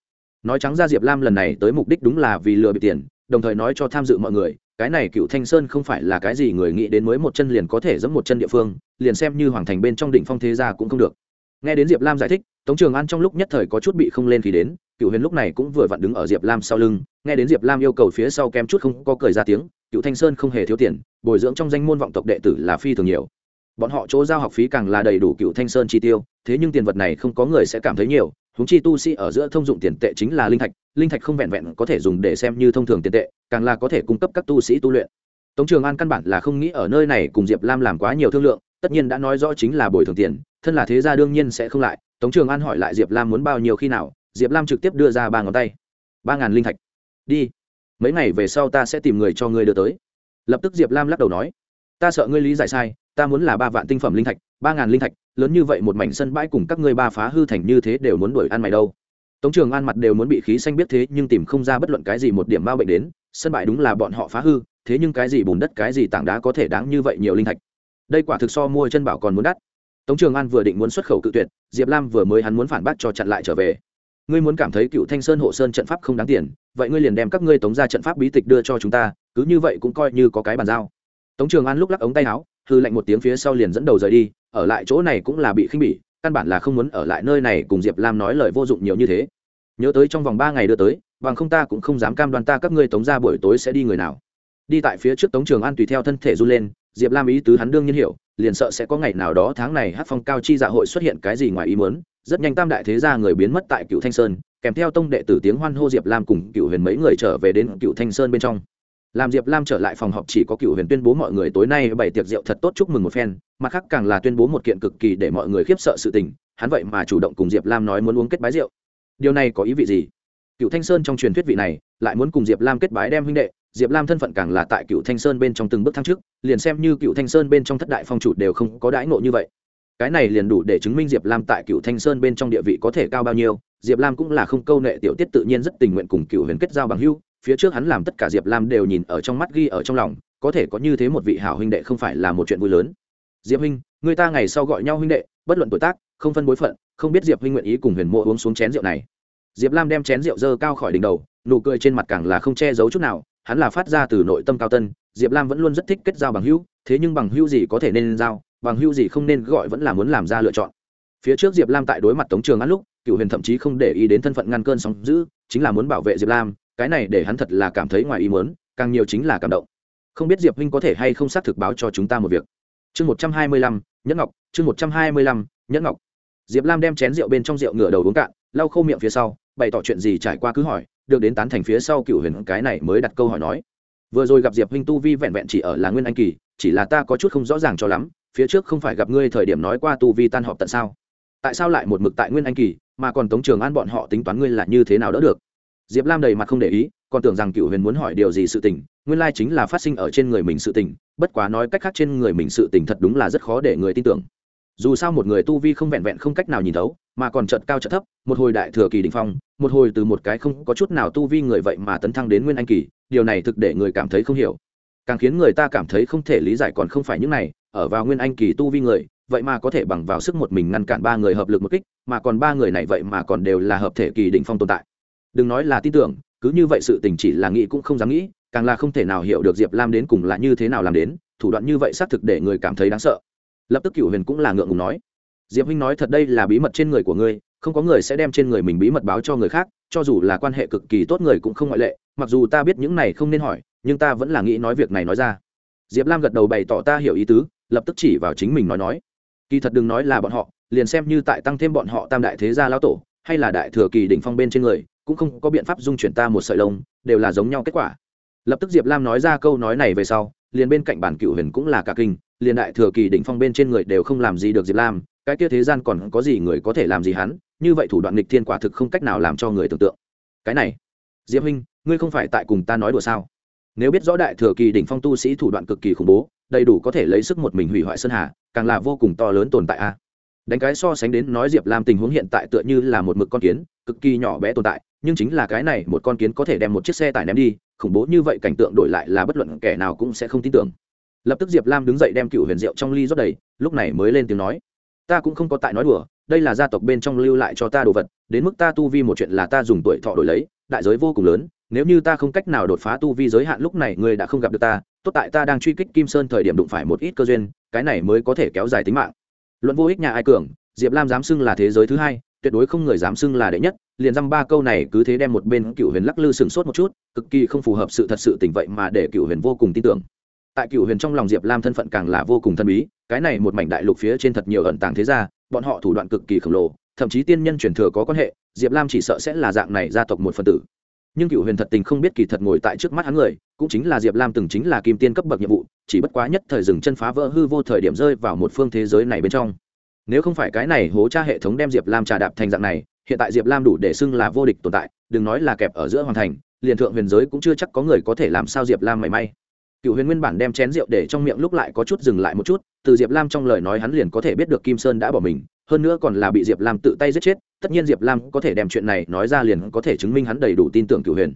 Nói trắng ra diệp lam lần này tới mục đích đúng là vì lừa bị tiền, đồng thời nói cho tham dự mọi người cái này cựu thanh sơn không phải là cái gì người nghĩ đến mới một chân liền có thể dẫm một chân địa phương, liền xem như hoàng thành bên trong đỉnh phong thế gia cũng không được. Nghe đến diệp lam giải thích, tống trường an trong lúc nhất thời có chút bị không lên thì đến, cựu huyền lúc này cũng vừa vặn đứng ở diệp lam sau lưng, nghe đến diệp lam yêu cầu phía sau kem chút không có cười ra tiếng, cựu thanh sơn không hề thiếu tiền, bồi dưỡng trong danh môn vọng tộc đệ tử là phi thường nhiều bọn họ chỗ giao học phí càng là đầy đủ cựu thanh sơn chi tiêu, thế nhưng tiền vật này không có người sẽ cảm thấy nhiều húng chi tu sĩ ở giữa thông dụng tiền tệ chính là linh thạch linh thạch không vẹn vẹn có thể dùng để xem như thông thường tiền tệ, càng là có thể cung cấp các tu sĩ tu luyện. Tống trường an căn bản là không nghĩ ở nơi này cùng diệp lam làm quá nhiều thương lượng, tất nhiên đã nói rõ chính là bồi thường tiền, thân là thế gia đương nhiên sẽ không lại. Tống trường an hỏi lại diệp lam muốn bao nhiêu khi nào, diệp lam trực tiếp đưa ra ba ngón tay. Ba ngàn linh thạch. Đi. Mấy ngày về sau ta sẽ tìm người cho ngươi đưa tới. Lập tức diệp lam lắc đầu nói. Ta sợ ngươi lý giải sai ta muốn là ba vạn tinh phẩm linh thạch, ba ngàn linh thạch, lớn như vậy một mảnh sân bãi cùng các ngươi ba phá hư thành như thế đều muốn đuổi ăn mày đâu. Tống trường an mặt đều muốn bị khí xanh biết thế, nhưng tìm không ra bất luận cái gì một điểm ma bệnh đến, sân bãi đúng là bọn họ phá hư, thế nhưng cái gì bùn đất, cái gì tảng đá có thể đáng như vậy nhiều linh thạch? Đây quả thực so mua chân bảo còn muốn đắt. Tống trường an vừa định muốn xuất khẩu cự tuyệt, diệp lam vừa mới hắn muốn phản bác cho chặn lại trở về. Ngươi muốn cảm thấy cựu thanh sơn hộ sơn trận pháp không đáng tiền, vậy ngươi liền đem các ngươi tống ra trận pháp bí tịch đưa cho chúng ta, cứ như vậy cũng coi như có cái bàn giao. Tống trường an lúc lắc ống tay áo hư lạnh một tiếng phía sau liền dẫn đầu rời đi, ở lại chỗ này cũng là bị khinh bỉ, căn bản là không muốn ở lại nơi này cùng diệp lam nói lời vô dụng nhiều như thế. Nhớ tới trong vòng ba ngày đưa tới, bằng không ta cũng không dám cam đoan ta các ngươi tống ra buổi tối sẽ đi người nào. Đi tại phía trước tống trường an tùy theo thân thể run lên, diệp lam ý tứ hắn đương nhiên hiểu, liền sợ sẽ có ngày nào đó tháng này hát phong cao chi dạ hội xuất hiện cái gì ngoài ý muốn. Rất nhanh tam đại thế gia người biến mất tại cựu thanh sơn, kèm theo tông đệ tử tiếng hoan hô diệp lam cùng cựu huyền mấy người trở về đến cựu thanh sơn bên trong làm diệp lam trở lại phòng họp chỉ có cựu huyền tuyên bố mọi người tối nay bày tiệc rượu thật tốt chúc mừng một phen, mặt khác càng là tuyên bố một kiện cực kỳ để mọi người khiếp sợ sự tình, hắn vậy mà chủ động cùng diệp lam nói muốn uống kết bái rượu. Điều này có ý vị gì? Cựu thanh sơn trong truyền thuyết vị này, lại muốn cùng diệp lam kết bái đem huynh đệ, diệp lam thân phận càng là tại cựu thanh sơn bên trong từng bước thăng trước liền xem như cựu thanh sơn bên trong thất đại phong chủ đều không có đãi ngộ như vậy. Cái này liền đủ để chứng minh diệp lam tại cựu thanh sơn bên trong địa vị có thể cao bao nhiêu, diệp lam cũng là không câu nệ tiểu tiết tự nhiên rất tình nguyện cùng cựu huyền kết giao bằng hưu phía trước hắn làm tất cả diệp lam đều nhìn ở trong mắt ghi ở trong lòng, có thể có như thế một vị hảo huynh đệ không phải là một chuyện vui lớn. Diệp huynh, người ta ngày sau gọi nhau huynh đệ, bất luận tuổi tác, không phân bối phận, không biết diệp huynh nguyện ý cùng huyền mộ uống xuống chén rượu này. Diệp lam đem chén rượu dơ cao khỏi đỉnh đầu, nụ cười trên mặt càng là không che giấu chút nào, hắn là phát ra từ nội tâm cao tân, diệp lam vẫn luôn rất thích kết giao bằng hữu, thế nhưng bằng hữu gì có thể nên giao, bằng hữu gì không nên gọi vẫn là muốn làm ra lựa chọn. Phía trước diệp lam tại đối mặt tống trường ăn lúc cựu huyền thậm chí không để ý đến thân phận ngăn cơn sóng giữ chính là muốn bảo vệ diệp lam cái này để hắn thật là cảm thấy ngoài ý muốn, càng nhiều chính là cảm động. Không biết diệp huynh có thể hay không xác thực báo cho chúng ta một việc. Chương một trăm hai mươi lăm, nhẫn ngọc, chương một trăm hai mươi lăm, nhẫn ngọc. Diệp lam đem chén rượu bên trong rượu ngửa đầu uống cạn, lau khô miệng phía sau, bày tỏ chuyện gì trải qua cứ hỏi, được đến tán thành phía sau cửu huyền cái này mới đặt câu hỏi nói. Vừa rồi gặp diệp huynh tu vi vẹn vẹn chỉ ở là nguyên anh kỳ, chỉ là ta có chút không rõ ràng cho lắm, phía trước không phải gặp ngươi thời điểm nói qua tu vi tan họp tận sao? Tại sao lại một mực tại nguyên anh kỳ, mà còn tống trường an bọn họ tính toán ngươi là như thế nào đỡ được? Diệp lam đầy mặt không để ý, còn tưởng rằng cựu huyền muốn hỏi điều gì sự tình, nguyên lai chính là phát sinh ở trên người mình sự tình, bất quá nói cách khác trên người mình sự tình thật đúng là rất khó để người tin tưởng. Dù sao một người tu vi không vẹn vẹn không cách nào nhìn thấu, mà còn chợt cao chợt thấp, một hồi đại thừa kỳ đình phong, một hồi từ một cái không có chút nào tu vi người vậy mà tấn thăng đến nguyên anh kỳ, điều này thực để người cảm thấy không hiểu. Càng khiến người ta cảm thấy không thể lý giải còn không phải những này, ở vào nguyên anh kỳ tu vi người, vậy mà có thể bằng vào sức một mình ngăn cản ba người hợp lực một kích, mà còn ba người này vậy mà còn đều là hợp thể kỳ đỉnh phong tồn tại đừng nói là tin tưởng, cứ như vậy sự tình chỉ là nghĩ cũng không dám nghĩ, càng là không thể nào hiểu được diệp lam đến cùng là như thế nào làm đến, thủ đoạn như vậy xác thực để người cảm thấy đáng sợ. Lập tức cựu huyền cũng là ngượng ngùng nói, diệp huynh nói thật đây là bí mật trên người của ngươi, không có người sẽ đem trên người mình bí mật báo cho người khác, cho dù là quan hệ cực kỳ tốt người cũng không ngoại lệ, mặc dù ta biết những này không nên hỏi, nhưng ta vẫn là nghĩ nói việc này nói ra. Diệp lam gật đầu bày tỏ ta hiểu ý tứ, lập tức chỉ vào chính mình nói nói, kỳ thật đừng nói là bọn họ, liền xem như tại tăng thêm bọn họ tam đại thế gia lao tổ, hay là đại thừa kỳ đỉnh phong bên trên người cũng không có biện pháp dung chuyển ta một sợi lông, đều là giống nhau kết quả. Lập tức diệp lam nói ra câu nói này về sau, liền bên cạnh bản cựu huyền cũng là cả kinh, liền đại thừa kỳ đỉnh phong bên trên người đều không làm gì được diệp lam, cái kia thế gian còn có gì người có thể làm gì hắn, như vậy thủ đoạn nghịch thiên quả thực không cách nào làm cho người tưởng tượng. Cái này, diệp huynh, ngươi không phải tại cùng ta nói đùa sao? Nếu biết rõ đại thừa kỳ đỉnh phong tu sĩ thủ đoạn cực kỳ khủng bố, đầy đủ có thể lấy sức một mình hủy hoại sơn hà, càng là vô cùng to lớn tồn tại a. Đánh cái so sánh đến nói diệp lam tình huống hiện tại tựa như là một mực con kiến, cực kỳ nhỏ bé tồn tại nhưng chính là cái này, một con kiến có thể đem một chiếc xe tải ném đi, khủng bố như vậy cảnh tượng đổi lại là bất luận kẻ nào cũng sẽ không tin tưởng. Lập tức diệp lam đứng dậy đem cựu huyền rượu trong ly rót đầy, lúc này mới lên tiếng nói, ta cũng không có tại nói đùa, đây là gia tộc bên trong lưu lại cho ta đồ vật, đến mức ta tu vi một chuyện là ta dùng tuổi thọ đổi lấy, đại giới vô cùng lớn, nếu như ta không cách nào đột phá tu vi giới hạn, lúc này ngươi đã không gặp được ta, tốt tại ta đang truy kích kim sơn thời điểm đụng phải một ít cơ duyên, cái này mới có thể kéo dài tính mạng. Luận vô ích nhà ai cường, diệp lam dám xưng là thế giới thứ hai tuyệt đối không người dám xưng là đệ nhất, liền dăm ba câu này cứ thế đem một bên cựu huyền lắc lư sừng sốt một chút, cực kỳ không phù hợp sự thật sự tình vậy mà để cựu huyền vô cùng tin tưởng. Tại cựu huyền trong lòng diệp lam thân phận càng là vô cùng thân bí, cái này một mảnh đại lục phía trên thật nhiều ẩn tàng thế ra bọn họ thủ đoạn cực kỳ khổng lồ, thậm chí tiên nhân truyền thừa có quan hệ, diệp lam chỉ sợ sẽ là dạng này gia tộc một phần tử. Nhưng cựu huyền thật tình không biết kỳ thật ngồi tại trước mắt hắn người, cũng chính là diệp lam từng chính là kim tiên cấp bậc nhiệm vụ, chỉ bất quá nhất thời dừng chân phá vỡ hư vô thời điểm rơi vào một phương thế giới này bên trong nếu không phải cái này hố tra hệ thống đem diệp lam trà đạp thành dạng này, hiện tại diệp lam đủ để xưng là vô địch tồn tại, đừng nói là kẹp ở giữa hoàn thành, liền thượng huyền giới cũng chưa chắc có người có thể làm sao diệp lam mảy may. Cựu huyền nguyên bản đem chén rượu để trong miệng lúc lại có chút dừng lại một chút, từ diệp lam trong lời nói hắn liền có thể biết được kim sơn đã bỏ mình, hơn nữa còn là bị diệp lam tự tay giết chết, tất nhiên diệp lam có thể đem chuyện này nói ra liền có thể chứng minh hắn đầy đủ tin tưởng cựu huyền.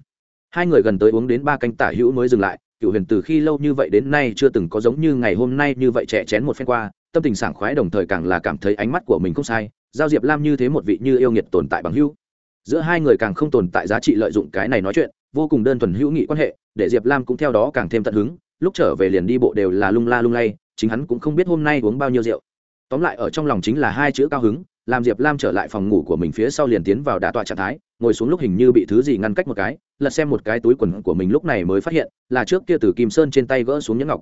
Hai người gần tới uống đến ba canh tả hữu mới dừng lại, cựu huyền từ khi lâu như vậy đến nay chưa từng có giống như ngày hôm nay như vậy trẻ chén một phen qua tâm tình sảng khoái đồng thời càng là cảm thấy ánh mắt của mình không sai, giao diệp lam như thế một vị như yêu nghiệt tồn tại bằng hữu. Giữa hai người càng không tồn tại giá trị lợi dụng cái này nói chuyện, vô cùng đơn thuần hữu nghị quan hệ, để diệp lam cũng theo đó càng thêm tận hứng, lúc trở về liền đi bộ đều là lung la lung lay, chính hắn cũng không biết hôm nay uống bao nhiêu rượu. Tóm lại ở trong lòng chính là hai chữ cao hứng, làm diệp lam trở lại phòng ngủ của mình phía sau liền tiến vào đà tọa trạng thái, ngồi xuống lúc hình như bị thứ gì ngăn cách một cái, lật xem một cái túi quần của mình lúc này mới phát hiện, là trước kia từ kim sơn trên tay gỡ xuống nhẫn ngọc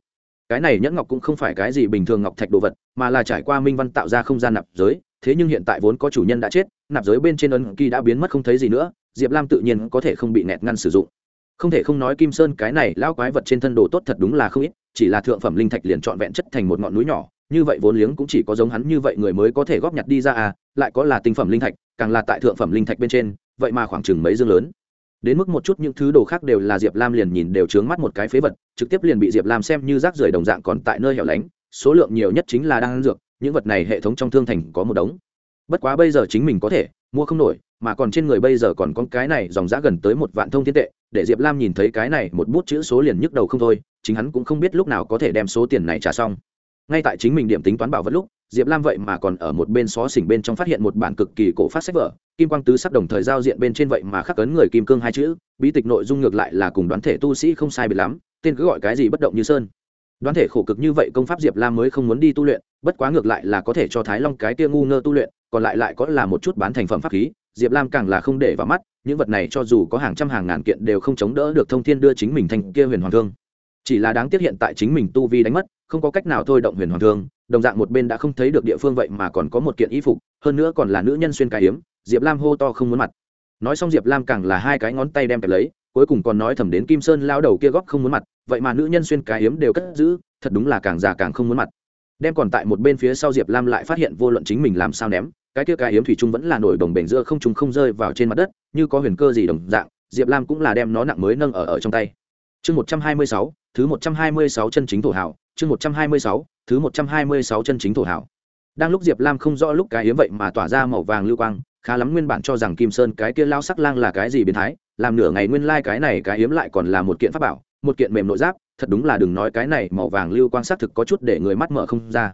cái này nhẫn ngọc cũng không phải cái gì bình thường ngọc thạch đồ vật, mà là trải qua minh văn tạo ra không gian nạp giới, thế nhưng hiện tại vốn có chủ nhân đã chết, nạp giới bên trên ấn kỳ đã biến mất không thấy gì nữa, diệp lam tự nhiên có thể không bị nẹt ngăn sử dụng. Không thể không nói kim sơn cái này lao quái vật trên thân đồ tốt thật đúng là không ít, chỉ là thượng phẩm linh thạch liền trọn vẹn chất thành một ngọn núi nhỏ, như vậy vốn liếng cũng chỉ có giống hắn như vậy người mới có thể góp nhặt đi ra à lại có là tinh phẩm linh thạch, càng là tại thượng phẩm linh thạch bên trên, vậy mà khoảng chừng mấy dương lớn đến mức một chút những thứ đồ khác đều là diệp lam liền nhìn đều trướng mắt một cái phế vật, trực tiếp liền bị diệp lam xem như rác rưởi đồng dạng còn tại nơi hẻo lánh, số lượng nhiều nhất chính là đang ăn dược, những vật này hệ thống trong thương thành có một đống. Bất quá bây giờ chính mình có thể, mua không nổi, mà còn trên người bây giờ còn có cái này dòng giá gần tới một vạn thông thiên tệ, để diệp lam nhìn thấy cái này một bút chữ số liền nhức đầu không thôi, chính hắn cũng không biết lúc nào có thể đem số tiền này trả xong ngay tại chính mình điểm tính toán bảo vật lúc, diệp lam vậy mà còn ở một bên xó xỉnh bên trong phát hiện một bản cực kỳ cổ phát sách vở, kim quang tứ sắc đồng thời giao diện bên trên vậy mà khắc ấn người kim cương hai chữ, bí tịch nội dung ngược lại là cùng đoán thể tu sĩ không sai biệt lắm, tên cứ gọi cái gì bất động như sơn. Đoán thể khổ cực như vậy công pháp diệp lam mới không muốn đi tu luyện, bất quá ngược lại là có thể cho thái long cái tia ngu ngơ tu luyện, còn lại lại có là một chút bán thành phẩm pháp khí, diệp lam càng là không để vào mắt, những vật này cho dù có hàng trăm hàng ngàn kiện đều không chống đỡ được thông thiên đưa chính mình thành kia huyền hoàng thương chỉ là đáng tiếc hiện tại chính mình tu vi đánh mất, không có cách nào thôi động huyền hoàng thương, đồng dạng một bên đã không thấy được địa phương vậy mà còn có một kiện y phục, hơn nữa còn là nữ nhân xuyên cái hiếm diệp lam hô to không muốn mặt. Nói xong diệp lam càng là hai cái ngón tay đem kẹp lấy, cuối cùng còn nói thầm đến kim sơn lao đầu kia góp không muốn mặt, vậy mà nữ nhân xuyên cái hiếm đều cất giữ, thật đúng là càng già càng không muốn mặt. Đem còn tại một bên phía sau diệp lam lại phát hiện vô luận chính mình làm sao ném, cái kia cái hiếm thủy trung vẫn là nổi đồng bể giữa không chúng không rơi vào trên mặt đất, như có huyền cơ gì đồng dạng, diệp lam cũng là đem nó nặng mới nâng ở ở trong tay chương một trăm hai mươi sáu, thứ một trăm hai mươi sáu chân chính thổ hảo, chương một trăm hai mươi sáu, thứ một trăm hai mươi sáu chân chính thổ hảo. Đang lúc diệp lam không rõ lúc cái hiếm vậy mà tỏa ra màu vàng lưu quang, khá lắm nguyên bản cho rằng kim sơn cái kia lao sắc lang là cái gì biến thái, làm nửa ngày nguyên lai cái này cái hiếm lại còn là một kiện pháp bảo, một kiện mềm nội giáp, thật đúng là đừng nói cái này màu vàng lưu quang xác thực có chút để người mắt mở không ra.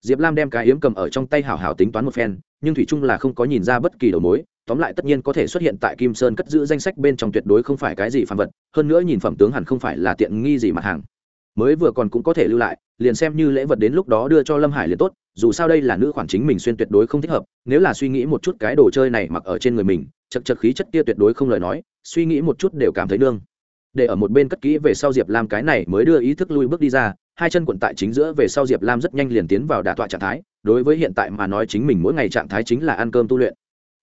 Diệp lam đem cái hiếm cầm ở trong tay hảo hảo tính toán một phen, nhưng thủy trung là không có nhìn ra bất kỳ đầu mối tóm lại tất nhiên có thể xuất hiện tại kim sơn cất giữ danh sách bên trong tuyệt đối không phải cái gì phản vật, hơn nữa nhìn phẩm tướng hẳn không phải là tiện nghi gì mặt hàng. Mới vừa còn cũng có thể lưu lại, liền xem như lễ vật đến lúc đó đưa cho lâm hải liền tốt, dù sao đây là nữ khoản chính mình xuyên tuyệt đối không thích hợp, nếu là suy nghĩ một chút cái đồ chơi này mặc ở trên người mình, chật chật khí chất kia tuyệt đối không lời nói, suy nghĩ một chút đều cảm thấy nương. Để ở một bên cất kỹ về sau diệp lam cái này mới đưa ý thức lui bước đi ra, hai chân quận tại chính giữa về sau diệp lam rất nhanh liền tiến vào đả tọa trạng thái, đối với hiện tại mà nói chính mình mỗi ngày trạng thái chính là ăn cơm tu luyện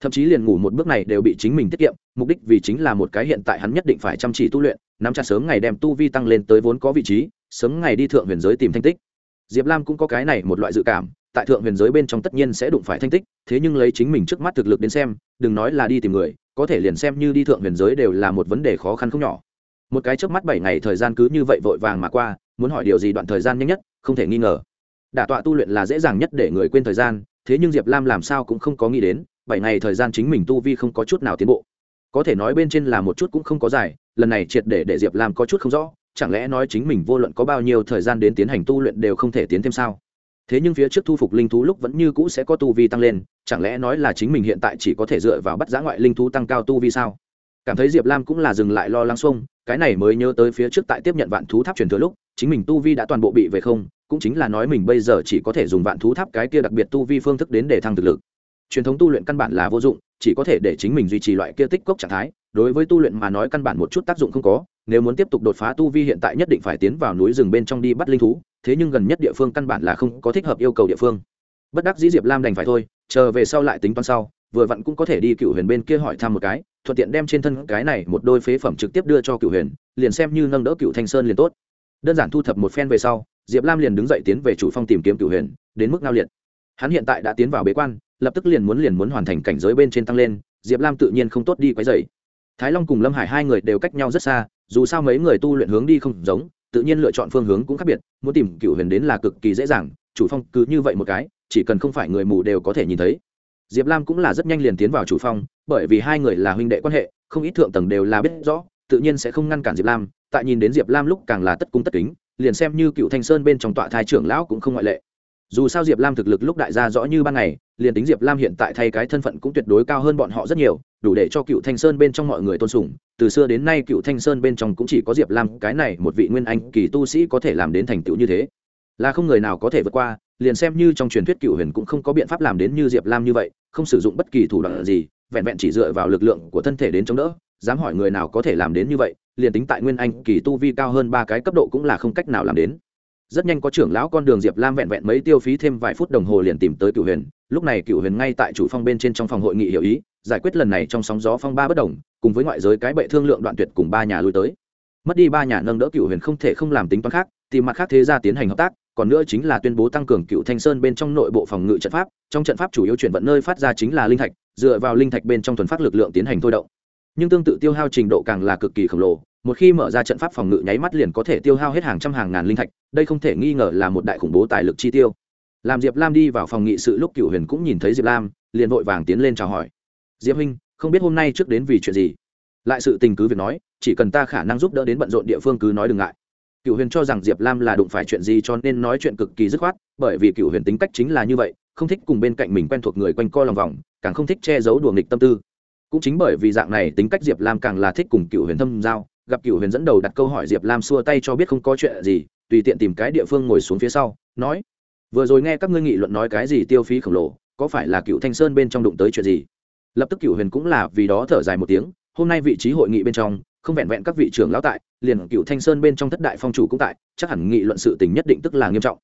thậm chí liền ngủ một bước này đều bị chính mình tiết kiệm, mục đích vì chính là một cái hiện tại hắn nhất định phải chăm chỉ tu luyện, nắm chặt sớm ngày đem tu vi tăng lên tới vốn có vị trí, sớm ngày đi thượng huyền giới tìm thanh tích. Diệp lam cũng có cái này một loại dự cảm, tại thượng huyền giới bên trong tất nhiên sẽ đụng phải thanh tích, thế nhưng lấy chính mình trước mắt thực lực đến xem, đừng nói là đi tìm người, có thể liền xem như đi thượng huyền giới đều là một vấn đề khó khăn không nhỏ. Một cái trước mắt bảy ngày thời gian cứ như vậy vội vàng mà qua, muốn hỏi điều gì đoạn thời gian nhanh nhất, không thể nghi ngờ. Đả tọa tu luyện là dễ dàng nhất để người quên thời gian, thế nhưng diệp lam làm sao cũng không có nghĩ đến bảy ngày thời gian chính mình tu vi không có chút nào tiến bộ. Có thể nói bên trên là một chút cũng không có dài, lần này triệt để để diệp lam có chút không rõ, chẳng lẽ nói chính mình vô luận có bao nhiêu thời gian đến tiến hành tu luyện đều không thể tiến thêm sao? Thế nhưng phía trước thu phục linh thú lúc vẫn như cũ sẽ có tu vi tăng lên, chẳng lẽ nói là chính mình hiện tại chỉ có thể dựa vào bắt giã ngoại linh thú tăng cao tu vi sao? Cảm thấy diệp lam cũng là dừng lại lo lắng xuông, cái này mới nhớ tới phía trước tại tiếp nhận vạn thú tháp truyền thừa lúc, chính mình tu vi đã toàn bộ bị về không, cũng chính là nói mình bây giờ chỉ có thể dùng vạn thú tháp cái kia đặc biệt tu vi phương thức đến để thăng thực lực truyền thống tu luyện căn bản là vô dụng, chỉ có thể để chính mình duy trì loại kia tích cốc trạng thái. Đối với tu luyện mà nói căn bản một chút tác dụng không có, nếu muốn tiếp tục đột phá tu vi hiện tại nhất định phải tiến vào núi rừng bên trong đi bắt linh thú, thế nhưng gần nhất địa phương căn bản là không có thích hợp yêu cầu địa phương. Bất đắc dĩ diệp lam đành phải thôi, chờ về sau lại tính toán sau, vừa vặn cũng có thể đi cựu huyền bên kia hỏi thăm một cái, thuận tiện đem trên thân cái này một đôi phế phẩm trực tiếp đưa cho cựu huyền, liền xem như nâng đỡ cựu thanh sơn liền tốt. Đơn giản thu thập một phen về sau, diệp lam liền đứng dậy tiến về chủ phong tìm kiếm cựu huyền, đến mức ngao liệt. Hắn hiện tại đã tiến vào bế quan lập tức liền muốn liền muốn hoàn thành cảnh giới bên trên tăng lên, diệp lam tự nhiên không tốt đi quấy dày thái long cùng lâm hải hai người đều cách nhau rất xa, dù sao mấy người tu luyện hướng đi không giống, tự nhiên lựa chọn phương hướng cũng khác biệt, muốn tìm cựu huyền đến là cực kỳ dễ dàng, chủ phong cứ như vậy một cái, chỉ cần không phải người mù đều có thể nhìn thấy. Diệp lam cũng là rất nhanh liền tiến vào chủ phong, bởi vì hai người là huynh đệ quan hệ, không ít thượng tầng đều là biết rõ, tự nhiên sẽ không ngăn cản diệp lam, tại nhìn đến diệp lam lúc càng là tất cung tất kính, liền xem như cựu thanh sơn bên trong tọa thai trưởng lão cũng không ngoại lệ dù sao diệp lam thực lực lúc đại gia rõ như ban ngày, liền tính diệp lam hiện tại thay cái thân phận cũng tuyệt đối cao hơn bọn họ rất nhiều, đủ để cho cựu thanh sơn bên trong mọi người tôn sùng. Từ xưa đến nay cựu thanh sơn bên trong cũng chỉ có diệp lam, cái này một vị nguyên anh kỳ tu sĩ có thể làm đến thành tựu như thế. Là không người nào có thể vượt qua, liền xem như trong truyền thuyết cựu huyền cũng không có biện pháp làm đến như diệp lam như vậy, không sử dụng bất kỳ thủ đoạn gì, vẹn vẹn chỉ dựa vào lực lượng của thân thể đến chống đỡ, dám hỏi người nào có thể làm đến như vậy, liền tính tại nguyên anh kỳ tu vi cao hơn ba cái cấp độ cũng là không cách nào làm đến rất nhanh có trưởng lão con đường diệp lam vẹn vẹn mấy tiêu phí thêm vài phút đồng hồ liền tìm tới cựu huyền. Lúc này cựu huyền ngay tại chủ phong bên trên trong phòng hội nghị hiểu ý, giải quyết lần này trong sóng gió phong ba bất đồng, cùng với ngoại giới cái bệ thương lượng đoạn tuyệt cùng ba nhà lui tới. Mất đi ba nhà nâng đỡ cựu huyền không thể không làm tính toán khác, tìm mặt khác thế ra tiến hành hợp tác, còn nữa chính là tuyên bố tăng cường cựu thanh sơn bên trong nội bộ phòng ngự trận pháp, trong trận pháp chủ yếu chuyển vận nơi phát ra chính là linh thạch, dựa vào linh thạch bên trong thuần phát lực lượng tiến hành thôi động. Nhưng tương tự tiêu hao trình độ càng là cực kỳ khổng lồ một khi mở ra trận pháp phòng ngự nháy mắt liền có thể tiêu hao hết hàng trăm hàng ngàn linh thạch, đây không thể nghi ngờ là một đại khủng bố tài lực chi tiêu. Làm diệp lam đi vào phòng nghị sự lúc cựu huyền cũng nhìn thấy diệp lam, liền vội vàng tiến lên chào hỏi. Diệp huynh, không biết hôm nay trước đến vì chuyện gì? Lại sự tình cứ việc nói, chỉ cần ta khả năng giúp đỡ đến bận rộn địa phương cứ nói đừng ngại. Cựu huyền cho rằng diệp lam là đụng phải chuyện gì cho nên nói chuyện cực kỳ dứt khoát, bởi vì cựu huyền tính cách chính là như vậy, không thích cùng bên cạnh mình quen thuộc người quanh co lòng vòng, càng không thích che giấu đùa nghịch tâm tư. Cũng chính bởi vì dạng này tính cách diệp lam càng là thích cùng cựu huyền thâm giao gặp cựu huyền dẫn đầu đặt câu hỏi diệp lam xua tay cho biết không có chuyện gì, tùy tiện tìm cái địa phương ngồi xuống phía sau, nói, vừa rồi nghe các ngươi nghị luận nói cái gì tiêu phí khổng lồ, có phải là cựu thanh sơn bên trong đụng tới chuyện gì? Lập tức cựu huyền cũng là vì đó thở dài một tiếng, hôm nay vị trí hội nghị bên trong, không vẹn vẹn các vị trưởng lão tại, liền cựu thanh sơn bên trong thất đại phong chủ cũng tại, chắc hẳn nghị luận sự tình nhất định tức là nghiêm trọng.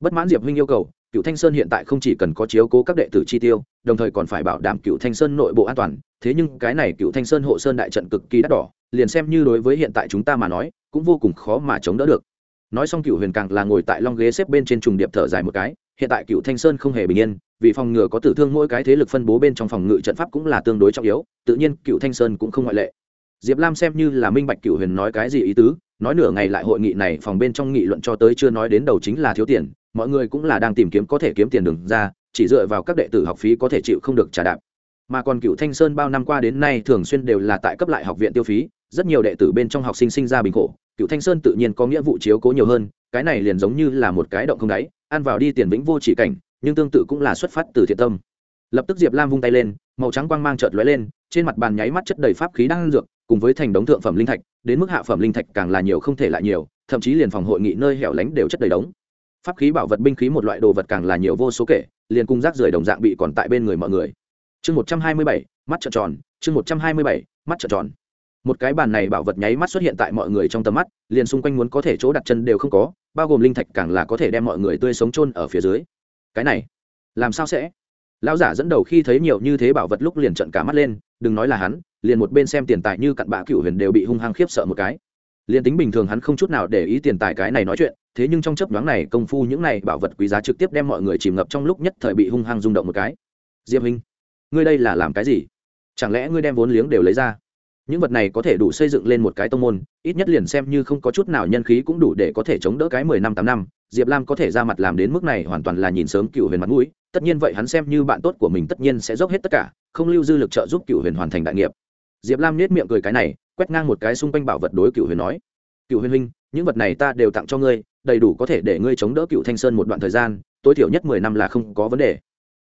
Bất mãn diệp huynh yêu cầu cựu thanh sơn hiện tại không chỉ cần có chiếu cố các đệ tử chi tiêu, đồng thời còn phải bảo đảm cựu thanh sơn nội bộ an toàn. Thế nhưng cái này cựu thanh sơn hộ sơn đại trận cực kỳ đắt đỏ, liền xem như đối với hiện tại chúng ta mà nói, cũng vô cùng khó mà chống đỡ được. Nói xong cựu huyền càng là ngồi tại long ghế xếp bên trên trùng điệp thở dài một cái, hiện tại cựu thanh sơn không hề bình yên, vì phòng ngừa có tử thương mỗi cái thế lực phân bố bên trong phòng ngự trận pháp cũng là tương đối trọng yếu, tự nhiên cựu thanh sơn cũng không ngoại lệ. Diệp lam xem như là minh bạch cựu huyền nói cái gì ý tứ, nói nửa ngày lại hội nghị này phòng bên trong nghị luận cho tới chưa nói đến đầu chính là thiếu tiền mọi người cũng là đang tìm kiếm có thể kiếm tiền đừng ra, chỉ dựa vào các đệ tử học phí có thể chịu không được trả đạp. Mà còn cựu thanh sơn bao năm qua đến nay thường xuyên đều là tại cấp lại học viện tiêu phí, rất nhiều đệ tử bên trong học sinh sinh ra bình khổ cựu thanh sơn tự nhiên có nghĩa vụ chiếu cố nhiều hơn, cái này liền giống như là một cái động không đáy, ăn vào đi tiền vĩnh vô chỉ cảnh, nhưng tương tự cũng là xuất phát từ thiện tâm. Lập tức diệp lam vung tay lên, màu trắng quang mang trợt lóe lên, trên mặt bàn nháy mắt chất đầy pháp khí đang dược, cùng với thành đống thượng phẩm linh thạch, đến mức hạ phẩm linh thạch càng là nhiều không thể lại nhiều, thậm chí liền phòng hội nghị nơi hẻo lánh đều chất đầy đống pháp khí bảo vật binh khí một loại đồ vật càng là nhiều vô số kể, liền cung rác rưởi đồng dạng bị còn tại bên người mọi người. Chương một trăm hai mươi bảy, mắt trợn tròn, chương một trăm hai mươi bảy, mắt trợn tròn. Một cái bàn này bảo vật nháy mắt xuất hiện tại mọi người trong tầm mắt, liền xung quanh muốn có thể chỗ đặt chân đều không có, bao gồm linh thạch càng là có thể đem mọi người tươi sống chôn ở phía dưới. Cái này, làm sao sẽ? Lão giả dẫn đầu khi thấy nhiều như thế bảo vật lúc liền trận cả mắt lên, đừng nói là hắn, liền một bên xem tiền tài như cặn bã cựu huyền đều bị hung hăng khiếp sợ một cái liền tính bình thường hắn không chút nào để ý tiền tài cái này nói chuyện, thế nhưng trong chấp nhoáng này công phu những này bảo vật quý giá trực tiếp đem mọi người chìm ngập trong lúc nhất thời bị hung hăng rung động một cái. Diệp huynh, ngươi đây là làm cái gì? Chẳng lẽ ngươi đem vốn liếng đều lấy ra? Những vật này có thể đủ xây dựng lên một cái tông môn, ít nhất liền xem như không có chút nào nhân khí cũng đủ để có thể chống đỡ cái mười năm tám năm. Diệp lam có thể ra mặt làm đến mức này hoàn toàn là nhìn sớm cựu huyền mặt mũi, tất nhiên vậy hắn xem như bạn tốt của mình tất nhiên sẽ dốc hết tất cả, không lưu dư lực trợ giúp cựu huyền hoàn thành đại nghiệp. Diệp lam nết miệng cười cái này quét ngang một cái xung quanh bảo vật đối cựu huyền nói, cựu huyền huynh, những vật này ta đều tặng cho ngươi, đầy đủ có thể để ngươi chống đỡ cựu thanh sơn một đoạn thời gian, tối thiểu nhất mười năm là không có vấn đề.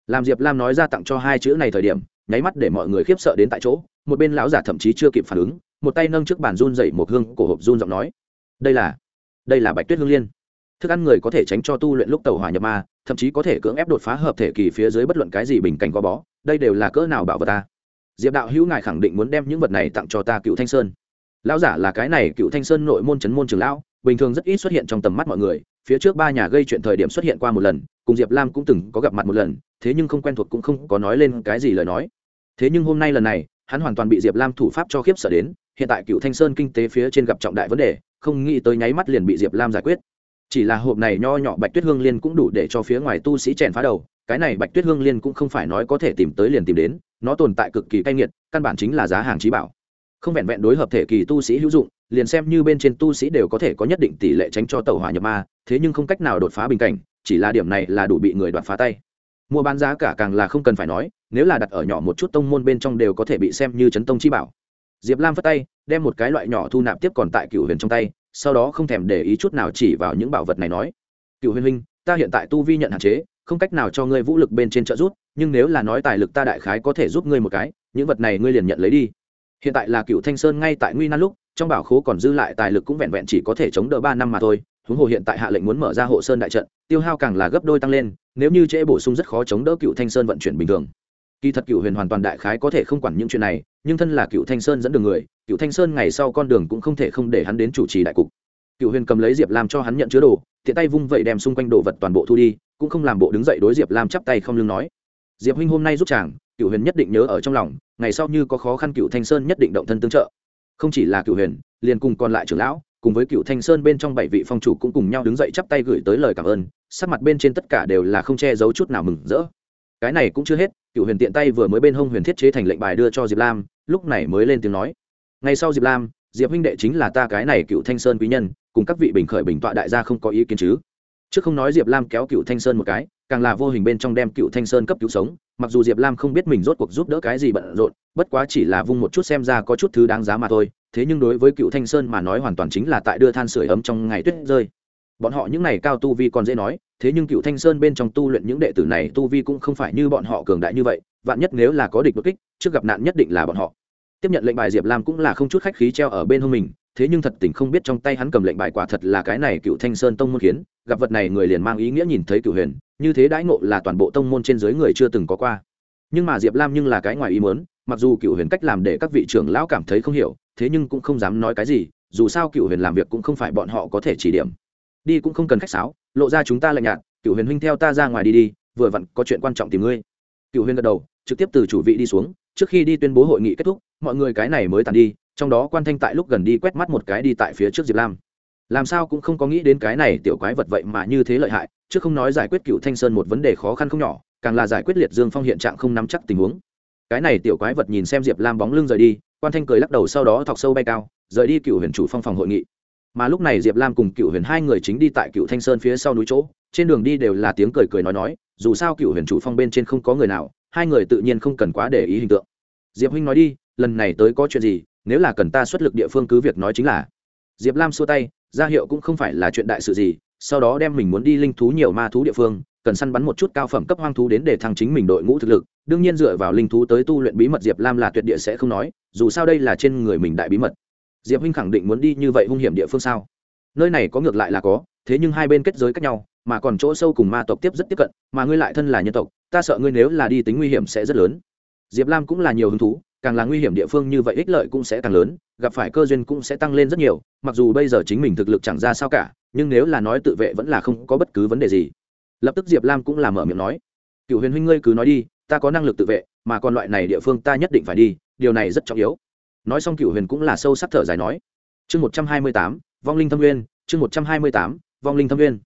Làm diệp lam nói ra tặng cho hai chữ này thời điểm, nháy mắt để mọi người khiếp sợ đến tại chỗ, một bên lão giả thậm chí chưa kịp phản ứng, một tay nâng trước bàn run dậy một hương, cổ hộp run giọng nói, đây là đây là bạch tuyết hương liên. Thức ăn người có thể tránh cho tu luyện lúc tàu hỏa nhập ma, thậm chí có thể cưỡng ép đột phá hợp thể kỳ phía dưới bất luận cái gì bình cảnh có bó, đây đều là cỡ nào bảo vật ta? Diệp đạo hữu ngài khẳng định muốn đem những vật này tặng cho ta cựu thanh sơn. Lão giả là cái này, cựu thanh sơn nội môn chấn môn trường lão, bình thường rất ít xuất hiện trong tầm mắt mọi người. Phía trước ba nhà gây chuyện thời điểm xuất hiện qua một lần, cùng diệp lam cũng từng có gặp mặt một lần, thế nhưng không quen thuộc cũng không có nói lên cái gì lời nói. Thế nhưng hôm nay lần này, hắn hoàn toàn bị diệp lam thủ pháp cho khiếp sợ đến, hiện tại cựu thanh sơn kinh tế phía trên gặp trọng đại vấn đề, không nghĩ tới nháy mắt liền bị diệp lam giải quyết. Chỉ là hộp này nho nhỏ bạch tuyết hương liên cũng đủ để cho phía ngoài tu sĩ chèn phá đầu cái này bạch tuyết hương liên cũng không phải nói có thể tìm tới liền tìm đến, nó tồn tại cực kỳ cay nghiệt, căn bản chính là giá hàng trí bảo. Không vẹn vẹn đối hợp thể kỳ tu sĩ hữu dụng, liền xem như bên trên tu sĩ đều có thể có nhất định tỷ lệ tránh cho tàu hỏa nhập ma, thế nhưng không cách nào đột phá bình cảnh, chỉ là điểm này là đủ bị người đoạt phá tay. Mua bán giá cả càng là không cần phải nói, nếu là đặt ở nhỏ một chút tông môn bên trong đều có thể bị xem như chấn tông chi bảo. Diệp lam phất tay, đem một cái loại nhỏ thu nạp tiếp còn tại cựu huyền trong tay, sau đó không thèm để ý chút nào chỉ vào những bảo vật này nói. Cựu huyền huynh, ta hiện tại tu vi nhận hạn chế không cách nào cho ngươi vũ lực bên trên trợ giúp, nhưng nếu là nói tài lực ta đại khái có thể giúp ngươi một cái, những vật này ngươi liền nhận lấy đi. Hiện tại là cựu thanh sơn ngay tại nguy nan lúc, trong bảo khố còn dư lại tài lực cũng vẹn vẹn chỉ có thể chống đỡ ba năm mà thôi, huống hồ hiện tại hạ lệnh muốn mở ra hộ sơn đại trận, tiêu hao càng là gấp đôi tăng lên, nếu như trễ bổ sung rất khó chống đỡ cựu thanh sơn vận chuyển bình thường. Kỳ thật cựu huyền hoàn toàn đại khái có thể không quản những chuyện này, nhưng thân là cựu thanh sơn dẫn đường người cựu thanh sơn ngày sau con đường cũng không thể không để hắn đến chủ trì đại cục. Cựu huyền cầm lấy diệp làm cho hắn nhận chứa đồ, tiện tay vung vậy đem xung quanh đồ vật toàn bộ thu đi cũng không làm bộ đứng dậy đối diệp lam chắp tay không lưng nói. Diệp huynh hôm nay giúp chàng cựu huyền nhất định nhớ ở trong lòng, ngày sau như có khó khăn cựu thanh sơn nhất định động thân tương trợ. Không chỉ là cựu huyền, liền cùng còn lại trưởng lão, cùng với cựu thanh sơn bên trong bảy vị phong chủ cũng cùng nhau đứng dậy chắp tay gửi tới lời cảm ơn, sắc mặt bên trên tất cả đều là không che giấu chút nào mừng rỡ. Cái này cũng chưa hết cựu huyền tiện tay vừa mới bên hông huyền thiết chế thành lệnh bài đưa cho diệp lam, lúc này mới lên tiếng nói. Ngay sau diệp lam, diệp huynh đệ chính là ta cái này cựu thanh sơn quý nhân, cùng các vị bình khởi bình tọa đại gia không có ý kiến chứ trước không nói diệp lam kéo cựu thanh sơn một cái càng là vô hình bên trong đem cựu thanh sơn cấp cứu sống mặc dù diệp lam không biết mình rốt cuộc giúp đỡ cái gì bận rộn bất quá chỉ là vung một chút xem ra có chút thứ đáng giá mà thôi thế nhưng đối với cựu thanh sơn mà nói hoàn toàn chính là tại đưa than sửa ấm trong ngày tuyết rơi bọn họ những này cao tu vi còn dễ nói thế nhưng cựu thanh sơn bên trong tu luyện những đệ tử này tu vi cũng không phải như bọn họ cường đại như vậy vạn nhất nếu là có địch bất kích trước gặp nạn nhất định là bọn họ tiếp nhận lệnh bài diệp lam cũng là không chút khách khí treo ở bên hông mình thế nhưng thật tình không biết trong tay hắn cầm lệnh bài quả thật là cái này cựu thanh sơn tông môn khiến gặp vật này người liền mang ý nghĩa nhìn thấy cựu huyền, như thế đãi ngộ là toàn bộ tông môn trên dưới người chưa từng có qua. Nhưng mà diệp lam nhưng là cái ngoài ý muốn, mặc dù cựu huyền cách làm để các vị trưởng lão cảm thấy không hiểu, thế nhưng cũng không dám nói cái gì, dù sao cựu huyền làm việc cũng không phải bọn họ có thể chỉ điểm. Đi cũng không cần khách sáo, lộ ra chúng ta lạnh nhạt, cựu huyền huynh theo ta ra ngoài đi đi, vừa vặn có chuyện quan trọng tìm ngươi. Cựu huyền gật đầu, trực tiếp từ chủ vị đi xuống, trước khi đi tuyên bố hội nghị kết thúc, mọi người cái này mới tàn đi trong đó quan thanh tại lúc gần đi quét mắt một cái đi tại phía trước diệp lam làm sao cũng không có nghĩ đến cái này tiểu quái vật vậy mà như thế lợi hại chứ không nói giải quyết cựu thanh sơn một vấn đề khó khăn không nhỏ càng là giải quyết liệt dương phong hiện trạng không nắm chắc tình huống cái này tiểu quái vật nhìn xem diệp lam bóng lưng rời đi quan thanh cười lắc đầu sau đó thọc sâu bay cao rời đi cựu huyền chủ phong phòng hội nghị mà lúc này diệp lam cùng cựu huyền hai người chính đi tại cựu thanh sơn phía sau núi chỗ trên đường đi đều là tiếng cười cười nói nói dù sao cựu huyền chủ phong bên trên không có người nào hai người tự nhiên không cần quá để ý hình tượng diệp huynh nói đi lần này tới có chuyện gì nếu là cần ta xuất lực địa phương cứ việc nói chính là, diệp lam xua tay, ra hiệu cũng không phải là chuyện đại sự gì, sau đó đem mình muốn đi linh thú nhiều ma thú địa phương, cần săn bắn một chút cao phẩm cấp hoang thú đến để thăng chính mình đội ngũ thực lực, đương nhiên dựa vào linh thú tới tu luyện bí mật diệp lam là tuyệt địa sẽ không nói, dù sao đây là trên người mình đại bí mật. Diệp huynh khẳng định muốn đi như vậy hung hiểm địa phương sao? Nơi này có ngược lại là có, thế nhưng hai bên kết giới cách nhau, mà còn chỗ sâu cùng ma tộc tiếp rất tiếp cận, mà ngươi lại thân là nhân tộc, ta sợ ngươi nếu là đi tính nguy hiểm sẽ rất lớn. Diệp lam cũng là nhiều hứng thú càng là nguy hiểm địa phương như vậy ích lợi cũng sẽ càng lớn, gặp phải cơ duyên cũng sẽ tăng lên rất nhiều, mặc dù bây giờ chính mình thực lực chẳng ra sao cả, nhưng nếu là nói tự vệ vẫn là không có bất cứ vấn đề gì. Lập tức diệp lam cũng làm mở miệng nói cựu huyền huynh ngươi cứ nói đi, ta có năng lực tự vệ, mà còn loại này địa phương ta nhất định phải đi, điều này rất trọng yếu. Nói xong cựu huyền cũng là sâu sắc thở dài nói, chương một trăm hai mươi tám, vong linh thâm nguyên, chương một trăm hai mươi tám, vong linh thâm nguyên.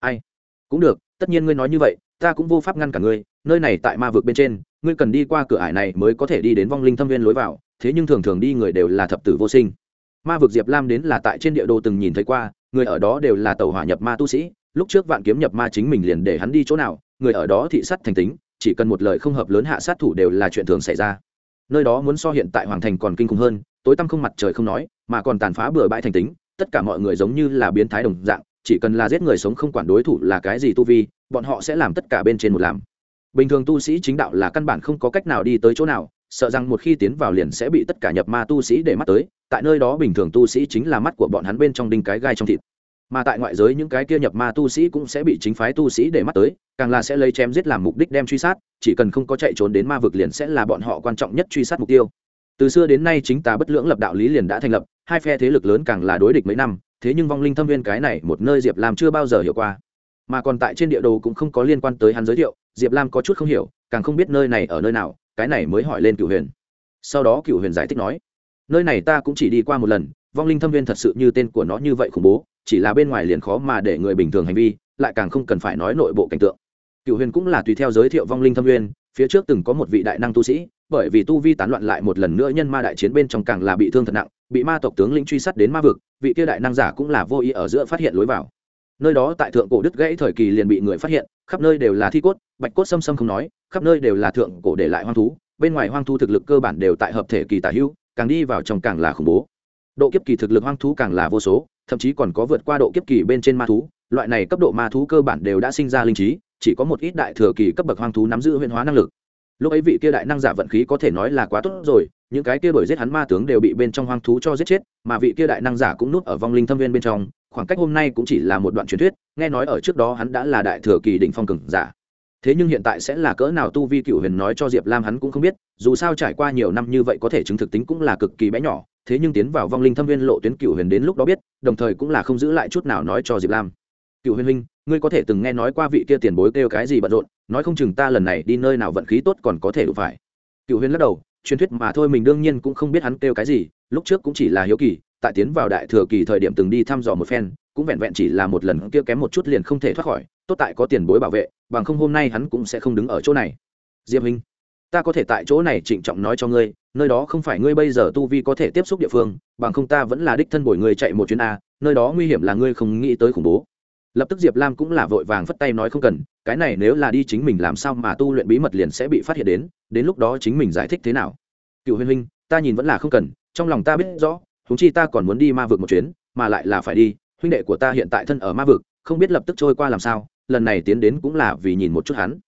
Ai? Cũng được, tất nhiên ngươi nói như vậy, ta cũng vô pháp ngăn cả ngươi, nơi này tại ma vực bên trên ngươi cần đi qua cửa ải này mới có thể đi đến vong linh thâm viên lối vào, thế nhưng thường thường đi người đều là thập tử vô sinh. Ma vực diệp lam đến là tại trên địa đồ từng nhìn thấy qua, người ở đó đều là tàu hỏa nhập ma tu sĩ, lúc trước vạn kiếm nhập ma chính mình liền để hắn đi chỗ nào, người ở đó thị sắt thành tính, chỉ cần một lời không hợp lớn hạ sát thủ đều là chuyện thường xảy ra. Nơi đó muốn so hiện tại hoàng thành còn kinh khủng hơn, tối tăm không mặt trời không nói, mà còn tàn phá bừa bãi thành tính, tất cả mọi người giống như là biến thái đồng dạng, chỉ cần là giết người sống không quản đối thủ là cái gì tu vi, bọn họ sẽ làm tất cả bên trên một làm bình thường tu sĩ chính đạo là căn bản không có cách nào đi tới chỗ nào, sợ rằng một khi tiến vào liền sẽ bị tất cả nhập ma tu sĩ để mắt tới, tại nơi đó bình thường tu sĩ chính là mắt của bọn hắn bên trong đinh cái gai trong thịt. Mà tại ngoại giới những cái kia nhập ma tu sĩ cũng sẽ bị chính phái tu sĩ để mắt tới, càng là sẽ lấy chém giết làm mục đích đem truy sát, chỉ cần không có chạy trốn đến ma vực liền sẽ là bọn họ quan trọng nhất truy sát mục tiêu. Từ xưa đến nay chính tà bất lưỡng lập đạo lý liền đã thành lập, hai phe thế lực lớn càng là đối địch mấy năm, thế nhưng vong linh thâm viên cái này một nơi diệp làm chưa bao giờ hiểu qua mà còn tại trên địa đồ cũng không có liên quan tới hắn giới thiệu, diệp lam có chút không hiểu, càng không biết nơi này ở nơi nào, cái này mới hỏi lên cựu huyền. Sau đó cựu huyền giải thích nói, nơi này ta cũng chỉ đi qua một lần, vong linh thâm viên thật sự như tên của nó như vậy khủng bố, chỉ là bên ngoài liền khó mà để người bình thường hành vi, lại càng không cần phải nói nội bộ cảnh tượng. Cựu huyền cũng là tùy theo giới thiệu vong linh thâm viên, phía trước từng có một vị đại năng tu sĩ, bởi vì tu vi tán loạn lại một lần nữa nhân ma đại chiến bên trong càng là bị thương thật nặng, bị ma tộc tướng lĩnh truy sát đến ma vực, vị kia đại năng giả cũng là vô ý ở giữa phát hiện lối vào nơi đó tại thượng cổ đứt gãy thời kỳ liền bị người phát hiện, khắp nơi đều là thi cốt, bạch cốt xâm xâm không nói, khắp nơi đều là thượng cổ để lại hoang thú, bên ngoài hoang thú thực lực cơ bản đều tại hợp thể kỳ tả hữu, càng đi vào trong càng là khủng bố. Độ kiếp kỳ thực lực hoang thú càng là vô số, thậm chí còn có vượt qua độ kiếp kỳ bên trên ma thú, loại này cấp độ ma thú cơ bản đều đã sinh ra linh trí, chỉ có một ít đại thừa kỳ cấp bậc hoang thú nắm giữ huyền hóa năng lực. Lúc ấy vị kia đại năng giả vận khí có thể nói là quá tốt rồi, những cái kia bởi giết hắn ma tướng đều bị bên trong hoang thú cho giết chết, mà vị kia đại năng giả cũng nuốt ở vong linh thâm viên bên trong khoảng cách hôm nay cũng chỉ là một đoạn truyền thuyết, nghe nói ở trước đó hắn đã là đại thừa kỳ đỉnh phong cường giả. Thế nhưng hiện tại sẽ là cỡ nào tu vi cựu huyền nói cho diệp lam hắn cũng không biết, dù sao trải qua nhiều năm như vậy có thể chứng thực tính cũng là cực kỳ bé nhỏ, thế nhưng tiến vào vong linh thâm viên lộ tuyến cựu huyền đến lúc đó biết, đồng thời cũng là không giữ lại chút nào nói cho diệp lam. Cựu huyền huynh, ngươi có thể từng nghe nói qua vị kia tiền bối kêu cái gì bận rộn, nói không chừng ta lần này đi nơi nào vận khí tốt còn có thể đủ phải. Cựu huyền lắc đầu, truyền thuyết mà thôi mình đương nhiên cũng không biết hắn kêu cái gì, lúc trước cũng chỉ là hiếu kỳ tại tiến vào đại thừa kỳ thời điểm từng đi thăm dò một phen, cũng vẹn vẹn chỉ là một lần kia kém một chút liền không thể thoát khỏi, tốt tại có tiền bối bảo vệ, bằng không hôm nay hắn cũng sẽ không đứng ở chỗ này. Diệp huynh, ta có thể tại chỗ này trịnh trọng nói cho ngươi, nơi đó không phải ngươi bây giờ tu vi có thể tiếp xúc địa phương, bằng không ta vẫn là đích thân bồi ngươi chạy một chuyến a, nơi đó nguy hiểm là ngươi không nghĩ tới khủng bố. Lập tức diệp lam cũng là vội vàng phất tay nói không cần, cái này nếu là đi chính mình làm sao mà tu luyện bí mật liền sẽ bị phát hiện đến đến lúc đó chính mình giải thích thế nào. Cựu huyền huynh, ta nhìn vẫn là không cần, trong lòng ta biết rõ huống chi ta còn muốn đi ma vực một chuyến, mà lại là phải đi, huynh đệ của ta hiện tại thân ở ma vực, không biết lập tức trôi qua làm sao, lần này tiến đến cũng là vì nhìn một chút hắn.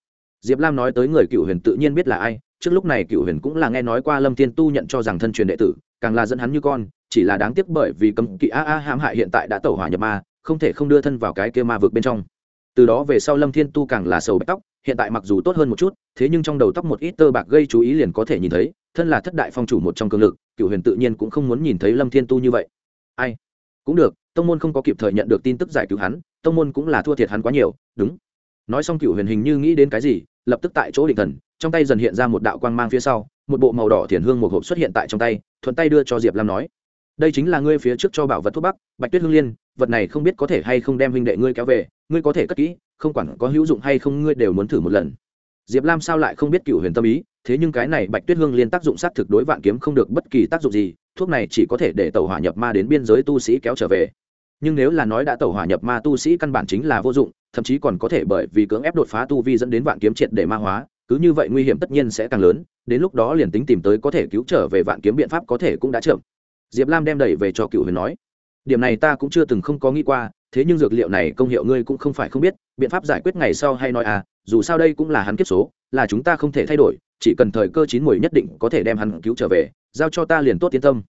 Diệp lam nói tới người cựu huyền tự nhiên biết là ai, trước lúc này cựu huyền cũng là nghe nói qua lâm thiên tu nhận cho rằng thân truyền đệ tử, càng là dẫn hắn như con, chỉ là đáng tiếc bởi vì cấm kỵ a a hãm hại hiện tại đã tẩu hỏa nhập ma, không thể không đưa thân vào cái kia ma vực bên trong. Từ đó về sau lâm thiên tu càng là sầu bạch tóc, hiện tại mặc dù tốt hơn một chút, thế nhưng trong đầu tóc một ít tơ bạc gây chú ý liền có thể nhìn thấy thân là thất đại phong chủ một trong cường lực cựu huyền tự nhiên cũng không muốn nhìn thấy lâm thiên tu như vậy. Ai? Cũng được, tông môn không có kịp thời nhận được tin tức giải cứu hắn, tông môn cũng là thua thiệt hắn quá nhiều, đúng. Nói xong cựu huyền hình như nghĩ đến cái gì, lập tức tại chỗ định thần, trong tay dần hiện ra một đạo quang mang phía sau, một bộ màu đỏ thiền hương một hộp xuất hiện tại trong tay, thuận tay đưa cho diệp lam nói, đây chính là ngươi phía trước cho bảo vật thuốc bắc, bạch tuyết hương liên, vật này không biết có thể hay không đem huynh đệ ngươi kéo về, ngươi có thể cất kỹ, không quản có hữu dụng hay không ngươi đều muốn thử một lần diệp lam sao lại không biết cựu huyền tâm ý, thế nhưng cái này bạch tuyết hương liên tác dụng sát thực đối vạn kiếm không được bất kỳ tác dụng gì, thuốc này chỉ có thể để tàu hỏa nhập ma đến biên giới tu sĩ kéo trở về. Nhưng nếu là nói đã tàu hỏa nhập ma tu sĩ căn bản chính là vô dụng, thậm chí còn có thể bởi vì cưỡng ép đột phá tu vi dẫn đến vạn kiếm triệt để ma hóa, cứ như vậy nguy hiểm tất nhiên sẽ càng lớn, đến lúc đó liền tính tìm tới có thể cứu trở về vạn kiếm biện pháp có thể cũng đã chậm. Diệp lam đem đẩy về cho cựu huyền nói điểm này ta cũng chưa từng không có nghĩ qua, thế nhưng dược liệu này công hiệu ngươi cũng không phải không biết, biện pháp giải quyết ngày sau hay nói à dù sao đây cũng là hắn kiếp số, là chúng ta không thể thay đổi, chỉ cần thời cơ chín mùi nhất định có thể đem hắn cứu trở về, giao cho ta liền tốt yên tâm.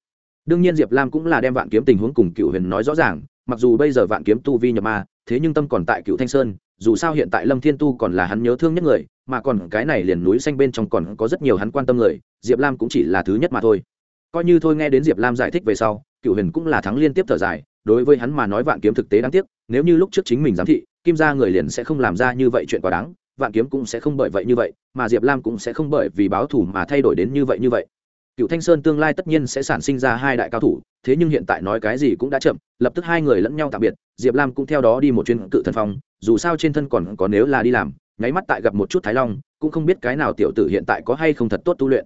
Đương nhiên diệp lam cũng là đem vạn kiếm tình huống cùng cựu huyền nói rõ ràng, mặc dù bây giờ vạn kiếm tu vi nhập ma, thế nhưng tâm còn tại cựu thanh sơn, dù sao hiện tại lâm thiên tu còn là hắn nhớ thương nhất người, mà còn cái này liền núi xanh bên trong còn có rất nhiều hắn quan tâm người, diệp lam cũng chỉ là thứ nhất mà thôi. Coi như thôi nghe đến diệp lam giải thích về sau cựu huyền cũng là thắng liên tiếp thở dài, đối với hắn mà nói vạn kiếm thực tế đáng tiếc, nếu như lúc trước chính mình giám thị, kim ra người liền sẽ không làm ra như vậy chuyện quá đáng, vạn kiếm cũng sẽ không bởi vậy như vậy, mà diệp lam cũng sẽ không bởi vì báo thủ mà thay đổi đến như vậy như vậy. Cựu thanh sơn tương lai tất nhiên sẽ sản sinh ra hai đại cao thủ, thế nhưng hiện tại nói cái gì cũng đã chậm, lập tức hai người lẫn nhau tạm biệt, diệp lam cũng theo đó đi một chuyến cự thần phong, dù sao trên thân còn có nếu là đi làm, nháy mắt tại gặp một chút thái long, cũng không biết cái nào tiểu tử hiện tại có hay không thật tốt tu luyện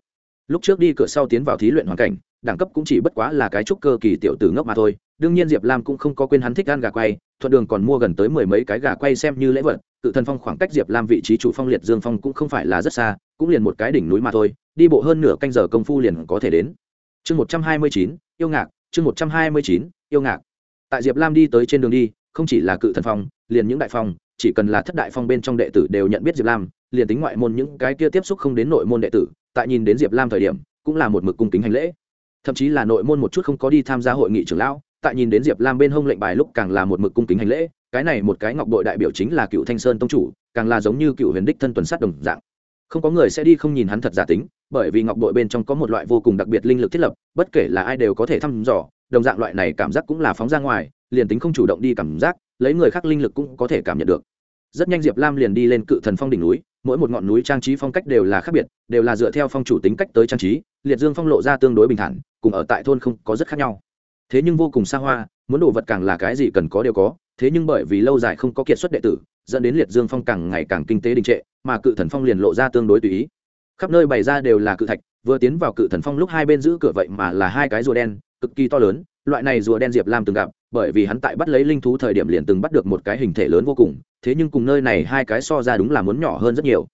lúc trước đi cửa sau tiến vào thí luyện hoàn cảnh, đẳng cấp cũng chỉ bất quá là cái trúc cơ kỳ tiểu tử ngốc mà thôi. Đương nhiên diệp lam cũng không có quên hắn thích ăn gà quay, thuận đường còn mua gần tới mười mấy cái gà quay xem như lễ vật. Tự thần phong khoảng cách diệp lam vị trí chủ phong liệt dương phong cũng không phải là rất xa, cũng liền một cái đỉnh núi mà thôi. Đi bộ hơn nửa canh giờ công phu liền có thể đến. Chương một trăm hai mươi chín, yêu ngạc, chương một trăm hai mươi chín, yêu ngạc. Tại diệp lam đi tới trên đường đi, không chỉ là cự thần phong, liền những đại phong chỉ cần là thất đại phong bên trong đệ tử đều nhận biết diệp lam, liền tính ngoại môn những cái kia tiếp xúc không đến nội môn đệ tử, tại nhìn đến diệp lam thời điểm, cũng là một mực cung kính hành lễ. Thậm chí là nội môn một chút không có đi tham gia hội nghị trưởng lão, tại nhìn đến diệp lam bên hông lệnh bài lúc càng là một mực cung kính hành lễ, cái này một cái ngọc bội đại biểu chính là cựu thanh sơn tông chủ, càng là giống như cựu huyền đích thân tuần sát đồng dạng. Không có người sẽ đi không nhìn hắn thật giả tính, bởi vì ngọc bội bên trong có một loại vô cùng đặc biệt linh lực thiết lập, bất kể là ai đều có thể thăm dò, đồng dạng loại này cảm giác cũng là phóng ra ngoài, liền tính không chủ động đi cảm giác lấy người khác linh lực cũng có thể cảm nhận được. Rất nhanh diệp lam liền đi lên cự thần phong đỉnh núi, mỗi một ngọn núi trang trí phong cách đều là khác biệt, đều là dựa theo phong chủ tính cách tới trang trí, liệt dương phong lộ ra tương đối bình thản, cùng ở tại thôn không có rất khác nhau. Thế nhưng vô cùng xa hoa, muốn đồ vật càng là cái gì cần có đều có, thế nhưng bởi vì lâu dài không có kiệt xuất đệ tử, dẫn đến liệt dương phong càng ngày càng kinh tế đình trệ, mà cự thần phong liền lộ ra tương đối tùy ý. Khắp nơi bày ra đều là cự thạch, vừa tiến vào cự thần phong lúc hai bên giữ cửa vậy mà là hai cái rùa đen, cực kỳ to lớn, loại này rùa đen diệp lam từng gặp bởi vì hắn tại bắt lấy linh thú thời điểm liền từng bắt được một cái hình thể lớn vô cùng, thế nhưng cùng nơi này hai cái so ra đúng là muốn nhỏ hơn rất nhiều.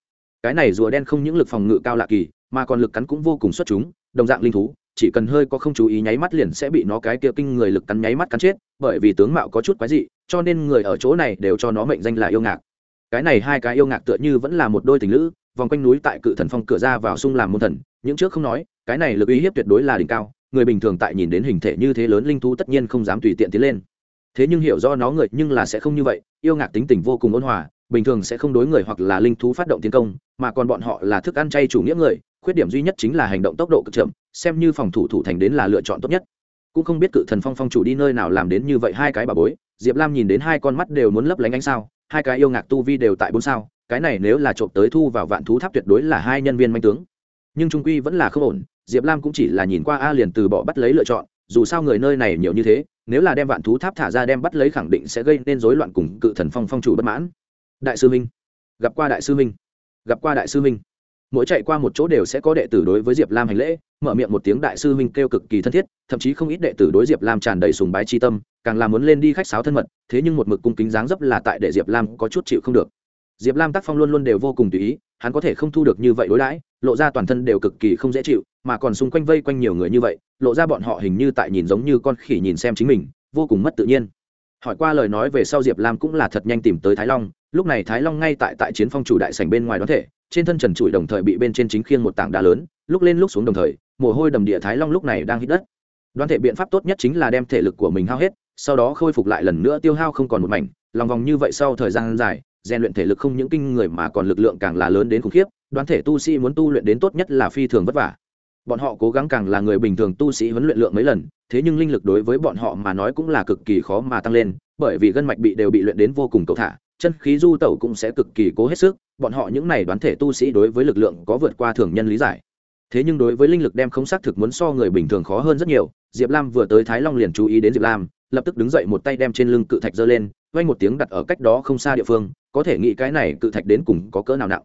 Cái này rùa đen không những lực phòng ngự cao lạ kỳ, mà còn lực cắn cũng vô cùng xuất chúng, đồng dạng linh thú, chỉ cần hơi có không chú ý nháy mắt liền sẽ bị nó cái kia kinh người lực cắn nháy mắt cắn chết, bởi vì tướng mạo có chút quái dị, cho nên người ở chỗ này đều cho nó mệnh danh là yêu ngạc. Cái này hai cái yêu ngạc tựa như vẫn là một đôi tình lữ, vòng quanh núi tại cự thần phong cửa ra vào sung làm môn thần, những trước không nói, cái này lực uy hiếp tuyệt đối là đỉnh cao người bình thường tại nhìn đến hình thể như thế lớn linh thú tất nhiên không dám tùy tiện tiến lên. Thế nhưng hiểu do nó người nhưng là sẽ không như vậy, yêu ngạc tính tình vô cùng ôn hòa, bình thường sẽ không đối người hoặc là linh thú phát động tiến công, mà còn bọn họ là thức ăn chay chủ nghĩa người, khuyết điểm duy nhất chính là hành động tốc độ cực chậm, xem như phòng thủ thủ thành đến là lựa chọn tốt nhất. Cũng không biết cự thần phong phong chủ đi nơi nào làm đến như vậy hai cái bà bối, diệp lam nhìn đến hai con mắt đều muốn lấp lánh ánh sao, hai cái yêu ngạc tu vi đều tại bốn sao, cái này nếu là trộm tới thu vào vạn thú tháp tuyệt đối là hai nhân viên manh tướng nhưng trung quy vẫn là không ổn, diệp lam cũng chỉ là nhìn qua a liền từ bỏ bắt lấy lựa chọn, dù sao người nơi này nhiều như thế, nếu là đem vạn thú tháp thả ra đem bắt lấy khẳng định sẽ gây nên rối loạn cùng cự thần phong phong chủ bất mãn. Đại sư minh, gặp qua đại sư minh, gặp qua đại sư minh. Mỗi chạy qua một chỗ đều sẽ có đệ tử đối với diệp lam hành lễ, mở miệng một tiếng đại sư minh kêu cực kỳ thân thiết, thậm chí không ít đệ tử đối diệp lam tràn đầy sùng bái tri tâm, càng làm muốn lên đi khách sáo thân mật, thế nhưng một mực cung kính dáng dấp là tại để diệp lam có chút chịu không được. Diệp lam tác phong luôn luôn đều vô cùng tùy ý hắn có thể không thu được như vậy đối đãi, lộ ra toàn thân đều cực kỳ không dễ chịu, mà còn xung quanh vây quanh nhiều người như vậy, lộ ra bọn họ hình như tại nhìn giống như con khỉ nhìn xem chính mình, vô cùng mất tự nhiên. Hỏi qua lời nói về sau diệp lam cũng là thật nhanh tìm tới thái long, lúc này thái long ngay tại tại chiến phong chủ đại sảnh bên ngoài đón thể, trên thân trần trụi đồng thời bị bên trên chính khiên một tảng đá lớn, lúc lên lúc xuống đồng thời, mồ hôi đầm địa thái long lúc này đang hít đất. Đoán thể biện pháp tốt nhất chính là đem thể lực của mình hao hết, sau đó khôi phục lại lần nữa tiêu hao không còn một mảnh, lòng vòng như vậy sau thời gian dài rèn luyện thể lực không những kinh người mà còn lực lượng càng là lớn đến khủng khiếp, đoán thể tu sĩ muốn tu luyện đến tốt nhất là phi thường vất vả. Bọn họ cố gắng càng là người bình thường tu sĩ huấn luyện lượng mấy lần, thế nhưng linh lực đối với bọn họ mà nói cũng là cực kỳ khó mà tăng lên, bởi vì gân mạch bị đều bị luyện đến vô cùng cầu thả, chân khí du tẩu cũng sẽ cực kỳ cố hết sức, bọn họ những này đoán thể tu sĩ đối với lực lượng có vượt qua thường nhân lý giải. Thế nhưng đối với linh lực đem không xác thực muốn so người bình thường khó hơn rất nhiều, diệp lam vừa tới thái long liền chú ý đến diệp lam, lập tức đứng dậy một tay đem trên lưng cự thạch giơ lên, vang một tiếng đặt ở cách đó không xa địa phương có thể nghĩ cái này cự thạch đến cùng có cỡ nào nặng.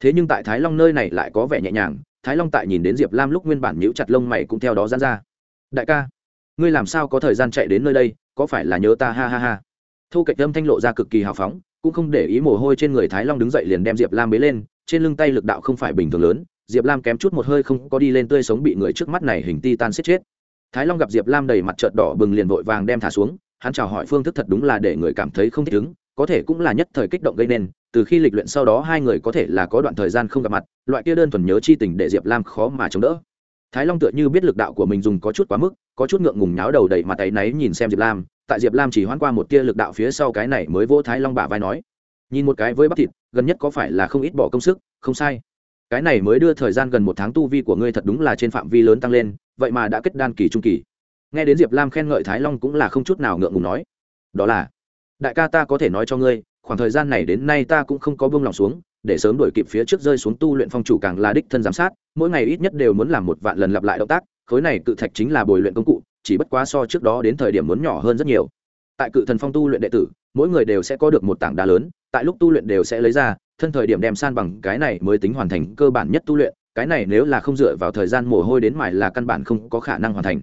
Thế nhưng tại thái long nơi này lại có vẻ nhẹ nhàng, thái long tại nhìn đến diệp lam lúc nguyên bản nhíu chặt lông mày cũng theo đó dán ra. Đại ca, ngươi làm sao có thời gian chạy đến nơi đây, có phải là nhớ ta ha ha ha? Thu cạnh âm thanh lộ ra cực kỳ hào phóng, cũng không để ý mồ hôi trên người thái long đứng dậy liền đem diệp lam bế lên, trên lưng tay lực đạo không phải bình thường lớn, diệp lam kém chút một hơi không có đi lên tươi sống bị người trước mắt này hình ti tan xếp chết. Thái long gặp diệp lam đầy mặt trợt đỏ bừng liền vội vàng đem thả xuống, hắn chào hỏi phương thức thật đúng là để người cảm thấy không thích ứng có thể cũng là nhất thời kích động gây nên, từ khi lịch luyện sau đó hai người có thể là có đoạn thời gian không gặp mặt, loại kia đơn thuần nhớ chi tình để diệp lam khó mà chống đỡ. Thái long tựa như biết lực đạo của mình dùng có chút quá mức, có chút ngượng ngùng nháo đầu đầy mặt tay náy nhìn xem diệp lam, tại diệp lam chỉ hoãn qua một tia lực đạo phía sau cái này mới vỗ thái long bả vai nói, nhìn một cái với bắp thịt, gần nhất có phải là không ít bỏ công sức, không sai. Cái này mới đưa thời gian gần một tháng tu vi của ngươi thật đúng là trên phạm vi lớn tăng lên, vậy mà đã kết đan kỳ trung kỳ. Nghe đến diệp lam khen ngợi thái long cũng là không chút nào ngượng ngùng nói, đó là đại ca ta có thể nói cho ngươi, khoảng thời gian này đến nay ta cũng không có buông lòng xuống, để sớm đổi kịp phía trước rơi xuống tu luyện phong chủ càng là đích thân giám sát, mỗi ngày ít nhất đều muốn làm một vạn lần lặp lại động tác, khối này cự thạch chính là bồi luyện công cụ, chỉ bất quá so trước đó đến thời điểm muốn nhỏ hơn rất nhiều. Tại cự thần phong tu luyện đệ tử, mỗi người đều sẽ có được một tảng đá lớn, tại lúc tu luyện đều sẽ lấy ra, thân thời điểm đem san bằng, cái này mới tính hoàn thành cơ bản nhất tu luyện, cái này nếu là không dựa vào thời gian mồ hôi đến mài là căn bản không có khả năng hoàn thành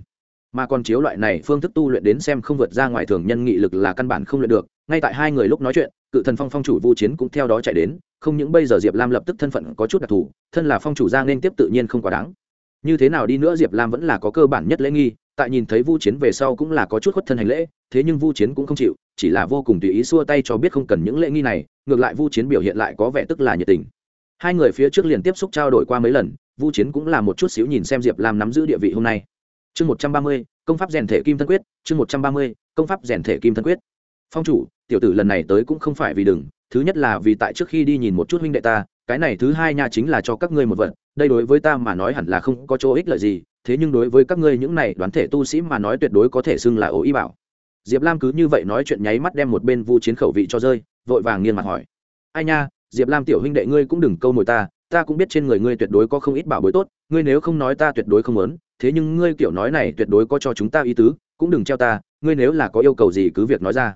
mà còn chiếu loại này phương thức tu luyện đến xem không vượt ra ngoài thường nhân nghị lực là căn bản không luyện được. Ngay tại hai người lúc nói chuyện, cự thần phong phong chủ vu chiến cũng theo đó chạy đến, không những bây giờ diệp lam lập tức thân phận có chút đặc thù, thân là phong chủ ra nên tiếp tự nhiên không quá đáng. Như thế nào đi nữa diệp lam vẫn là có cơ bản nhất lễ nghi, tại nhìn thấy vu chiến về sau cũng là có chút khuất thân hành lễ, thế nhưng vu chiến cũng không chịu, chỉ là vô cùng tùy ý xua tay cho biết không cần những lễ nghi này, ngược lại vu chiến biểu hiện lại có vẻ tức là nhiệt tình. Hai người phía trước liền tiếp xúc trao đổi qua mấy lần, vu chiến cũng là một chút xíu nhìn xem diệp lam nắm giữ địa vị hôm nay chương một trăm ba mươi, công pháp rèn thể kim thân quyết, chương một trăm ba mươi, công pháp rèn thể kim thân quyết. Phong chủ, tiểu tử lần này tới cũng không phải vì đừng, thứ nhất là vì tại trước khi đi nhìn một chút huynh đệ ta, cái này thứ hai nha chính là cho các ngươi một vật, đây đối với ta mà nói hẳn là không có chỗ ích lợi gì, thế nhưng đối với các ngươi những này đoán thể tu sĩ mà nói tuyệt đối có thể xưng là ổ y bảo. Diệp lam cứ như vậy nói chuyện nháy mắt đem một bên vu chiến khẩu vị cho rơi, vội vàng nghiêng mặt hỏi. Ai nha, diệp lam tiểu huynh đệ ngươi cũng đừng câu mồi ta ta cũng biết trên người ngươi tuyệt đối có không ít bảo bối tốt, ngươi nếu không nói ta tuyệt đối không muốn thế nhưng ngươi kiểu nói này tuyệt đối có cho chúng ta ý tứ, cũng đừng treo ta, ngươi nếu là có yêu cầu gì cứ việc nói ra.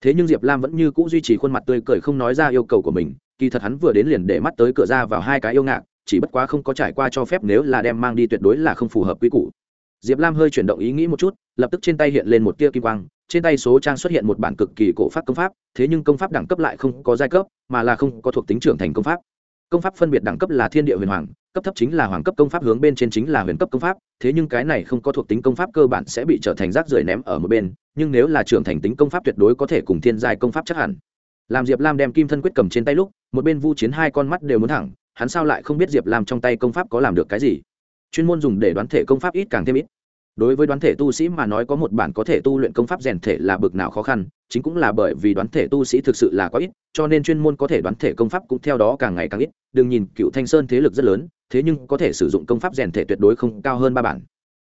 Thế nhưng diệp lam vẫn như c ũ duy trì khuôn mặt tươi cười không nói ra yêu cầu của mình, kỳ thật hắn vừa đến liền để mắt tới cửa ra vào hai cái yêu ngạc, chỉ bất quá không có trải qua cho phép nếu là đem mang đi tuyệt đối là không phù hợp quy củ. Diệp lam hơi chuyển động ý nghĩ một chút, lập tức trên tay hiện lên một tia kim quang, trên tay số trang xuất hiện một bản cực kỳ cổ pháp công pháp, thế nhưng công pháp đẳng cấp lại không có giai cấp, mà là không có thuộc tính trưởng thành công pháp. Công pháp phân biệt đẳng cấp là thiên địa huyền hoàng cấp thấp chính là hoàng cấp công pháp hướng bên trên chính là huyền cấp công pháp, thế nhưng cái này không có thuộc tính công pháp cơ bản sẽ bị trở thành rác rưởi ném ở một bên, nhưng nếu là trưởng thành tính công pháp tuyệt đối có thể cùng thiên giai công pháp chắc hẳn. Làm diệp lam đem kim thân quyết cầm trên tay lúc, một bên vu chiến hai con mắt đều muốn thẳng, hắn sao lại không biết diệp lam trong tay công pháp có làm được cái gì? Chuyên môn dùng để đoán thể công pháp ít càng thêm ít. Đối với đoán thể tu sĩ mà nói có một bản có thể tu luyện công pháp rèn thể là bực nào khó khăn, chính cũng là bởi vì đoán thể tu sĩ thực sự là quá ít, cho nên chuyên môn có thể đoán thể công pháp cũng theo đó càng ngày càng ít. Đừng nhìn cựu thanh sơn thế lực rất lớn thế nhưng có thể sử dụng công pháp rèn thể tuyệt đối không cao hơn ba bản.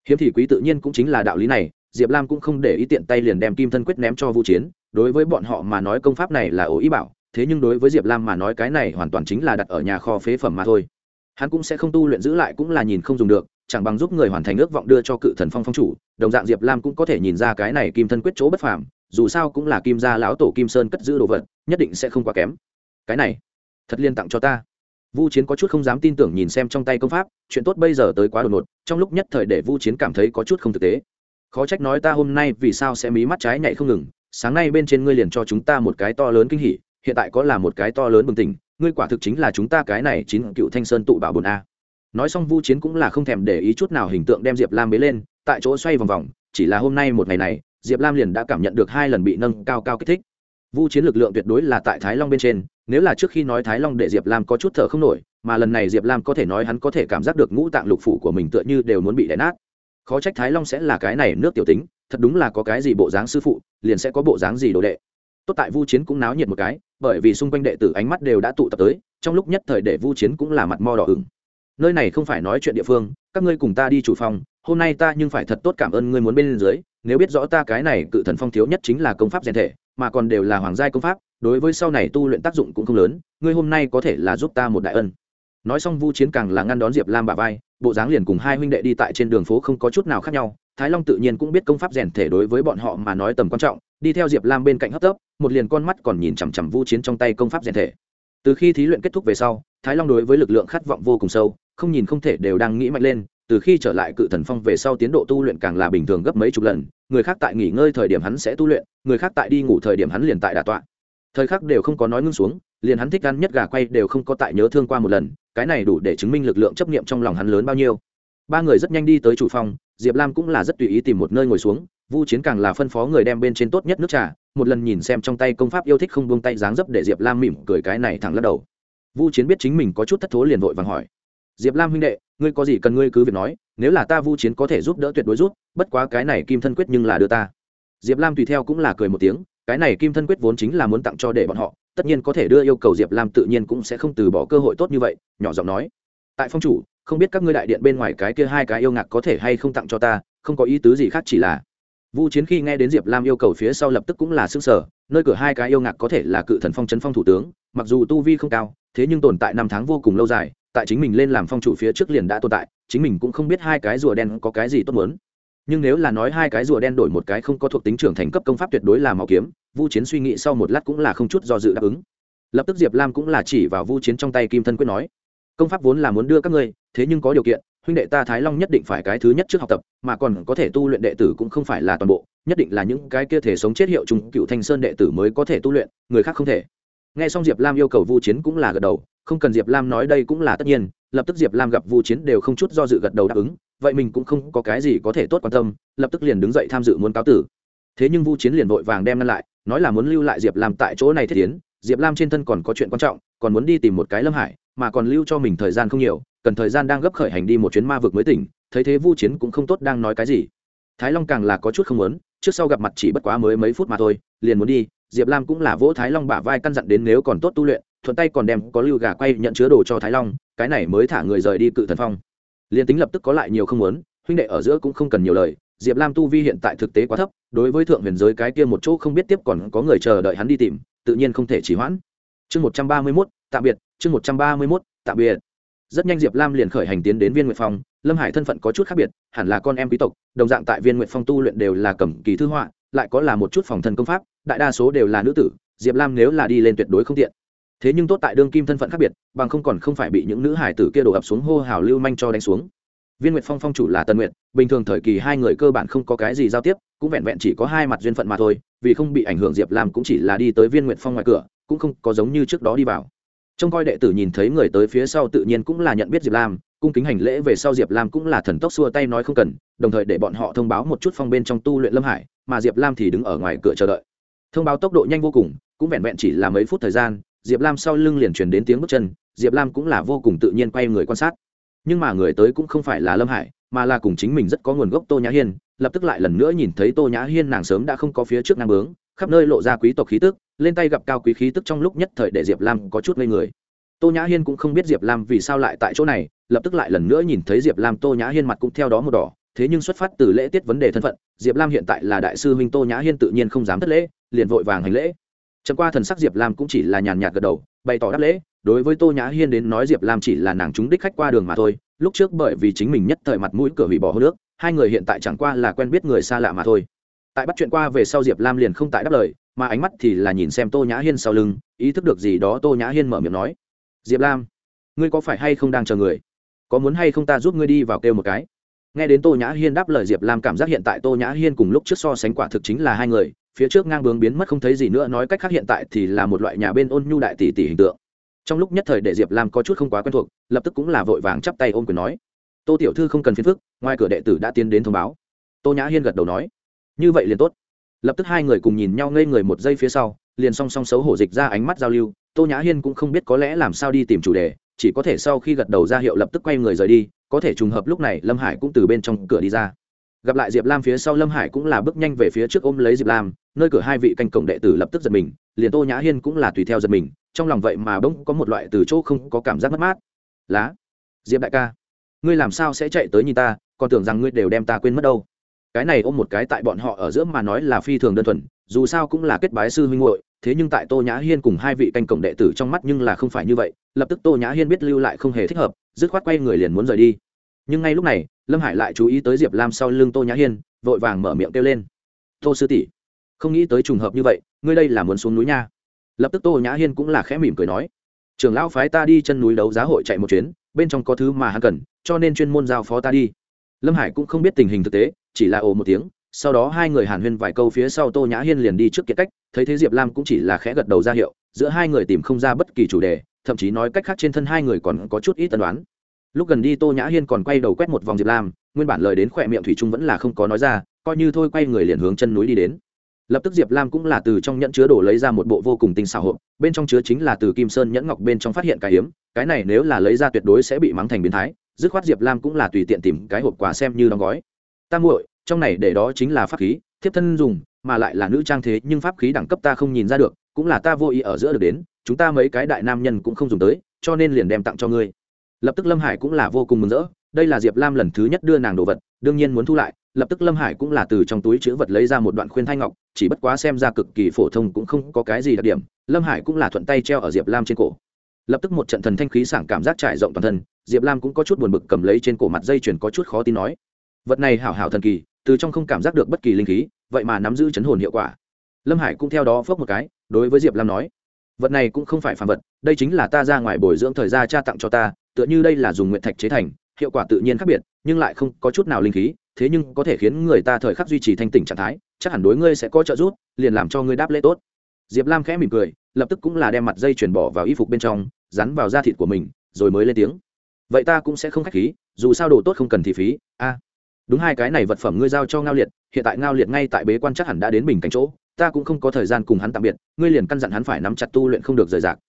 Hiếm thì quý tự nhiên cũng chính là đạo lý này, diệp lam cũng không để ý tiện tay liền đem kim thân quyết ném cho vũ chiến, đối với bọn họ mà nói công pháp này là ổ ý bảo, thế nhưng đối với diệp lam mà nói cái này hoàn toàn chính là đặt ở nhà kho phế phẩm mà thôi. Hắn cũng sẽ không tu luyện giữ lại cũng là nhìn không dùng được, chẳng bằng giúp người hoàn thành ước vọng đưa cho cự thần phong phong chủ, đồng dạng diệp lam cũng có thể nhìn ra cái này kim thân quyết chỗ bất phàm, dù sao cũng là kim gia lão tổ kim sơn cất giữ đồ vật, nhất định sẽ không quá kém. Cái này, thật liên tặng cho ta vu chiến có chút không dám tin tưởng nhìn xem trong tay công pháp, chuyện tốt bây giờ tới quá đột ngột, trong lúc nhất thời để vu chiến cảm thấy có chút không thực tế. Khó trách nói ta hôm nay vì sao sẽ mí mắt trái nhảy không ngừng, sáng nay bên trên ngươi liền cho chúng ta một cái to lớn kinh hỉ, hiện tại có là một cái to lớn bừng tỉnh, ngươi quả thực chính là chúng ta cái này chín cựu thanh sơn tụ bảo bồn a. Nói xong vu chiến cũng là không thèm để ý chút nào hình tượng đem diệp lam bế lên, tại chỗ xoay vòng vòng, chỉ là hôm nay một ngày này, diệp lam liền đã cảm nhận được hai lần bị nâng cao cao kích thích vu chiến lực lượng tuyệt đối là tại thái long bên trên, nếu là trước khi nói thái long để diệp lam có chút thở không nổi, mà lần này diệp lam có thể nói hắn có thể cảm giác được ngũ tạng lục phủ của mình tựa như đều muốn bị đè nát. Khó trách thái long sẽ là cái này nước tiểu tính, thật đúng là có cái gì bộ dáng sư phụ, liền sẽ có bộ dáng gì đồ đệ. Tốt tại vu chiến cũng náo nhiệt một cái, bởi vì xung quanh đệ tử ánh mắt đều đã tụ tập tới, trong lúc nhất thời để vu chiến cũng là mặt mo đỏ ửng. Nơi này không phải nói chuyện địa phương, các ngươi cùng ta đi chủ phòng, hôm nay ta nhưng phải thật tốt cảm ơn ngươi muốn bên dưới, nếu biết rõ ta cái này cự thần phong thiếu nhất chính là công pháp rèn thể mà còn đều là hoàng giai công pháp, đối với sau này tu luyện tác dụng cũng không lớn, ngươi hôm nay có thể là giúp ta một đại ân. Nói xong vu chiến càng là ngăn đón diệp lam bà vai, bộ dáng liền cùng hai huynh đệ đi tại trên đường phố không có chút nào khác nhau, thái long tự nhiên cũng biết công pháp rèn thể đối với bọn họ mà nói tầm quan trọng, đi theo diệp lam bên cạnh hấp tấp, một liền con mắt còn nhìn chằm chằm vu chiến trong tay công pháp rèn thể. Từ khi thí luyện kết thúc về sau, thái long đối với lực lượng khát vọng vô cùng sâu, không nhìn không thể đều đang nghĩ mạnh lên, từ khi trở lại cự thần phong về sau tiến độ tu luyện càng là bình thường gấp mấy chục lần người khác tại nghỉ ngơi thời điểm hắn sẽ tu luyện, người khác tại đi ngủ thời điểm hắn liền tại đà tọa. Thời khắc đều không có nói ngưng xuống, liền hắn thích ăn nhất gà quay đều không có tại nhớ thương qua một lần, cái này đủ để chứng minh lực lượng chấp niệm trong lòng hắn lớn bao nhiêu. Ba người rất nhanh đi tới chủ phòng, diệp lam cũng là rất tùy ý tìm một nơi ngồi xuống, vu chiến càng là phân phó người đem bên trên tốt nhất nước trà, một lần nhìn xem trong tay công pháp yêu thích không buông tay dáng dấp để diệp lam mỉm cười cái này thẳng lắc đầu. Vu chiến biết chính mình có chút thất thố liền vội vàng hỏi diệp lam huynh đệ, ngươi có gì cần ngươi cứ việc nói, nếu là ta vu chiến có thể giúp đỡ tuyệt đối giúp, bất quá cái này kim thân quyết nhưng là đưa ta. Diệp lam tùy theo cũng là cười một tiếng, cái này kim thân quyết vốn chính là muốn tặng cho để bọn họ, tất nhiên có thể đưa yêu cầu diệp lam tự nhiên cũng sẽ không từ bỏ cơ hội tốt như vậy, nhỏ giọng nói. Tại phong chủ, không biết các ngươi đại điện bên ngoài cái kia hai cái yêu ngạc có thể hay không tặng cho ta, không có ý tứ gì khác chỉ là. Vu chiến khi nghe đến diệp lam yêu cầu phía sau lập tức cũng là xương sở nơi cửa hai cái yêu ngạc có thể là cự thần phong trấn phong thủ tướng, mặc dù tu vi không cao, thế nhưng tồn tại năm tháng vô cùng lâu dài tại chính mình lên làm phong chủ phía trước liền đã tồn tại, chính mình cũng không biết hai cái rùa đen có cái gì tốt muốn. Nhưng nếu là nói hai cái rùa đen đổi một cái không có thuộc tính trưởng thành cấp công pháp tuyệt đối là màu kiếm, vu chiến suy nghĩ sau một lát cũng là không chút do dự đáp ứng. Lập tức diệp lam cũng là chỉ vào vu chiến trong tay kim thân quyết nói, công pháp vốn là muốn đưa các ngươi, thế nhưng có điều kiện, huynh đệ ta thái long nhất định phải cái thứ nhất trước học tập, mà còn có thể tu luyện đệ tử cũng không phải là toàn bộ, nhất định là những cái kia thể sống chết hiệu chúng cựu thanh sơn đệ tử mới có thể tu luyện, người khác không thể nghe xong diệp lam yêu cầu vu chiến cũng là gật đầu, không cần diệp lam nói đây cũng là tất nhiên, lập tức diệp lam gặp vu chiến đều không chút do dự gật đầu đáp ứng, vậy mình cũng không có cái gì có thể tốt quan tâm, lập tức liền đứng dậy tham dự muốn cáo tử. Thế nhưng vu chiến liền vội vàng đem ngăn lại, nói là muốn lưu lại diệp lam tại chỗ này thiết tiến, diệp lam trên thân còn có chuyện quan trọng, còn muốn đi tìm một cái lâm hải, mà còn lưu cho mình thời gian không nhiều, cần thời gian đang gấp khởi hành đi một chuyến ma vực mới tỉnh, thấy thế vu chiến cũng không tốt đang nói cái gì. Thái long càng là có chút không muốn, trước sau gặp mặt chỉ bất quá mới mấy phút mà thôi, liền muốn đi diệp lam cũng là vỗ thái long bả vai căn dặn đến nếu còn tốt tu luyện, thuận tay còn đem có lưu gà quay nhận chứa đồ cho thái long, cái này mới thả người rời đi cự thần phong. Liền tính lập tức có lại nhiều không muốn, huynh đệ ở giữa cũng không cần nhiều lời, diệp lam tu vi hiện tại thực tế quá thấp, đối với thượng huyền giới cái kia một chỗ không biết tiếp còn có người chờ đợi hắn đi tìm, tự nhiên không thể chỉ hoãn. Chương một trăm ba mươi mốt, tạm biệt, chương một trăm ba mươi mốt, tạm biệt. Rất nhanh diệp lam liền khởi hành tiến đến viên nguyệt phong lâm hải thân phận có chút khác biệt, hẳn là con em quý tộc, đồng dạng tại viên nguyệt phong tu luyện đều là cầm kỳ thư họa, lại có là một chút phòng thân công pháp, đại đa số đều là nữ tử, diệp lam nếu là đi lên tuyệt đối không tiện. Thế nhưng tốt tại đương kim thân phận khác biệt, bằng không còn không phải bị những nữ hải tử kia đổ ập xuống hô hào lưu manh cho đánh xuống. Viên nguyệt phong phong chủ là tân nguyệt, bình thường thời kỳ hai người cơ bản không có cái gì giao tiếp, cũng vẹn vẹn chỉ có hai mặt duyên phận mà thôi, vì không bị ảnh hưởng diệp lam cũng chỉ là đi tới viên nguyệt phong ngoài cửa, cũng không có giống như trước đó đi vào. Trông coi đệ tử nhìn thấy người tới phía sau tự nhiên cũng là nhận biết diệp lam cung kính hành lễ về sau diệp lam cũng là thần tốc xua tay nói không cần, đồng thời để bọn họ thông báo một chút phong bên trong tu luyện lâm hải, mà diệp lam thì đứng ở ngoài cửa chờ đợi. Thông báo tốc độ nhanh vô cùng, cũng vẹn vẹn chỉ là mấy phút thời gian, diệp lam sau lưng liền truyền đến tiếng bước chân, diệp lam cũng là vô cùng tự nhiên quay người quan sát. Nhưng mà người tới cũng không phải là lâm hải, mà là cùng chính mình rất có nguồn gốc tô nhã hiên, lập tức lại lần nữa nhìn thấy tô nhã hiên nàng sớm đã không có phía trước ngang bướng, khắp nơi lộ ra quý tộc khí tức, lên tay gặp cao quý khí tức trong lúc nhất thời để diệp lam có chút ngây người tô nhã hiên cũng không biết diệp lam vì sao lại tại chỗ này, lập tức lại lần nữa nhìn thấy diệp lam tô nhã hiên mặt cũng theo đó một đỏ, thế nhưng xuất phát từ lễ tiết vấn đề thân phận, diệp lam hiện tại là đại sư huynh tô nhã hiên tự nhiên không dám thất lễ, liền vội vàng hành lễ. Chẳng qua thần sắc diệp lam cũng chỉ là nhàn nhạt gật đầu, bày tỏ đáp lễ, đối với tô nhã hiên đến nói diệp lam chỉ là nàng chúng đích khách qua đường mà thôi, lúc trước bởi vì chính mình nhất thời mặt mũi cửa hủy bỏ hô nước, hai người hiện tại chẳng qua là quen biết người xa lạ mà thôi. Tại bắt chuyện qua về sau diệp lam liền không tại đáp lời, mà ánh mắt thì là nhìn xem tô nhã hiên sau lưng, ý thức được gì đó tô nhã hiên mở miệng nói diệp lam, ngươi có phải hay không đang chờ người? Có muốn hay không ta giúp ngươi đi vào kêu một cái? Nghe đến tô nhã hiên đáp lời diệp lam cảm giác hiện tại tô nhã hiên cùng lúc trước so sánh quả thực chính là hai người, phía trước ngang bướng biến mất không thấy gì nữa, nói cách khác hiện tại thì là một loại nhà bên ôn nhu đại tỷ tỷ hình tượng. Trong lúc nhất thời để diệp lam có chút không quá quen thuộc, lập tức cũng là vội vàng chắp tay ôm quyền nói. Tô tiểu thư không cần phiền phức, ngoài cửa đệ tử đã tiến đến thông báo. Tô nhã hiên gật đầu nói. Như vậy liền tốt. Lập tức hai người cùng nhìn nhau ngây người một giây phía sau, liền song song xấu hổ dịch ra ánh mắt giao lưu tô nhã hiên cũng không biết có lẽ làm sao đi tìm chủ đề, chỉ có thể sau khi gật đầu ra hiệu lập tức quay người rời đi, có thể trùng hợp lúc này lâm hải cũng từ bên trong cửa đi ra. Gặp lại diệp lam phía sau lâm hải cũng là bước nhanh về phía trước ôm lấy diệp lam, nơi cửa hai vị canh cổng đệ tử lập tức giật mình, liền tô nhã hiên cũng là tùy theo giật mình, trong lòng vậy mà bỗng có một loại từ chỗ không có cảm giác mất mát. Lá, diệp đại ca, ngươi làm sao sẽ chạy tới nhìn ta, còn tưởng rằng ngươi đều đem ta quên mất đâu? Cái này ôm một cái tại bọn họ ở giữa mà nói là phi thường đơn thuần, dù sao cũng là kết bái sư huynh hội thế nhưng tại tô nhã hiên cùng hai vị canh cổng đệ tử trong mắt nhưng là không phải như vậy, lập tức tô nhã hiên biết lưu lại không hề thích hợp, dứt khoát quay người liền muốn rời đi. Nhưng ngay lúc này, lâm hải lại chú ý tới diệp lam sau lưng tô nhã hiên, vội vàng mở miệng kêu lên. Tô sư tỷ, không nghĩ tới trùng hợp như vậy, ngươi đây là muốn xuống núi nha. Lập tức tô nhã hiên cũng là khẽ mỉm cười nói. Trưởng lão phái ta đi chân núi đấu giá hội chạy một chuyến, bên trong có thứ mà hắn cần, cho nên chuyên môn giao phó ta đi. Lâm hải cũng không biết tình hình thực tế, chỉ là ồ một tiếng sau đó hai người hàn huyên vài câu phía sau tô nhã hiên liền đi trước kiệt cách thấy thế diệp lam cũng chỉ là khẽ gật đầu ra hiệu giữa hai người tìm không ra bất kỳ chủ đề thậm chí nói cách khác trên thân hai người còn có chút ít tần đoán lúc gần đi tô nhã hiên còn quay đầu quét một vòng diệp lam nguyên bản lời đến khỏe miệng thủy trung vẫn là không có nói ra coi như thôi quay người liền hướng chân núi đi đến lập tức diệp lam cũng là từ trong nhẫn chứa đồ lấy ra một bộ vô cùng tinh xảo hộp bên trong chứa chính là từ kim sơn nhẫn ngọc bên trong phát hiện cái hiếm cái này nếu là lấy ra tuyệt đối sẽ bị mắng thành biến thái dứt khoát diệp lam cũng là tùy tiện tìm cái hộp quà xem như đóng gói ta muội trong này để đó chính là pháp khí, thiếp thân dùng, mà lại là nữ trang thế, nhưng pháp khí đẳng cấp ta không nhìn ra được, cũng là ta vô ý ở giữa được đến, chúng ta mấy cái đại nam nhân cũng không dùng tới, cho nên liền đem tặng cho ngươi. Lập tức lâm hải cũng là vô cùng mừng rỡ, đây là diệp lam lần thứ nhất đưa nàng đồ vật, đương nhiên muốn thu lại, lập tức lâm hải cũng là từ trong túi chữ vật lấy ra một đoạn khuyên thanh ngọc, chỉ bất quá xem ra cực kỳ phổ thông cũng không có cái gì đặc điểm, lâm hải cũng là thuận tay treo ở diệp lam trên cổ. Lập tức một trận thần thanh khí sảng cảm giác trải rộng toàn thân, diệp lam cũng có chút buồn bực cầm lấy trên cổ mặt dây chuyền có chút khó tin nói, vật này hảo hảo thần kỳ từ trong không cảm giác được bất kỳ linh khí, vậy mà nắm giữ chấn hồn hiệu quả. Lâm hải cũng theo đó phốc một cái, đối với diệp lam nói, vật này cũng không phải phàm vật, đây chính là ta ra ngoài bồi dưỡng thời gian cha tặng cho ta, tựa như đây là dùng nguyện thạch chế thành, hiệu quả tự nhiên khác biệt, nhưng lại không có chút nào linh khí, thế nhưng có thể khiến người ta thời khắc duy trì thanh tỉnh trạng thái, chắc hẳn đối ngươi sẽ có trợ giúp, liền làm cho ngươi đáp lễ tốt. Diệp lam khẽ mỉm cười, lập tức cũng là đem mặt dây chuyển bỏ vào y phục bên trong rắn vào da thịt của mình, rồi mới lên tiếng, vậy ta cũng sẽ không k h á c h khí, dù sao đồ tốt không cần thị phí, a đúng hai cái này vật phẩm ngươi giao cho ngao liệt, hiện tại ngao liệt ngay tại bế quan chắc hẳn đã đến bình cánh chỗ, ta cũng không có thời gian cùng hắn tạm biệt, ngươi liền căn dặn hắn phải nắm chặt tu luyện không được rời rạc.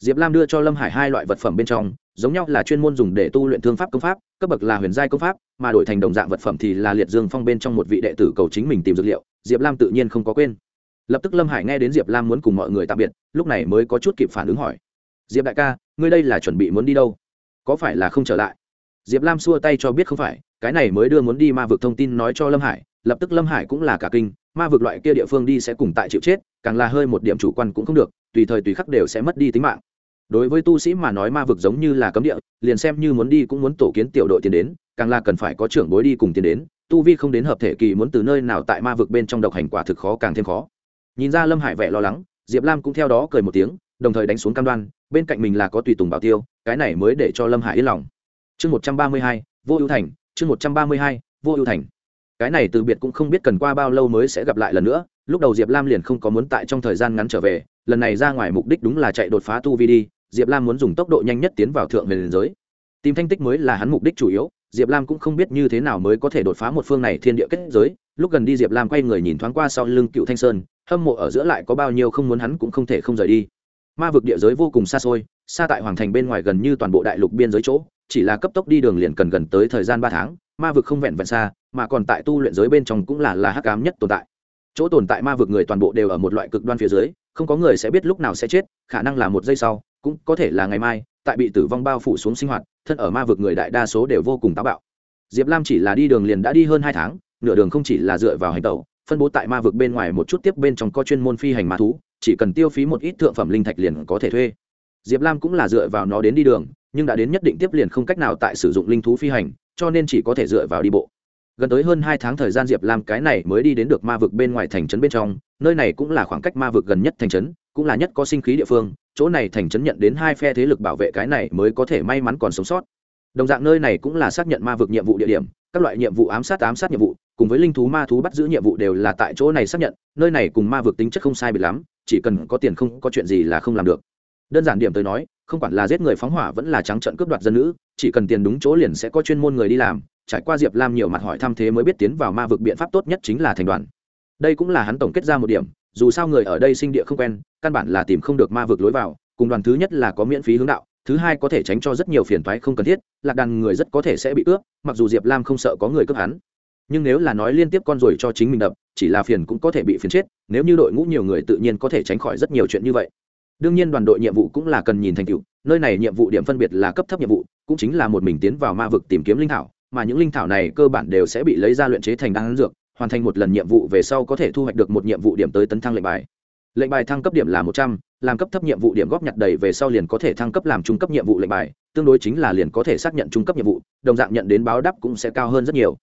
Diệp lam đưa cho lâm hải hai loại vật phẩm bên trong, giống nhau là chuyên môn dùng để tu luyện thương pháp công pháp, cấp bậc là huyền giai công pháp, mà đổi thành đồng dạng vật phẩm thì là liệt dương phong bên trong một vị đệ tử cầu chính mình tìm dược liệu, diệp lam tự nhiên không có quên. Lập tức lâm hải nghe đến diệp lam muốn cùng mọi người tạm biệt, lúc này mới có chút kịp phản ứng hỏi. Diệp đại ca, ngươi đây là chuẩn bị muốn đi đâu? Có phải là không trở lại? Diệp lam xua tay cho biết không phải, cái này mới đưa muốn đi ma vực thông tin nói cho lâm hải, lập tức lâm hải cũng là cả kinh, ma vực loại kia địa phương đi sẽ cùng tại chịu chết, càng là hơi một điểm chủ quan cũng không được, tùy thời tùy khắc đều sẽ mất đi tính mạng. Đối với tu sĩ mà nói ma vực giống như là cấm địa, liền xem như muốn đi cũng muốn tổ kiến tiểu đội tiến đến, càng là cần phải có trưởng bối đi cùng tiến đến, tu vi không đến hợp thể kỳ muốn từ nơi nào tại ma vực bên trong độc hành quả thực khó càng thêm khó. Nhìn ra lâm hải vẻ lo lắng, diệp lam cũng theo đó cười một tiếng, đồng thời đánh xuống cam đoan, bên cạnh mình là có tùy tùng bảo tiêu, cái này mới để cho lâm hải yên lòng chương một trăm ba mươi hai, vô ưu thành, chương một trăm ba mươi hai, vô ưu thành. Cái này từ biệt cũng không biết cần qua bao lâu mới sẽ gặp lại lần nữa, lúc đầu diệp lam liền không có muốn tại trong thời gian ngắn trở về, lần này ra ngoài mục đích đúng là chạy đột phá tu vi đi, diệp lam muốn dùng tốc độ nhanh nhất tiến vào thượng về liền giới. Tìm thanh tích mới là hắn mục đích chủ yếu, diệp lam cũng không biết như thế nào mới có thể đột phá một phương này thiên địa kết giới, lúc gần đi diệp lam quay người nhìn thoáng qua sau lưng cựu thanh sơn, hâm mộ ở giữa lại có bao nhiêu không muốn hắn cũng không thể không rời đi. Ma vực địa giới vô cùng xa xôi xa tại hoàng thành bên ngoài gần như toàn bộ đại lục biên giới chỗ, chỉ là cấp tốc đi đường liền cần gần tới thời gian ba tháng, ma vực không vẹn vẹn xa, mà còn tại tu luyện giới bên trong cũng là là hắc ám nhất tồn tại. Chỗ tồn tại ma vực người toàn bộ đều ở một loại cực đoan phía dưới, không có người sẽ biết lúc nào sẽ chết, khả năng là một giây sau, cũng có thể là ngày mai, tại bị tử vong bao phủ xuống sinh hoạt, thân ở ma vực người đại đa số đều vô cùng táo bạo. Diệp lam chỉ là đi đường liền đã đi hơn hai tháng, nửa đường không chỉ là dựa vào hành tẩu, phân bố tại ma vực bên ngoài một chút tiếp bên trong có chuyên môn phi hành ma thú, chỉ cần tiêu phí một ít thượng phẩm linh thạch liền có thể thuê diệp lam cũng là dựa vào nó đến đi đường, nhưng đã đến nhất định tiếp liền không cách nào tại sử dụng linh thú phi hành, cho nên chỉ có thể dựa vào đi bộ. Gần tới hơn hai tháng thời gian diệp lam cái này mới đi đến được ma vực bên ngoài thành trấn bên trong, nơi này cũng là khoảng cách ma vực gần nhất thành trấn, cũng là nhất có sinh khí địa phương, chỗ này thành trấn nhận đến hai phe thế lực bảo vệ cái này mới có thể may mắn còn sống sót. Đồng dạng nơi này cũng là xác nhận ma vực nhiệm vụ địa điểm, các loại nhiệm vụ ám sát ám sát nhiệm vụ, cùng với linh thú ma thú bắt giữ nhiệm vụ đều là tại chỗ này xác nhận, nơi này cùng ma vực tính chất không sai biệt lắm, chỉ cần có tiền không có chuyện gì là không làm được đơn giản điểm tới nói, không quản là giết người phóng hỏa vẫn là trắng trận cướp đoạt dân nữ, chỉ cần tiền đúng chỗ liền sẽ có chuyên môn người đi làm. Trải qua diệp lam nhiều mặt hỏi thăm thế mới biết tiến vào ma vực biện pháp tốt nhất chính là thành đoàn. Đây cũng là hắn tổng kết ra một điểm, dù sao người ở đây sinh địa không quen, căn bản là tìm không được ma vực lối vào, cùng đoàn thứ nhất là có miễn phí hướng đạo, thứ hai có thể tránh cho rất nhiều phiền toái không cần thiết, lạc đàn người rất có thể sẽ bị cướp mặc dù diệp lam không sợ có người cướp hắn. Nhưng nếu là nói liên tiếp con rồi cho chính mình đập, chỉ là phiền cũng có thể bị phiền chết, nếu như đội ngũ nhiều người tự nhiên có thể tránh khỏi rất nhiều chuyện như vậy đương nhiên đoàn đội nhiệm vụ cũng là cần nhìn thành tựu, nơi này nhiệm vụ điểm phân biệt là cấp thấp nhiệm vụ, cũng chính là một mình tiến vào ma vực tìm kiếm linh thảo, mà những linh thảo này cơ bản đều sẽ bị lấy ra luyện chế thành đan dược, hoàn thành một lần nhiệm vụ về sau có thể thu hoạch được một nhiệm vụ điểm tới tấn thăng lệnh bài. Lệnh bài thăng cấp điểm là một trăm, làm cấp thấp nhiệm vụ điểm góp nhặt đầy về sau liền có thể thăng cấp làm trung cấp nhiệm vụ lệnh bài, tương đối chính là liền có thể xác nhận trung cấp nhiệm vụ, đồng dạng nhận đến báo đáp cũng sẽ cao hơn rất nhiều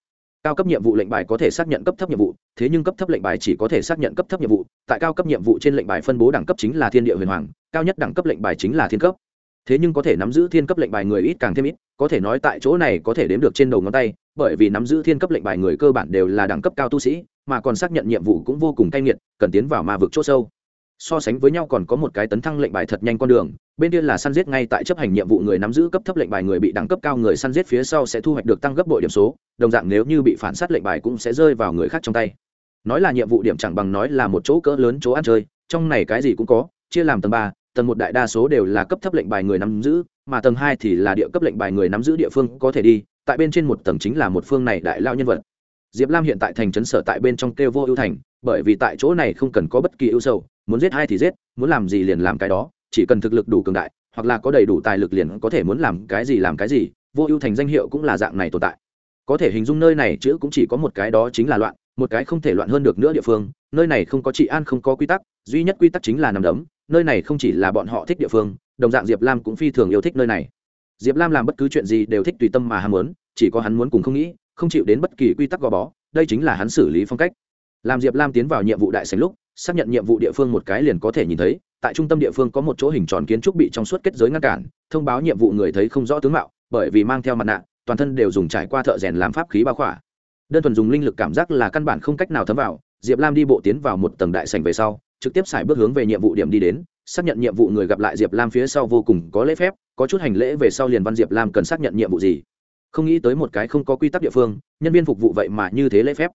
cao cấp nhiệm vụ lệnh bài có thể xác nhận cấp thấp nhiệm vụ, thế nhưng cấp thấp lệnh bài chỉ có thể xác nhận cấp thấp nhiệm vụ. Tại cao cấp nhiệm vụ trên lệnh bài phân bố đẳng cấp chính là thiên địa huyền hoàng, cao nhất đẳng cấp lệnh bài chính là thiên cấp. Thế nhưng có thể nắm giữ thiên cấp lệnh bài người ít càng thêm ít, có thể nói tại chỗ này có thể đếm được trên đầu ngón tay, bởi vì nắm giữ thiên cấp lệnh bài người cơ bản đều là đẳng cấp cao tu sĩ, mà còn xác nhận nhiệm vụ cũng vô cùng cay nghiệt, cần tiến vào ma vực c h ỗ sâu. So sánh với nhau còn có một cái tấn thăng lệnh bài thật nhanh con đường bên kia là săn giết ngay tại chấp hành nhiệm vụ người nắm giữ cấp thấp lệnh bài người bị đẳng cấp cao người săn giết phía sau sẽ thu hoạch được tăng gấp bội điểm số, đồng dạng nếu như bị phản sát lệnh bài cũng sẽ rơi vào người khác trong tay. Nói là nhiệm vụ điểm chẳng bằng nói là một chỗ cỡ lớn chỗ ăn chơi, trong này cái gì cũng có, chia làm tầng ba, tầng một đại đa số đều là cấp thấp lệnh bài người nắm giữ, mà tầng hai thì là địa cấp lệnh bài người nắm giữ địa phương có thể đi, tại bên trên một tầng chính là một phương này đại lao nhân vật. Diệp lam hiện tại thành trấn sở tại bên trong kêu vô ưu thành, bởi vì tại chỗ này không cần có bất kỳ ưu sầu, muốn giết ai thì giết, muốn làm gì liền làm cái đó chỉ cần thực lực đủ cường đại, hoặc là có đầy đủ tài lực liền có thể muốn làm cái gì làm cái gì, vô ưu thành danh hiệu cũng là dạng này tồn tại. Có thể hình dung nơi này chữ cũng chỉ có một cái đó chính là loạn, một cái không thể loạn hơn được nữa địa phương, nơi này không có trị an không có quy tắc, duy nhất quy tắc chính là nằm đấm, nơi này không chỉ là bọn họ thích địa phương, đồng dạng diệp lam cũng phi thường yêu thích nơi này. Diệp lam làm bất cứ chuyện gì đều thích tùy tâm mà ham muốn, chỉ có hắn muốn cùng không nghĩ, không chịu đến bất kỳ quy tắc gò bó, đây chính là hắn xử lý phong cách. Làm diệp lam tiến vào nhiệm vụ đại sành lúc xác nhận nhiệm vụ địa phương một cái liền có thể nhìn thấy, tại trung tâm địa phương có một chỗ hình tròn kiến trúc bị trong suốt kết giới ngăn cản, thông báo nhiệm vụ người thấy không rõ tướng mạo, bởi vì mang theo mặt nạ, toàn thân đều dùng trải qua thợ rèn làm pháp khí bao khỏa. Đơn thuần dùng linh lực cảm giác là căn bản không cách nào thấm vào, diệp lam đi bộ tiến vào một tầng đại sành về sau, trực tiếp xài bước hướng về nhiệm vụ điểm đi đến, xác nhận nhiệm vụ người gặp lại diệp lam phía sau vô cùng có lễ phép, có chút hành lễ về sau liền văn diệp lam cần xác nhận nhiệm vụ gì. Không nghĩ tới một cái không có quy tắc địa phương, nhân viên phục vụ vậy mà như thế lễ phép.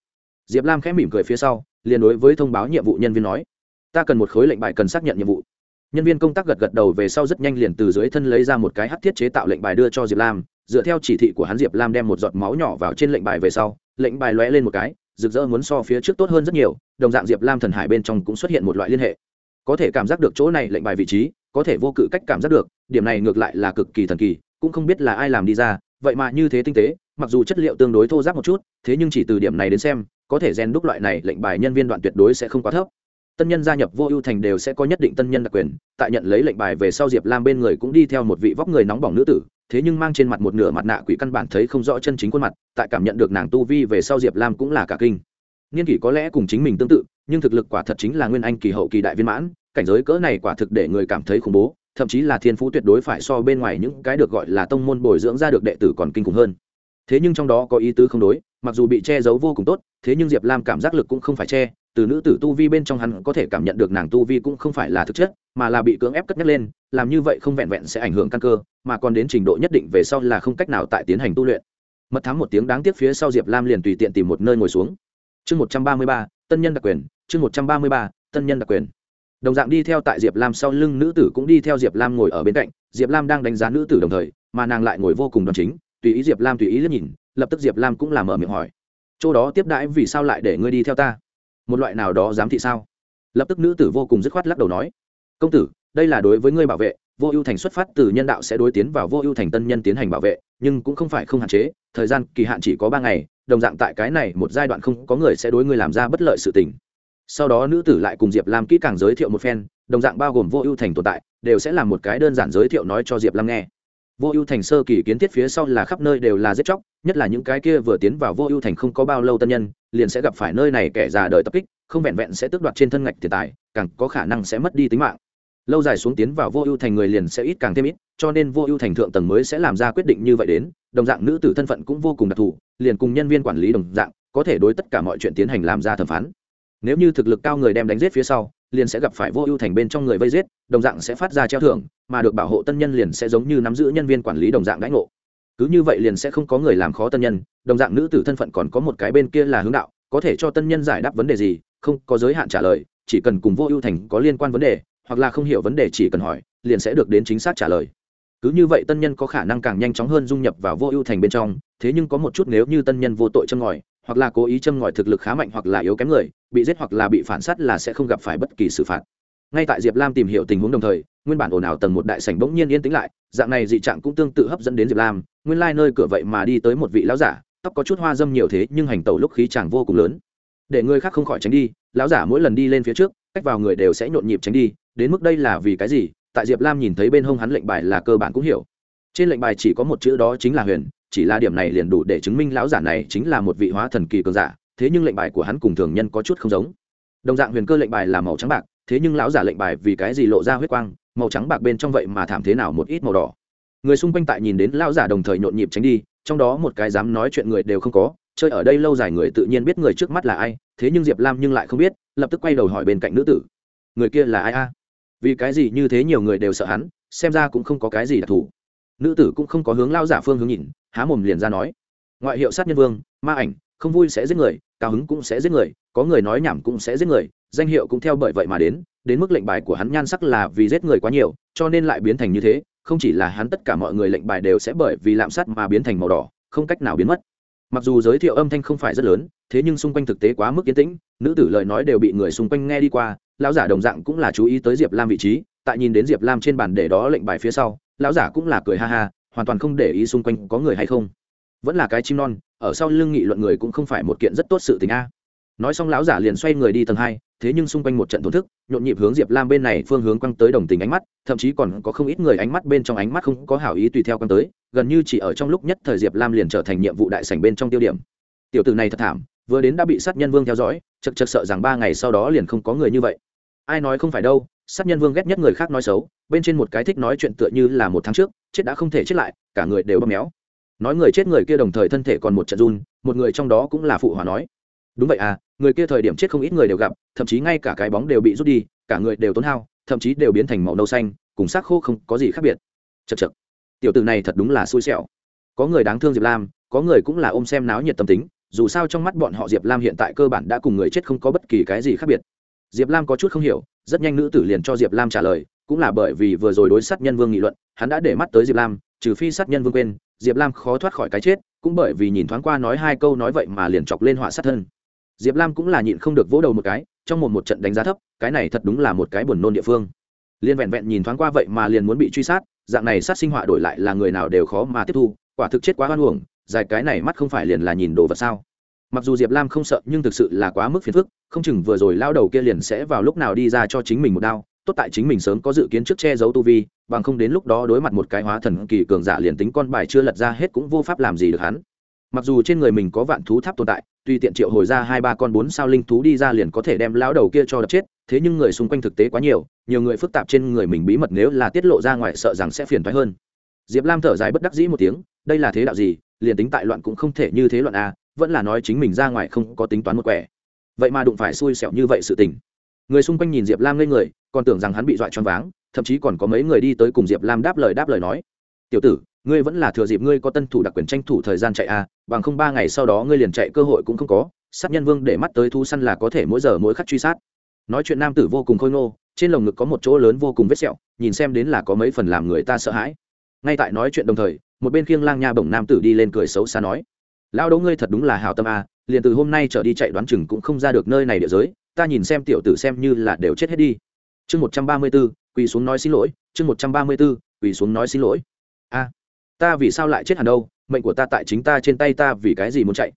Diệp lam khẽ mỉm cười phía sau liền đối với thông báo nhiệm vụ nhân viên nói, ta cần một khối lệnh bài cần xác nhận nhiệm vụ. Nhân viên công tác gật gật đầu về sau rất nhanh liền từ dưới thân lấy ra một cái hắt thiết chế tạo lệnh bài đưa cho diệp lam. Dựa theo chỉ thị của hắn, diệp lam đem một giọt máu nhỏ vào trên lệnh bài về sau, lệnh bài lóe lên một cái, rực rỡ muốn so phía trước tốt hơn rất nhiều, đồng dạng diệp lam thần hải bên trong cũng xuất hiện một loại liên hệ. Có thể cảm giác được chỗ này lệnh bài vị trí, có thể vô cự cách cảm giác được, điểm này ngược lại là cực kỳ thần kỳ, cũng không biết là ai làm đi ra, vậy mà như thế tinh tế, mặc dù chất liệu tương đối thô giáp một chút, thế nhưng chỉ từ điểm này đến xem có thể rèn đúc loại này lệnh bài nhân viên đoạn tuyệt đối sẽ không quá thấp. Tân nhân gia nhập vô ưu thành đều sẽ có nhất định tân nhân đặc quyền, tại nhận lấy lệnh bài về sau diệp lam bên người cũng đi theo một vị vóc người nóng bỏng nữ tử, thế nhưng mang trên mặt một nửa mặt nạ quỷ căn bản thấy không rõ chân chính khuôn mặt, tại cảm nhận được nàng tu vi về sau diệp lam cũng là cả kinh. Niên kỷ có lẽ cùng chính mình tương tự, nhưng thực lực quả thật chính là nguyên anh kỳ hậu kỳ đại viên mãn, cảnh giới cỡ này quả thực để người cảm thấy khủng bố, thậm chí là thiên phú tuyệt đối phải so bên ngoài những cái được gọi là tông môn bồi dưỡng ra được đệ tử còn kinh khủng hơn. Thế nhưng trong đó có ý tứ không đối mặc dù bị che giấu vô cùng tốt, thế nhưng diệp lam cảm giác lực cũng không phải che, từ nữ tử tu vi bên trong hắn có thể cảm nhận được nàng tu vi cũng không phải là thực chất, mà là bị cưỡng ép cất nhắc lên, làm như vậy không vẹn vẹn sẽ ảnh hưởng căn cơ, mà còn đến trình độ nhất định về sau là không cách nào tại tiến hành tu luyện. Mật thám một tiếng đáng tiếc phía sau diệp lam liền tùy tiện tìm một nơi ngồi xuống. Chương một trăm ba mươi ba, tân nhân đặc quyền, chương một trăm ba mươi ba, tân nhân đặc quyền. Đồng dạng đi theo tại diệp lam sau lưng nữ tử cũng đi theo diệp lam ngồi ở bên cạnh, diệp lam đang đánh giá nữ tử đồng thời, mà nàng lại ngồi vô cùng đòn chính, tùy ý diệp lam tùy ý liếc nhìn lập tức diệp lam cũng làm mở miệng hỏi. Chỗ đó tiếp đãi vì sao lại để ngươi đi theo ta? Một loại nào đó dám thị sao? Lập tức nữ tử vô cùng dứt khoát lắc đầu nói. Công tử, đây là đối với ngươi bảo vệ, vô ưu thành xuất phát từ nhân đạo sẽ đối tiến vào vô ưu thành tân nhân tiến hành bảo vệ, nhưng cũng không phải không hạn chế, thời gian kỳ hạn chỉ có ba ngày, đồng dạng tại cái này một giai đoạn không có người sẽ đối ngươi làm ra bất lợi sự tình. Sau đó nữ tử lại cùng diệp lam kỹ càng giới thiệu một phen, đồng dạng bao gồm vô ưu thành tồn tại, đều sẽ làm một cái đơn giản giới thiệu nói cho diệp lam nghe vô ưu thành sơ kỳ kiến thiết phía sau là khắp nơi đều là giết chóc, nhất là những cái kia vừa tiến vào vô ưu thành không có bao lâu tân nhân, liền sẽ gặp phải nơi này kẻ già đời tập kích, không vẹn vẹn sẽ tước đoạt trên thân ngạch tiền tài, càng có khả năng sẽ mất đi tính mạng. Lâu dài xuống tiến vào vô ưu thành người liền sẽ ít càng thêm ít, cho nên vô ưu thành thượng tầng mới sẽ làm ra quyết định như vậy đến, đồng dạng nữ tử thân phận cũng vô cùng đặc thù, liền cùng nhân viên quản lý đồng dạng, có thể đối tất cả mọi chuyện tiến hành làm ra thẩm phán. Nếu như thực lực cao người đem đánh giết phía sau liền sẽ gặp phải vô ưu thành bên trong người vây giết, đồng dạng sẽ phát ra treo thưởng, mà được bảo hộ tân nhân liền sẽ giống như nắm giữ nhân viên quản lý đồng dạng đãi ngộ. Cứ như vậy liền sẽ không có người làm khó tân nhân, đồng dạng nữ tử thân phận còn có một cái bên kia là hướng đạo, có thể cho tân nhân giải đáp vấn đề gì, không có giới hạn trả lời, chỉ cần cùng vô ưu thành có liên quan vấn đề, hoặc là không hiểu vấn đề chỉ cần hỏi, liền sẽ được đến chính xác trả lời. Cứ như vậy tân nhân có khả năng càng nhanh chóng hơn dung nhập vào vô ưu thành bên trong, thế nhưng có một chút nếu như tân nhân vô tội châm ngòi hoặc là cố ý châm ngòi thực lực khá mạnh hoặc là yếu kém người, bị giết hoặc là bị phản sát là sẽ không gặp phải bất kỳ xử phạt. Ngay tại diệp lam tìm hiểu tình huống đồng thời, nguyên bản ồn ào tầng một đại sảnh bỗng nhiên yên tĩnh lại, dạng này dị trạng cũng tương tự hấp dẫn đến diệp lam, nguyên lai、like、nơi cửa vậy mà đi tới một vị lão giả, tóc có chút hoa dâm nhiều thế nhưng hành tẩu lúc khí chàng vô cùng lớn. Để người khác không khỏi tránh đi, lão giả mỗi lần đi lên phía trước, cách vào người đều sẽ nhộn nhịp tránh đi, đến mức đây là vì cái gì? Tại diệp lam nhìn thấy bên hông hắn lệnh bài là cơ bản cũng hiểu. Trên lệnh bài chỉ có một chữ đó chính là huyền chỉ là điểm này liền đủ để chứng minh lão giả này chính là một vị hóa thần kỳ cường giả, thế nhưng lệnh bài của hắn cùng thường nhân có chút không giống. Đồng dạng huyền cơ lệnh bài là màu trắng bạc, thế nhưng lão giả lệnh bài vì cái gì lộ ra huyết quang, màu trắng bạc bên trong vậy mà thảm thế nào một ít màu đỏ. Người xung quanh tại nhìn đến lão giả đồng thời nhộn nhịp tránh đi, trong đó một cái dám nói chuyện người đều không có, chơi ở đây lâu dài người tự nhiên biết người trước mắt là ai, thế nhưng diệp lam nhưng lại không biết, lập tức quay đầu hỏi bên cạnh nữ tử. Người kia là ai a? Vì cái gì như thế nhiều người đều sợ hắn, xem ra cũng không có cái gì đặc thù nữ tử cũng không có hướng lao giả phương hướng nhìn, há mồm liền ra nói, ngoại hiệu sát nhân vương, ma ảnh, không vui sẽ giết người, cao hứng cũng sẽ giết người, có người nói nhảm cũng sẽ giết người, danh hiệu cũng theo bởi vậy mà đến đến mức lệnh bài của hắn nhan sắc là vì giết người quá nhiều, cho nên lại biến thành như thế, không chỉ là hắn tất cả mọi người lệnh bài đều sẽ bởi vì lạm sát mà biến thành màu đỏ, không cách nào biến mất. Mặc dù giới thiệu âm thanh không phải rất lớn, thế nhưng xung quanh thực tế quá mức yên tĩnh, nữ tử lời nói đều bị người xung quanh nghe đi qua, lão giả đồng dạng cũng là chú ý tới diệp lam vị trí tại nhìn đến diệp lam trên bàn để đó lệnh bài phía sau, lão giả cũng là cười ha ha, hoàn toàn không để ý xung quanh có người hay không. Vẫn là cái chim non, ở sau lưng nghị luận người cũng không phải một kiện rất tốt sự tình a. Nói xong lão giả liền xoay người đi tầng hai, thế nhưng xung quanh một trận thổn thức, nhộn nhịp hướng diệp lam bên này phương hướng quăng tới đồng tình ánh mắt, thậm chí còn có không ít người ánh mắt bên trong ánh mắt không có hảo ý tùy theo quăng tới, gần như chỉ ở trong lúc nhất thời diệp lam liền trở thành nhiệm vụ đại sảnh bên trong tiêu điểm. Tiểu tử này thật thảm, vừa đến đã bị sát nhân vương theo dõi, chật chật sợ rằng ba ngày sau đó liền không có người như vậy. Ai nói không phải đâu sát nhân vương ghét nhất người khác nói xấu, bên trên một cái thích nói chuyện tựa như là một tháng trước, chết đã không thể chết lại, cả người đều bóp méo. Nói người chết người kia đồng thời thân thể còn một trận run, một người trong đó cũng là phụ hòa nói. Đúng vậy à người kia thời điểm chết không ít người đều gặp, thậm chí ngay cả cái bóng đều bị rút đi, cả người đều tốn hao, thậm chí đều biến thành màu nâu xanh, cùng xác khô không có gì khác biệt. Chật chật tiểu t này thật đúng là xui xẻo. Có người đáng thương diệp lam, có người cũng là ôm xem náo nhiệt tâm tính, dù sao trong mắt bọn họ diệp lam hiện tại cơ bản đã cùng người chết không có bất kỳ cái gì khác biệt. Diệp lam có chút không hiểu rất nhanh nữ tử liền cho diệp lam trả lời, cũng là bởi vì vừa rồi đối sát nhân vương nghị luận, hắn đã để mắt tới diệp lam, trừ phi sát nhân vương quên, diệp lam khó thoát khỏi cái chết, cũng bởi vì nhìn thoáng qua nói hai câu nói vậy mà liền chọc lên họa sát thân. Diệp lam cũng là nhịn không được vỗ đầu một cái, trong một một trận đánh giá thấp, cái này thật đúng là một cái buồn nôn địa phương. Liên vẹn vẹn nhìn thoáng qua vậy mà liền muốn bị truy sát, dạng này sát sinh họa đổi lại là người nào đều khó mà tiếp thu, quả thực chết quá hoan uổng, dài cái này mắt không phải liền là nhìn đồ vật sao? Mặc dù diệp lam không sợ, nhưng thực sự là quá mức phiền phức, không chừng vừa rồi lao đầu kia liền sẽ vào lúc nào đi ra cho chính mình một đao. Tốt tại chính mình sớm có dự kiến trước che giấu tu vi, bằng không đến lúc đó đối mặt một cái hóa thần kỳ cường giả liền tính con bài chưa lật ra hết cũng vô pháp làm gì được hắn. Mặc dù trên người mình có vạn thú tháp tồn tại, tuy tiện triệu hồi ra hai ba con bốn sao linh thú đi ra liền có thể đem lão đầu kia cho đập chết, thế nhưng người xung quanh thực tế quá nhiều nhiều người phức tạp trên người mình bí mật nếu là tiết lộ ra ngoài sợ rằng sẽ phiền thoái hơn. Diệp lam thở dài bất đắc dĩ một tiếng, đây là thế đạo gì, liền tính tại loạn cũng không thể như thế loạn a vẫn là nói chính mình ra ngoài không có tính toán một quẻ. Vậy mà đụng phải xui xẻo như vậy sự tình. Người xung quanh nhìn diệp lam lên người, còn tưởng rằng hắn bị dọa choáng váng, thậm chí còn có mấy người đi tới cùng diệp lam đáp lời đáp lời nói. Tiểu tử, ngươi vẫn là thừa dịp ngươi có tân thủ đặc quyền tranh thủ thời gian chạy a bằng không ba ngày sau đó ngươi liền chạy, cơ hội cũng không có. Sát nhân vương để mắt tới thu săn là có thể mỗi giờ mỗi khắc truy sát. Nói chuyện nam tử vô cùng khôi ngô, trên lồng ngực có một chỗ lớn vô cùng vết sẹo, nhìn xem đến là có mấy phần làm người ta sợ hãi. Ngay tại nói chuyện đồng thời, một bên khiêng lang nha bổng nam tử đi lên cười xấu xa nói lao đấu ngươi thật đúng là hào tâm a liền từ hôm nay trở đi chạy đoán chừng cũng không ra được nơi này địa giới, ta nhìn xem tiểu tử xem như là đều chết hết đi. Chương một trăm ba mươi b ố quỳ xuống nói xin lỗi, chương một trăm ba mươi b ố quỳ xuống nói xin lỗi. A ta vì sao lại chết hẳn đâu, mệnh của ta tại chính ta trên tay ta vì cái gì muốn chạy?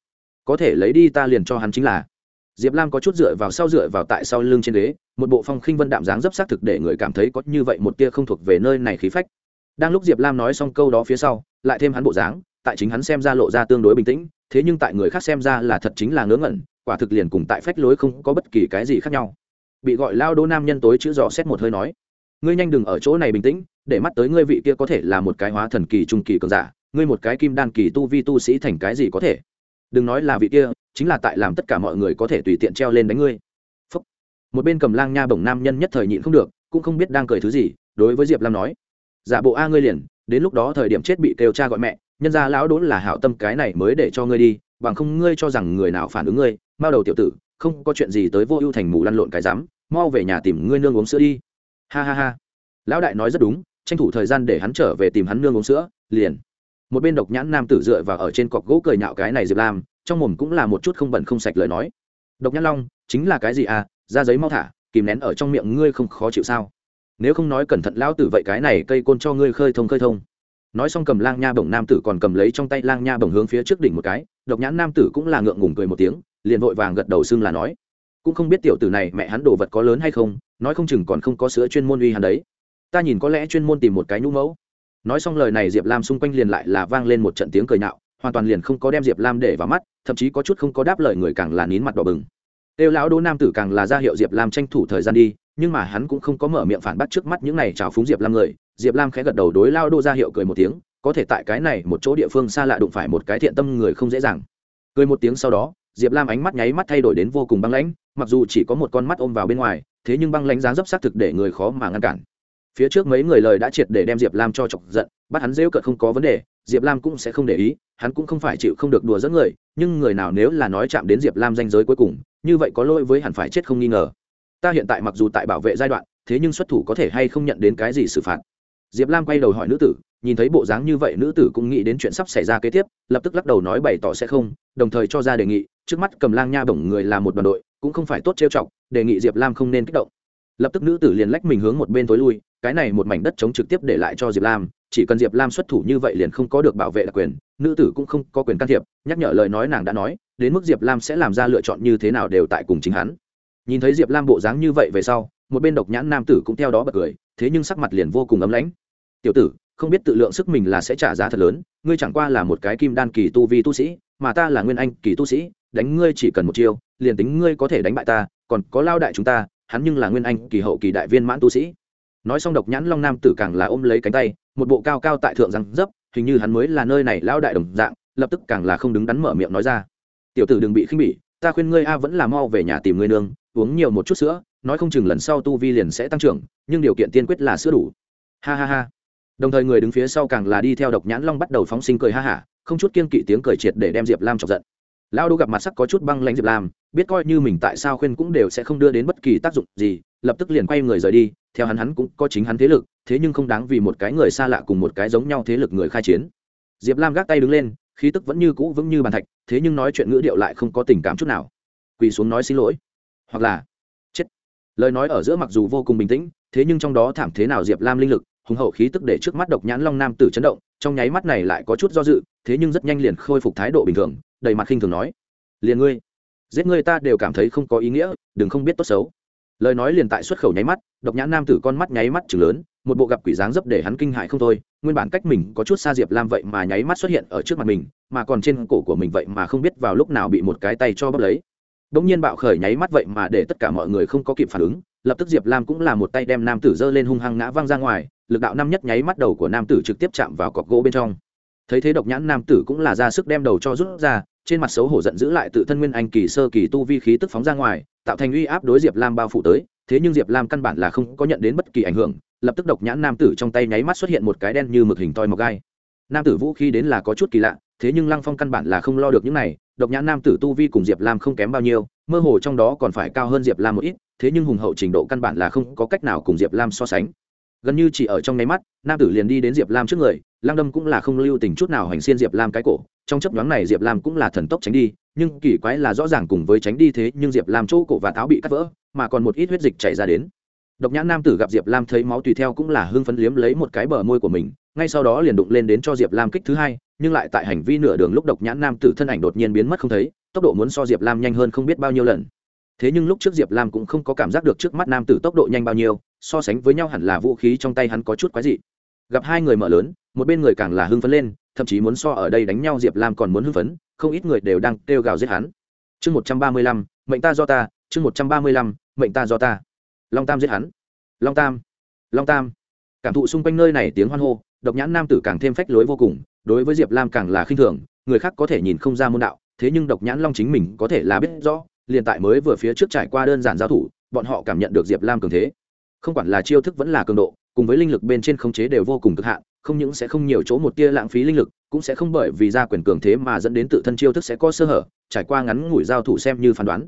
Có thể lấy đi ta liền cho hắn chính là. Diệp lam có chút dựa vào sau dựa vào tại sau lưng trên ghế, một bộ phong khinh vân đạm dáng dấp xác thực để người cảm thấy có như vậy một tia không thuộc về nơi này khí phách. Đang lúc diệp lam nói xong câu đó phía sau, lại thêm hắn bộ dáng tại chính hắn xem ra lộ ra tương đối bình tĩnh, thế nhưng tại người khác xem ra là thật chính là ngớ ngẩn, quả thực liền cùng tại phách lối không có bất kỳ cái gì khác nhau. Bị gọi lao đô nam nhân tối chữ dò xét một hơi nói, ngươi nhanh đừng ở chỗ này bình tĩnh, để mắt tới ngươi vị kia có thể là một cái hóa thần kỳ trung kỳ cường giả, ngươi một cái kim đan kỳ tu vi tu sĩ thành cái gì có thể? Đừng nói là vị kia, chính là tại làm tất cả mọi người có thể tùy tiện treo lên đánh ngươi. Phúc. một bên cầm lang nha bổng nam nhân nhất thời nhịn không được, cũng không biết đang cười thứ gì, đối với diệp lam nói, giả bộ a ngươi liền, đến lúc đó thời điểm chết bị kêu cha gọi mẹ nhân ra lão đốn là hảo tâm cái này mới để cho ngươi đi bằng không ngươi cho rằng người nào phản ứng ngươi Mao đầu tiểu tử không có chuyện gì tới vô ưu thành mù lăn lộn cái dám, mau về nhà tìm ngươi nương uống sữa đi. Ha ha ha. Lão đại nói rất đúng tranh thủ thời gian để hắn trở về tìm hắn nương uống sữa liền. Một bên độc nhãn nam tử dựa vào ở trên cọc gỗ cười nhạo cái này diệp lam trong mồm cũng là một chút không bẩn không sạch lời nói. Độc nhãn long chính là cái gì à? Ra giấy mau thả kìm nén ở trong miệng ngươi không khó chịu sao? Nếu không nói cẩn thận lão tử vậy cái này cây côn cho ngươi khơi thông khơi thông nói xong cầm lang nha bổng nam tử còn cầm lấy trong tay lang nha bổng hướng phía trước đỉnh một cái độc nhãn nam tử cũng là ngượng ngùng cười một tiếng liền vội vàng gật đầu xưng là nói. Cũng không biết tiểu tử này mẹ hắn đồ vật có lớn hay không nói không chừng còn không có sữa chuyên môn uy hắn đấy. Ta nhìn có lẽ chuyên môn tìm một cái nhũ mẫu. Nói xong lời này diệp lam xung quanh liền lại là vang lên một trận tiếng cười nạo, hoàn toàn liền không có đem diệp lam để vào mắt thậm chí có chút không có đáp lời người càng là nín mặt đỏ bừng têu lão đỗ nam tử càng là ra hiệu diệp lam tranh thủ thời gian đi, nhưng mà hắn cũng không có mở miệng phản bác trước mắt những này chào phúng diệp lam người. Diệp lam khẽ gật đầu đối lao đô ra hiệu cười một tiếng, có thể tại cái này một chỗ địa phương xa lạ đụng phải một cái thiện tâm người không dễ dàng. Cười một tiếng sau đó, diệp lam ánh mắt nháy mắt thay đổi đến vô cùng băng lãnh, mặc dù chỉ có một con mắt ôm vào bên ngoài, thế nhưng băng lãnh dáng dấp xác thực để người khó mà ngăn cản. Phía trước mấy người lời đã triệt để đem diệp lam cho chọc giận, bắt hắn rêu cợt không có vấn đề, diệp lam cũng sẽ không để ý, hắn cũng không phải chịu không được đùa dẫn người, nhưng người nào nếu là nói chạm đến diệp lam danh giới cuối cùng như vậy có lỗi với hẳn phải chết không nghi ngờ. Ta hiện tại mặc dù tại bảo vệ giai đoạn, thế nhưng xuất thủ có thể hay không nhận đến cái gì xử phạt? Diệp lam quay đầu hỏi nữ tử, nhìn thấy bộ dáng như vậy nữ tử cũng nghĩ đến chuyện sắp xảy ra kế tiếp, lập tức lắc đầu nói bày tỏ sẽ không, đồng thời cho ra đề nghị, trước mắt cầm lang nha bổng người là một đoàn đội, cũng không phải tốt trêu chọc, đề nghị diệp lam không nên kích động. Lập tức nữ tử liền lách mình hướng một bên tối lui cái này một mảnh đất chống trực tiếp để lại cho diệp lam, chỉ cần diệp lam xuất thủ như vậy liền không có được bảo vệ đặc quyền, nữ tử cũng không có quyền can thiệp, nhắc nhở lời nói nàng đã nói, đến mức diệp lam sẽ làm ra lựa chọn như thế nào đều tại cùng chính hắn. Nhìn thấy diệp lam bộ dáng như vậy về sau, một bên độc nhãn nam tử cũng theo đó bật cười, thế nhưng sắc mặt liền vô cùng ấm lãnh. Tiểu tử, không biết tự lượng sức mình là sẽ trả giá thật lớn, ngươi chẳng qua là một cái kim đan kỳ tu vi tu sĩ, mà ta là nguyên anh kỳ tu sĩ, đánh ngươi chỉ cần một chiêu, liền tính ngươi có thể đánh bại ta, còn có lao đại chúng ta, hắn nhưng là nguyên anh kỳ hậu kỳ đại viên mãn tu sĩ nói xong độc nhãn long nam tử càng là ôm lấy cánh tay, một bộ cao cao tại thượng răng dấp, hình như hắn mới là nơi này lao đại đồng dạng, lập tức càng là không đứng đắn mở miệng nói ra. Tiểu tử đừng bị khinh bỉ, ta khuyên ngươi a vẫn là mau về nhà tìm ngươi nương, uống nhiều một chút sữa, nói không chừng lần sau tu vi liền sẽ tăng trưởng, nhưng điều kiện tiên quyết là sữa đủ. Ha ha ha. Đồng thời người đứng phía sau càng là đi theo độc nhãn long bắt đầu phóng sinh cười ha hả, không chút kiên kỵ tiếng cười triệt để đem diệp lam chọc giận. Lao đô gặp mặt sắc có chút băng lãnh diệp lam, biết coi như mình tại sao khuyên cũng đều sẽ không đưa đến bất kỳ tác dụng gì, lập tức liền quay người rời đi theo hắn hắn cũng có chính hắn thế lực, thế nhưng không đáng vì một cái người xa lạ cùng một cái giống nhau thế lực người khai chiến. Diệp lam gác tay đứng lên, khí tức vẫn như cũ vững như bàn thạch, thế nhưng nói chuyện ngữ điệu lại không có tình cảm chút nào. Quỳ xuống nói xin lỗi. Hoặc là, chết. Lời nói ở giữa mặc dù vô cùng bình tĩnh, thế nhưng trong đó thảm thế nào diệp lam linh lực, hùng hậu khí tức để trước mắt độc nhãn long nam tử chấn động, trong nháy mắt này lại có chút do dự, thế nhưng rất nhanh liền khôi phục thái độ bình thường, đầy mặt khinh thường nói, liền ngươi, giết ngươi ta đều cảm thấy không có ý nghĩa, đừng không biết tốt xấu lời nói liền tại xuất khẩu nháy mắt, độc nhãn nam tử con mắt nháy mắt chừng lớn, một bộ gặp quỷ dáng dấp để hắn kinh hại không thôi. Nguyên bản cách mình có chút xa diệp lam vậy mà nháy mắt xuất hiện ở trước mặt mình, mà còn trên cổ của mình vậy mà không biết vào lúc nào bị một cái tay cho bóp lấy. Bỗng nhiên bạo khởi nháy mắt vậy mà để tất cả mọi người không có kịp phản ứng, lập tức diệp lam cũng là một tay đem nam tử giơ lên hung hăng ngã văng ra ngoài, lực đạo năm nhất nháy mắt đầu của nam tử trực tiếp chạm vào cọc gỗ bên trong. Thấy thế độc nhãn nam tử cũng là ra sức đem đầu cho rút ra trên mặt xấu hổ giận dữ lại tự thân nguyên anh kỳ sơ kỳ tu vi khí tức phóng ra ngoài, tạo thành uy áp đối diệp lam bao phủ tới, thế nhưng diệp lam căn bản là không có nhận đến bất kỳ ảnh hưởng, lập tức độc nhãn nam tử trong tay nháy mắt xuất hiện một cái đen như mực hình toi mọc gai. Nam tử vũ khí đến là có chút kỳ lạ, thế nhưng lăng phong căn bản là không lo được những này, độc nhãn nam tử tu vi cùng diệp lam không kém bao nhiêu, mơ hồ trong đó còn phải cao hơn diệp lam một ít, thế nhưng hùng hậu trình độ căn bản là không có cách nào cùng diệp lam so sánh. Gần như chỉ ở trong nháy mắt, nam tử liền đi đến diệp lam trước người, lăng đâm cũng là không lưu tình chút nào hành xiên diệp lam cái cổ trong chấp nhoáng này diệp lam cũng là thần tốc tránh đi, nhưng kỳ quái là rõ ràng cùng với tránh đi thế, nhưng diệp lam chỗ cổ và táo bị cắt vỡ, mà còn một ít huyết dịch chảy ra đến. Độc nhãn nam tử gặp diệp lam thấy máu tùy theo cũng là hưng phấn liếm lấy một cái bờ môi của mình, ngay sau đó liền đụng lên đến cho diệp lam kích thứ hai, nhưng lại tại hành vi nửa đường lúc độc nhãn nam tử thân ảnh đột nhiên biến mất không thấy, tốc độ muốn so diệp lam nhanh hơn không biết bao nhiêu lần. Thế nhưng lúc trước diệp lam cũng không có cảm giác được trước mắt nam tử tốc độ nhanh bao nhiêu, so sánh với nhau hẳn là vũ khí trong tay hắn có chút quái dị. Gặp hai người mở lớn, một bên người càng là hưng phấn lên thậm chí muốn so ở đây đánh nhau, diệp lam còn muốn hưng phấn, không ít người đều đang kêu gào giết hắn. Chương một trăm ba mươi lăm, mệnh ta do ta, chương một trăm ba mươi lăm, mệnh ta do ta. Long tam giết hắn. Long tam long tam. Cảm thụ xung quanh nơi này tiếng hoan hô, độc nhãn nam tử càng thêm phách lối vô cùng, đối với diệp lam càng là khinh thường, người khác có thể nhìn không ra môn đạo, thế nhưng độc nhãn long chính mình có thể là biết rõ, liền tại mới vừa phía trước trải qua đơn giản giao thủ, bọn họ cảm nhận được diệp lam cường thế. Không quản là chiêu thức vẫn là cường độ, cùng với linh lực bên trên khống chế đều vô cùng cực hạn không những sẽ không nhiều chỗ một tia lãng phí linh lực, cũng sẽ không bởi vì ra quyền cường thế mà dẫn đến tự thân chiêu thức sẽ có sơ hở, trải qua ngắn ngủi giao thủ xem như phán đoán.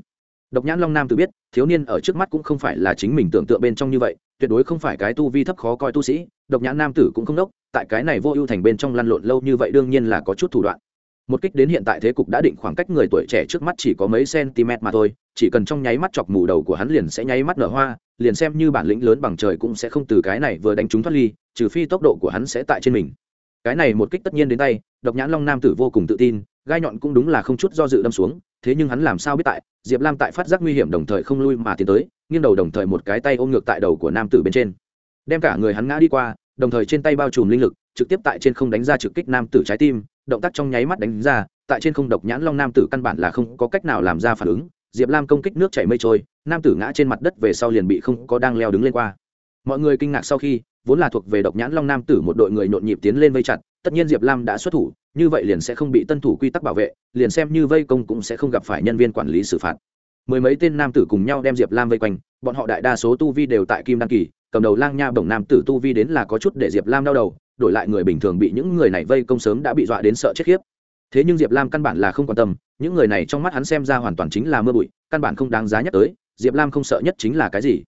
Độc nhãn long nam tự biết, thiếu niên ở trước mắt cũng không phải là chính mình tưởng tượng bên trong như vậy, tuyệt đối không phải cái tu vi thấp khó coi tu sĩ, độc nhãn nam tử cũng không đốc, tại cái này vô ưu thành bên trong lăn lộn lâu như vậy đương nhiên là có chút thủ đoạn. Một kích đến hiện tại thế cục đã định khoảng cách người tuổi trẻ trước mắt chỉ có mấy cm mà thôi, chỉ cần trong nháy mắt chọc mù đầu của hắn liền sẽ nháy mắt nở hoa liền xem như bản lĩnh lớn bằng trời cũng sẽ không từ cái này vừa đánh trúng thoát ly, trừ phi tốc độ của hắn sẽ tại trên mình. Cái này một kích tất nhiên đến tay, độc nhãn long nam tử vô cùng tự tin, gai nhọn cũng đúng là không chút do dự đâm xuống, thế nhưng hắn làm sao biết tại, diệp lam tại phát giác nguy hiểm đồng thời không lui mà tiến tới, nghiêng đầu đồng thời một cái tay ôm ngược tại đầu của nam tử bên trên. Đem cả người hắn ngã đi qua, đồng thời trên tay bao trùm linh lực, trực tiếp tại trên không đánh ra trực kích nam tử trái tim, động tác trong nháy mắt đánh ra, tại trên không độc nhãn long nam tử căn bản là không có cách nào làm ra phản ứng diệp lam công kích nước chảy mây trôi, nam tử ngã trên mặt đất về sau liền bị không có đang leo đứng lên qua. Mọi người kinh ngạc sau khi, vốn là thuộc về độc nhãn long nam tử một đội người nhộn nhịp tiến lên vây chặt, tất nhiên diệp lam đã xuất thủ, như vậy liền sẽ không bị tân thủ quy tắc bảo vệ, liền xem như vây công cũng sẽ không gặp phải nhân viên quản lý xử phạt. Mười mấy tên nam tử cùng nhau đem diệp lam vây quanh, bọn họ đại đa số tu vi đều tại kim đăng kỳ, cầm đầu lang nha bổng nam tử tu vi đến là có chút để diệp lam đau đầu, đổi lại người bình thường bị những người này vây công sớm đã bị dọa đến sợ chết khiếp thế nhưng diệp lam căn bản là không quan tâm, những người này trong mắt hắn xem ra hoàn toàn chính là mưa bụi, căn bản không đáng giá nhắc tới, diệp lam không sợ nhất chính là cái gì.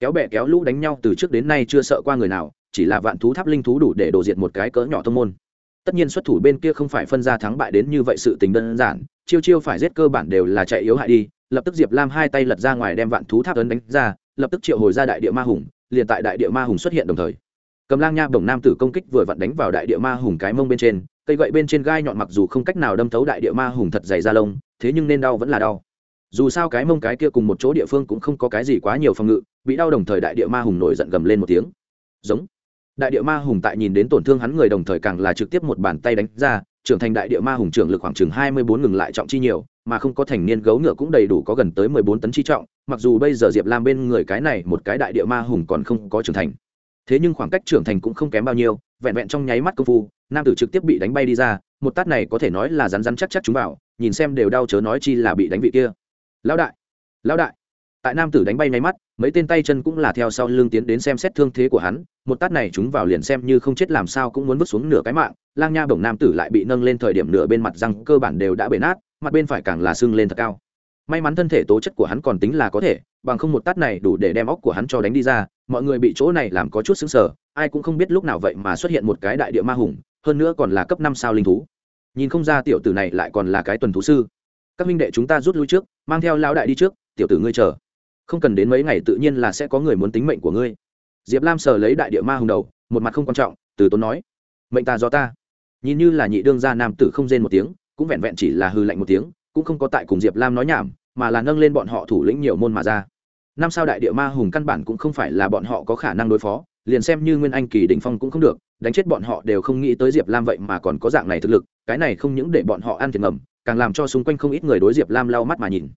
Kéo bẹ kéo lũ đánh nhau từ trước đến nay chưa sợ qua người nào, chỉ là vạn thú tháp linh thú đủ để đổ diệt một cái cỡ nhỏ thông môn. Tất nhiên xuất thủ bên kia không phải phân ra thắng bại đến như vậy sự tình đơn giản, chiêu chiêu phải giết cơ bản đều là chạy yếu hại đi, lập tức diệp lam hai tay lật ra ngoài đem vạn thú tháp ấn đánh ra, lập tức triệu hồi ra đại địa ma hùng, liền tại đại địa ma hùng xuất hiện đồng thời. Cầm lang nha bổng nam tử công kích vừa vặn đánh vào đại địa ma hùng cái mông bên trên cây gậy bên trên gai nhọn mặc dù không cách nào đâm thấu đại địa ma hùng thật dày da lông, thế nhưng nên đau vẫn là đau. Dù sao cái mông cái kia cùng một chỗ địa phương cũng không có cái gì quá nhiều phòng ngự, bị đau đồng thời đại địa ma hùng nổi giận gầm lên một tiếng. Giống. Đại địa ma hùng tại nhìn đến tổn thương hắn người đồng thời càng là trực tiếp một bàn tay đánh ra, trưởng thành đại địa ma hùng trưởng lực khoảng chừng hai mươi bốn ngừng lại trọng chi nhiều, mà không có thành niên gấu ngựa cũng đầy đủ có gần tới mười bốn tấn chi trọng, mặc dù bây giờ diệp lam bên người cái này một cái đại địa ma hùng còn không có trưởng thành thế nhưng khoảng cách trưởng thành cũng không kém bao nhiêu, vẹn vẹn trong nháy mắt công phu, nam tử trực tiếp bị đánh bay đi ra, một tát này có thể nói là rắn rắn chắc chắc chúng vào, nhìn xem đều đau chớ nói chi là bị đánh vị kia. Lão đại lão đại. Tại nam tử đánh bay nháy mắt, mấy tên tay chân cũng là theo sau lưng tiến đến xem xét thương thế của hắn, một tát này chúng vào liền xem như không chết làm sao cũng muốn vứt xuống nửa cái mạng, lang nha bổng nam tử lại bị nâng lên thời điểm nửa bên mặt răng cơ bản đều đã bể nát, mặt bên phải càng là sưng lên thật cao. May mắn thân thể tố chất của hắn còn tính là có thể, bằng không một tát này đủ để đem óc của hắn cho đánh đi ra mọi người bị chỗ này làm có chút xứng sở, ai cũng không biết lúc nào vậy mà xuất hiện một cái đại địa ma hùng, hơn nữa còn là cấp năm sao linh thú. Nhìn không ra tiểu tử này lại còn là cái tuần thú sư. Các minh đệ chúng ta rút lui trước, mang theo lão đại đi trước, tiểu tử ngươi chờ. Không cần đến mấy ngày tự nhiên là sẽ có người muốn tính mệnh của ngươi. Diệp lam sờ lấy đại địa ma hùng đầu, một mặt không quan trọng, từ tốn nói, mệnh ta do ta. Nhìn như là nhị đương gia nam tử không rên một tiếng, cũng vẹn vẹn chỉ là hư lạnh một tiếng, cũng không có tại cùng diệp lam nói nhảm, mà là nâng lên bọn họ thủ lĩnh nhiều môn mà ra năm sao đại địa ma hùng căn bản cũng không phải là bọn họ có khả năng đối phó, liền xem như nguyên anh kỳ đỉnh phong cũng không được, đánh chết bọn họ đều không nghĩ tới diệp lam vậy mà còn có dạng này thực lực, cái này không những để bọn họ ăn thiệt ngầm, càng làm cho xung quanh không ít người đối diệp lam lau mắt mà nhìn.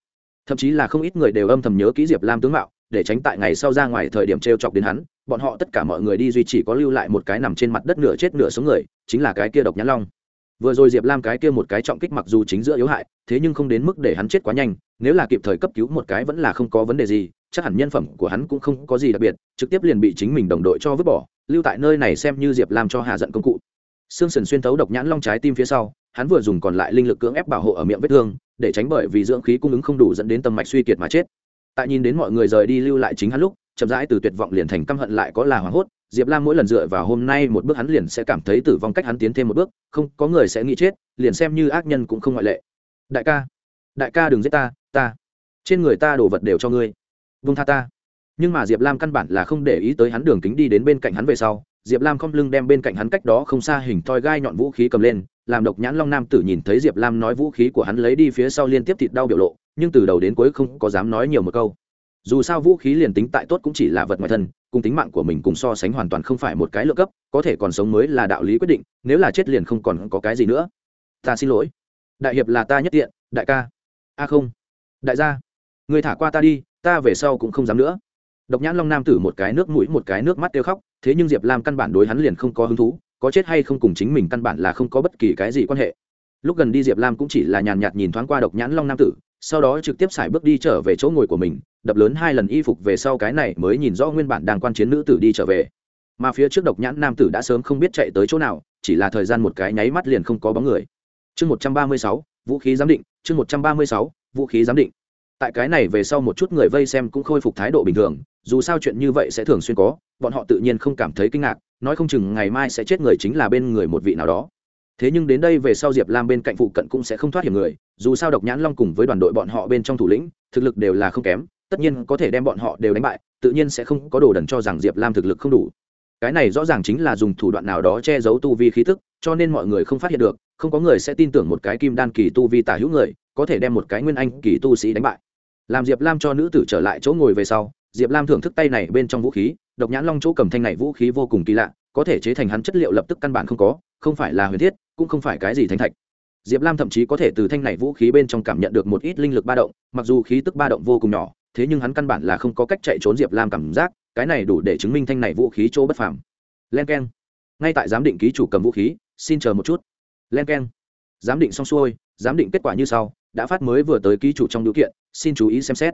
Thậm chí là không ít người đều âm thầm nhớ kỹ diệp lam tướng mạo, để tránh tại ngày sau ra ngoài thời điểm t r e o chọc đến hắn, bọn họ tất cả mọi người đi duy chỉ có lưu lại một cái nằm trên mặt đất nửa chết nửa sống người, chính là cái kia độc nhãn long. Vừa rồi diệp lam cái kia một cái trọng kích mặc dù chính giữa yếu hại, thế nhưng không đến mức để hắn chết quá nhanh, nếu là kịp thời cấp cứu một cái vẫn là không có vấn đề gì chắc hẳn nhân phẩm của hắn cũng không có gì đặc biệt, trực tiếp liền bị chính mình đồng đội cho vứt bỏ, lưu tại nơi này xem như diệp lam cho hạ giận công cụ. Xương sần xuyên thấu độc nhãn long trái tim phía sau, hắn vừa dùng còn lại linh lực cưỡng ép bảo hộ ở miệng vết thương, để tránh bởi vì dưỡng khí cung ứng không đủ dẫn đến tâm mạch suy kiệt mà chết. Tại nhìn đến mọi người rời đi lưu lại chính hắn lúc, chậm rãi từ tuyệt vọng liền thành căm hận lại có là hoảng hốt, diệp lam mỗi lần dựa vào hôm nay một bước hắn liền sẽ cảm thấy tử vong cách hắn tiến thêm một bước, không, có người sẽ nghĩ chết, liền xem như ác nhân cũng không ngoại lệ. Đại ca đại ca đừng giết ta ta, trên người ta đồ vật đều cho ngươi vung tha ta. Nhưng mà diệp lam căn bản là không để ý tới hắn đường kính đi đến bên cạnh hắn về sau, diệp lam không lưng đem bên cạnh hắn cách đó không xa hình thoi gai nhọn vũ khí cầm lên, làm độc nhãn long nam tử nhìn thấy diệp lam nói vũ khí của hắn lấy đi phía sau liên tiếp thịt đau biểu lộ, nhưng từ đầu đến cuối không có dám nói nhiều một câu. Dù sao vũ khí liền tính tại tốt cũng chỉ là vật ngoài thân, cùng tính mạng của mình cùng so sánh hoàn toàn không phải một cái lựa cấp, có thể còn sống mới là đạo lý quyết định, nếu là chết liền không còn có cái gì nữa. Ta xin lỗi. Đại hiệp là ta nhất tiện, đại ca. A không. Đại gia người thả qua ta đi ta về sau cũng không dám nữa. Độc nhãn long nam tử một cái nước mũi, một cái nước mắt kêu khóc, thế nhưng diệp lam căn bản đối hắn liền không có hứng thú, có chết hay không cùng chính mình căn bản là không có bất kỳ cái gì quan hệ. Lúc gần đi, diệp lam cũng chỉ là nhàn nhạt nhìn thoáng qua độc nhãn long nam tử, sau đó trực tiếp xài bước đi trở về chỗ ngồi của mình, đập lớn hai lần y phục về sau cái này mới nhìn rõ nguyên bản đang quan chiến nữ tử đi trở về. Mà phía trước độc nhãn nam tử đã sớm không biết chạy tới chỗ nào, chỉ là thời gian một cái nháy mắt liền không có bóng người. Chương một trăm ba mươi sáu, vũ khí giám định, chương một trăm ba mươi sáu, vũ khí giám định tại cái này về sau một chút người vây xem cũng khôi phục thái độ bình thường, dù sao chuyện như vậy sẽ thường xuyên có, bọn họ tự nhiên không cảm thấy kinh ngạc, nói không chừng ngày mai sẽ chết người chính là bên người một vị nào đó. Thế nhưng đến đây về sau diệp lam bên cạnh phụ cận cũng sẽ không thoát hiểm người, dù sao độc nhãn long cùng với đoàn đội bọn họ bên trong thủ lĩnh, thực lực đều là không kém, tất nhiên có thể đem bọn họ đều đánh bại, tự nhiên sẽ không có đồ đần cho rằng diệp lam thực lực không đủ. Cái này rõ ràng chính là dùng thủ đoạn nào đó che giấu tu vi khí tức, cho nên mọi người không phát hiện được, không có người sẽ tin tưởng một cái kim đan kỳ tu vi tả hữu người, có thể đem một cái nguyên anh kỳ tu sĩ đánh bại làm diệp lam cho nữ tử trở lại chỗ ngồi về sau diệp lam thưởng thức tay này bên trong vũ khí độc nhãn long chỗ cầm thanh này vũ khí vô cùng kỳ lạ có thể chế thành hắn chất liệu lập tức căn bản không có không phải là huyền thiết cũng không phải cái gì thanh thạch diệp lam thậm chí có thể từ thanh này vũ khí bên trong cảm nhận được một ít linh lực ba động mặc dù khí tức ba động vô cùng nhỏ thế nhưng hắn căn bản là không có cách chạy trốn diệp lam cảm giác cái này đủ để chứng minh thanh này vũ khí chỗ bất phàm len k e n ngay tại giám định ký chủ cầm vũ khí xin chờ một chút len k e n giám định xong xuôi giám định kết quả như sau đã phát mới vừa tới ký chủ trong điều kiện, xin chú ý xem xét.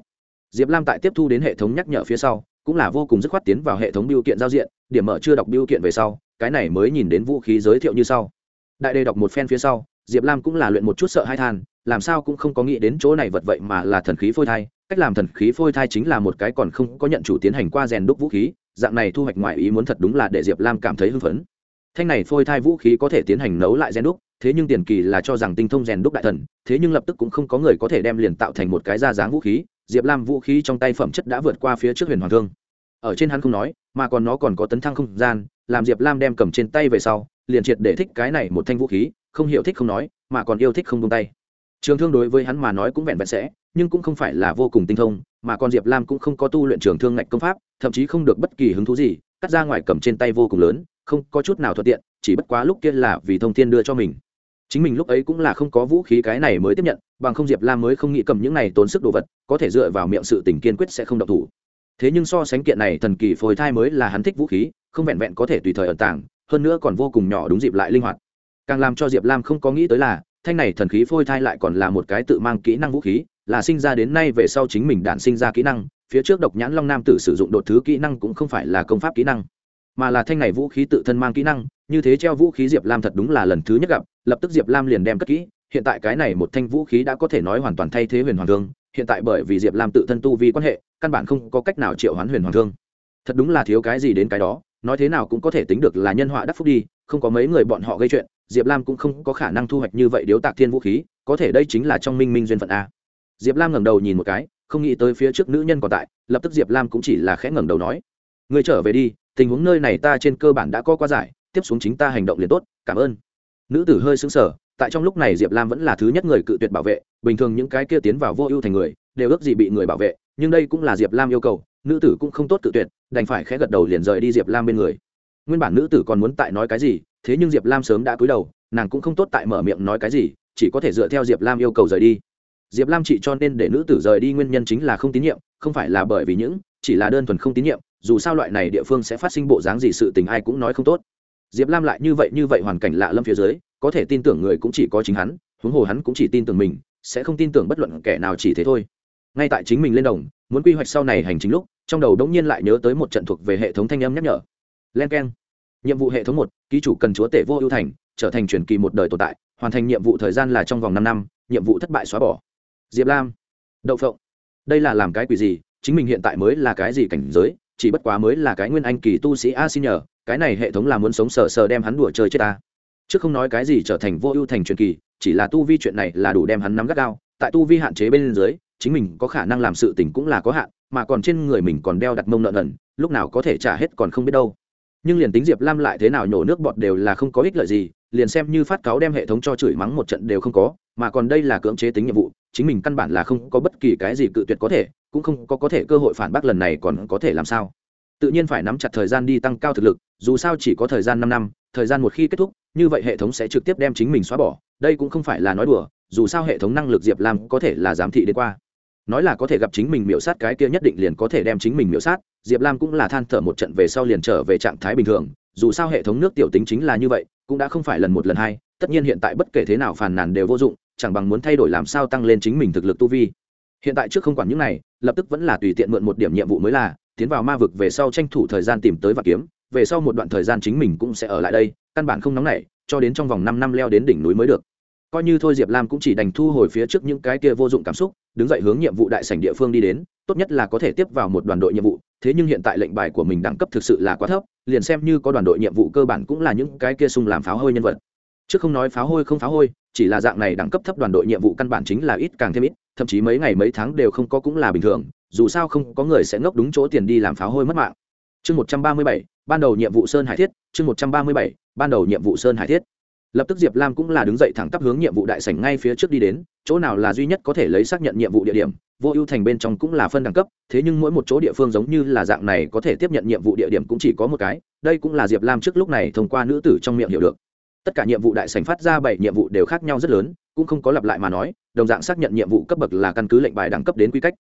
Diệp lam tại tiếp thu đến hệ thống nhắc nhở phía sau, cũng là vô cùng dứt khoát tiến vào hệ thống biêu kiện giao diện, điểm mở chưa đọc biêu kiện về sau, cái này mới nhìn đến vũ khí giới thiệu như sau. Đại đề đọc một phen phía sau, diệp lam cũng là luyện một chút sợ hai than, làm sao cũng không có nghĩ đến chỗ này vật vậy mà là thần khí phôi thai, cách làm thần khí phôi thai chính là một cái còn không có nhận chủ tiến hành qua rèn đúc vũ khí, dạng này thu hoạch ngoại ý muốn thật đúng là để diệp lam cảm thấy hưng phấn. Thanh này phôi thai vũ khí có thể tiến hành nấu lại rèn đúc thế nhưng tiền kỳ là cho rằng tinh thông rèn đúc đại thần, thế nhưng lập tức cũng không có người có thể đem liền tạo thành một cái ra dáng vũ khí, diệp lam vũ khí trong tay phẩm chất đã vượt qua phía trước huyền hoàng thương. Ở trên hắn không nói, mà còn nó còn có tấn thăng không gian, làm diệp lam đem cầm trên tay về sau, liền triệt để thích cái này một thanh vũ khí, không hiểu thích không nói, mà còn yêu thích không tung tay. Trường thương đối với hắn mà nói cũng vẹn vẹn sẽ, nhưng cũng không phải là vô cùng tinh thông, mà còn diệp lam cũng không có tu luyện trường thương ngạch công pháp, thậm chí không được bất kỳ hứng thú gì, cắt ra ngoài cầm trên tay vô cùng lớn, không có chút nào thuận tiện, chỉ bất quá lúc kia là vì thông thiên đưa cho mình chính mình lúc ấy cũng là không có vũ khí cái này mới tiếp nhận, bằng không diệp lam mới không nghĩ cầm những này tốn sức đồ vật, có thể dựa vào miệng sự tình kiên quyết sẽ không độc thủ. Thế nhưng so sánh kiện này, thần kỳ phôi thai mới là hắn thích vũ khí, không vẹn vẹn có thể tùy thời ẩn tàng, hơn nữa còn vô cùng nhỏ đúng dịp lại linh hoạt. Càng làm cho diệp lam không có nghĩ tới là, thanh này thần khí phôi thai lại còn là một cái tự mang kỹ năng vũ khí, là sinh ra đến nay về sau chính mình đản sinh ra kỹ năng, phía trước độc nhãn long nam tử sử dụng đột thứ kỹ năng cũng không phải là công pháp kỹ năng mà là thanh này vũ khí tự thân mang kỹ năng, như thế treo vũ khí diệp lam thật đúng là lần thứ nhất gặp, lập tức diệp lam liền đem cất kỹ. Hiện tại cái này một thanh vũ khí đã có thể nói hoàn toàn thay thế huyền hoàng thương, hiện tại bởi vì diệp lam tự thân tu vì quan hệ, căn bản không có cách nào triệu hoán huyền hoàng thương. Thật đúng là thiếu cái gì đến cái đó, nói thế nào cũng có thể tính được là nhân họa đắc phúc đi, không có mấy người bọn họ gây chuyện, diệp lam cũng không có khả năng thu hoạch như vậy điếu tạc thiên vũ khí, có thể đây chính là trong minh minh duyên phận a. Diệp lam ngẩng đầu nhìn một cái, không nghĩ tới phía trước nữ nhân còn tại, lập tức diệp lam cũng chỉ là khẽ ngẩng đầu nói người trở về đi tình huống nơi này ta trên cơ bản đã có qua giải, tiếp xuống chính ta hành động liền tốt, cảm ơn. Nữ tử hơi xứng sở tại trong lúc này diệp lam vẫn là thứ nhất người cự tuyệt bảo vệ, bình thường những cái kia tiến vào vô ưu thành người, đều ước gì bị người bảo vệ, nhưng đây cũng là diệp lam yêu cầu, nữ tử cũng không tốt cự tuyệt, đành phải khẽ gật đầu liền rời đi diệp lam bên người. Nguyên bản nữ tử còn muốn tại nói cái gì, thế nhưng diệp lam sớm đã cúi đầu, nàng cũng không tốt tại mở miệng nói cái gì, chỉ có thể dựa theo diệp lam yêu cầu rời đi. Diệp lam chỉ cho nên để nữ tử rời đi nguyên nhân chính là không tín nhiệm, không phải là bởi vì những, chỉ là đơn thuần không tín nhiệm dù sao loại này địa phương sẽ phát sinh bộ dáng gì sự tình ai cũng nói không tốt. Diệp lam lại như vậy như vậy hoàn cảnh lạ lâm phía dưới, có thể tin tưởng người cũng chỉ có chính hắn, huống hồ hắn cũng chỉ tin tưởng mình, sẽ không tin tưởng bất luận kẻ nào chỉ thế thôi. Ngay tại chính mình lên đồng, muốn quy hoạch sau này hành chính lúc, trong đầu đống nhiên lại nhớ tới một trận thuộc về hệ thống thanh âm nhắc nhở. Len k e n nhiệm vụ hệ thống một, ký chủ cần chúa tể vô ưu thành, trở thành truyền kỳ một đời tồn tại, hoàn thành nhiệm vụ thời gian là trong vòng năm năm, nhiệm vụ thất bại xóa bỏ. Diệp lam. Đậu phộng. Đây là làm cái quỷ gì? Chính mình hiện tại mới là cái gì cảnh giới? Chỉ bất quá mới là cái nguyên anh kỳ tu sĩ a xin nhờ, cái này hệ thống là muốn sống sờ sờ đem hắn đùa chơi chết ta. Chứ không nói cái gì trở thành vô ưu thành truyền kỳ, chỉ là tu vi chuyện này là đủ đem hắn nắm gắt gao. Tại tu vi hạn chế bên dưới, chính mình có khả năng làm sự tình cũng là có hạn, mà còn trên người mình còn đeo đặt mông nợ nần, lúc nào có thể trả hết còn không biết đâu. Nhưng liền tính diệp lam lại thế nào nhổ nước bọt đều là không có ích lợi gì, liền xem như phát cáo đem hệ thống cho chửi mắng một trận đều không có, mà còn đây là cưỡng chế tính nhiệm vụ, chính mình căn bản là không có bất kỳ cái gì cự tuyệt có thể cũng không có có thể cơ hội phản bác lần này còn có thể làm sao. Tự nhiên phải nắm chặt thời gian đi tăng cao thực lực, dù sao chỉ có thời gian năm năm, thời gian một khi kết thúc, như vậy hệ thống sẽ trực tiếp đem chính mình xóa bỏ, đây cũng không phải là nói đùa, dù sao hệ thống năng lực diệp lam có thể là giám thị đến qua. Nói là có thể gặp chính mình miễu sát cái kia nhất định liền có thể đem chính mình miễu sát, diệp lam cũng là than thở một trận về sau liền trở về trạng thái bình thường, dù sao hệ thống nước tiểu tính chính là như vậy, cũng đã không phải lần một lần hai, tất nhiên hiện tại bất kể thế nào phàn nàn đều vô dụng, chẳng bằng muốn thay đổi làm sao tăng lên chính mình thực lực tu vi hiện tại trước không quản những này, lập tức vẫn là tùy tiện mượn một điểm nhiệm vụ mới là, tiến vào ma vực về sau tranh thủ thời gian tìm tới và kiếm, về sau một đoạn thời gian chính mình cũng sẽ ở lại đây, căn bản không nóng nảy, cho đến trong vòng năm năm leo đến đỉnh núi mới được. Coi như thôi diệp lam cũng chỉ đành thu hồi phía trước những cái kia vô dụng cảm xúc, đứng dậy hướng nhiệm vụ đại sảnh địa phương đi đến, tốt nhất là có thể tiếp vào một đoàn đội nhiệm vụ, thế nhưng hiện tại lệnh bài của mình đẳng cấp thực sự là quá thấp, liền xem như có đoàn đội nhiệm vụ cơ bản cũng là những cái kia sung làm pháo hơi nhân vật chứ không nói pháo hôi không pháo hôi, chỉ là dạng này đẳng cấp thấp đoàn đội nhiệm vụ căn bản chính là ít càng thêm ít, thậm chí mấy ngày mấy tháng đều không có cũng là bình thường, dù sao không có người sẽ ngốc đúng chỗ tiền đi làm pháo hôi mất mạng. Chương một trăm ba mươi bảy, ban đầu nhiệm vụ sơn hải thiết, chương một trăm ba mươi bảy, ban đầu nhiệm vụ sơn hải thiết. Lập tức diệp lam cũng là đứng dậy thẳng tắp hướng nhiệm vụ đại sảnh ngay phía trước đi đến, chỗ nào là duy nhất có thể lấy xác nhận nhiệm vụ địa điểm, vô ưu thành bên trong cũng là phân đẳng cấp, thế nhưng mỗi một chỗ địa phương giống như là dạng này có thể tiếp nhận nhiệm vụ địa điểm cũng chỉ có một cái, đây cũng là diệp lam trước lúc này thông qua nữ tử trong miệng hiểu được tất cả nhiệm vụ đại sảnh phát ra bảy nhiệm vụ đều khác nhau rất lớn, cũng không có lặp lại mà nói, đồng dạng xác nhận nhiệm vụ cấp bậc là căn cứ lệnh bài đẳng cấp đến quy cách.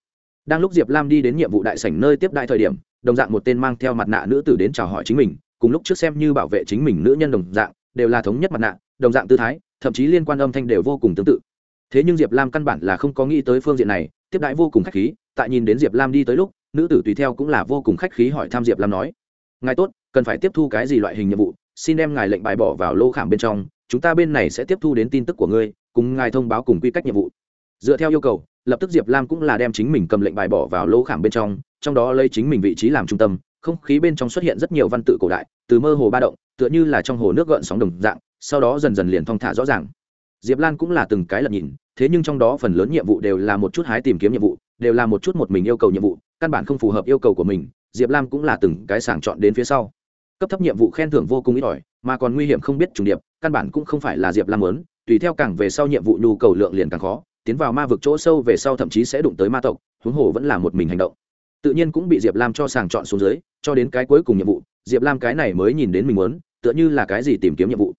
Đang lúc diệp lam đi đến nhiệm vụ đại sảnh nơi tiếp đại thời điểm, đồng dạng một tên mang theo mặt nạ nữ tử đến chào hỏi chính mình, cùng lúc trước xem như bảo vệ chính mình nữ nhân đồng dạng, đều là thống nhất mặt nạ, đồng dạng tư thái, thậm chí liên quan âm thanh đều vô cùng tương tự. Thế nhưng diệp lam căn bản là không có nghĩ tới phương diện này, tiếp đại vô cùng khách khí, tại nhìn đến diệp lam đi tới lúc, nữ tử tùy theo cũng là vô cùng khách khí hỏi thăm diệp lam nói, ngài tốt, cần phải tiếp thu cái gì loại hình nhiệm vụ? Xin đem ngài lệnh bài bỏ vào lô khảm bên trong, chúng ta bên này sẽ tiếp thu đến tin tức của ngươi, cùng ngài thông báo cùng quy cách nhiệm vụ. Dựa theo yêu cầu, lập tức diệp lam cũng là đem chính mình cầm lệnh bài bỏ vào lô khảm bên trong trong đó lấy chính mình vị trí làm trung tâm, không khí bên trong xuất hiện rất nhiều văn tự cổ đại, từ mơ hồ ba động, tựa như là trong hồ nước gợn sóng đồng dạng, sau đó dần dần liền thong thả rõ ràng. Diệp lan cũng là từng cái lật nhìn, thế nhưng trong đó phần lớn nhiệm vụ đều là một chút hái tìm kiếm nhiệm vụ, đều là một chút một mình yêu cầu nhiệm vụ, căn bản không phù hợp yêu cầu của mình, diệp lam cũng là từng cái sàng chọn đến phía sau cấp thấp nhiệm vụ khen thưởng vô cùng ít ỏi, mà còn nguy hiểm không biết trùng điệp, căn bản cũng không phải là diệp lam muốn, tùy theo càng về sau nhiệm vụ nhu cầu lượng liền càng khó, tiến vào ma vực chỗ sâu về sau thậm chí sẽ đụng tới ma tộc, huống hồ vẫn là một mình hành động. Tự nhiên cũng bị diệp lam cho sàng chọn xuống dưới, cho đến cái cuối cùng nhiệm vụ, diệp lam cái này mới nhìn đến mình muốn, tựa như là cái gì tìm kiếm nhiệm vụ.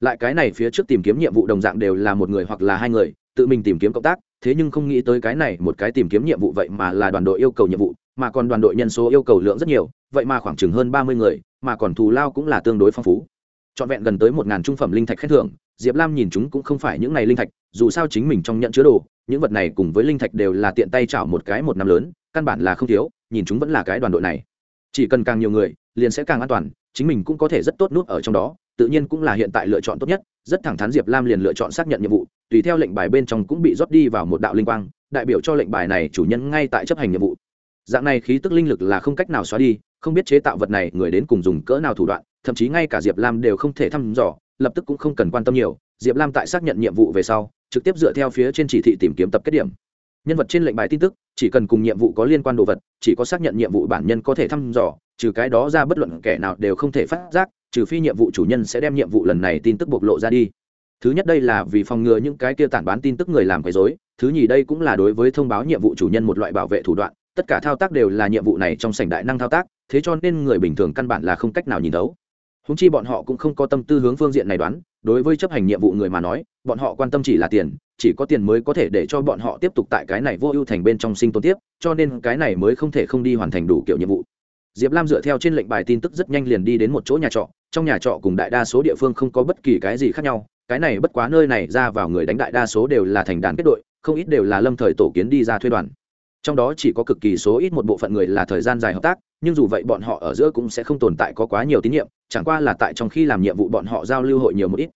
Lại cái này phía trước tìm kiếm nhiệm vụ đồng dạng đều là một người hoặc là hai người, tự mình tìm kiếm cộng tác, thế nhưng không nghĩ tới cái này một cái tìm kiếm nhiệm vụ vậy mà là đoàn đội yêu cầu nhiệm vụ mà còn đoàn đội nhân số yêu cầu lượng rất nhiều, vậy mà khoảng chừng hơn ba mươi người, mà còn thù lao cũng là tương đối phong phú. Trọn vẹn gần tới một ngàn trung phẩm linh thạch khen thưởng, diệp lam nhìn chúng cũng không phải những này linh thạch, dù sao chính mình trong nhận chứa đồ, những vật này cùng với linh thạch đều là tiện tay chảo một cái một năm lớn, căn bản là không thiếu, nhìn chúng vẫn là cái đoàn đội này. Chỉ cần càng nhiều người, liền sẽ càng an toàn, chính mình cũng có thể rất tốt nút ở trong đó, tự nhiên cũng là hiện tại lựa chọn tốt nhất. Rất thẳng thắn diệp lam liền lựa chọn xác nhận nhiệm vụ, tùy theo lệnh bài bên trong cũng bị rót đi vào một đạo linh quang, đại biểu cho lệnh bài này chủ nhân ngay tại chấp hành nhiệm vụ dạng này khí tức linh lực là không cách nào xóa đi không biết chế tạo vật này người đến cùng dùng cỡ nào thủ đoạn thậm chí ngay cả diệp lam đều không thể thăm dò lập tức cũng không cần quan tâm nhiều. Diệp lam tại xác nhận nhiệm vụ về sau trực tiếp dựa theo phía trên chỉ thị tìm kiếm tập kết điểm. Nhân vật trên lệnh bài tin tức chỉ cần cùng nhiệm vụ có liên quan đồ vật chỉ có xác nhận nhiệm vụ bản nhân có thể thăm dò trừ cái đó ra bất luận kẻ nào đều không thể phát giác trừ phi nhiệm vụ chủ nhân sẽ đem nhiệm vụ lần này tin tức bộc lộ ra đi. Thứ nhất đây là vì phòng ngừa những cái kia tản bán tin tức người làm quấy dối, thứ nhì đây cũng là đối với thông báo nhiệm vụ chủ nhân một loại bảo vệ thủ đoạn tất cả thao tác đều là nhiệm vụ này trong sảnh đại năng thao tác, thế cho nên người bình thường căn bản là không cách nào nhìn thấu. Húng chi bọn họ cũng không có tâm tư hướng phương diện này đoán, đối với chấp hành nhiệm vụ người mà nói, bọn họ quan tâm chỉ là tiền, chỉ có tiền mới có thể để cho bọn họ tiếp tục tại cái này vô ưu thành bên trong sinh tồn tiếp, cho nên cái này mới không thể không đi hoàn thành đủ kiểu nhiệm vụ. Diệp lam dựa theo trên lệnh bài tin tức rất nhanh liền đi đến một chỗ nhà trọ, trong nhà trọ cùng đại đa số địa phương không có bất kỳ cái gì khác nhau, cái này bất quá nơi này ra vào người đánh đại đa số đều là thành đàn kết đội, không ít đều là lâm thời tổ kiến đi ra thuê đoàn trong đó chỉ có cực kỳ số ít một bộ phận người là thời gian dài hợp tác, nhưng dù vậy bọn họ ở giữa cũng sẽ không tồn tại có quá nhiều tín nhiệm, chẳng qua là tại trong khi làm nhiệm vụ bọn họ giao lưu hội nhiều một ít.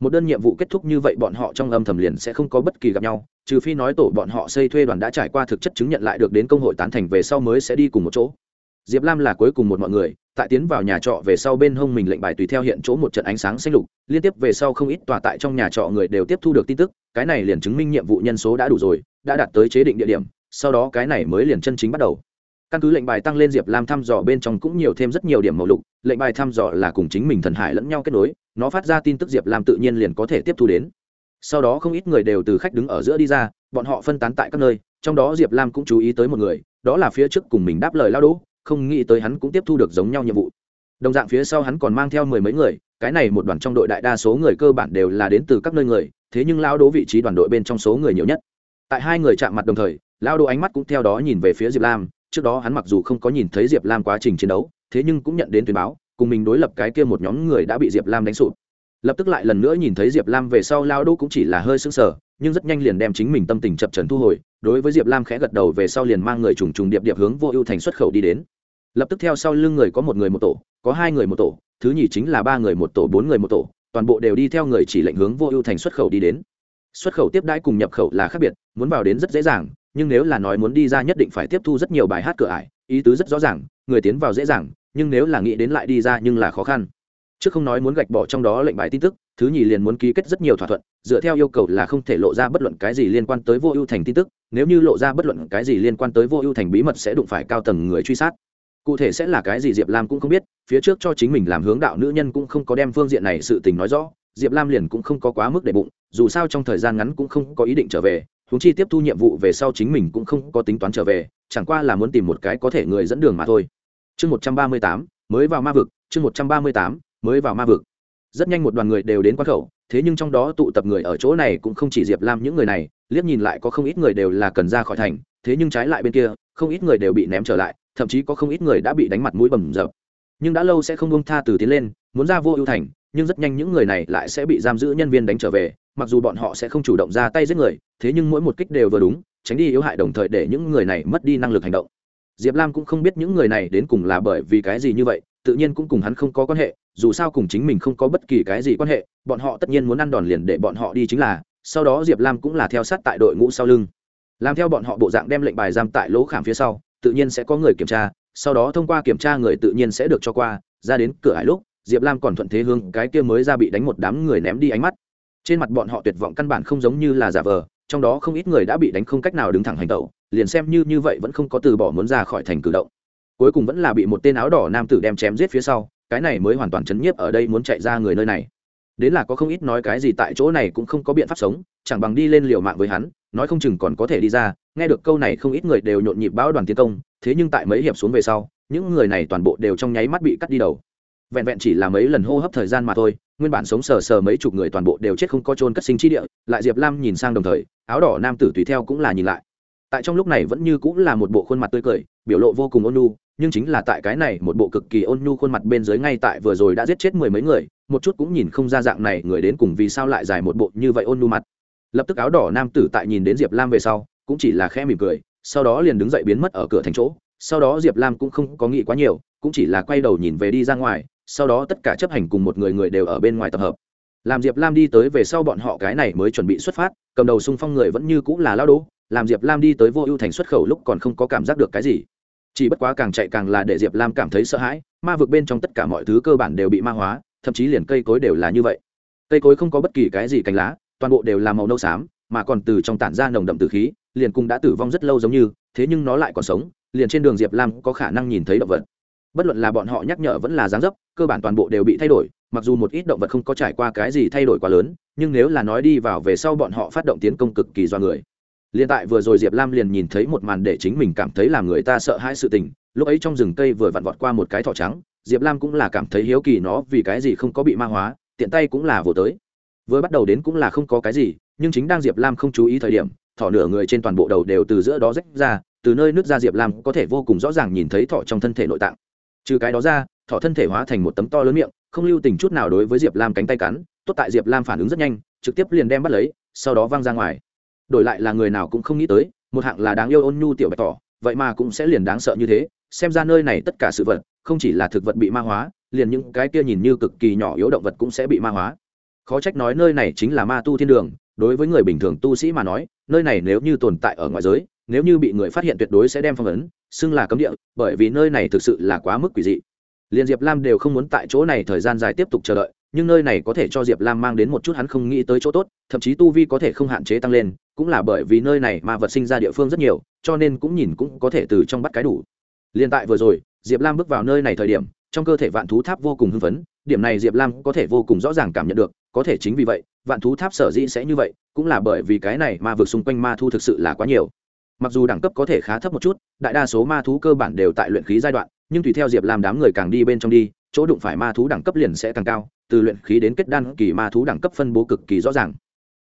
Một đơn nhiệm vụ kết thúc như vậy bọn họ trong âm thầm liền sẽ không có bất kỳ gặp nhau, trừ phi nói tổ bọn họ xây thuê đoàn đã trải qua thực chất chứng nhận lại được đến công hội tán thành về sau mới sẽ đi cùng một chỗ. Diệp lam là cuối cùng một mọi người, tại tiến vào nhà trọ về sau bên hông mình lệnh bài tùy theo hiện chỗ một trận ánh sáng xanh lục, liên tiếp về sau không ít tòa tại trong nhà trọ người đều tiếp thu được tin tức, cái này liền chứng minh nhiệm vụ nhân số đã đủ rồi, đã đạt tới chế định địa điểm sau đó cái này mới liền chân chính bắt đầu. Căn cứ lệnh bài tăng lên diệp lam thăm dò bên trong cũng nhiều thêm rất nhiều điểm màu lục, lệnh bài thăm dò là cùng chính mình thần hải lẫn nhau kết nối, nó phát ra tin tức diệp lam tự nhiên liền có thể tiếp thu đến. Sau đó không ít người đều từ khách đứng ở giữa đi ra, bọn họ phân tán tại các nơi, trong đó diệp lam cũng chú ý tới một người, đó là phía trước cùng mình đáp lời lao đỗ không nghĩ tới hắn cũng tiếp thu được giống nhau nhiệm vụ. Đồng dạng phía sau hắn còn mang theo mười mấy người, cái này một đoàn trong đội đại đa số người cơ bản đều là đến từ các nơi người, thế nhưng lao đỗ vị trí đoàn đội bên trong số người nhiều nhất. Tại hai người chạm mặt đồng thời lao Đô ánh mắt cũng theo đó nhìn về phía diệp lam. Trước đó hắn mặc dù không có nhìn thấy diệp lam quá trình chiến đấu, thế nhưng cũng nhận đến tuyên báo, cùng mình đối lập cái kia một nhóm người đã bị diệp lam đánh sụt. Lập tức lại lần nữa nhìn thấy diệp lam về sau, lao Đô cũng chỉ là hơi sững sờ, nhưng rất nhanh liền đem chính mình tâm tình chập trần thu hồi. Đối với diệp lam khẽ gật đầu về sau liền mang người trùng trùng điệp điệp hướng vô ưu thành xuất khẩu đi đến. Lập tức theo sau lưng người có một người một tổ, có hai người một tổ, thứ nhì chính là ba người một tổ, bốn người một tổ, toàn bộ đều đi theo người chỉ lệnh hướng vô ưu thành xuất khẩu đi đến. Xuất khẩu tiếp đãi cùng nhập khẩu là khác biệt, muốn vào đến rất dễ dàng nhưng nếu là nói muốn đi ra nhất định phải tiếp thu rất nhiều bài hát cửa ải, ý tứ rất rõ ràng, người tiến vào dễ dàng, nhưng nếu là nghĩ đến lại đi ra nhưng là khó khăn. Trước không nói muốn gạch bỏ trong đó lệnh bài tin tức, thứ nhì liền muốn ký kết rất nhiều thỏa thuận, dựa theo yêu cầu là không thể lộ ra bất luận cái gì liên quan tới vô ưu thành tin tức, nếu như lộ ra bất luận cái gì liên quan tới vô ưu thành bí mật sẽ đụng phải cao tầng người truy sát. Cụ thể sẽ là cái gì diệp lam cũng không biết, phía trước cho chính mình làm hướng đạo nữ nhân cũng không có đem phương diện này sự tình nói rõ, diệp lam liền cũng không có quá mức để bụng, dù sao trong thời gian ngắn cũng không có ý định trở về huống chi tiếp thu nhiệm vụ về sau chính mình cũng không có tính toán trở về, chẳng qua là muốn tìm một cái có thể người dẫn đường mà thôi. Chương một trăm ba mươi tám, mới vào ma vực, chương một trăm ba mươi tám, mới vào ma vực. Rất nhanh một đoàn người đều đến quán khẩu, thế nhưng trong đó tụ tập người ở chỗ này cũng không chỉ diệp lam những người này, liếc nhìn lại có không ít người đều là cần ra khỏi thành, thế nhưng trái lại bên kia, không ít người đều bị ném trở lại, thậm chí có không ít người đã bị đánh mặt mũi bầm dập. Nhưng đã lâu sẽ không bông tha từ tiến lên, muốn ra vô ưu thành, nhưng rất nhanh những người này lại sẽ bị giam giữ nhân viên đánh trở về mặc dù bọn họ sẽ không chủ động ra tay giết người, thế nhưng mỗi một kích đều vừa đúng, tránh đi yếu hại đồng thời để những người này mất đi năng lực hành động. Diệp lam cũng không biết những người này đến cùng là bởi vì cái gì như vậy, tự nhiên cũng cùng hắn không có quan hệ, dù sao cùng chính mình không có bất kỳ cái gì quan hệ, bọn họ tất nhiên muốn ăn đòn liền để bọn họ đi chính là, sau đó diệp lam cũng là theo sát tại đội ngũ sau lưng. Làm theo bọn họ bộ dạng đem lệnh bài giam tại lỗ khảm phía sau, tự nhiên sẽ có người kiểm tra, sau đó thông qua kiểm tra người tự nhiên sẽ được cho qua, ra đến cửa hải lúc, diệp lam còn thuận thế hương cái kia mới ra bị đánh một đám người ném đi ánh mắt trên mặt bọn họ tuyệt vọng căn bản không giống như là giả vờ, trong đó không ít người đã bị đánh không cách nào đứng thẳng hành tẩu, liền xem như như vậy vẫn không có từ bỏ muốn ra khỏi thành cử động. Cuối cùng vẫn là bị một tên áo đỏ nam tử đem chém giết phía sau, cái này mới hoàn toàn chấn nhiếp ở đây muốn chạy ra người nơi này. Đến là có không ít nói cái gì tại chỗ này cũng không có biện pháp sống, chẳng bằng đi lên liều mạng với hắn, nói không chừng còn có thể đi ra, nghe được câu này không ít người đều nhộn nhịp bão đoàn tiến công, thế nhưng tại mấy hiệp xuống về sau, những người này toàn bộ đều trong nháy mắt bị cắt đi đầu vẹn vẹn chỉ là mấy lần hô hấp thời gian mà thôi, nguyên bản sống sờ sờ mấy chục người toàn bộ đều chết không có trôn cất sinh chi địa, lại diệp lam nhìn sang đồng thời, áo đỏ nam tử tùy theo cũng là nhìn lại. Tại trong lúc này vẫn như cũng là một bộ khuôn mặt tươi cười, biểu lộ vô cùng ôn nhu, nhưng chính là tại cái này một bộ cực kỳ ôn nhu khuôn mặt bên dưới ngay tại vừa rồi đã giết chết mười mấy người, một chút cũng nhìn không ra dạng này người đến cùng vì sao lại dài một bộ như vậy ôn nhu mặt. Lập tức áo đỏ nam tử tại nhìn đến diệp lam về sau, cũng chỉ là khẽ mỉm cười, sau đó liền đứng dậy biến mất ở cửa thành chỗ, sau đó diệp lam cũng không có nghĩ quá nhiều, cũng chỉ là quay đầu nhìn về đi ra ngoài sau đó tất cả chấp hành cùng một người người đều ở bên ngoài tập hợp. Làm diệp lam đi tới về sau bọn họ cái này mới chuẩn bị xuất phát, cầm đầu xung phong người vẫn như cũng là lao đỗ làm diệp lam đi tới vô ưu thành xuất khẩu lúc còn không có cảm giác được cái gì. Chỉ bất quá càng chạy càng là để diệp lam cảm thấy sợ hãi, ma vực bên trong tất cả mọi thứ cơ bản đều bị ma hóa, thậm chí liền cây cối đều là như vậy. Cây cối không có bất kỳ cái gì cánh lá, toàn bộ đều là màu nâu xám, mà còn từ trong tản ra nồng đậm từ khí, liền cũng đã tử vong rất lâu giống như, thế nhưng nó lại còn sống, liền trên đường diệp lam có khả năng nhìn thấy động vật bất luận là bọn họ nhắc nhở vẫn là dáng dấp, cơ bản toàn bộ đều bị thay đổi, mặc dù một ít động vật không có trải qua cái gì thay đổi quá lớn, nhưng nếu là nói đi vào về sau bọn họ phát động tiến công cực kỳ do người. Liền tại vừa rồi diệp lam liền nhìn thấy một màn để chính mình cảm thấy làm người ta sợ hãi sự tình, lúc ấy trong rừng cây vừa vặn vọt qua một cái thỏ trắng, diệp lam cũng là cảm thấy hiếu kỳ nó vì cái gì không có bị ma hóa, tiện tay cũng là vô tới. Vừa bắt đầu đến cũng là không có cái gì, nhưng chính đang diệp lam không chú ý thời điểm, thỏ nửa người trên toàn bộ đầu đều từ giữa đó rách ra, từ nơi nước ra diệp lam có thể vô cùng rõ ràng nhìn thấy thỏ trong thân thể nội tạng trừ cái đó ra, thỏ thân thể hóa thành một tấm to lớn miệng, không lưu tình chút nào đối với diệp lam cánh tay cắn, tốt tại diệp lam phản ứng rất nhanh, trực tiếp liền đem bắt lấy, sau đó văng ra ngoài. Đổi lại là người nào cũng không nghĩ tới, một hạng là đáng yêu ôn nhu tiểu bạch tỏ vậy mà cũng sẽ liền đáng sợ như thế, xem ra nơi này tất cả sự vật, không chỉ là thực vật bị ma hóa, liền những cái kia nhìn như cực kỳ nhỏ yếu động vật cũng sẽ bị ma hóa. Khó trách nói nơi này chính là ma tu thiên đường, đối với người bình thường tu sĩ mà nói, nơi này nếu như tồn tại ở ngoại giới nếu như bị người phát hiện tuyệt đối sẽ đem phong ấn, xưng là cấm địa, bởi vì nơi này thực sự là quá mức quỷ dị. Liền diệp lam đều không muốn tại chỗ này thời gian dài tiếp tục chờ đợi, nhưng nơi này có thể cho diệp lam mang đến một chút hắn không nghĩ tới chỗ tốt, thậm chí tu vi có thể không hạn chế tăng lên, cũng là bởi vì nơi này mà vật sinh ra địa phương rất nhiều, cho nên cũng nhìn cũng có thể từ trong bắt cái đủ. Liền tại vừa rồi, diệp lam bước vào nơi này thời điểm, trong cơ thể vạn thú tháp vô cùng hưng phấn, điểm này diệp lam có thể vô cùng rõ ràng cảm nhận được, có thể chính vì vậy, vạn thú tháp sở dĩ sẽ như vậy, cũng là bởi vì cái này mà vượt xung quanh ma thu thực sự là quá nhiều mặc dù đẳng cấp có thể khá thấp một chút, đại đa số ma thú cơ bản đều tại luyện khí giai đoạn, nhưng tùy theo diệp lam đám người càng đi bên trong đi, chỗ đụng phải ma thú đẳng cấp liền sẽ càng cao, từ luyện khí đến kết đan kỳ ma thú đẳng cấp phân bố cực kỳ rõ ràng.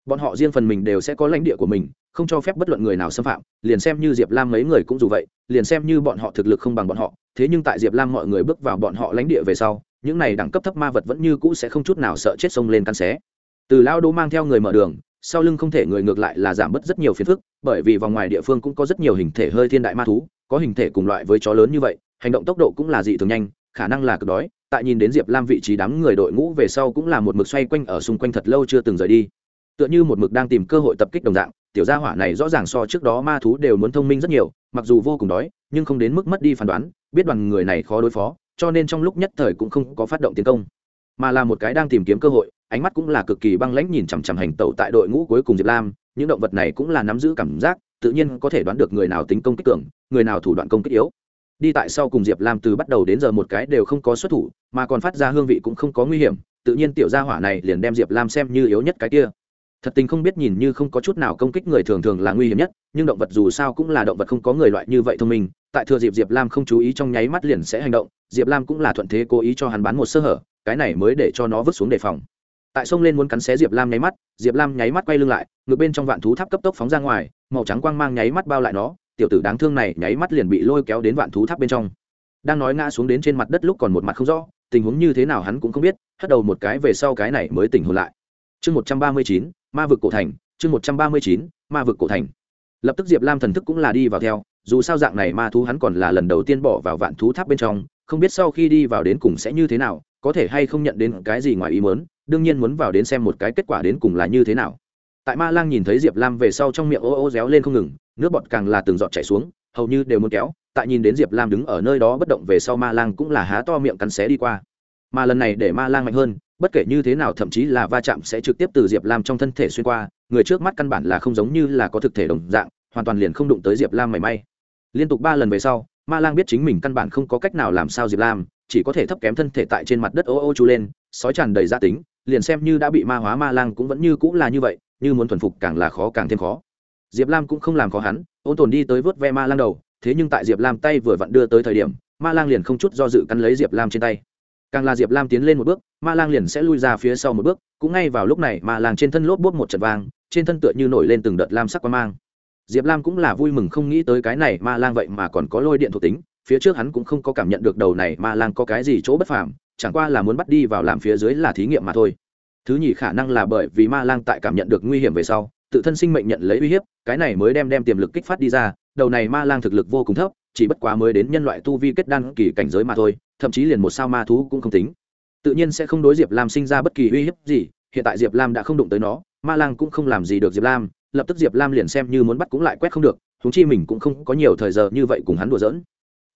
Bọn họ riêng phần mình đều sẽ có lãnh địa của mình, không cho phép bất luận người nào xâm phạm, liền xem như diệp lam mấy người cũng dù vậy, liền xem như bọn họ thực lực không bằng bọn họ, thế nhưng tại diệp lam mọi người bước vào bọn họ lãnh địa về sau, những này đẳng cấp thấp ma vật vẫn như cũ sẽ không chút nào sợ chết sông lên căn xé. Từ lao đô mang theo người mở đường sau lưng không thể người ngược lại là giảm bớt rất nhiều phiền phức, bởi vì vòng ngoài địa phương cũng có rất nhiều hình thể hơi thiên đại ma thú, có hình thể cùng loại với chó lớn như vậy, hành động tốc độ cũng là dị thường nhanh, khả năng là cực đói. Tại nhìn đến diệp lam vị trí đám người đội ngũ về sau cũng là một mực xoay quanh ở xung quanh thật lâu chưa từng rời đi. Tựa như một mực đang tìm cơ hội tập kích đồng dạng, tiểu gia hỏa này rõ ràng so trước đó ma thú đều muốn thông minh rất nhiều, mặc dù vô cùng đói, nhưng không đến mức mất đi phán đoán, biết đoàn người này khó đối phó, cho nên trong lúc nhất thời cũng không có phát động tiến công mà là một cái đang tìm kiếm cơ hội, ánh mắt cũng là cực kỳ băng lãnh nhìn chằm chằm hành tẩu tại đội ngũ cuối cùng diệp lam, những động vật này cũng là nắm giữ cảm giác, tự nhiên có thể đoán được người nào tính công kích tưởng người nào thủ đoạn công kích yếu. Đi tại sau cùng diệp lam từ bắt đầu đến giờ một cái đều không có xuất thủ, mà còn phát ra hương vị cũng không có nguy hiểm, tự nhiên tiểu gia hỏa này liền đem diệp lam xem như yếu nhất cái kia. Thật tình không biết nhìn như không có chút nào công kích người thường thường là nguy hiểm nhất, nhưng động vật dù sao cũng là động vật không có người loại như vậy thông minh, tại thừa dịp diệp lam không chú ý trong nháy mắt liền sẽ hành động, diệp lam cũng là thuận thế cố ý cho hắn bán một sơ hở cái này mới để cho nó vứt xuống đề phòng. Tại sông lên muốn cắn xé diệp lam nháy mắt, diệp lam nháy mắt quay lưng lại, ngược bên trong vạn thú tháp cấp tốc phóng ra ngoài, màu trắng quang mang nháy mắt bao lại nó, tiểu tử đáng thương này nháy mắt liền bị lôi kéo đến vạn thú tháp bên trong. Đang nói ngã xuống đến trên mặt đất lúc còn một mặt không rõ, tình huống như thế nào hắn cũng không biết, hất đầu một cái về sau cái này mới tỉnh hồn lại. Chương một trăm ba mươi chín, ma vực cổ thành, chương một trăm ba mươi chín, ma vực cổ thành. Lập tức diệp lam thần thức cũng là đi vào theo, dù sao dạng này ma thú hắn còn là lần đầu tiên bỏ vào vạn thú tháp bên trong, không biết sau khi đi vào đến cùng sẽ như thế nào có thể hay không nhận đến cái gì ngoài ý muốn, đương nhiên muốn vào đến xem một cái kết quả đến cùng là như thế nào. Tại ma lang nhìn thấy diệp lam về sau trong miệng ô ô réo lên không ngừng, nước bọt càng là từng giọt chảy xuống, hầu như đều muốn kéo, tại nhìn đến diệp lam đứng ở nơi đó bất động về sau ma lang cũng là há to miệng cắn xé đi qua. Mà lần này để ma lang mạnh hơn, bất kể như thế nào thậm chí là va chạm sẽ trực tiếp từ diệp lam trong thân thể xuyên qua, người trước mắt căn bản là không giống như là có thực thể đồng dạng, hoàn toàn liền không đụng tới diệp lam mảy may. Liên tục ba lần về sau ma lang biết chính mình căn bản không có cách nào làm sao diệp lam, chỉ có thể thấp kém thân thể tại trên mặt đất ô ô chú lên, sói tràn đầy gia tính, liền xem như đã bị ma hóa ma lang cũng vẫn như cũng là như vậy, như muốn thuần phục càng là khó càng thêm khó. Diệp lam cũng không làm khó hắn, ôn tồn đi tới vớt ve ma lang đầu, thế nhưng tại diệp lam tay vừa vặn đưa tới thời điểm, ma lang liền không chút do dự cắn lấy diệp lam trên tay. Càng là diệp lam tiến lên một bước, ma lang liền sẽ lui ra phía sau một bước, cũng ngay vào lúc này ma lang trên thân lốp bốt một trận vang, trên thân tựa như nổi lên từng đợt lam sắc quang mang diệp lam cũng là vui mừng không nghĩ tới cái này ma lang vậy mà còn có lôi điện thuộc tính, phía trước hắn cũng không có cảm nhận được đầu này ma lang có cái gì chỗ bất phàm, chẳng qua là muốn bắt đi vào làm phía dưới là thí nghiệm mà thôi. Thứ nhì khả năng là bởi vì ma lang tại cảm nhận được nguy hiểm về sau, tự thân sinh mệnh nhận lấy uy hiếp, cái này mới đem đem tiềm lực kích phát đi ra, đầu này ma lang thực lực vô cùng thấp, chỉ bất quá mới đến nhân loại tu vi kết đan kỳ cảnh giới mà thôi, thậm chí liền một sao ma thú cũng không tính. Tự nhiên sẽ không đối diệp lam sinh ra bất kỳ uy hiếp gì, hiện tại diệp lam đã không đụng tới nó, ma lang cũng không làm gì được diệp lam lập tức diệp lam liền xem như muốn bắt cũng lại quét không được thúng chi mình cũng không có nhiều thời giờ như vậy cùng hắn đùa giỡn.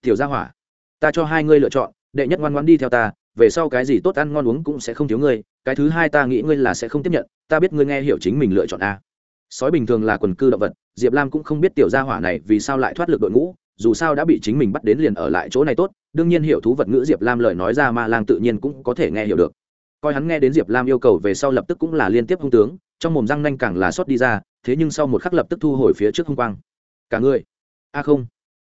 Tiểu gia hỏa, ta cho hai ngươi lựa chọn, đệ nhất ngoan ngoan đi theo ta, về sau cái gì tốt ăn ngon uống cũng sẽ không thiếu ngươi, cái thứ hai ta nghĩ ngươi là sẽ không tiếp nhận, ta biết ngươi nghe hiểu chính mình lựa chọn a. Sói bình thường là quần cư động vật, diệp lam cũng không biết tiểu gia hỏa này vì sao lại thoát lực đội ngũ, dù sao đã bị chính mình bắt đến liền ở lại chỗ này tốt, đương nhiên hiểu thú vật ngữ diệp lam lời nói ra ma lang tự nhiên cũng có thể nghe hiểu được. Coi hắn nghe đến diệp lam yêu cầu về sau lập tức cũng là liên tiếp hung tướng, trong mồm răng nanh càng là xót đi ra thế nhưng sau một khắc lập tức thu hồi phía trước hung quang. Cả người. A không.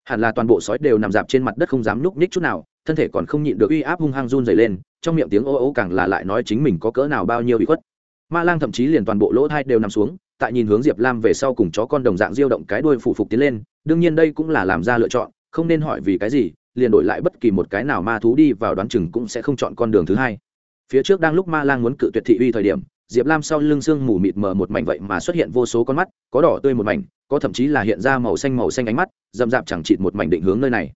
Hẳn là toàn bộ sói đều nằm dạp trên mặt đất không dám nhúc ních chút nào, thân thể còn không nhịn được uy áp hung hăng run dày lên, trong miệng tiếng ô ô càng là lại nói chính mình có cỡ nào bao nhiêu bị khuất. Ma lang thậm chí liền toàn bộ lỗ thai đều nằm xuống, tại nhìn hướng diệp lam về sau cùng chó con đồng dạng diêu động cái đuôi phụ phục tiến lên, đương nhiên đây cũng là làm ra lựa chọn, không nên hỏi vì cái gì, liền đổi lại bất kỳ một cái nào ma thú đi vào đoán chừng cũng sẽ không chọn con đường thứ hai. Phía trước đang lúc ma lang muốn cự tuyệt thị uy thời điểm diệp lam sau lưng sương mù mịt mờ một mảnh vậy mà xuất hiện vô số con mắt, có đỏ tươi một mảnh, có thậm chí là hiện ra màu xanh màu xanh ánh mắt, rậm rạp chẳng chịt một mảnh định hướng nơi này.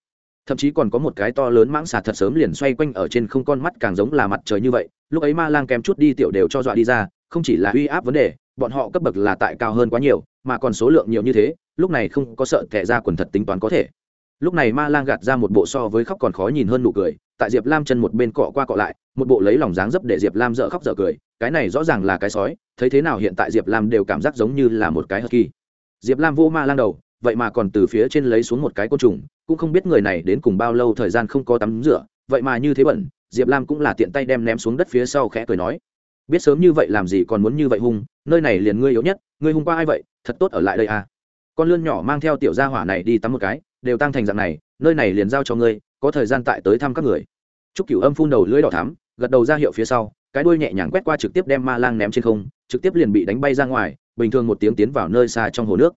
Thậm chí còn có một cái to lớn mãng xà thật sớm liền xoay quanh ở trên không con mắt càng giống là mặt trời như vậy, lúc ấy ma lang kém chút đi tiểu đều cho dọa đi ra, không chỉ là uy áp vấn đề, bọn họ cấp bậc là tại cao hơn quá nhiều, mà còn số lượng nhiều như thế, lúc này không có sợ kẻ ra quần thật tính toán có thể. Lúc này ma lang gạt ra một bộ so với khóc còn khó nhìn hơn nụ cười tại diệp lam chân một bên cọ qua cọ lại, một bộ lấy lòng dáng dấp để diệp lam dợ khóc dợ cười, cái này rõ ràng là cái sói, thấy thế nào hiện tại diệp lam đều cảm giác giống như là một cái hờ kỳ. Diệp lam vô ma lang đầu, vậy mà còn từ phía trên lấy xuống một cái côn trùng, cũng không biết người này đến cùng bao lâu thời gian không có tắm rửa, vậy mà như thế bẩn, diệp lam cũng là tiện tay đem ném xuống đất phía sau khẽ cười nói. Biết sớm như vậy làm gì còn muốn như vậy hung, nơi này liền ngươi yếu nhất, ngươi hung qua ai vậy, thật tốt ở lại đây à. Con lươn nhỏ mang theo tiểu gia hỏa này đi tắm một cái, đều tăng thành dạng này, nơi này liền giao cho ngươi có thời gian tại tới thăm các người Trúc Cửu Âm phun đầu lưỡi đỏ thắm, gật đầu ra hiệu phía sau, cái đuôi nhẹ nhàng quét qua trực tiếp đem ma lang ném trên không, trực tiếp liền bị đánh bay ra ngoài, bình thường một tiếng tiến vào nơi xa trong hồ nước.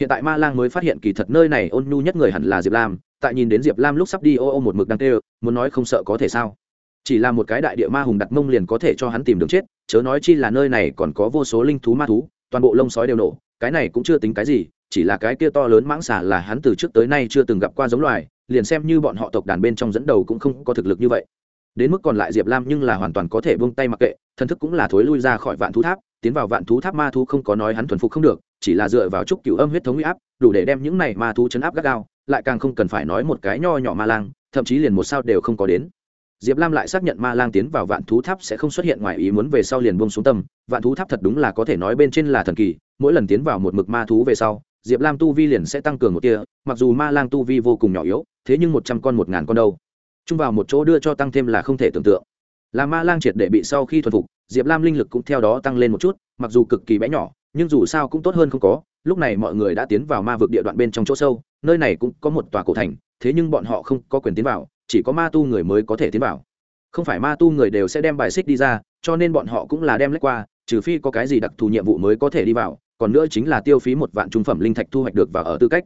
Hiện tại ma lang mới phát hiện kỳ thật nơi này ôn nhu nhất người hẳn là Diệp Lam, tại nhìn đến Diệp Lam lúc sắp đi ô ô một mực đang tê, muốn nói không sợ có thể sao? Chỉ là một cái đại địa ma hùng đặt mông liền có thể cho hắn tìm đường chết, chớ nói chi là nơi này còn có vô số linh thú ma thú, toàn bộ lông sói đều nổ, cái này cũng chưa tính cái gì, chỉ là cái kia to lớn mãng xà là hắn từ trước tới nay chưa từng gặp qua giống loài, liền xem như bọn họ tộc đàn bên trong dẫn đầu cũng không có thực lực như vậy. Đến mức còn lại diệp lam nhưng là hoàn toàn có thể buông tay mặc kệ thần thức cũng là thối lui ra khỏi vạn thú tháp tiến vào vạn thú tháp ma thú không có nói hắn thuần phục không được chỉ là dựa vào trúc cửu âm huyết thống huy áp đủ để đem những này ma thú chấn áp gắt gao lại càng không cần phải nói một cái nho nhỏ ma lang thậm chí liền một sao đều không có đến. Diệp lam lại xác nhận ma lang tiến vào vạn thú tháp sẽ không xuất hiện ngoài ý muốn về sau liền buông xuống tâm vạn thú tháp thật đúng là có thể nói bên trên là thần kỳ mỗi lần tiến vào một mực ma thú về sau diệp lam tu vi liền sẽ tăng cường một tia, mặc dù ma lang tu vi vô cùng nhỏ yếu, thế nhưng một trăm con một ngàn con đâu. Chung vào một chỗ đưa cho tăng thêm là không thể tưởng tượng. Là ma lang triệt để bị sau khi thuần phục, diệp lam linh lực cũng theo đó tăng lên một chút, mặc dù cực kỳ bé nhỏ, nhưng dù sao cũng tốt hơn không có. Lúc này mọi người đã tiến vào ma vực địa đoạn bên trong chỗ sâu, nơi này cũng có một tòa cổ thành, thế nhưng bọn họ không có quyền tiến vào, chỉ có ma tu người mới có thể tiến vào. Không phải ma tu người đều sẽ đem bài xích đi ra, cho nên bọn họ cũng là đem lách qua, trừ phi có cái gì đặc thù nhiệm vụ mới có thể đi vào còn nữa chính là tiêu phí một vạn trung phẩm linh thạch thu hoạch được và ở tư cách.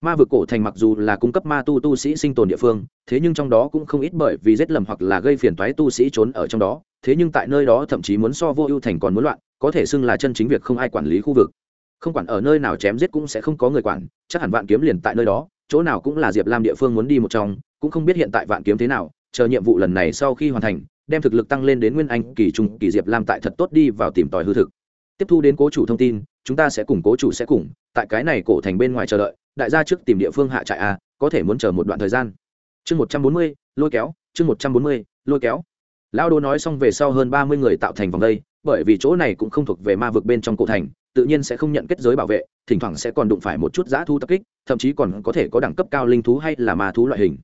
Ma vực cổ thành mặc dù là cung cấp ma tu tu sĩ sinh tồn địa phương, thế nhưng trong đó cũng không ít bởi vì giết lầm hoặc là gây phiền toái tu sĩ trốn ở trong đó, thế nhưng tại nơi đó thậm chí muốn so vô ưu thành còn muốn loạn, có thể xưng là chân chính việc không ai quản lý khu vực. Không quản ở nơi nào chém giết cũng sẽ không có người quản, chắc hẳn vạn kiếm liền tại nơi đó, chỗ nào cũng là diệp lam địa phương muốn đi một trong, cũng không biết hiện tại vạn kiếm thế nào, chờ nhiệm vụ lần này sau khi hoàn thành, đem thực lực tăng lên đến nguyên anh kỳ trung kỳ diệp lam tại thật tốt đi vào tìm tòi hư thực. Tiếp thu đến cố chủ thông tin chúng ta sẽ cùng cố chủ sẽ cùng, tại cái này cổ thành bên ngoài chờ đợi, đại gia trước tìm địa phương hạ trại a, có thể muốn chờ một đoạn thời gian. Chương một trăm bốn mươi, lôi kéo, chương một trăm bốn mươi, lôi kéo. Lao đô nói xong về sau hơn ba mươi người tạo thành vòng đây, bởi vì chỗ này cũng không thuộc về ma vực bên trong cổ thành, tự nhiên sẽ không nhận kết giới bảo vệ, thỉnh thoảng sẽ còn đụng phải một chút giã thu tập kích, thậm chí còn có thể có đẳng cấp cao linh thú hay là ma thú loại hình.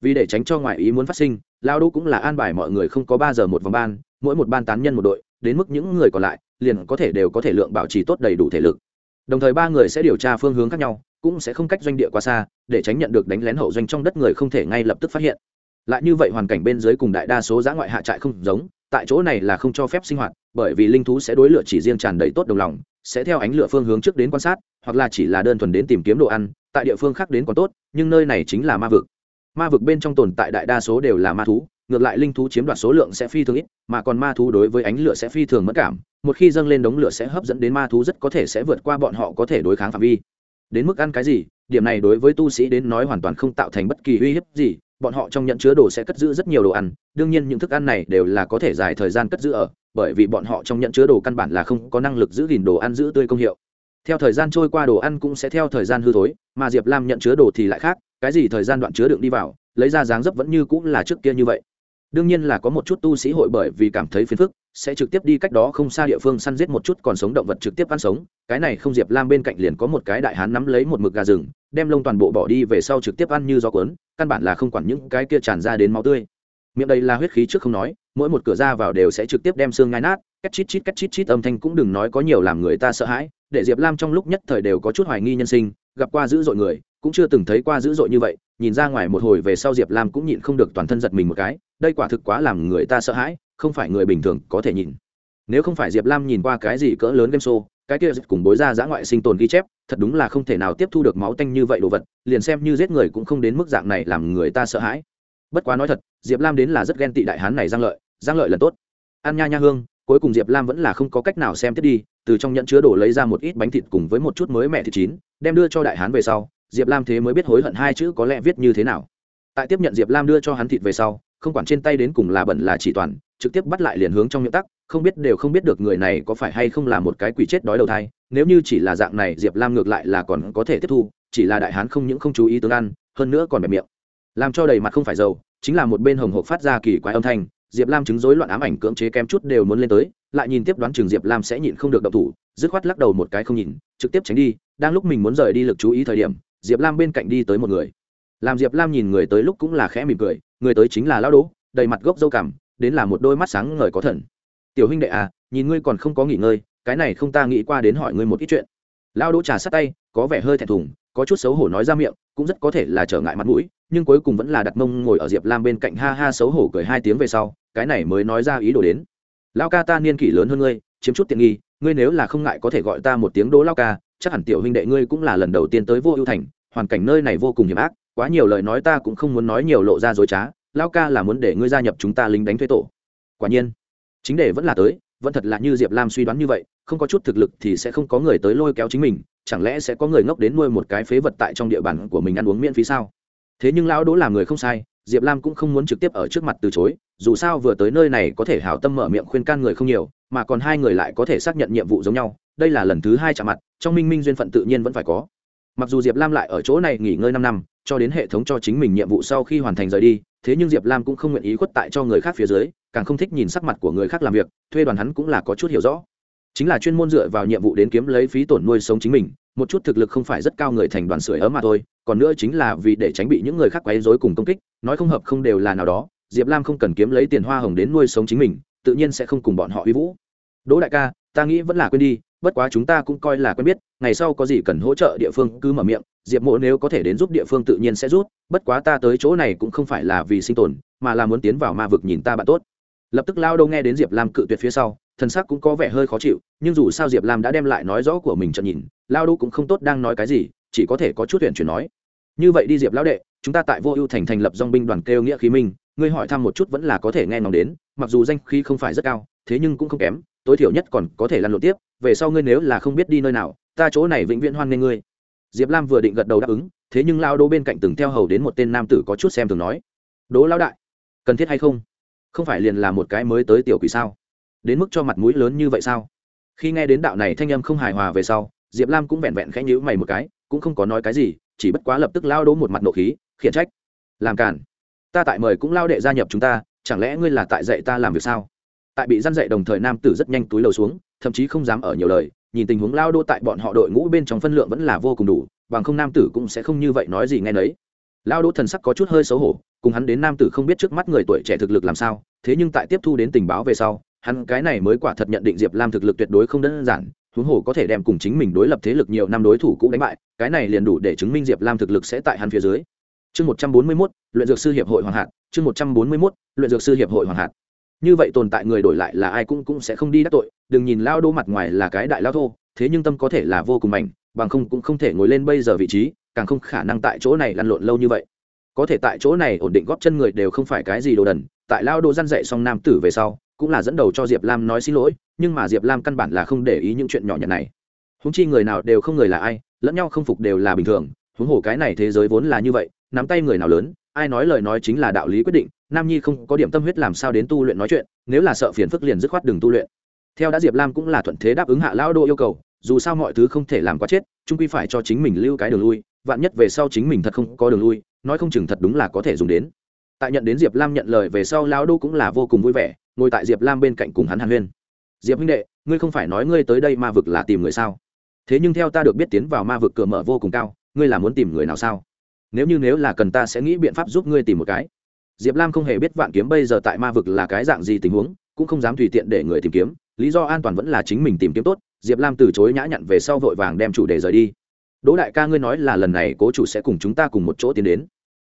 Vì để tránh cho ngoại ý muốn phát sinh lao đô cũng là an bài mọi người không có ba giờ một vòng ban, mỗi một ban tán nhân một đội, đến mức những người còn lại liền có thể đều có thể lượng bảo trì tốt đầy đủ thể lực. Đồng thời ba người sẽ điều tra phương hướng khác nhau, cũng sẽ không cách doanh địa quá xa, để tránh nhận được đánh lén hậu doanh trong đất người không thể ngay lập tức phát hiện. Lại như vậy hoàn cảnh bên dưới cùng đại đa số giã ngoại hạ trại không giống, tại chỗ này là không cho phép sinh hoạt, bởi vì linh thú sẽ đối lửa chỉ riêng tràn đầy tốt đồng lòng, sẽ theo ánh lửa phương hướng trước đến quan sát, hoặc là chỉ là đơn thuần đến tìm kiếm đồ ăn, tại địa phương khác đến còn tốt, nhưng nơi này chính là ma vực. Ma vực bên trong tồn tại đại đa số đều là ma thú, ngược lại linh thú chiếm đoạt số lượng sẽ phi thường ít, mà còn ma thú đối với ánh lửa sẽ phi thường mất cảm một khi dâng lên đống lửa sẽ hấp dẫn đến ma thú rất có thể sẽ vượt qua bọn họ có thể đối kháng phạm vi. Đến mức ăn cái gì, điểm này đối với tu sĩ đến nói hoàn toàn không tạo thành bất kỳ uy hiếp gì, bọn họ trong nhận chứa đồ sẽ cất giữ rất nhiều đồ ăn, đương nhiên những thức ăn này đều là có thể dài thời gian cất giữ ở, bởi vì bọn họ trong nhận chứa đồ căn bản là không có năng lực giữ gìn đồ ăn giữ tươi công hiệu. Theo thời gian trôi qua đồ ăn cũng sẽ theo thời gian hư thối, mà diệp lam nhận chứa đồ thì lại khác, cái gì thời gian đoạn chứa đựng đi vào, lấy ra dáng dấp vẫn như cũng là trước kia như vậy. Đương nhiên là có một chút tu sĩ hội bởi vì cảm thấy phiền phức sẽ trực tiếp đi cách đó không xa địa phương săn giết một chút còn sống động vật trực tiếp ăn sống. Cái này không diệp lam bên cạnh liền có một cái đại hán nắm lấy một mực gà rừng, đem lông toàn bộ bỏ đi về sau trực tiếp ăn như gió cuốn, căn bản là không quản những cái kia tràn ra đến máu tươi. Miệng đây là huyết khí trước không nói, mỗi một cửa ra vào đều sẽ trực tiếp đem xương ngai nát cách chít chít cách chít chít âm thanh cũng đừng nói có nhiều làm người ta sợ hãi, để diệp lam trong lúc nhất thời đều có chút hoài nghi nhân sinh, gặp qua dữ dội người, cũng chưa từng thấy qua dữ dội như vậy, nhìn ra ngoài một hồi về sau diệp lam cũng nhịn không được toàn thân giật mình một cái, đây quả thực quá làm người ta sợ hãi không phải người bình thường có thể nhìn. Nếu không phải diệp lam nhìn qua cái gì cỡ lớn game show, cái kia cùng bối ra giã ngoại sinh tồn ghi chép, thật đúng là không thể nào tiếp thu được máu tanh như vậy đồ vật, liền xem như giết người cũng không đến mức dạng này làm người ta sợ hãi. Bất quá nói thật, diệp lam đến là rất ghen tị đại hán này giang lợi giang lợi lần tốt. Ăn nha nha hương, cuối cùng diệp lam vẫn là không có cách nào xem tiếp đi, từ trong nhận chứa đổ lấy ra một ít bánh thịt cùng với một chút mới mẹ thịt chín, đem đưa cho đại hán về sau, diệp lam thế mới biết hối hận hai chữ có lẽ viết như thế nào. Tại tiếp nhận diệp lam đưa cho hắn thịt về sau, không quản trên tay đến cùng là bẩn là chỉ toàn trực tiếp bắt lại liền hướng trong miệng tắc, không biết đều không biết được người này có phải hay không là một cái quỷ chết đói đầu thai, nếu như chỉ là dạng này, diệp lam ngược lại là còn có thể tiếp thu, chỉ là đại hán không những không chú ý tướng ăn, hơn nữa còn bẹp miệng. Làm cho đầy mặt không phải dầu, chính là một bên hồng hộp phát ra kỳ quái âm thanh, diệp lam chứng rối loạn ám ảnh cưỡng chế kém chút đều muốn lên tới, lại nhìn tiếp đoán trường diệp lam sẽ nhịn không được động thủ, dứt khoát lắc đầu một cái không nhìn, trực tiếp tránh đi, đang lúc mình muốn rời đi lực chú ý thời điểm, diệp lam bên cạnh đi tới một người. Làm diệp lam nhìn người tới lúc cũng là khẽ mỉm cười, người tới chính là lao đỗ, đầy mặt gốc dâu cảm đến là một đôi mắt sáng ngời có thần. Tiểu huynh đệ à nhìn ngươi còn không có nghỉ ngơi, cái này không ta nghĩ qua đến hỏi ngươi một ít chuyện. Lao đỗ trà sát tay, có vẻ hơi thẹn thùng, có chút xấu hổ nói ra miệng, cũng rất có thể là trở ngại mặt mũi, nhưng cuối cùng vẫn là đặt mông ngồi ở diệp lam bên cạnh ha ha xấu hổ cười hai tiếng về sau, cái này mới nói ra ý đồ đến. Lao ca ta niên kỷ lớn hơn ngươi, chiếm chút tiện nghi, ngươi nếu là không ngại có thể gọi ta một tiếng đỗ lao ca, chắc hẳn tiểu huynh đệ ngươi cũng là lần đầu tiên tới vô ưu thành, hoàn cảnh nơi này vô cùng hiểm ác, quá nhiều lời nói ta cũng không muốn nói nhiều lộ ra dối trá lao ca là muốn để ngươi gia nhập chúng ta lính đánh thuế tổ. Quả nhiên, chính để vẫn là tới, vẫn thật là như diệp lam suy đoán như vậy, không có chút thực lực thì sẽ không có người tới lôi kéo chính mình, chẳng lẽ sẽ có người ngốc đến nuôi một cái phế vật tại trong địa bàn của mình ăn uống miễn phí sao? Thế nhưng lão đỗ làm người không sai, diệp lam cũng không muốn trực tiếp ở trước mặt từ chối, dù sao vừa tới nơi này có thể hảo tâm mở miệng khuyên can người không nhiều, mà còn hai người lại có thể xác nhận nhiệm vụ giống nhau, đây là lần thứ hai chạm mặt, trong minh minh duyên phận tự nhiên vẫn phải có. Mặc dù diệp lam lại ở chỗ này nghỉ ngơi năm năm cho đến hệ thống cho chính mình nhiệm vụ sau khi hoàn thành rời đi, thế nhưng diệp lam cũng không nguyện ý khuất tại cho người khác phía dưới, càng không thích nhìn sắc mặt của người khác làm việc, thuê đoàn hắn cũng là có chút hiểu rõ. Chính là chuyên môn dựa vào nhiệm vụ đến kiếm lấy phí tổn nuôi sống chính mình, một chút thực lực không phải rất cao người thành đoàn sưởi ấm mà thôi, còn nữa chính là vì để tránh bị những người khác quấy rối cùng công kích, nói không hợp không đều là nào đó, diệp lam không cần kiếm lấy tiền hoa hồng đến nuôi sống chính mình, tự nhiên sẽ không cùng bọn họ uy vũ. Đỗ đại ca ta nghĩ vẫn là quên đi, bất quá chúng ta cũng coi là quen biết, ngày sau có gì cần hỗ trợ địa phương cứ mở miệng, diệp mộ nếu có thể đến giúp địa phương tự nhiên sẽ rút bất quá ta tới chỗ này cũng không phải là vì sinh tồn, mà là muốn tiến vào ma vực nhìn ta bạn tốt. Lập tức lao đâu nghe đến diệp lam cự tuyệt phía sau, thần sắc cũng có vẻ hơi khó chịu, nhưng dù sao diệp lam đã đem lại nói rõ của mình trận nhìn, lao đâu cũng không tốt đang nói cái gì, chỉ có thể có chút huyện chuyển nói. Như vậy đi diệp lão đệ, chúng ta tại vô ưu thành thành lập dong binh đoàn kêu nghĩa khí minh, ngươi hỏi thăm một chút vẫn là có thể nghe ngóng đến, mặc dù danh khí không phải rất cao, thế nhưng cũng không kém tối thiểu nhất còn có thể lăn lộn tiếp, về sau ngươi nếu là không biết đi nơi nào, ta chỗ này vĩnh viễn hoan nghênh ngươi. Diệp lam vừa định gật đầu đáp ứng, thế nhưng lao đô bên cạnh từng theo hầu đến một tên nam tử có chút xem thường nói đố lão đại, cần thiết hay không? Không phải liền là một cái mới tới tiểu quỷ sao? Đến mức cho mặt mũi lớn như vậy sao? Khi nghe đến đạo này thanh âm không hài hòa về sau, diệp lam cũng vẹn vẹn khẽ nhữ mày một cái, cũng không có nói cái gì, chỉ bất quá lập tức lao đố một mặt nộ khí, khiển trách, làm cản ta tại mời cũng lao đệ gia nhập chúng ta, chẳng lẽ ngươi là tại dạy ta làm việc sao? Tại bị gian dạy đồng thời nam tử rất nhanh túi lầu xuống, thậm chí không dám ở nhiều lời, nhìn tình huống lao đô tại bọn họ đội ngũ bên trong phân lượng vẫn là vô cùng đủ, bằng không nam tử cũng sẽ không như vậy nói gì ngay nấy. Lao đô thần sắc có chút hơi xấu hổ, cùng hắn đến nam tử không biết trước mắt người tuổi trẻ thực lực làm sao, thế nhưng tại tiếp thu đến tình báo về sau, hắn cái này mới quả thật nhận định diệp lam thực lực tuyệt đối không đơn giản, huống hồ có thể đem cùng chính mình đối lập thế lực nhiều năm đối thủ cũng đánh bại, cái này liền đủ để chứng minh diệp lam thực lực sẽ tại hắn phía dưới. Chương một trăm bốn mươi mốt, luyện dược sư hiệp hội hoàng hạt, chương một trăm bốn mươi mốt, luyện dược sư hiệp hội hoàng hạt như vậy tồn tại người đổi lại là ai cũng cũng sẽ không đi đắc tội, đừng nhìn lao đô mặt ngoài là cái đại lao thô, thế nhưng tâm có thể là vô cùng mạnh bằng không cũng không thể ngồi lên bây giờ vị trí, càng không khả năng tại chỗ này lăn lộn lâu như vậy. Có thể tại chỗ này ổn định góp chân người đều không phải cái gì đồ đần, tại lao đô răn dậy xong nam tử về sau, cũng là dẫn đầu cho diệp lam nói xin lỗi, nhưng mà diệp lam căn bản là không để ý những chuyện nhỏ nhặt này. Húng chi người nào đều không người là ai, lẫn nhau không phục đều là bình thường, huống hồ cái này thế giới vốn là như vậy, nắm tay người nào lớn, ai nói lời nói chính là đạo lý quyết định nam nhi không có điểm tâm huyết làm sao đến tu luyện nói chuyện, nếu là sợ phiền phức liền dứt khoát đừng tu luyện. Theo đã diệp lam cũng là thuận thế đáp ứng hạ lão đô yêu cầu, dù sao mọi thứ không thể làm quá chết trung quy phải cho chính mình lưu cái đường lui, vạn nhất về sau chính mình thật không có đường lui, nói không chừng thật đúng là có thể dùng đến. Tại nhận đến diệp lam nhận lời về sau lão đô cũng là vô cùng vui vẻ, ngồi tại diệp lam bên cạnh cùng hắn hàn huyên. Diệp huynh đệ, ngươi không phải nói ngươi tới đây ma vực là tìm người sao? Thế nhưng theo ta được biết tiến vào ma vực cửa mở vô cùng cao, ngươi là muốn tìm người nào sao? Nếu như nếu là cần ta sẽ nghĩ biện pháp giúp ngươi tìm một cái diệp lam không hề biết vạn kiếm bây giờ tại ma vực là cái dạng gì tình huống, cũng không dám tùy tiện để người tìm kiếm, lý do an toàn vẫn là chính mình tìm kiếm tốt, diệp lam từ chối nhã nhặn về sau vội vàng đem chủ đề rời đi. Đỗ đại ca ngươi nói là lần này cố chủ sẽ cùng chúng ta cùng một chỗ tiến đến.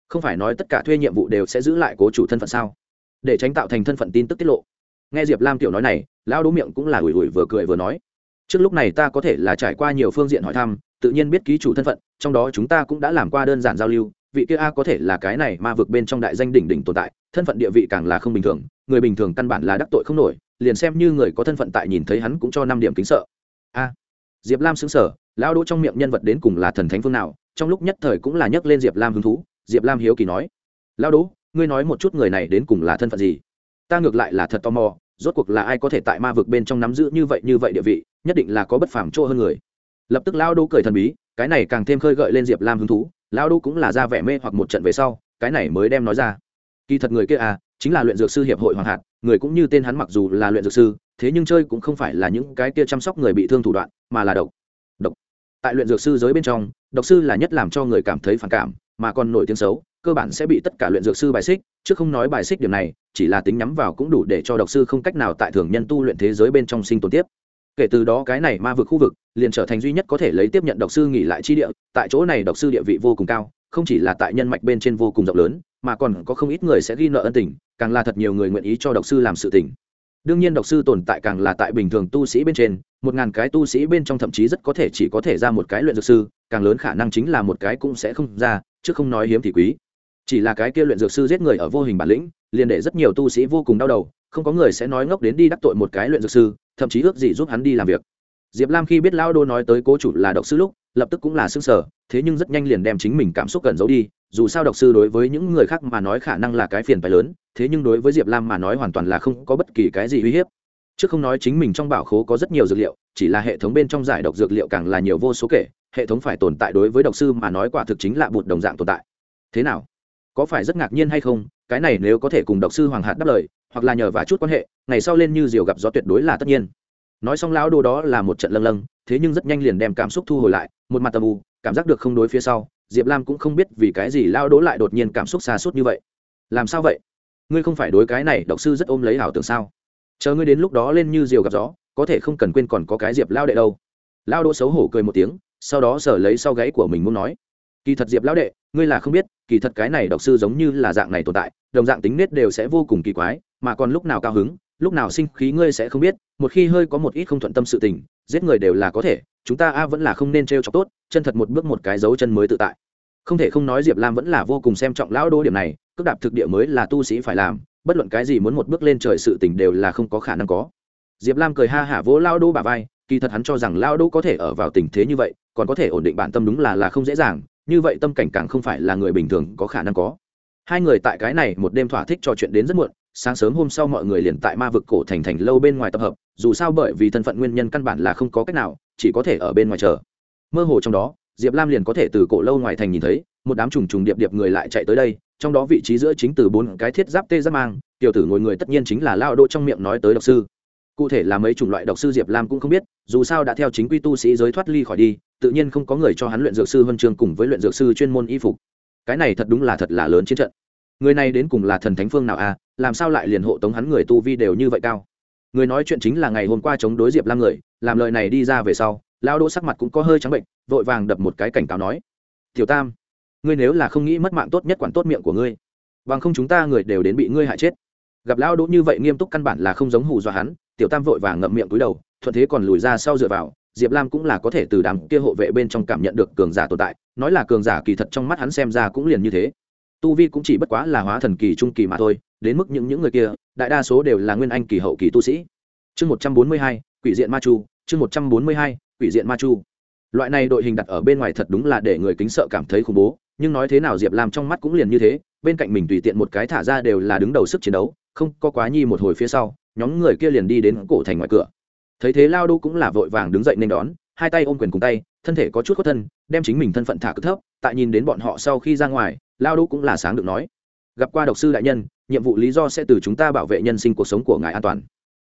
Không phải nói tất cả thuê nhiệm vụ đều sẽ giữ lại cố chủ thân phận sao? Để tránh tạo thành thân phận tin tức tiết lộ. Nghe diệp lam tiểu nói này, lão đỗ miệng cũng là ủi ủi vừa cười vừa nói. Trước lúc này ta có thể là trải qua nhiều phương diện hỏi thăm, tự nhiên biết ký chủ thân phận, trong đó chúng ta cũng đã làm qua đơn giản giao lưu vị kia a có thể là cái này ma vực bên trong đại danh đỉnh đỉnh tồn tại, thân phận địa vị càng là không bình thường, người bình thường căn bản là đắc tội không nổi, liền xem như người có thân phận tại nhìn thấy hắn cũng cho năm điểm kính sợ. A. Diệp lam xứng sở lão đỗ trong miệng nhân vật đến cùng là thần thánh phương nào, trong lúc nhất thời cũng là nhắc lên diệp lam hứng thú, diệp lam hiếu kỳ nói, lão đỗ, ngươi nói một chút người này đến cùng là thân phận gì? Ta ngược lại là thật tò mò, rốt cuộc là ai có thể tại ma vực bên trong nắm giữ như vậy như vậy địa vị, nhất định là có bất phàm chỗ hơn người. Lập tức lão đỗ cười thần bí, cái này càng thêm khơi gợi lên diệp lam hứng thú lão Đu cũng là ra vẻ mê hoặc một trận về sau, cái này mới đem nói ra. Kỳ thật người kia à chính là luyện dược sư hiệp hội hoàng hạt, người cũng như tên hắn mặc dù là luyện dược sư, thế nhưng chơi cũng không phải là những cái kia chăm sóc người bị thương thủ đoạn, mà là độc. Độc. Tại luyện dược sư giới bên trong, độc sư là nhất làm cho người cảm thấy phản cảm, mà còn nổi tiếng xấu, cơ bản sẽ bị tất cả luyện dược sư bài xích, chứ không nói bài xích điểm này, chỉ là tính nhắm vào cũng đủ để cho độc sư không cách nào tại thường nhân tu luyện thế giới bên trong sinh tồn tiếp kể từ đó cái này ma vực khu vực, liền trở thành duy nhất có thể lấy tiếp nhận độc sư nghỉ lại chi địa, tại chỗ này độc sư địa vị vô cùng cao, không chỉ là tại nhân mạch bên trên vô cùng rộng lớn, mà còn có không ít người sẽ ghi nợ ân tình, càng là thật nhiều người nguyện ý cho độc sư làm sự tình. Đương nhiên độc sư tồn tại càng là tại bình thường tu sĩ bên trên, một ngàn cái tu sĩ bên trong thậm chí rất có thể chỉ có thể ra một cái luyện dược sư, càng lớn khả năng chính là một cái cũng sẽ không ra, chứ không nói hiếm thì quý. Chỉ là cái kia luyện dược sư giết người ở vô hình bản lĩnh, liền để rất nhiều tu sĩ vô cùng đau đầu không có người sẽ nói ngốc đến đi đắc tội một cái luyện dược sư, thậm chí ước gì giúp hắn đi làm việc. Diệp lam khi biết lão đô nói tới cố chủ là độc sư lúc, lập tức cũng là xương sở thế nhưng rất nhanh liền đem chính mình cảm xúc cần giấu đi, dù sao độc sư đối với những người khác mà nói khả năng là cái phiền phải lớn, thế nhưng đối với diệp lam mà nói hoàn toàn là không có bất kỳ cái gì uy hiếp. Chứ không nói chính mình trong bảo khố có rất nhiều dược liệu, chỉ là hệ thống bên trong giải độc dược liệu càng là nhiều vô số kể, hệ thống phải tồn tại đối với độc sư mà nói quả thực chính là bụt đồng dạng tồn tại. Thế nào? Có phải rất ngạc nhiên hay không? Cái này nếu có thể cùng độc sư hoàng hạt đáp lời hoặc là nhờ vả chút quan hệ, ngày sau lên như diều gặp gió tuyệt đối là tất nhiên. Nói xong lão đồ đó là một trận lâng lâng, thế nhưng rất nhanh liền đem cảm xúc thu hồi lại, một mặt tầm ù cảm giác được không đối phía sau, diệp lam cũng không biết vì cái gì lao đỗ lại đột nhiên cảm xúc xa suốt như vậy. Làm sao vậy? Ngươi không phải đối cái này độc sư rất ôm lấy ảo tưởng sao? Chờ ngươi đến lúc đó lên như diều gặp gió, có thể không cần quên còn có cái diệp lao đệ đâu. Lao đỗ xấu hổ cười một tiếng, sau đó sở lấy sau gáy của mình muốn nói, kỳ thật diệp lão đệ, ngươi là không biết, kỳ thật cái này độc sư giống như là dạng này tồn tại, đồng dạng tính nết đều sẽ vô cùng kỳ quái mà còn lúc nào cao hứng, lúc nào sinh khí ngươi sẽ không biết, một khi hơi có một ít không thuận tâm sự tình, giết người đều là có thể, chúng ta a vẫn là không nên t r e o chọc tốt, chân thật một bước một cái dấu chân mới tự tại. Không thể không nói diệp lam vẫn là vô cùng xem trọng lão đô điểm này, cước đạp thực địa mới là tu sĩ phải làm, bất luận cái gì muốn một bước lên trời sự tình đều là không có khả năng có. Diệp lam cười ha hả vỗ lao đô bà vai, kỳ thật hắn cho rằng lao đô có thể ở vào tình thế như vậy, còn có thể ổn định bản tâm đúng là là không dễ dàng, như vậy tâm cảnh càng không phải là người bình thường có khả năng có. Hai người tại cái này một đêm thỏa thích trò chuyện đến rất muộn sáng sớm hôm sau mọi người liền tại ma vực cổ thành thành lâu bên ngoài tập hợp dù sao bởi vì thân phận nguyên nhân căn bản là không có cách nào chỉ có thể ở bên ngoài chờ. Mơ hồ trong đó diệp lam liền có thể từ cổ lâu ngoài thành nhìn thấy một đám trùng trùng điệp điệp người lại chạy tới đây trong đó vị trí giữa chính từ bốn cái thiết giáp tê giáp mang tiểu tử ngồi người tất nhiên chính là lao đô trong miệng nói tới độc sư. Cụ thể là mấy chủng loại độc sư diệp lam cũng không biết dù sao đã theo chính quy tu sĩ giới thoát ly khỏi đi tự nhiên không có người cho hắn luyện dược sư huân chương cùng với luyện dược sư chuyên môn y phục. Cái này thật đúng là thật là lớn chiến trận. Người này đến cùng là thần thánh phương nào a? à, làm sao lại liền hộ tống hắn người tu vi đều như vậy cao? Người nói chuyện chính là ngày hôm qua chống đối diệp lam người, làm lời này đi ra về sau lao đỗ sắc mặt cũng có hơi trắng bệnh, vội vàng đập một cái cảnh cáo nói, tiểu tam, ngươi nếu là không nghĩ mất mạng tốt nhất quản tốt miệng của ngươi, bằng không chúng ta người đều đến bị ngươi hại chết. Gặp lao đỗ như vậy nghiêm túc căn bản là không giống hù dọa hắn, tiểu tam vội vàng ngậm miệng túi đầu, thuận thế còn lùi ra sau dựa vào, diệp lam cũng là có thể từ đám kia hộ vệ bên trong cảm nhận được cường giả tồn tại, nói là cường giả kỳ thật trong mắt hắn xem ra cũng liền như thế. Tu vi cũng chỉ bất quá là hóa thần kỳ trung kỳ mà thôi đến mức những những người kia, đại đa số đều là nguyên anh kỳ hậu kỳ tu sĩ. Chương một trăm bốn mươi hai, quỷ diện ma chu. Chương một trăm bốn mươi hai, quỷ diện ma chu. Loại này đội hình đặt ở bên ngoài thật đúng là để người kính sợ cảm thấy khủng bố, nhưng nói thế nào diệp lam trong mắt cũng liền như thế, bên cạnh mình tùy tiện một cái thả ra đều là đứng đầu sức chiến đấu, không có quá nhi một hồi phía sau, nhóm người kia liền đi đến cổ thành ngoài cửa. Thấy thế lao đô cũng là vội vàng đứng dậy nên đón, hai tay ôm quyền cùng tay, thân thể có chút khuất thân, đem chính mình thân phận thả cực thấp, tại nhìn đến bọn họ sau khi ra ngoài, lao đô cũng là sáng được nói, gặp qua độc sư đại nhân nhiệm vụ lý do sẽ từ chúng ta bảo vệ nhân sinh cuộc sống của ngài an toàn.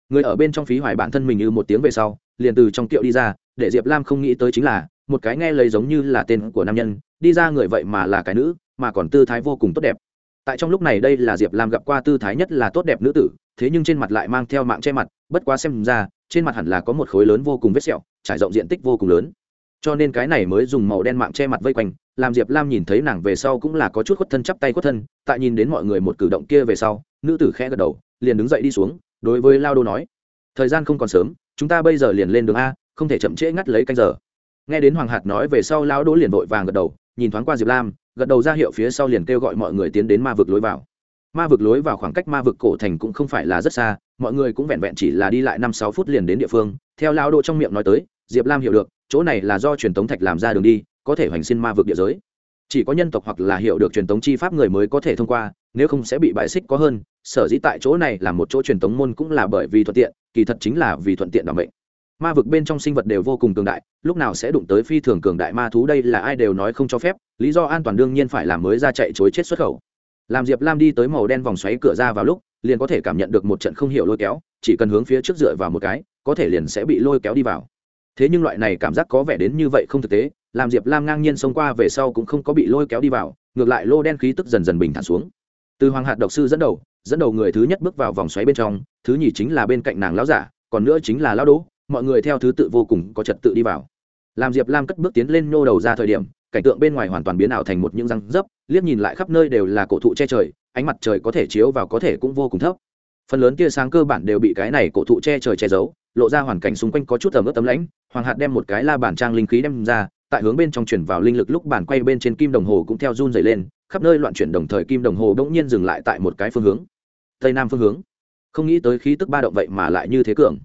Người ở bên trong phí hoài bản thân mình như một tiếng về sau, liền từ trong tiệu đi ra, để diệp lam không nghĩ tới chính là, một cái nghe lấy giống như là tên của nam nhân, đi ra người vậy mà là cái nữ, mà còn tư thái vô cùng tốt đẹp. Tại trong lúc này đây là diệp lam gặp qua tư thái nhất là tốt đẹp nữ tử, thế nhưng trên mặt lại mang theo mạng che mặt, bất quá xem ra, trên mặt hẳn là có một khối lớn vô cùng vết sẹo, trải rộng diện tích vô cùng lớn. Cho nên cái này mới dùng màu đen mạng che mặt vây quanh làm diệp lam nhìn thấy nàng về sau cũng là có chút khuất thân chắp tay khuất thân, tại nhìn đến mọi người một cử động kia về sau, nữ tử khẽ gật đầu, liền đứng dậy đi xuống, đối với lao đô nói, thời gian không còn sớm, chúng ta bây giờ liền lên đường a, không thể chậm trễ ngắt lấy canh giờ. Nghe đến hoàng hạt nói về sau, lao đỗ liền vội vàng gật đầu, nhìn thoáng qua diệp lam, gật đầu ra hiệu phía sau liền kêu gọi mọi người tiến đến ma vực lối vào. Ma vực lối vào khoảng cách ma vực cổ thành cũng không phải là rất xa, mọi người cũng vẹn vẹn chỉ là đi lại năm sáu phút liền đến địa phương. Theo lao đỗ trong miệng nói tới, diệp lam hiểu được, chỗ này là do truyền tống thạch làm ra đường đi có thể hoành xin ma vực địa giới. Chỉ có nhân tộc hoặc là hiểu được truyền thống chi pháp người mới có thể thông qua, nếu không sẽ bị bại xích có hơn, sở dĩ tại chỗ này là một chỗ truyền thống môn cũng là bởi vì thuận tiện, kỳ thật chính là vì thuận tiện đảm mệnh. Ma vực bên trong sinh vật đều vô cùng cường đại, lúc nào sẽ đụng tới phi thường cường đại ma thú đây là ai đều nói không cho phép, lý do an toàn đương nhiên phải làm mới ra chạy chối chết xuất khẩu. Làm diệp lam đi tới màu đen vòng xoáy cửa ra vào lúc, liền có thể cảm nhận được một trận không hiểu lôi kéo, chỉ cần hướng phía trước dựa vào một cái, có thể liền sẽ bị lôi kéo đi vào. Thế nhưng loại này cảm giác có vẻ đến như vậy không thực tế làm diệp lam ngang nhiên xông qua về sau cũng không có bị lôi kéo đi vào, ngược lại lô đen khí tức dần dần bình thản xuống. Từ hoàng hạt độc sư dẫn đầu dẫn đầu người thứ nhất bước vào vòng xoáy bên trong, thứ nhì chính là bên cạnh nàng lão giả, còn nữa chính là lão đỗ, mọi người theo thứ tự vô cùng có trật tự đi vào. Làm diệp lam cất bước tiến lên nhô đầu ra thời điểm, cảnh tượng bên ngoài hoàn toàn biến ảo thành một những răng dấp, liếc nhìn lại khắp nơi đều là cổ thụ che trời, ánh mặt trời có thể chiếu vào có thể cũng vô cùng thấp. Phần lớn tia sáng cơ bản đều bị cái này cổ thụ che trời che giấu, lộ ra hoàn cảnh xung quanh có chút tầm ướt tấm lãnh hoàng hạt đem một cái la bản trang linh khí đem ra tại hướng bên trong chuyển vào linh lực lúc bàn quay bên trên kim đồng hồ cũng theo run dày lên, khắp nơi loạn chuyển đồng thời kim đồng hồ bỗng nhiên dừng lại tại một cái phương hướng. Tây nam phương hướng. Không nghĩ tới khí tức ba động vậy mà lại như thế cường.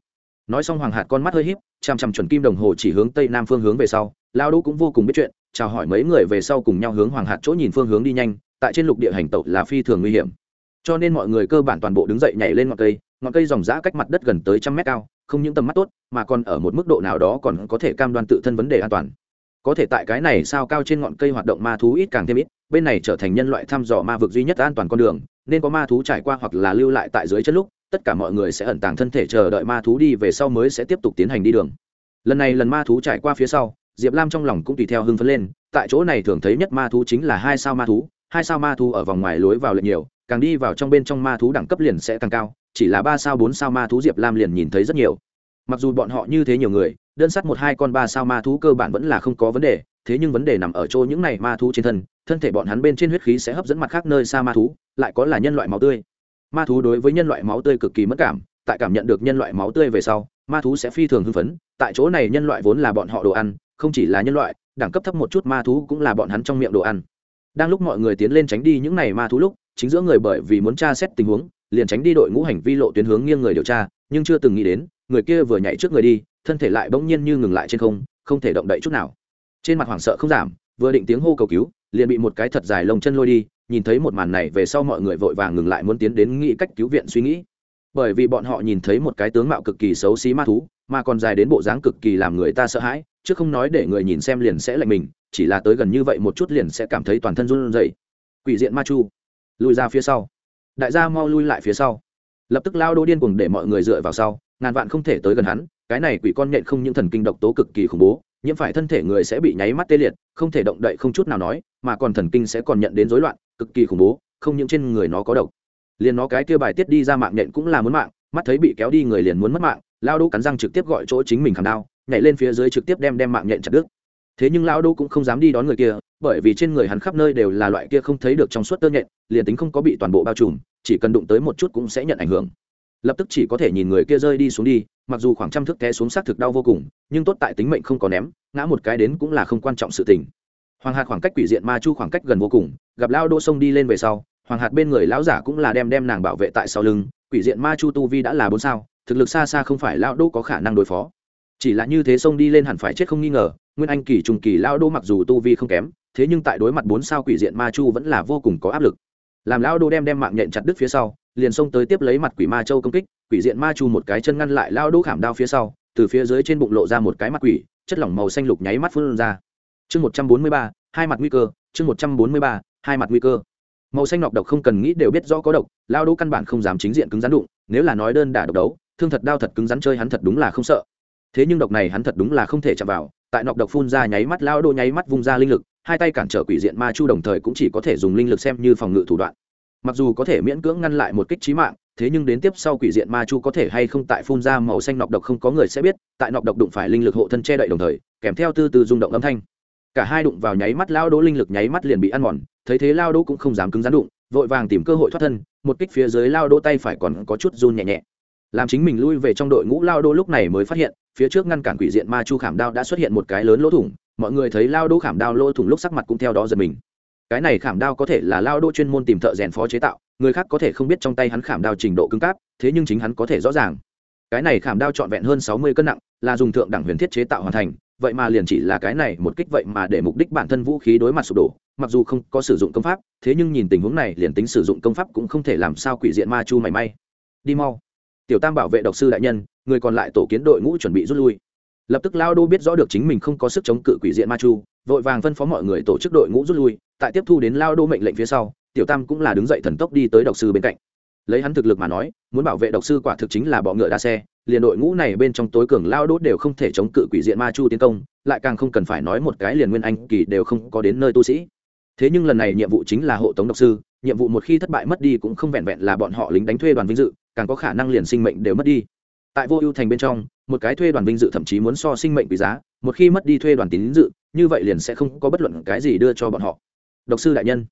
Nói xong hoàng hạt con mắt hơi híp chằm chằm chuẩn kim đồng hồ chỉ hướng tây nam phương hướng về sau, lao đỗ cũng vô cùng biết chuyện, chào hỏi mấy người về sau cùng nhau hướng hoàng hạt chỗ nhìn phương hướng đi nhanh, tại trên lục địa hành tẩu là phi thường nguy hiểm. Cho nên mọi người cơ bản toàn bộ đứng dậy nhảy lên ngọn cây ngọn cây dòng giã cách mặt đất gần tới trăm mét cao, không những tầm mắt tốt, mà còn ở một mức độ nào đó còn có thể cam đoan tự thân vấn đề an toàn có thể tại cái này sao cao trên ngọn cây hoạt động ma thú ít càng thêm ít, bên này trở thành nhân loại thăm dò ma vực duy nhất an toàn con đường, nên có ma thú trải qua hoặc là lưu lại tại dưới chân lúc, tất cả mọi người sẽ ẩn tàng thân thể chờ đợi ma thú đi về sau mới sẽ tiếp tục tiến hành đi đường. Lần này lần ma thú trải qua phía sau, diệp lam trong lòng cũng tùy theo hưng phấn lên, tại chỗ này thường thấy nhất ma thú chính là hai sao ma thú, hai sao ma thú ở vòng ngoài lối vào lệch nhiều, càng đi vào trong bên trong ma thú đẳng cấp liền sẽ càng cao, chỉ là ba sao bốn sao ma thú diệp lam liền nhìn thấy rất nhiều. Mặc dù bọn họ như thế nhiều người đơn sắt một hai con ba sao ma thú cơ bản vẫn là không có vấn đề, thế nhưng vấn đề nằm ở chỗ những này ma thú trên thân thân thể bọn hắn bên trên huyết khí sẽ hấp dẫn mặt khác nơi xa ma thú, lại có là nhân loại máu tươi. Ma thú đối với nhân loại máu tươi cực kỳ mất cảm, tại cảm nhận được nhân loại máu tươi về sau, ma thú sẽ phi thường hưng phấn, tại chỗ này nhân loại vốn là bọn họ đồ ăn, không chỉ là nhân loại, đẳng cấp thấp một chút ma thú cũng là bọn hắn trong miệng đồ ăn. Đang lúc mọi người tiến lên tránh đi những này ma thú lúc, chính giữa người bởi vì muốn tra xét tình huống, liền tránh đi đội ngũ hành vi lộ tuyến hướng nghiêng người điều tra, nhưng chưa từng nghĩ đến người kia vừa nhảy trước người đi, thân thể lại bỗng nhiên như ngừng lại trên không không thể động đậy chút nào. Trên mặt hoảng sợ không giảm, vừa định tiếng hô cầu cứu, liền bị một cái thật dài lông chân lôi đi, nhìn thấy một màn này về sau mọi người vội vàng ngừng lại muốn tiến đến nghĩ cách cứu viện suy nghĩ. Bởi vì bọn họ nhìn thấy một cái tướng mạo cực kỳ xấu xí ma thú, mà còn dài đến bộ dáng cực kỳ làm người ta sợ hãi, chứ không nói để người nhìn xem liền sẽ lạnh mình, chỉ là tới gần như vậy một chút liền sẽ cảm thấy toàn thân run rẩy. Quỷ diện ma chu, lùi ra phía sau. Đại gia mau lui lại phía sau. Lập tức lao đô điên cuồng để mọi người dựa vào sau ngàn vạn không thể tới gần hắn, cái này quỷ con nhện không những thần kinh độc tố cực kỳ khủng bố, nhiễm phải thân thể người sẽ bị nháy mắt tê liệt, không thể động đậy, không chút nào nói, mà còn thần kinh sẽ còn nhận đến rối loạn, cực kỳ khủng bố, không những trên người nó có độc. Liền nó cái kia bài tiết đi ra mạng nhện cũng là muốn mạng, mắt thấy bị kéo đi người liền muốn mất mạng lao đô cắn răng trực tiếp gọi chỗ chính mình khảm đao, nhảy lên phía dưới trực tiếp đem đem mạng nhện chặt đứt. Thế nhưng lão đô cũng không dám đi đón người kia, bởi vì trên người hắn khắp nơi đều là loại kia không thấy được trong suốt tơ nhện, liền tính không có bị toàn bộ bao trùm, chỉ cần đụng tới một chút cũng sẽ nhận ảnh hưởng lập tức chỉ có thể nhìn người kia rơi đi xuống đi, mặc dù khoảng trăm thước té xuống xác thực đau vô cùng, nhưng tốt tại tính mệnh không có ném, ngã một cái đến cũng là không quan trọng sự tình. Hoàng hạt khoảng cách quỷ diện ma chu khoảng cách gần vô cùng, gặp lao đô sông đi lên về sau, hoàng hạt bên người lão giả cũng là đem đem nàng bảo vệ tại sau lưng, quỷ diện ma chu tu vi đã là bốn sao, thực lực xa xa không phải lao đô có khả năng đối phó. Chỉ là như thế sông đi lên hẳn phải chết không nghi ngờ, nguyên anh kỳ trùng kỳ lao đô mặc dù tu vi không kém, thế nhưng tại đối mặt bốn sao quỷ diện ma chu vẫn là vô cùng có áp lực. Làm lao đô đem đem mạng nhện chặt đứt phía sau liền xông tới tiếp lấy mặt quỷ ma châu công kích, quỷ diện ma chu một cái chân ngăn lại lao đỗ khảm đao phía sau, từ phía dưới trên bụng lộ ra một cái mặt quỷ, chất lỏng màu xanh lục nháy mắt phun ra. Chương một trăm bốn mươi ba, hai mặt nguy cơ, chương một trăm bốn mươi ba, hai mặt nguy cơ. Màu xanh nọc độc không cần nghĩ đều biết rõ có độc, lao đỗ căn bản không dám chính diện cứng rắn đụng, nếu là nói đơn đả độc đấu, thương thật đao thật cứng rắn chơi hắn thật đúng là không sợ. Thế nhưng độc này hắn thật đúng là không thể chạm vào, tại nọc độc phun ra nháy mắt, lao đỗ nháy mắt vung ra linh lực, hai tay cản trở quỷ diện ma chu đồng thời cũng chỉ có thể dùng linh lực xem như phòng ngự thủ đoạn mặc dù có thể miễn cưỡng ngăn lại một kích trí mạng, thế nhưng đến tiếp sau quỷ diện ma chu có thể hay không tại phun ra màu xanh nọc độc không có người sẽ biết, tại nọc độc đụng phải linh lực hộ thân che đậy đồng thời, kèm theo từ từ rung động âm thanh. Cả hai đụng vào nháy mắt, lao đỗ linh lực nháy mắt liền bị ăn mòn, thấy thế lao đỗ cũng không dám cứng rắn đụng, vội vàng tìm cơ hội thoát thân, một kích phía dưới lao đỗ tay phải còn có chút run nhẹ nhẹ. Làm chính mình lui về trong đội ngũ, lao đỗ lúc này mới phát hiện, phía trước ngăn cản quỷ diện ma chu khảm đao đã xuất hiện một cái lớn lỗ thủng, mọi người thấy lao đỗ khảm đao lỗ thủng lúc sắc mặt cũng theo đó giật mình cái này khảm đao có thể là lao đô chuyên môn tìm thợ rèn phó chế tạo, người khác có thể không biết trong tay hắn khảm đao trình độ cứng cáp, thế nhưng chính hắn có thể rõ ràng. Cái này khảm đao trọn vẹn hơn sáu mươi cân nặng, là dùng thượng đẳng huyền thiết chế tạo hoàn thành, vậy mà liền chỉ là cái này một kích vậy mà để mục đích bản thân vũ khí đối mặt sụp đổ, mặc dù không có sử dụng công pháp, thế nhưng nhìn tình huống này liền tính sử dụng công pháp cũng không thể làm sao quỷ diện ma chu mảy may. Đi mau. Tiểu tam bảo vệ độc sư đại nhân, người còn lại tổ kiến đội ngũ chuẩn bị rút lui lập tức lao đô biết rõ được chính mình không có sức chống cự quỷ diện ma chu, vội vàng phân phó mọi người tổ chức đội ngũ rút lui. Tại tiếp thu đến lao đô mệnh lệnh phía sau, tiểu tam cũng là đứng dậy thần tốc đi tới độc sư bên cạnh. Lấy hắn thực lực mà nói, muốn bảo vệ độc sư quả thực chính là bọ ngựa đa xe, liền đội ngũ này bên trong tối cường lao đốt đều không thể chống cự quỷ diện ma chu tiến công, lại càng không cần phải nói một cái liền nguyên anh kỳ đều không có đến nơi tu sĩ. Thế nhưng lần này nhiệm vụ chính là hộ tống độc sư, nhiệm vụ một khi thất bại mất đi cũng không vẹn vẹn là bọn họ lính đánh thuê đoàn vinh dự, càng có khả năng liền sinh mệnh đều mất đi. Tại vô ưu thành bên trong một cái thuê đoàn vinh dự thậm chí muốn so sinh mệnh quý giá, một khi mất đi thuê đoàn tín dự, như vậy liền sẽ không có bất luận cái gì đưa cho bọn họ. Độc sư đại nhân,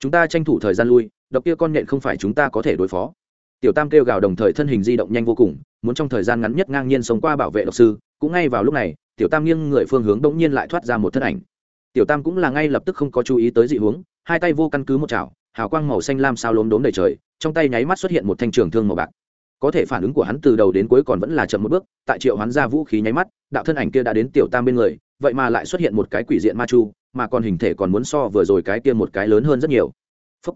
chúng ta tranh thủ thời gian lui, độc kia con nhện không phải chúng ta có thể đối phó. Tiểu tam kêu gào đồng thời thân hình di động nhanh vô cùng, muốn trong thời gian ngắn nhất ngang nhiên sống qua bảo vệ độc sư, cũng ngay vào lúc này, tiểu tam nghiêng người phương hướng bỗng nhiên lại thoát ra một thân ảnh. Tiểu tam cũng là ngay lập tức không có chú ý tới dị hướng, hai tay vô căn cứ một chảo, hào quang màu xanh lam sao lốm đốm đầy trời, trong tay nháy mắt xuất hiện một thanh trường thương màu bạc có thể phản ứng của hắn từ đầu đến cuối còn vẫn là chậm một bước, tại triệu hắn ra vũ khí nháy mắt, đạo thân ảnh kia đã đến tiểu tam bên người, vậy mà lại xuất hiện một cái quỷ diện ma chu, mà còn hình thể còn muốn so vừa rồi cái kia một cái lớn hơn rất nhiều Phúc.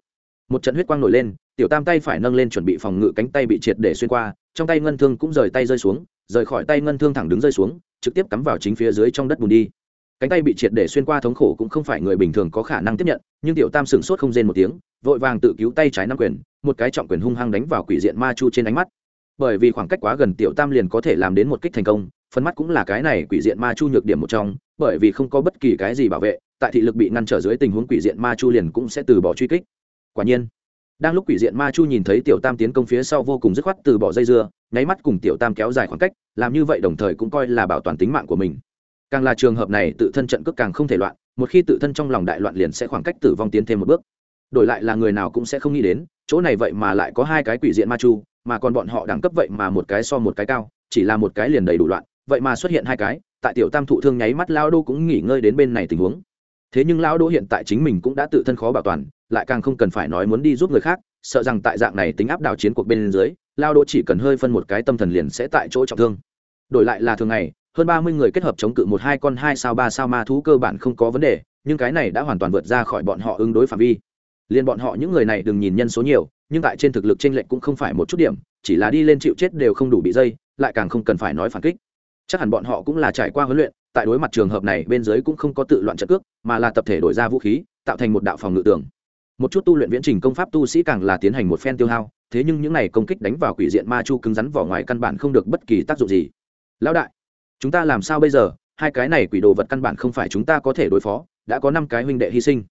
một trận huyết quang nổi lên, tiểu tam tay phải nâng lên chuẩn bị phòng ngự cánh tay bị triệt để xuyên qua, trong tay ngân thương cũng rời tay rơi xuống, rời khỏi tay ngân thương thẳng đứng rơi xuống, trực tiếp cắm vào chính phía dưới trong đất bùn đi cánh tay bị triệt để xuyên qua thống khổ cũng không phải người bình thường có khả năng tiếp nhận, nhưng tiểu tam sửng sốt không rên một tiếng, vội vàng tự cứu tay trái nắm quyền, một cái trọng quyền hung hăng đánh vào quỷ diện ma chu trên ánh mắt. Bởi vì khoảng cách quá gần tiểu tam liền có thể làm đến một kích thành công, phần mắt cũng là cái này quỷ diện ma chu nhược điểm một trong, bởi vì không có bất kỳ cái gì bảo vệ, tại thị lực bị ngăn trở dưới tình huống quỷ diện ma chu liền cũng sẽ từ bỏ truy kích. Quả nhiên, đang lúc quỷ diện ma chu nhìn thấy tiểu tam tiến công phía sau vô cùng dứt khoát từ bỏ dây dưa, nháy mắt cùng tiểu tam kéo dài khoảng cách, làm như vậy đồng thời cũng coi là bảo toàn tính mạng của mình càng là trường hợp này tự thân trận cước càng không thể loạn, một khi tự thân trong lòng đại loạn liền sẽ khoảng cách tử vong tiến thêm một bước. Đổi lại là người nào cũng sẽ không nghĩ đến, chỗ này vậy mà lại có hai cái quỷ diện ma chu, mà còn bọn họ đẳng cấp vậy mà một cái so một cái cao, chỉ là một cái liền đầy đủ loạn, vậy mà xuất hiện hai cái, tại tiểu tam thụ thương nháy mắt lao đô cũng nghỉ ngơi đến bên này tình huống. Thế nhưng lao đô hiện tại chính mình cũng đã tự thân khó bảo toàn, lại càng không cần phải nói muốn đi giúp người khác, sợ rằng tại dạng này tính áp đảo chiến cuộc bên dưới lao đô chỉ cần hơi phân một cái tâm thần liền sẽ tại chỗ trọng thương. Đổi lại là thường ngày hơn ba mươi người kết hợp chống cự một hai con hai sao ba sao ma thú cơ bản không có vấn đề, nhưng cái này đã hoàn toàn vượt ra khỏi bọn họ ứng đối phạm vi. Liền bọn họ những người này đừng nhìn nhân số nhiều, nhưng tại trên thực lực tranh lệch cũng không phải một chút điểm, chỉ là đi lên chịu chết đều không đủ bị dây, lại càng không cần phải nói phản kích. Chắc hẳn bọn họ cũng là trải qua huấn luyện, tại đối mặt trường hợp này bên dưới cũng không có tự loạn trận cước, mà là tập thể đổi ra vũ khí, tạo thành một đạo phòng ngự tường. Một chút tu luyện viễn trình công pháp tu sĩ càng là tiến hành một phen tiêu hao, thế nhưng những này công kích đánh vào quỷ diện ma chu cứng rắn vỏ ngoài căn bản không được bất kỳ tác dụng gì. Lão đại chúng ta làm sao bây giờ? Hai cái này quỷ đồ vật căn bản không phải chúng ta có thể đối phó, đã có năm cái huynh đệ hy sinh.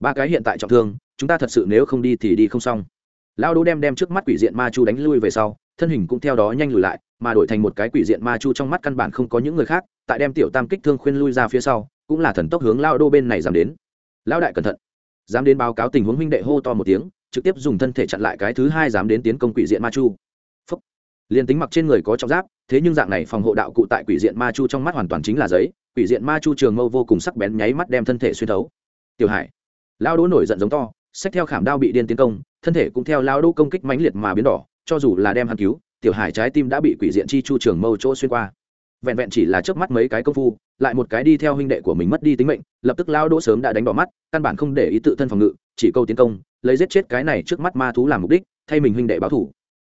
Ba cái hiện tại trọng thương, chúng ta thật sự nếu không đi thì đi không xong. Lao đô đem đem trước mắt quỷ diện ma chu đánh lui về sau, thân hình cũng theo đó nhanh lùi lại, mà đổi thành một cái quỷ diện ma chu trong mắt căn bản không có những người khác, tại đem tiểu tam kích thương khuyên lui ra phía sau, cũng là thần tốc hướng lao đô bên này dám đến. Lão đại cẩn thận. Dám đến báo cáo tình huống huynh đệ hô to một tiếng, trực tiếp dùng thân thể chặn lại cái thứ hai dám đến tiến công quỷ diện ma chu. Phúc. liền tính mặc trên người có trọng giáp thế nhưng dạng này phòng hộ đạo cụ tại quỷ diện ma chu trong mắt hoàn toàn chính là giấy, quỷ diện ma chu trường mâu vô cùng sắc bén nháy mắt đem thân thể xuyên thấu. Tiểu hải lao đỗ nổi giận giống to sách theo khảm đao bị điên tiến công, thân thể cũng theo lao đỗ công kích mãnh liệt mà biến đỏ, cho dù là đem hắn cứu, tiểu hải trái tim đã bị quỷ diện chi chu trường mâu chỗ xuyên qua. Vẹn vẹn chỉ là trước mắt mấy cái công phu, lại một cái đi theo huynh đệ của mình mất đi tính mệnh, lập tức lao đỗ sớm đã đánh đỏ mắt, căn bản không để ý tự thân phòng ngự, chỉ câu tiến công, lấy giết chết cái này trước mắt ma thú làm mục đích, thay mình huynh đệ báo thủ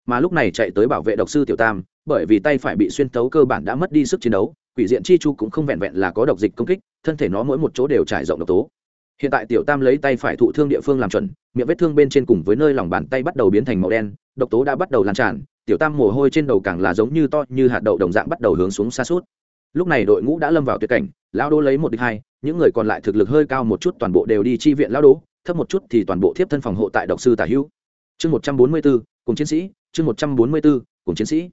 mà lúc này chạy tới bảo vệ độc sư tiểu tam, bởi vì tay phải bị xuyên tấu cơ bản đã mất đi sức chiến đấu, quỷ diện chi chu cũng không vẹn vẹn là có độc dịch công kích, thân thể nó mỗi một chỗ đều trải rộng độc tố. Hiện tại tiểu tam lấy tay phải thụ thương địa phương làm chuẩn, miệng vết thương bên trên cùng với nơi lòng bàn tay bắt đầu biến thành màu đen, độc tố đã bắt đầu lan tràn, tiểu tam mồ hôi trên đầu càng là giống như to như hạt đậu đồng dạng bắt đầu hướng xuống xa suốt. Lúc này đội ngũ đã lâm vào tuyệt cảnh, lão đô lấy một địch hai, những người còn lại thực lực hơi cao một chút toàn bộ đều đi chi viện lão đô, thấp một chút thì toàn bộ thiếp thân phòng hộ tại độc sư tả hữu. Chương một trăm bốn mươi bốn cùng chiến sĩ chương một trăm bốn mươi bốn, cùng chiến sĩ.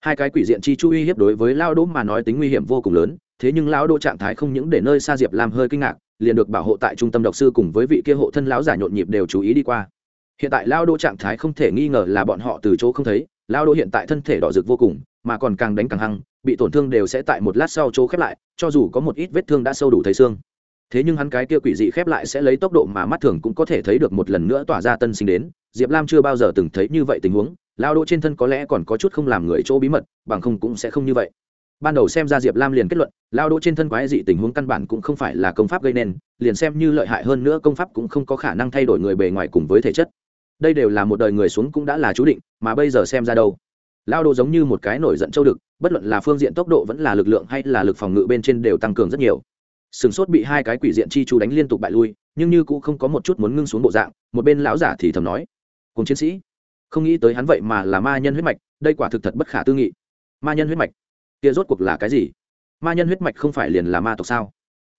Hai cái quỷ diện chi chu uy hiếp đối với lao đỗ mà nói tính nguy hiểm vô cùng lớn, thế nhưng Lão đỗ trạng thái không những để nơi xa diệp lam hơi kinh ngạc, liền được bảo hộ tại trung tâm độc sư cùng với vị kia hộ thân lão giả nhộn nhịp đều chú ý đi qua. Hiện tại lao đỗ trạng thái không thể nghi ngờ là bọn họ từ chỗ không thấy lao đỗ hiện tại thân thể đỏ rực vô cùng, mà còn càng đánh càng hăng, bị tổn thương đều sẽ tại một lát sau chỗ khép lại, cho dù có một ít vết thương đã sâu đủ thấy xương. Thế nhưng hắn cái kia quỷ dị khép lại sẽ lấy tốc độ mà mắt thường cũng có thể thấy được một lần nữa tỏa ra tân sinh đến, diệp lam chưa bao giờ từng thấy như vậy tình huống lao đỗ trên thân có lẽ còn có chút không làm người chỗ bí mật, bằng không cũng sẽ không như vậy. Ban đầu xem ra diệp lam liền kết luận, lao đỗ trên thân quái dị tình huống căn bản cũng không phải là công pháp gây nên, liền xem như lợi hại hơn nữa công pháp cũng không có khả năng thay đổi người bề ngoài cùng với thể chất. Đây đều là một đời người xuống cũng đã là chú định, mà bây giờ xem ra đâu? Lao đỗ giống như một cái nổi giận châu đực, bất luận là phương diện tốc độ vẫn là lực lượng hay là lực phòng ngự bên trên đều tăng cường rất nhiều. Sừng sốt bị hai cái quỷ diện chi chú đánh liên tục bại lui, nhưng như cũng không có một chút muốn ngưng xuống bộ dạng, một bên lão giả thì thầm nói, cùng chiến sĩ không nghĩ tới hắn vậy mà là ma nhân huyết mạch, đây quả thực thật bất khả tư nghị. Ma nhân huyết mạch? Kia rốt cuộc là cái gì? Ma nhân huyết mạch không phải liền là ma tộc sao?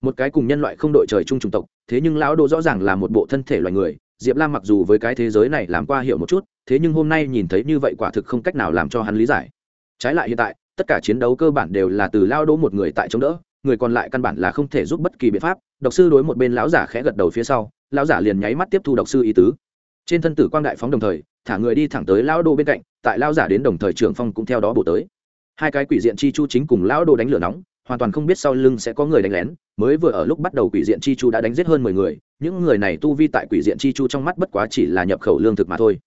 Một cái cùng nhân loại không đội trời chung chủng tộc, thế nhưng lão đô rõ ràng là một bộ thân thể loài người, diệp lam mặc dù với cái thế giới này làm qua hiểu một chút, thế nhưng hôm nay nhìn thấy như vậy quả thực không cách nào làm cho hắn lý giải. Trái lại hiện tại, tất cả chiến đấu cơ bản đều là từ lao đỗ một người tại chống đỡ, người còn lại căn bản là không thể giúp bất kỳ biện pháp. Độc sư đối một bên lão giả khẽ gật đầu phía sau, lão giả liền nháy mắt tiếp thu độc sư ý tứ. Trên thân tử quang đại phóng đồng thời thả người đi thẳng tới lão đô bên cạnh, tại lão giả đến đồng thời trưởng phong cũng theo đó bổ tới. Hai cái quỷ diện chi chu chính cùng lão đô đánh lửa nóng, hoàn toàn không biết sau lưng sẽ có người đánh lén, mới vừa ở lúc bắt đầu quỷ diện chi chu đã đánh giết hơn mười người, những người này tu vi tại quỷ diện chi chu trong mắt bất quá chỉ là nhập khẩu lương thực mà thôi.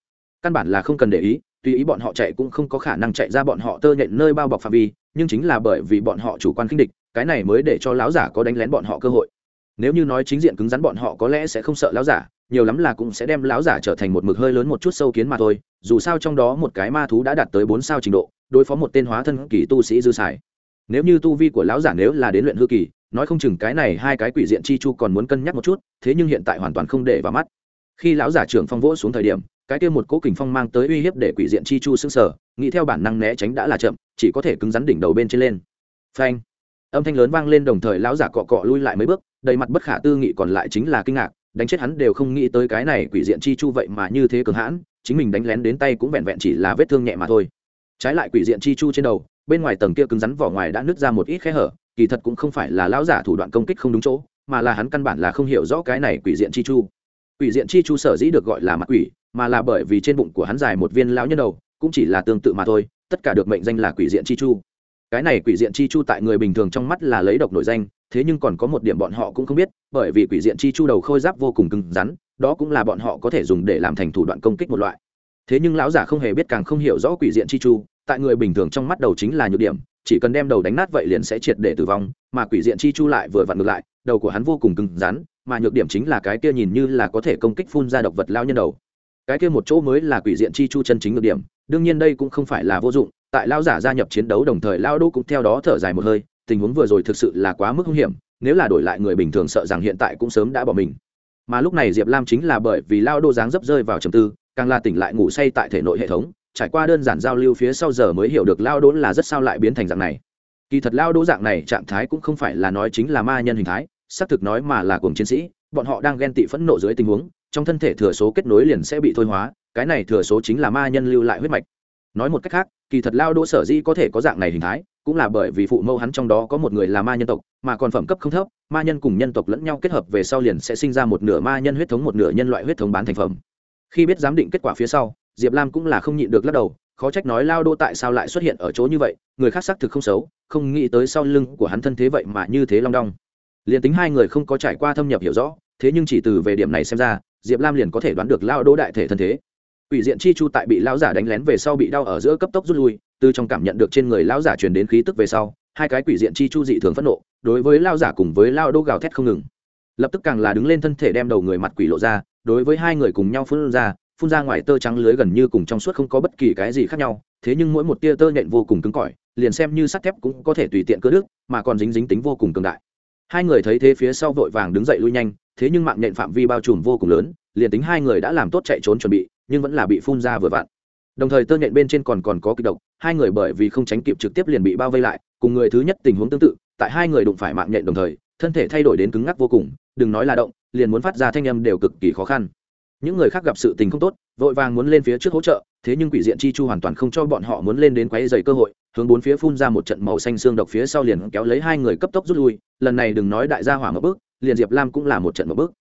Căn bản là không cần để ý, tùy ý bọn họ chạy cũng không có khả năng chạy ra bọn họ tơ nhện nơi bao bọc phạm vi, nhưng chính là bởi vì bọn họ chủ quan khinh địch, cái này mới để cho lão giả có đánh lén bọn họ cơ hội. Nếu như nói chính diện cứng rắn bọn họ có lẽ sẽ không sợ lão giả nhiều lắm là cũng sẽ đem lão giả trở thành một mực hơi lớn một chút sâu kiến mà thôi dù sao trong đó một cái ma thú đã đạt tới bốn sao trình độ đối phó một tên hóa thân kỳ tu sĩ dư xài nếu như tu vi của lão giả nếu là đến luyện hư kỳ nói không chừng cái này hai cái quỷ diện chi chu còn muốn cân nhắc một chút thế nhưng hiện tại hoàn toàn không để vào mắt. Khi lão giả trưởng phong vỗ xuống thời điểm cái kia một cố kình phong mang tới uy hiếp để quỷ diện chi chu sững sờ, nghĩ theo bản năng né tránh đã là chậm chỉ có thể cứng rắn đỉnh đầu bên trên lên. Phanh! Âm thanh lớn vang lên đồng thời lão giả cọ cọ lui lại mấy bước đầy mặt bất khả tư nghị còn lại chính là kinh ngạc đánh chết hắn đều không nghĩ tới cái này quỷ diện chi chu vậy mà như thế cường hãn, chính mình đánh lén đến tay cũng vẹn vẹn chỉ là vết thương nhẹ mà thôi. Trái lại quỷ diện chi chu trên đầu, bên ngoài tầng kia cứng rắn vỏ ngoài đã nứt ra một ít khe hở, kỳ thật cũng không phải là lão giả thủ đoạn công kích không đúng chỗ, mà là hắn căn bản là không hiểu rõ cái này quỷ diện chi chu. Quỷ diện chi chu sở dĩ được gọi là mặt quỷ, mà là bởi vì trên bụng của hắn dài một viên lão nhân đầu, cũng chỉ là tương tự mà thôi, tất cả được mệnh danh là quỷ diện chi chu. Cái này quỷ diện chi chu tại người bình thường trong mắt là lấy độc nổi danh thế nhưng còn có một điểm bọn họ cũng không biết, bởi vì quỷ diện chi chu đầu khôi giáp vô cùng cứng rắn, đó cũng là bọn họ có thể dùng để làm thành thủ đoạn công kích một loại. Thế nhưng lão giả không hề biết càng không hiểu rõ quỷ diện chi chu, tại người bình thường trong mắt đầu chính là nhược điểm, chỉ cần đem đầu đánh nát vậy liền sẽ triệt để tử vong, mà quỷ diện chi chu lại vừa vặn ngược lại, đầu của hắn vô cùng cứng rắn, mà nhược điểm chính là cái kia nhìn như là có thể công kích phun ra độc vật lao nhân đầu. Cái kia một chỗ mới là quỷ diện chi chu chân chính nhược điểm, đương nhiên đây cũng không phải là vô dụng, tại lao giả gia nhập chiến đấu đồng thời lao đô cũng theo đó thở dài một hơi tình huống vừa rồi thực sự là quá mức nguy hiểm, nếu là đổi lại người bình thường sợ rằng hiện tại cũng sớm đã bỏ mình. Mà lúc này diệp lam chính là bởi vì lao đô dáng dấp rơi vào trầm tư, càng là tỉnh lại ngủ say tại thể nội hệ thống, trải qua đơn giản giao lưu phía sau giờ mới hiểu được lao đỗ là rất sao lại biến thành dạng này. Kỳ thật lao đỗ dạng này trạng thái cũng không phải là nói chính là ma nhân hình thái, xác thực nói mà là cùng chiến sĩ, bọn họ đang ghen tị phẫn nộ dưới tình huống, trong thân thể thừa số kết nối liền sẽ bị thôi hóa, cái này thừa số chính là ma nhân lưu lại huyết mạch. Nói một cách khác, kỳ thật lao đỗ sở dĩ có thể có dạng này hình thái cũng là bởi vì phụ mẫu hắn trong đó có một người là ma nhân tộc mà còn phẩm cấp không thấp ma nhân cùng nhân tộc lẫn nhau kết hợp về sau liền sẽ sinh ra một nửa ma nhân huyết thống một nửa nhân loại huyết thống bán thành phẩm. Khi biết giám định kết quả phía sau diệp lam cũng là không nhịn được lắc đầu khó trách nói lao đô tại sao lại xuất hiện ở chỗ như vậy người khác xác thực không xấu không nghĩ tới sau lưng của hắn thân thế vậy mà như thế long đong. Liền tính hai người không có trải qua thâm nhập hiểu rõ thế nhưng chỉ từ về điểm này xem ra diệp lam liền có thể đoán được lao đô đại thể thân thế. Quỷ diện chi chu tại bị lão giả đánh lén về sau bị đau ở giữa cấp tốc rút lui, từ trong cảm nhận được trên người lão giả truyền đến khí tức về sau, hai cái quỷ diện chi chu dị thường phẫn nộ, đối với lão giả cùng với lão đô gào thét không ngừng. Lập tức càng là đứng lên thân thể đem đầu người mặt quỷ lộ ra, đối với hai người cùng nhau phun ra, phun ra ngoài tơ trắng lưới gần như cùng trong suốt không có bất kỳ cái gì khác nhau, thế nhưng mỗi một tia tơ nhện vô cùng cứng cỏi, liền xem như sắt thép cũng có thể tùy tiện cưa đứt, mà còn dính dính tính vô cùng cường đại. Hai người thấy thế phía sau vội vàng đứng dậy lui nhanh, thế nhưng mạng nhện phạm vi bao trùm vô cùng lớn, liền tính hai người đã làm tốt chạy trốn chuẩn bị, nhưng vẫn là bị phun ra vừa vặn đồng thời tơ nhện bên trên còn còn có kịch độc, hai người bởi vì không tránh kịp trực tiếp liền bị bao vây lại, cùng người thứ nhất tình huống tương tự, tại hai người đụng phải mạng nhện đồng thời, thân thể thay đổi đến cứng ngắc vô cùng, đừng nói là động, liền muốn phát ra thanh âm đều cực kỳ khó khăn. Những người khác gặp sự tình không tốt, vội vàng muốn lên phía trước hỗ trợ, thế nhưng quỷ diện chi chu hoàn toàn không cho bọn họ muốn lên đến quấy dày cơ hội, hướng bốn phía phun ra một trận màu xanh xương độc phía sau liền kéo lấy hai người cấp tốc rút lui, lần này đừng nói đại gia hỏa một bước, liền diệp lam cũng là một trận một bước.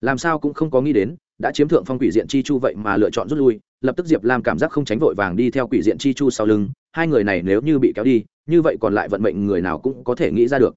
Làm sao cũng không có nghĩ đến, đã chiếm thượng phong quỷ diện chi chu vậy mà lựa chọn rút lui lập tức diệp lam cảm giác không tránh vội vàng đi theo quỷ diện chi chu sau lưng, hai người này nếu như bị kéo đi, như vậy còn lại vận mệnh người nào cũng có thể nghĩ ra được.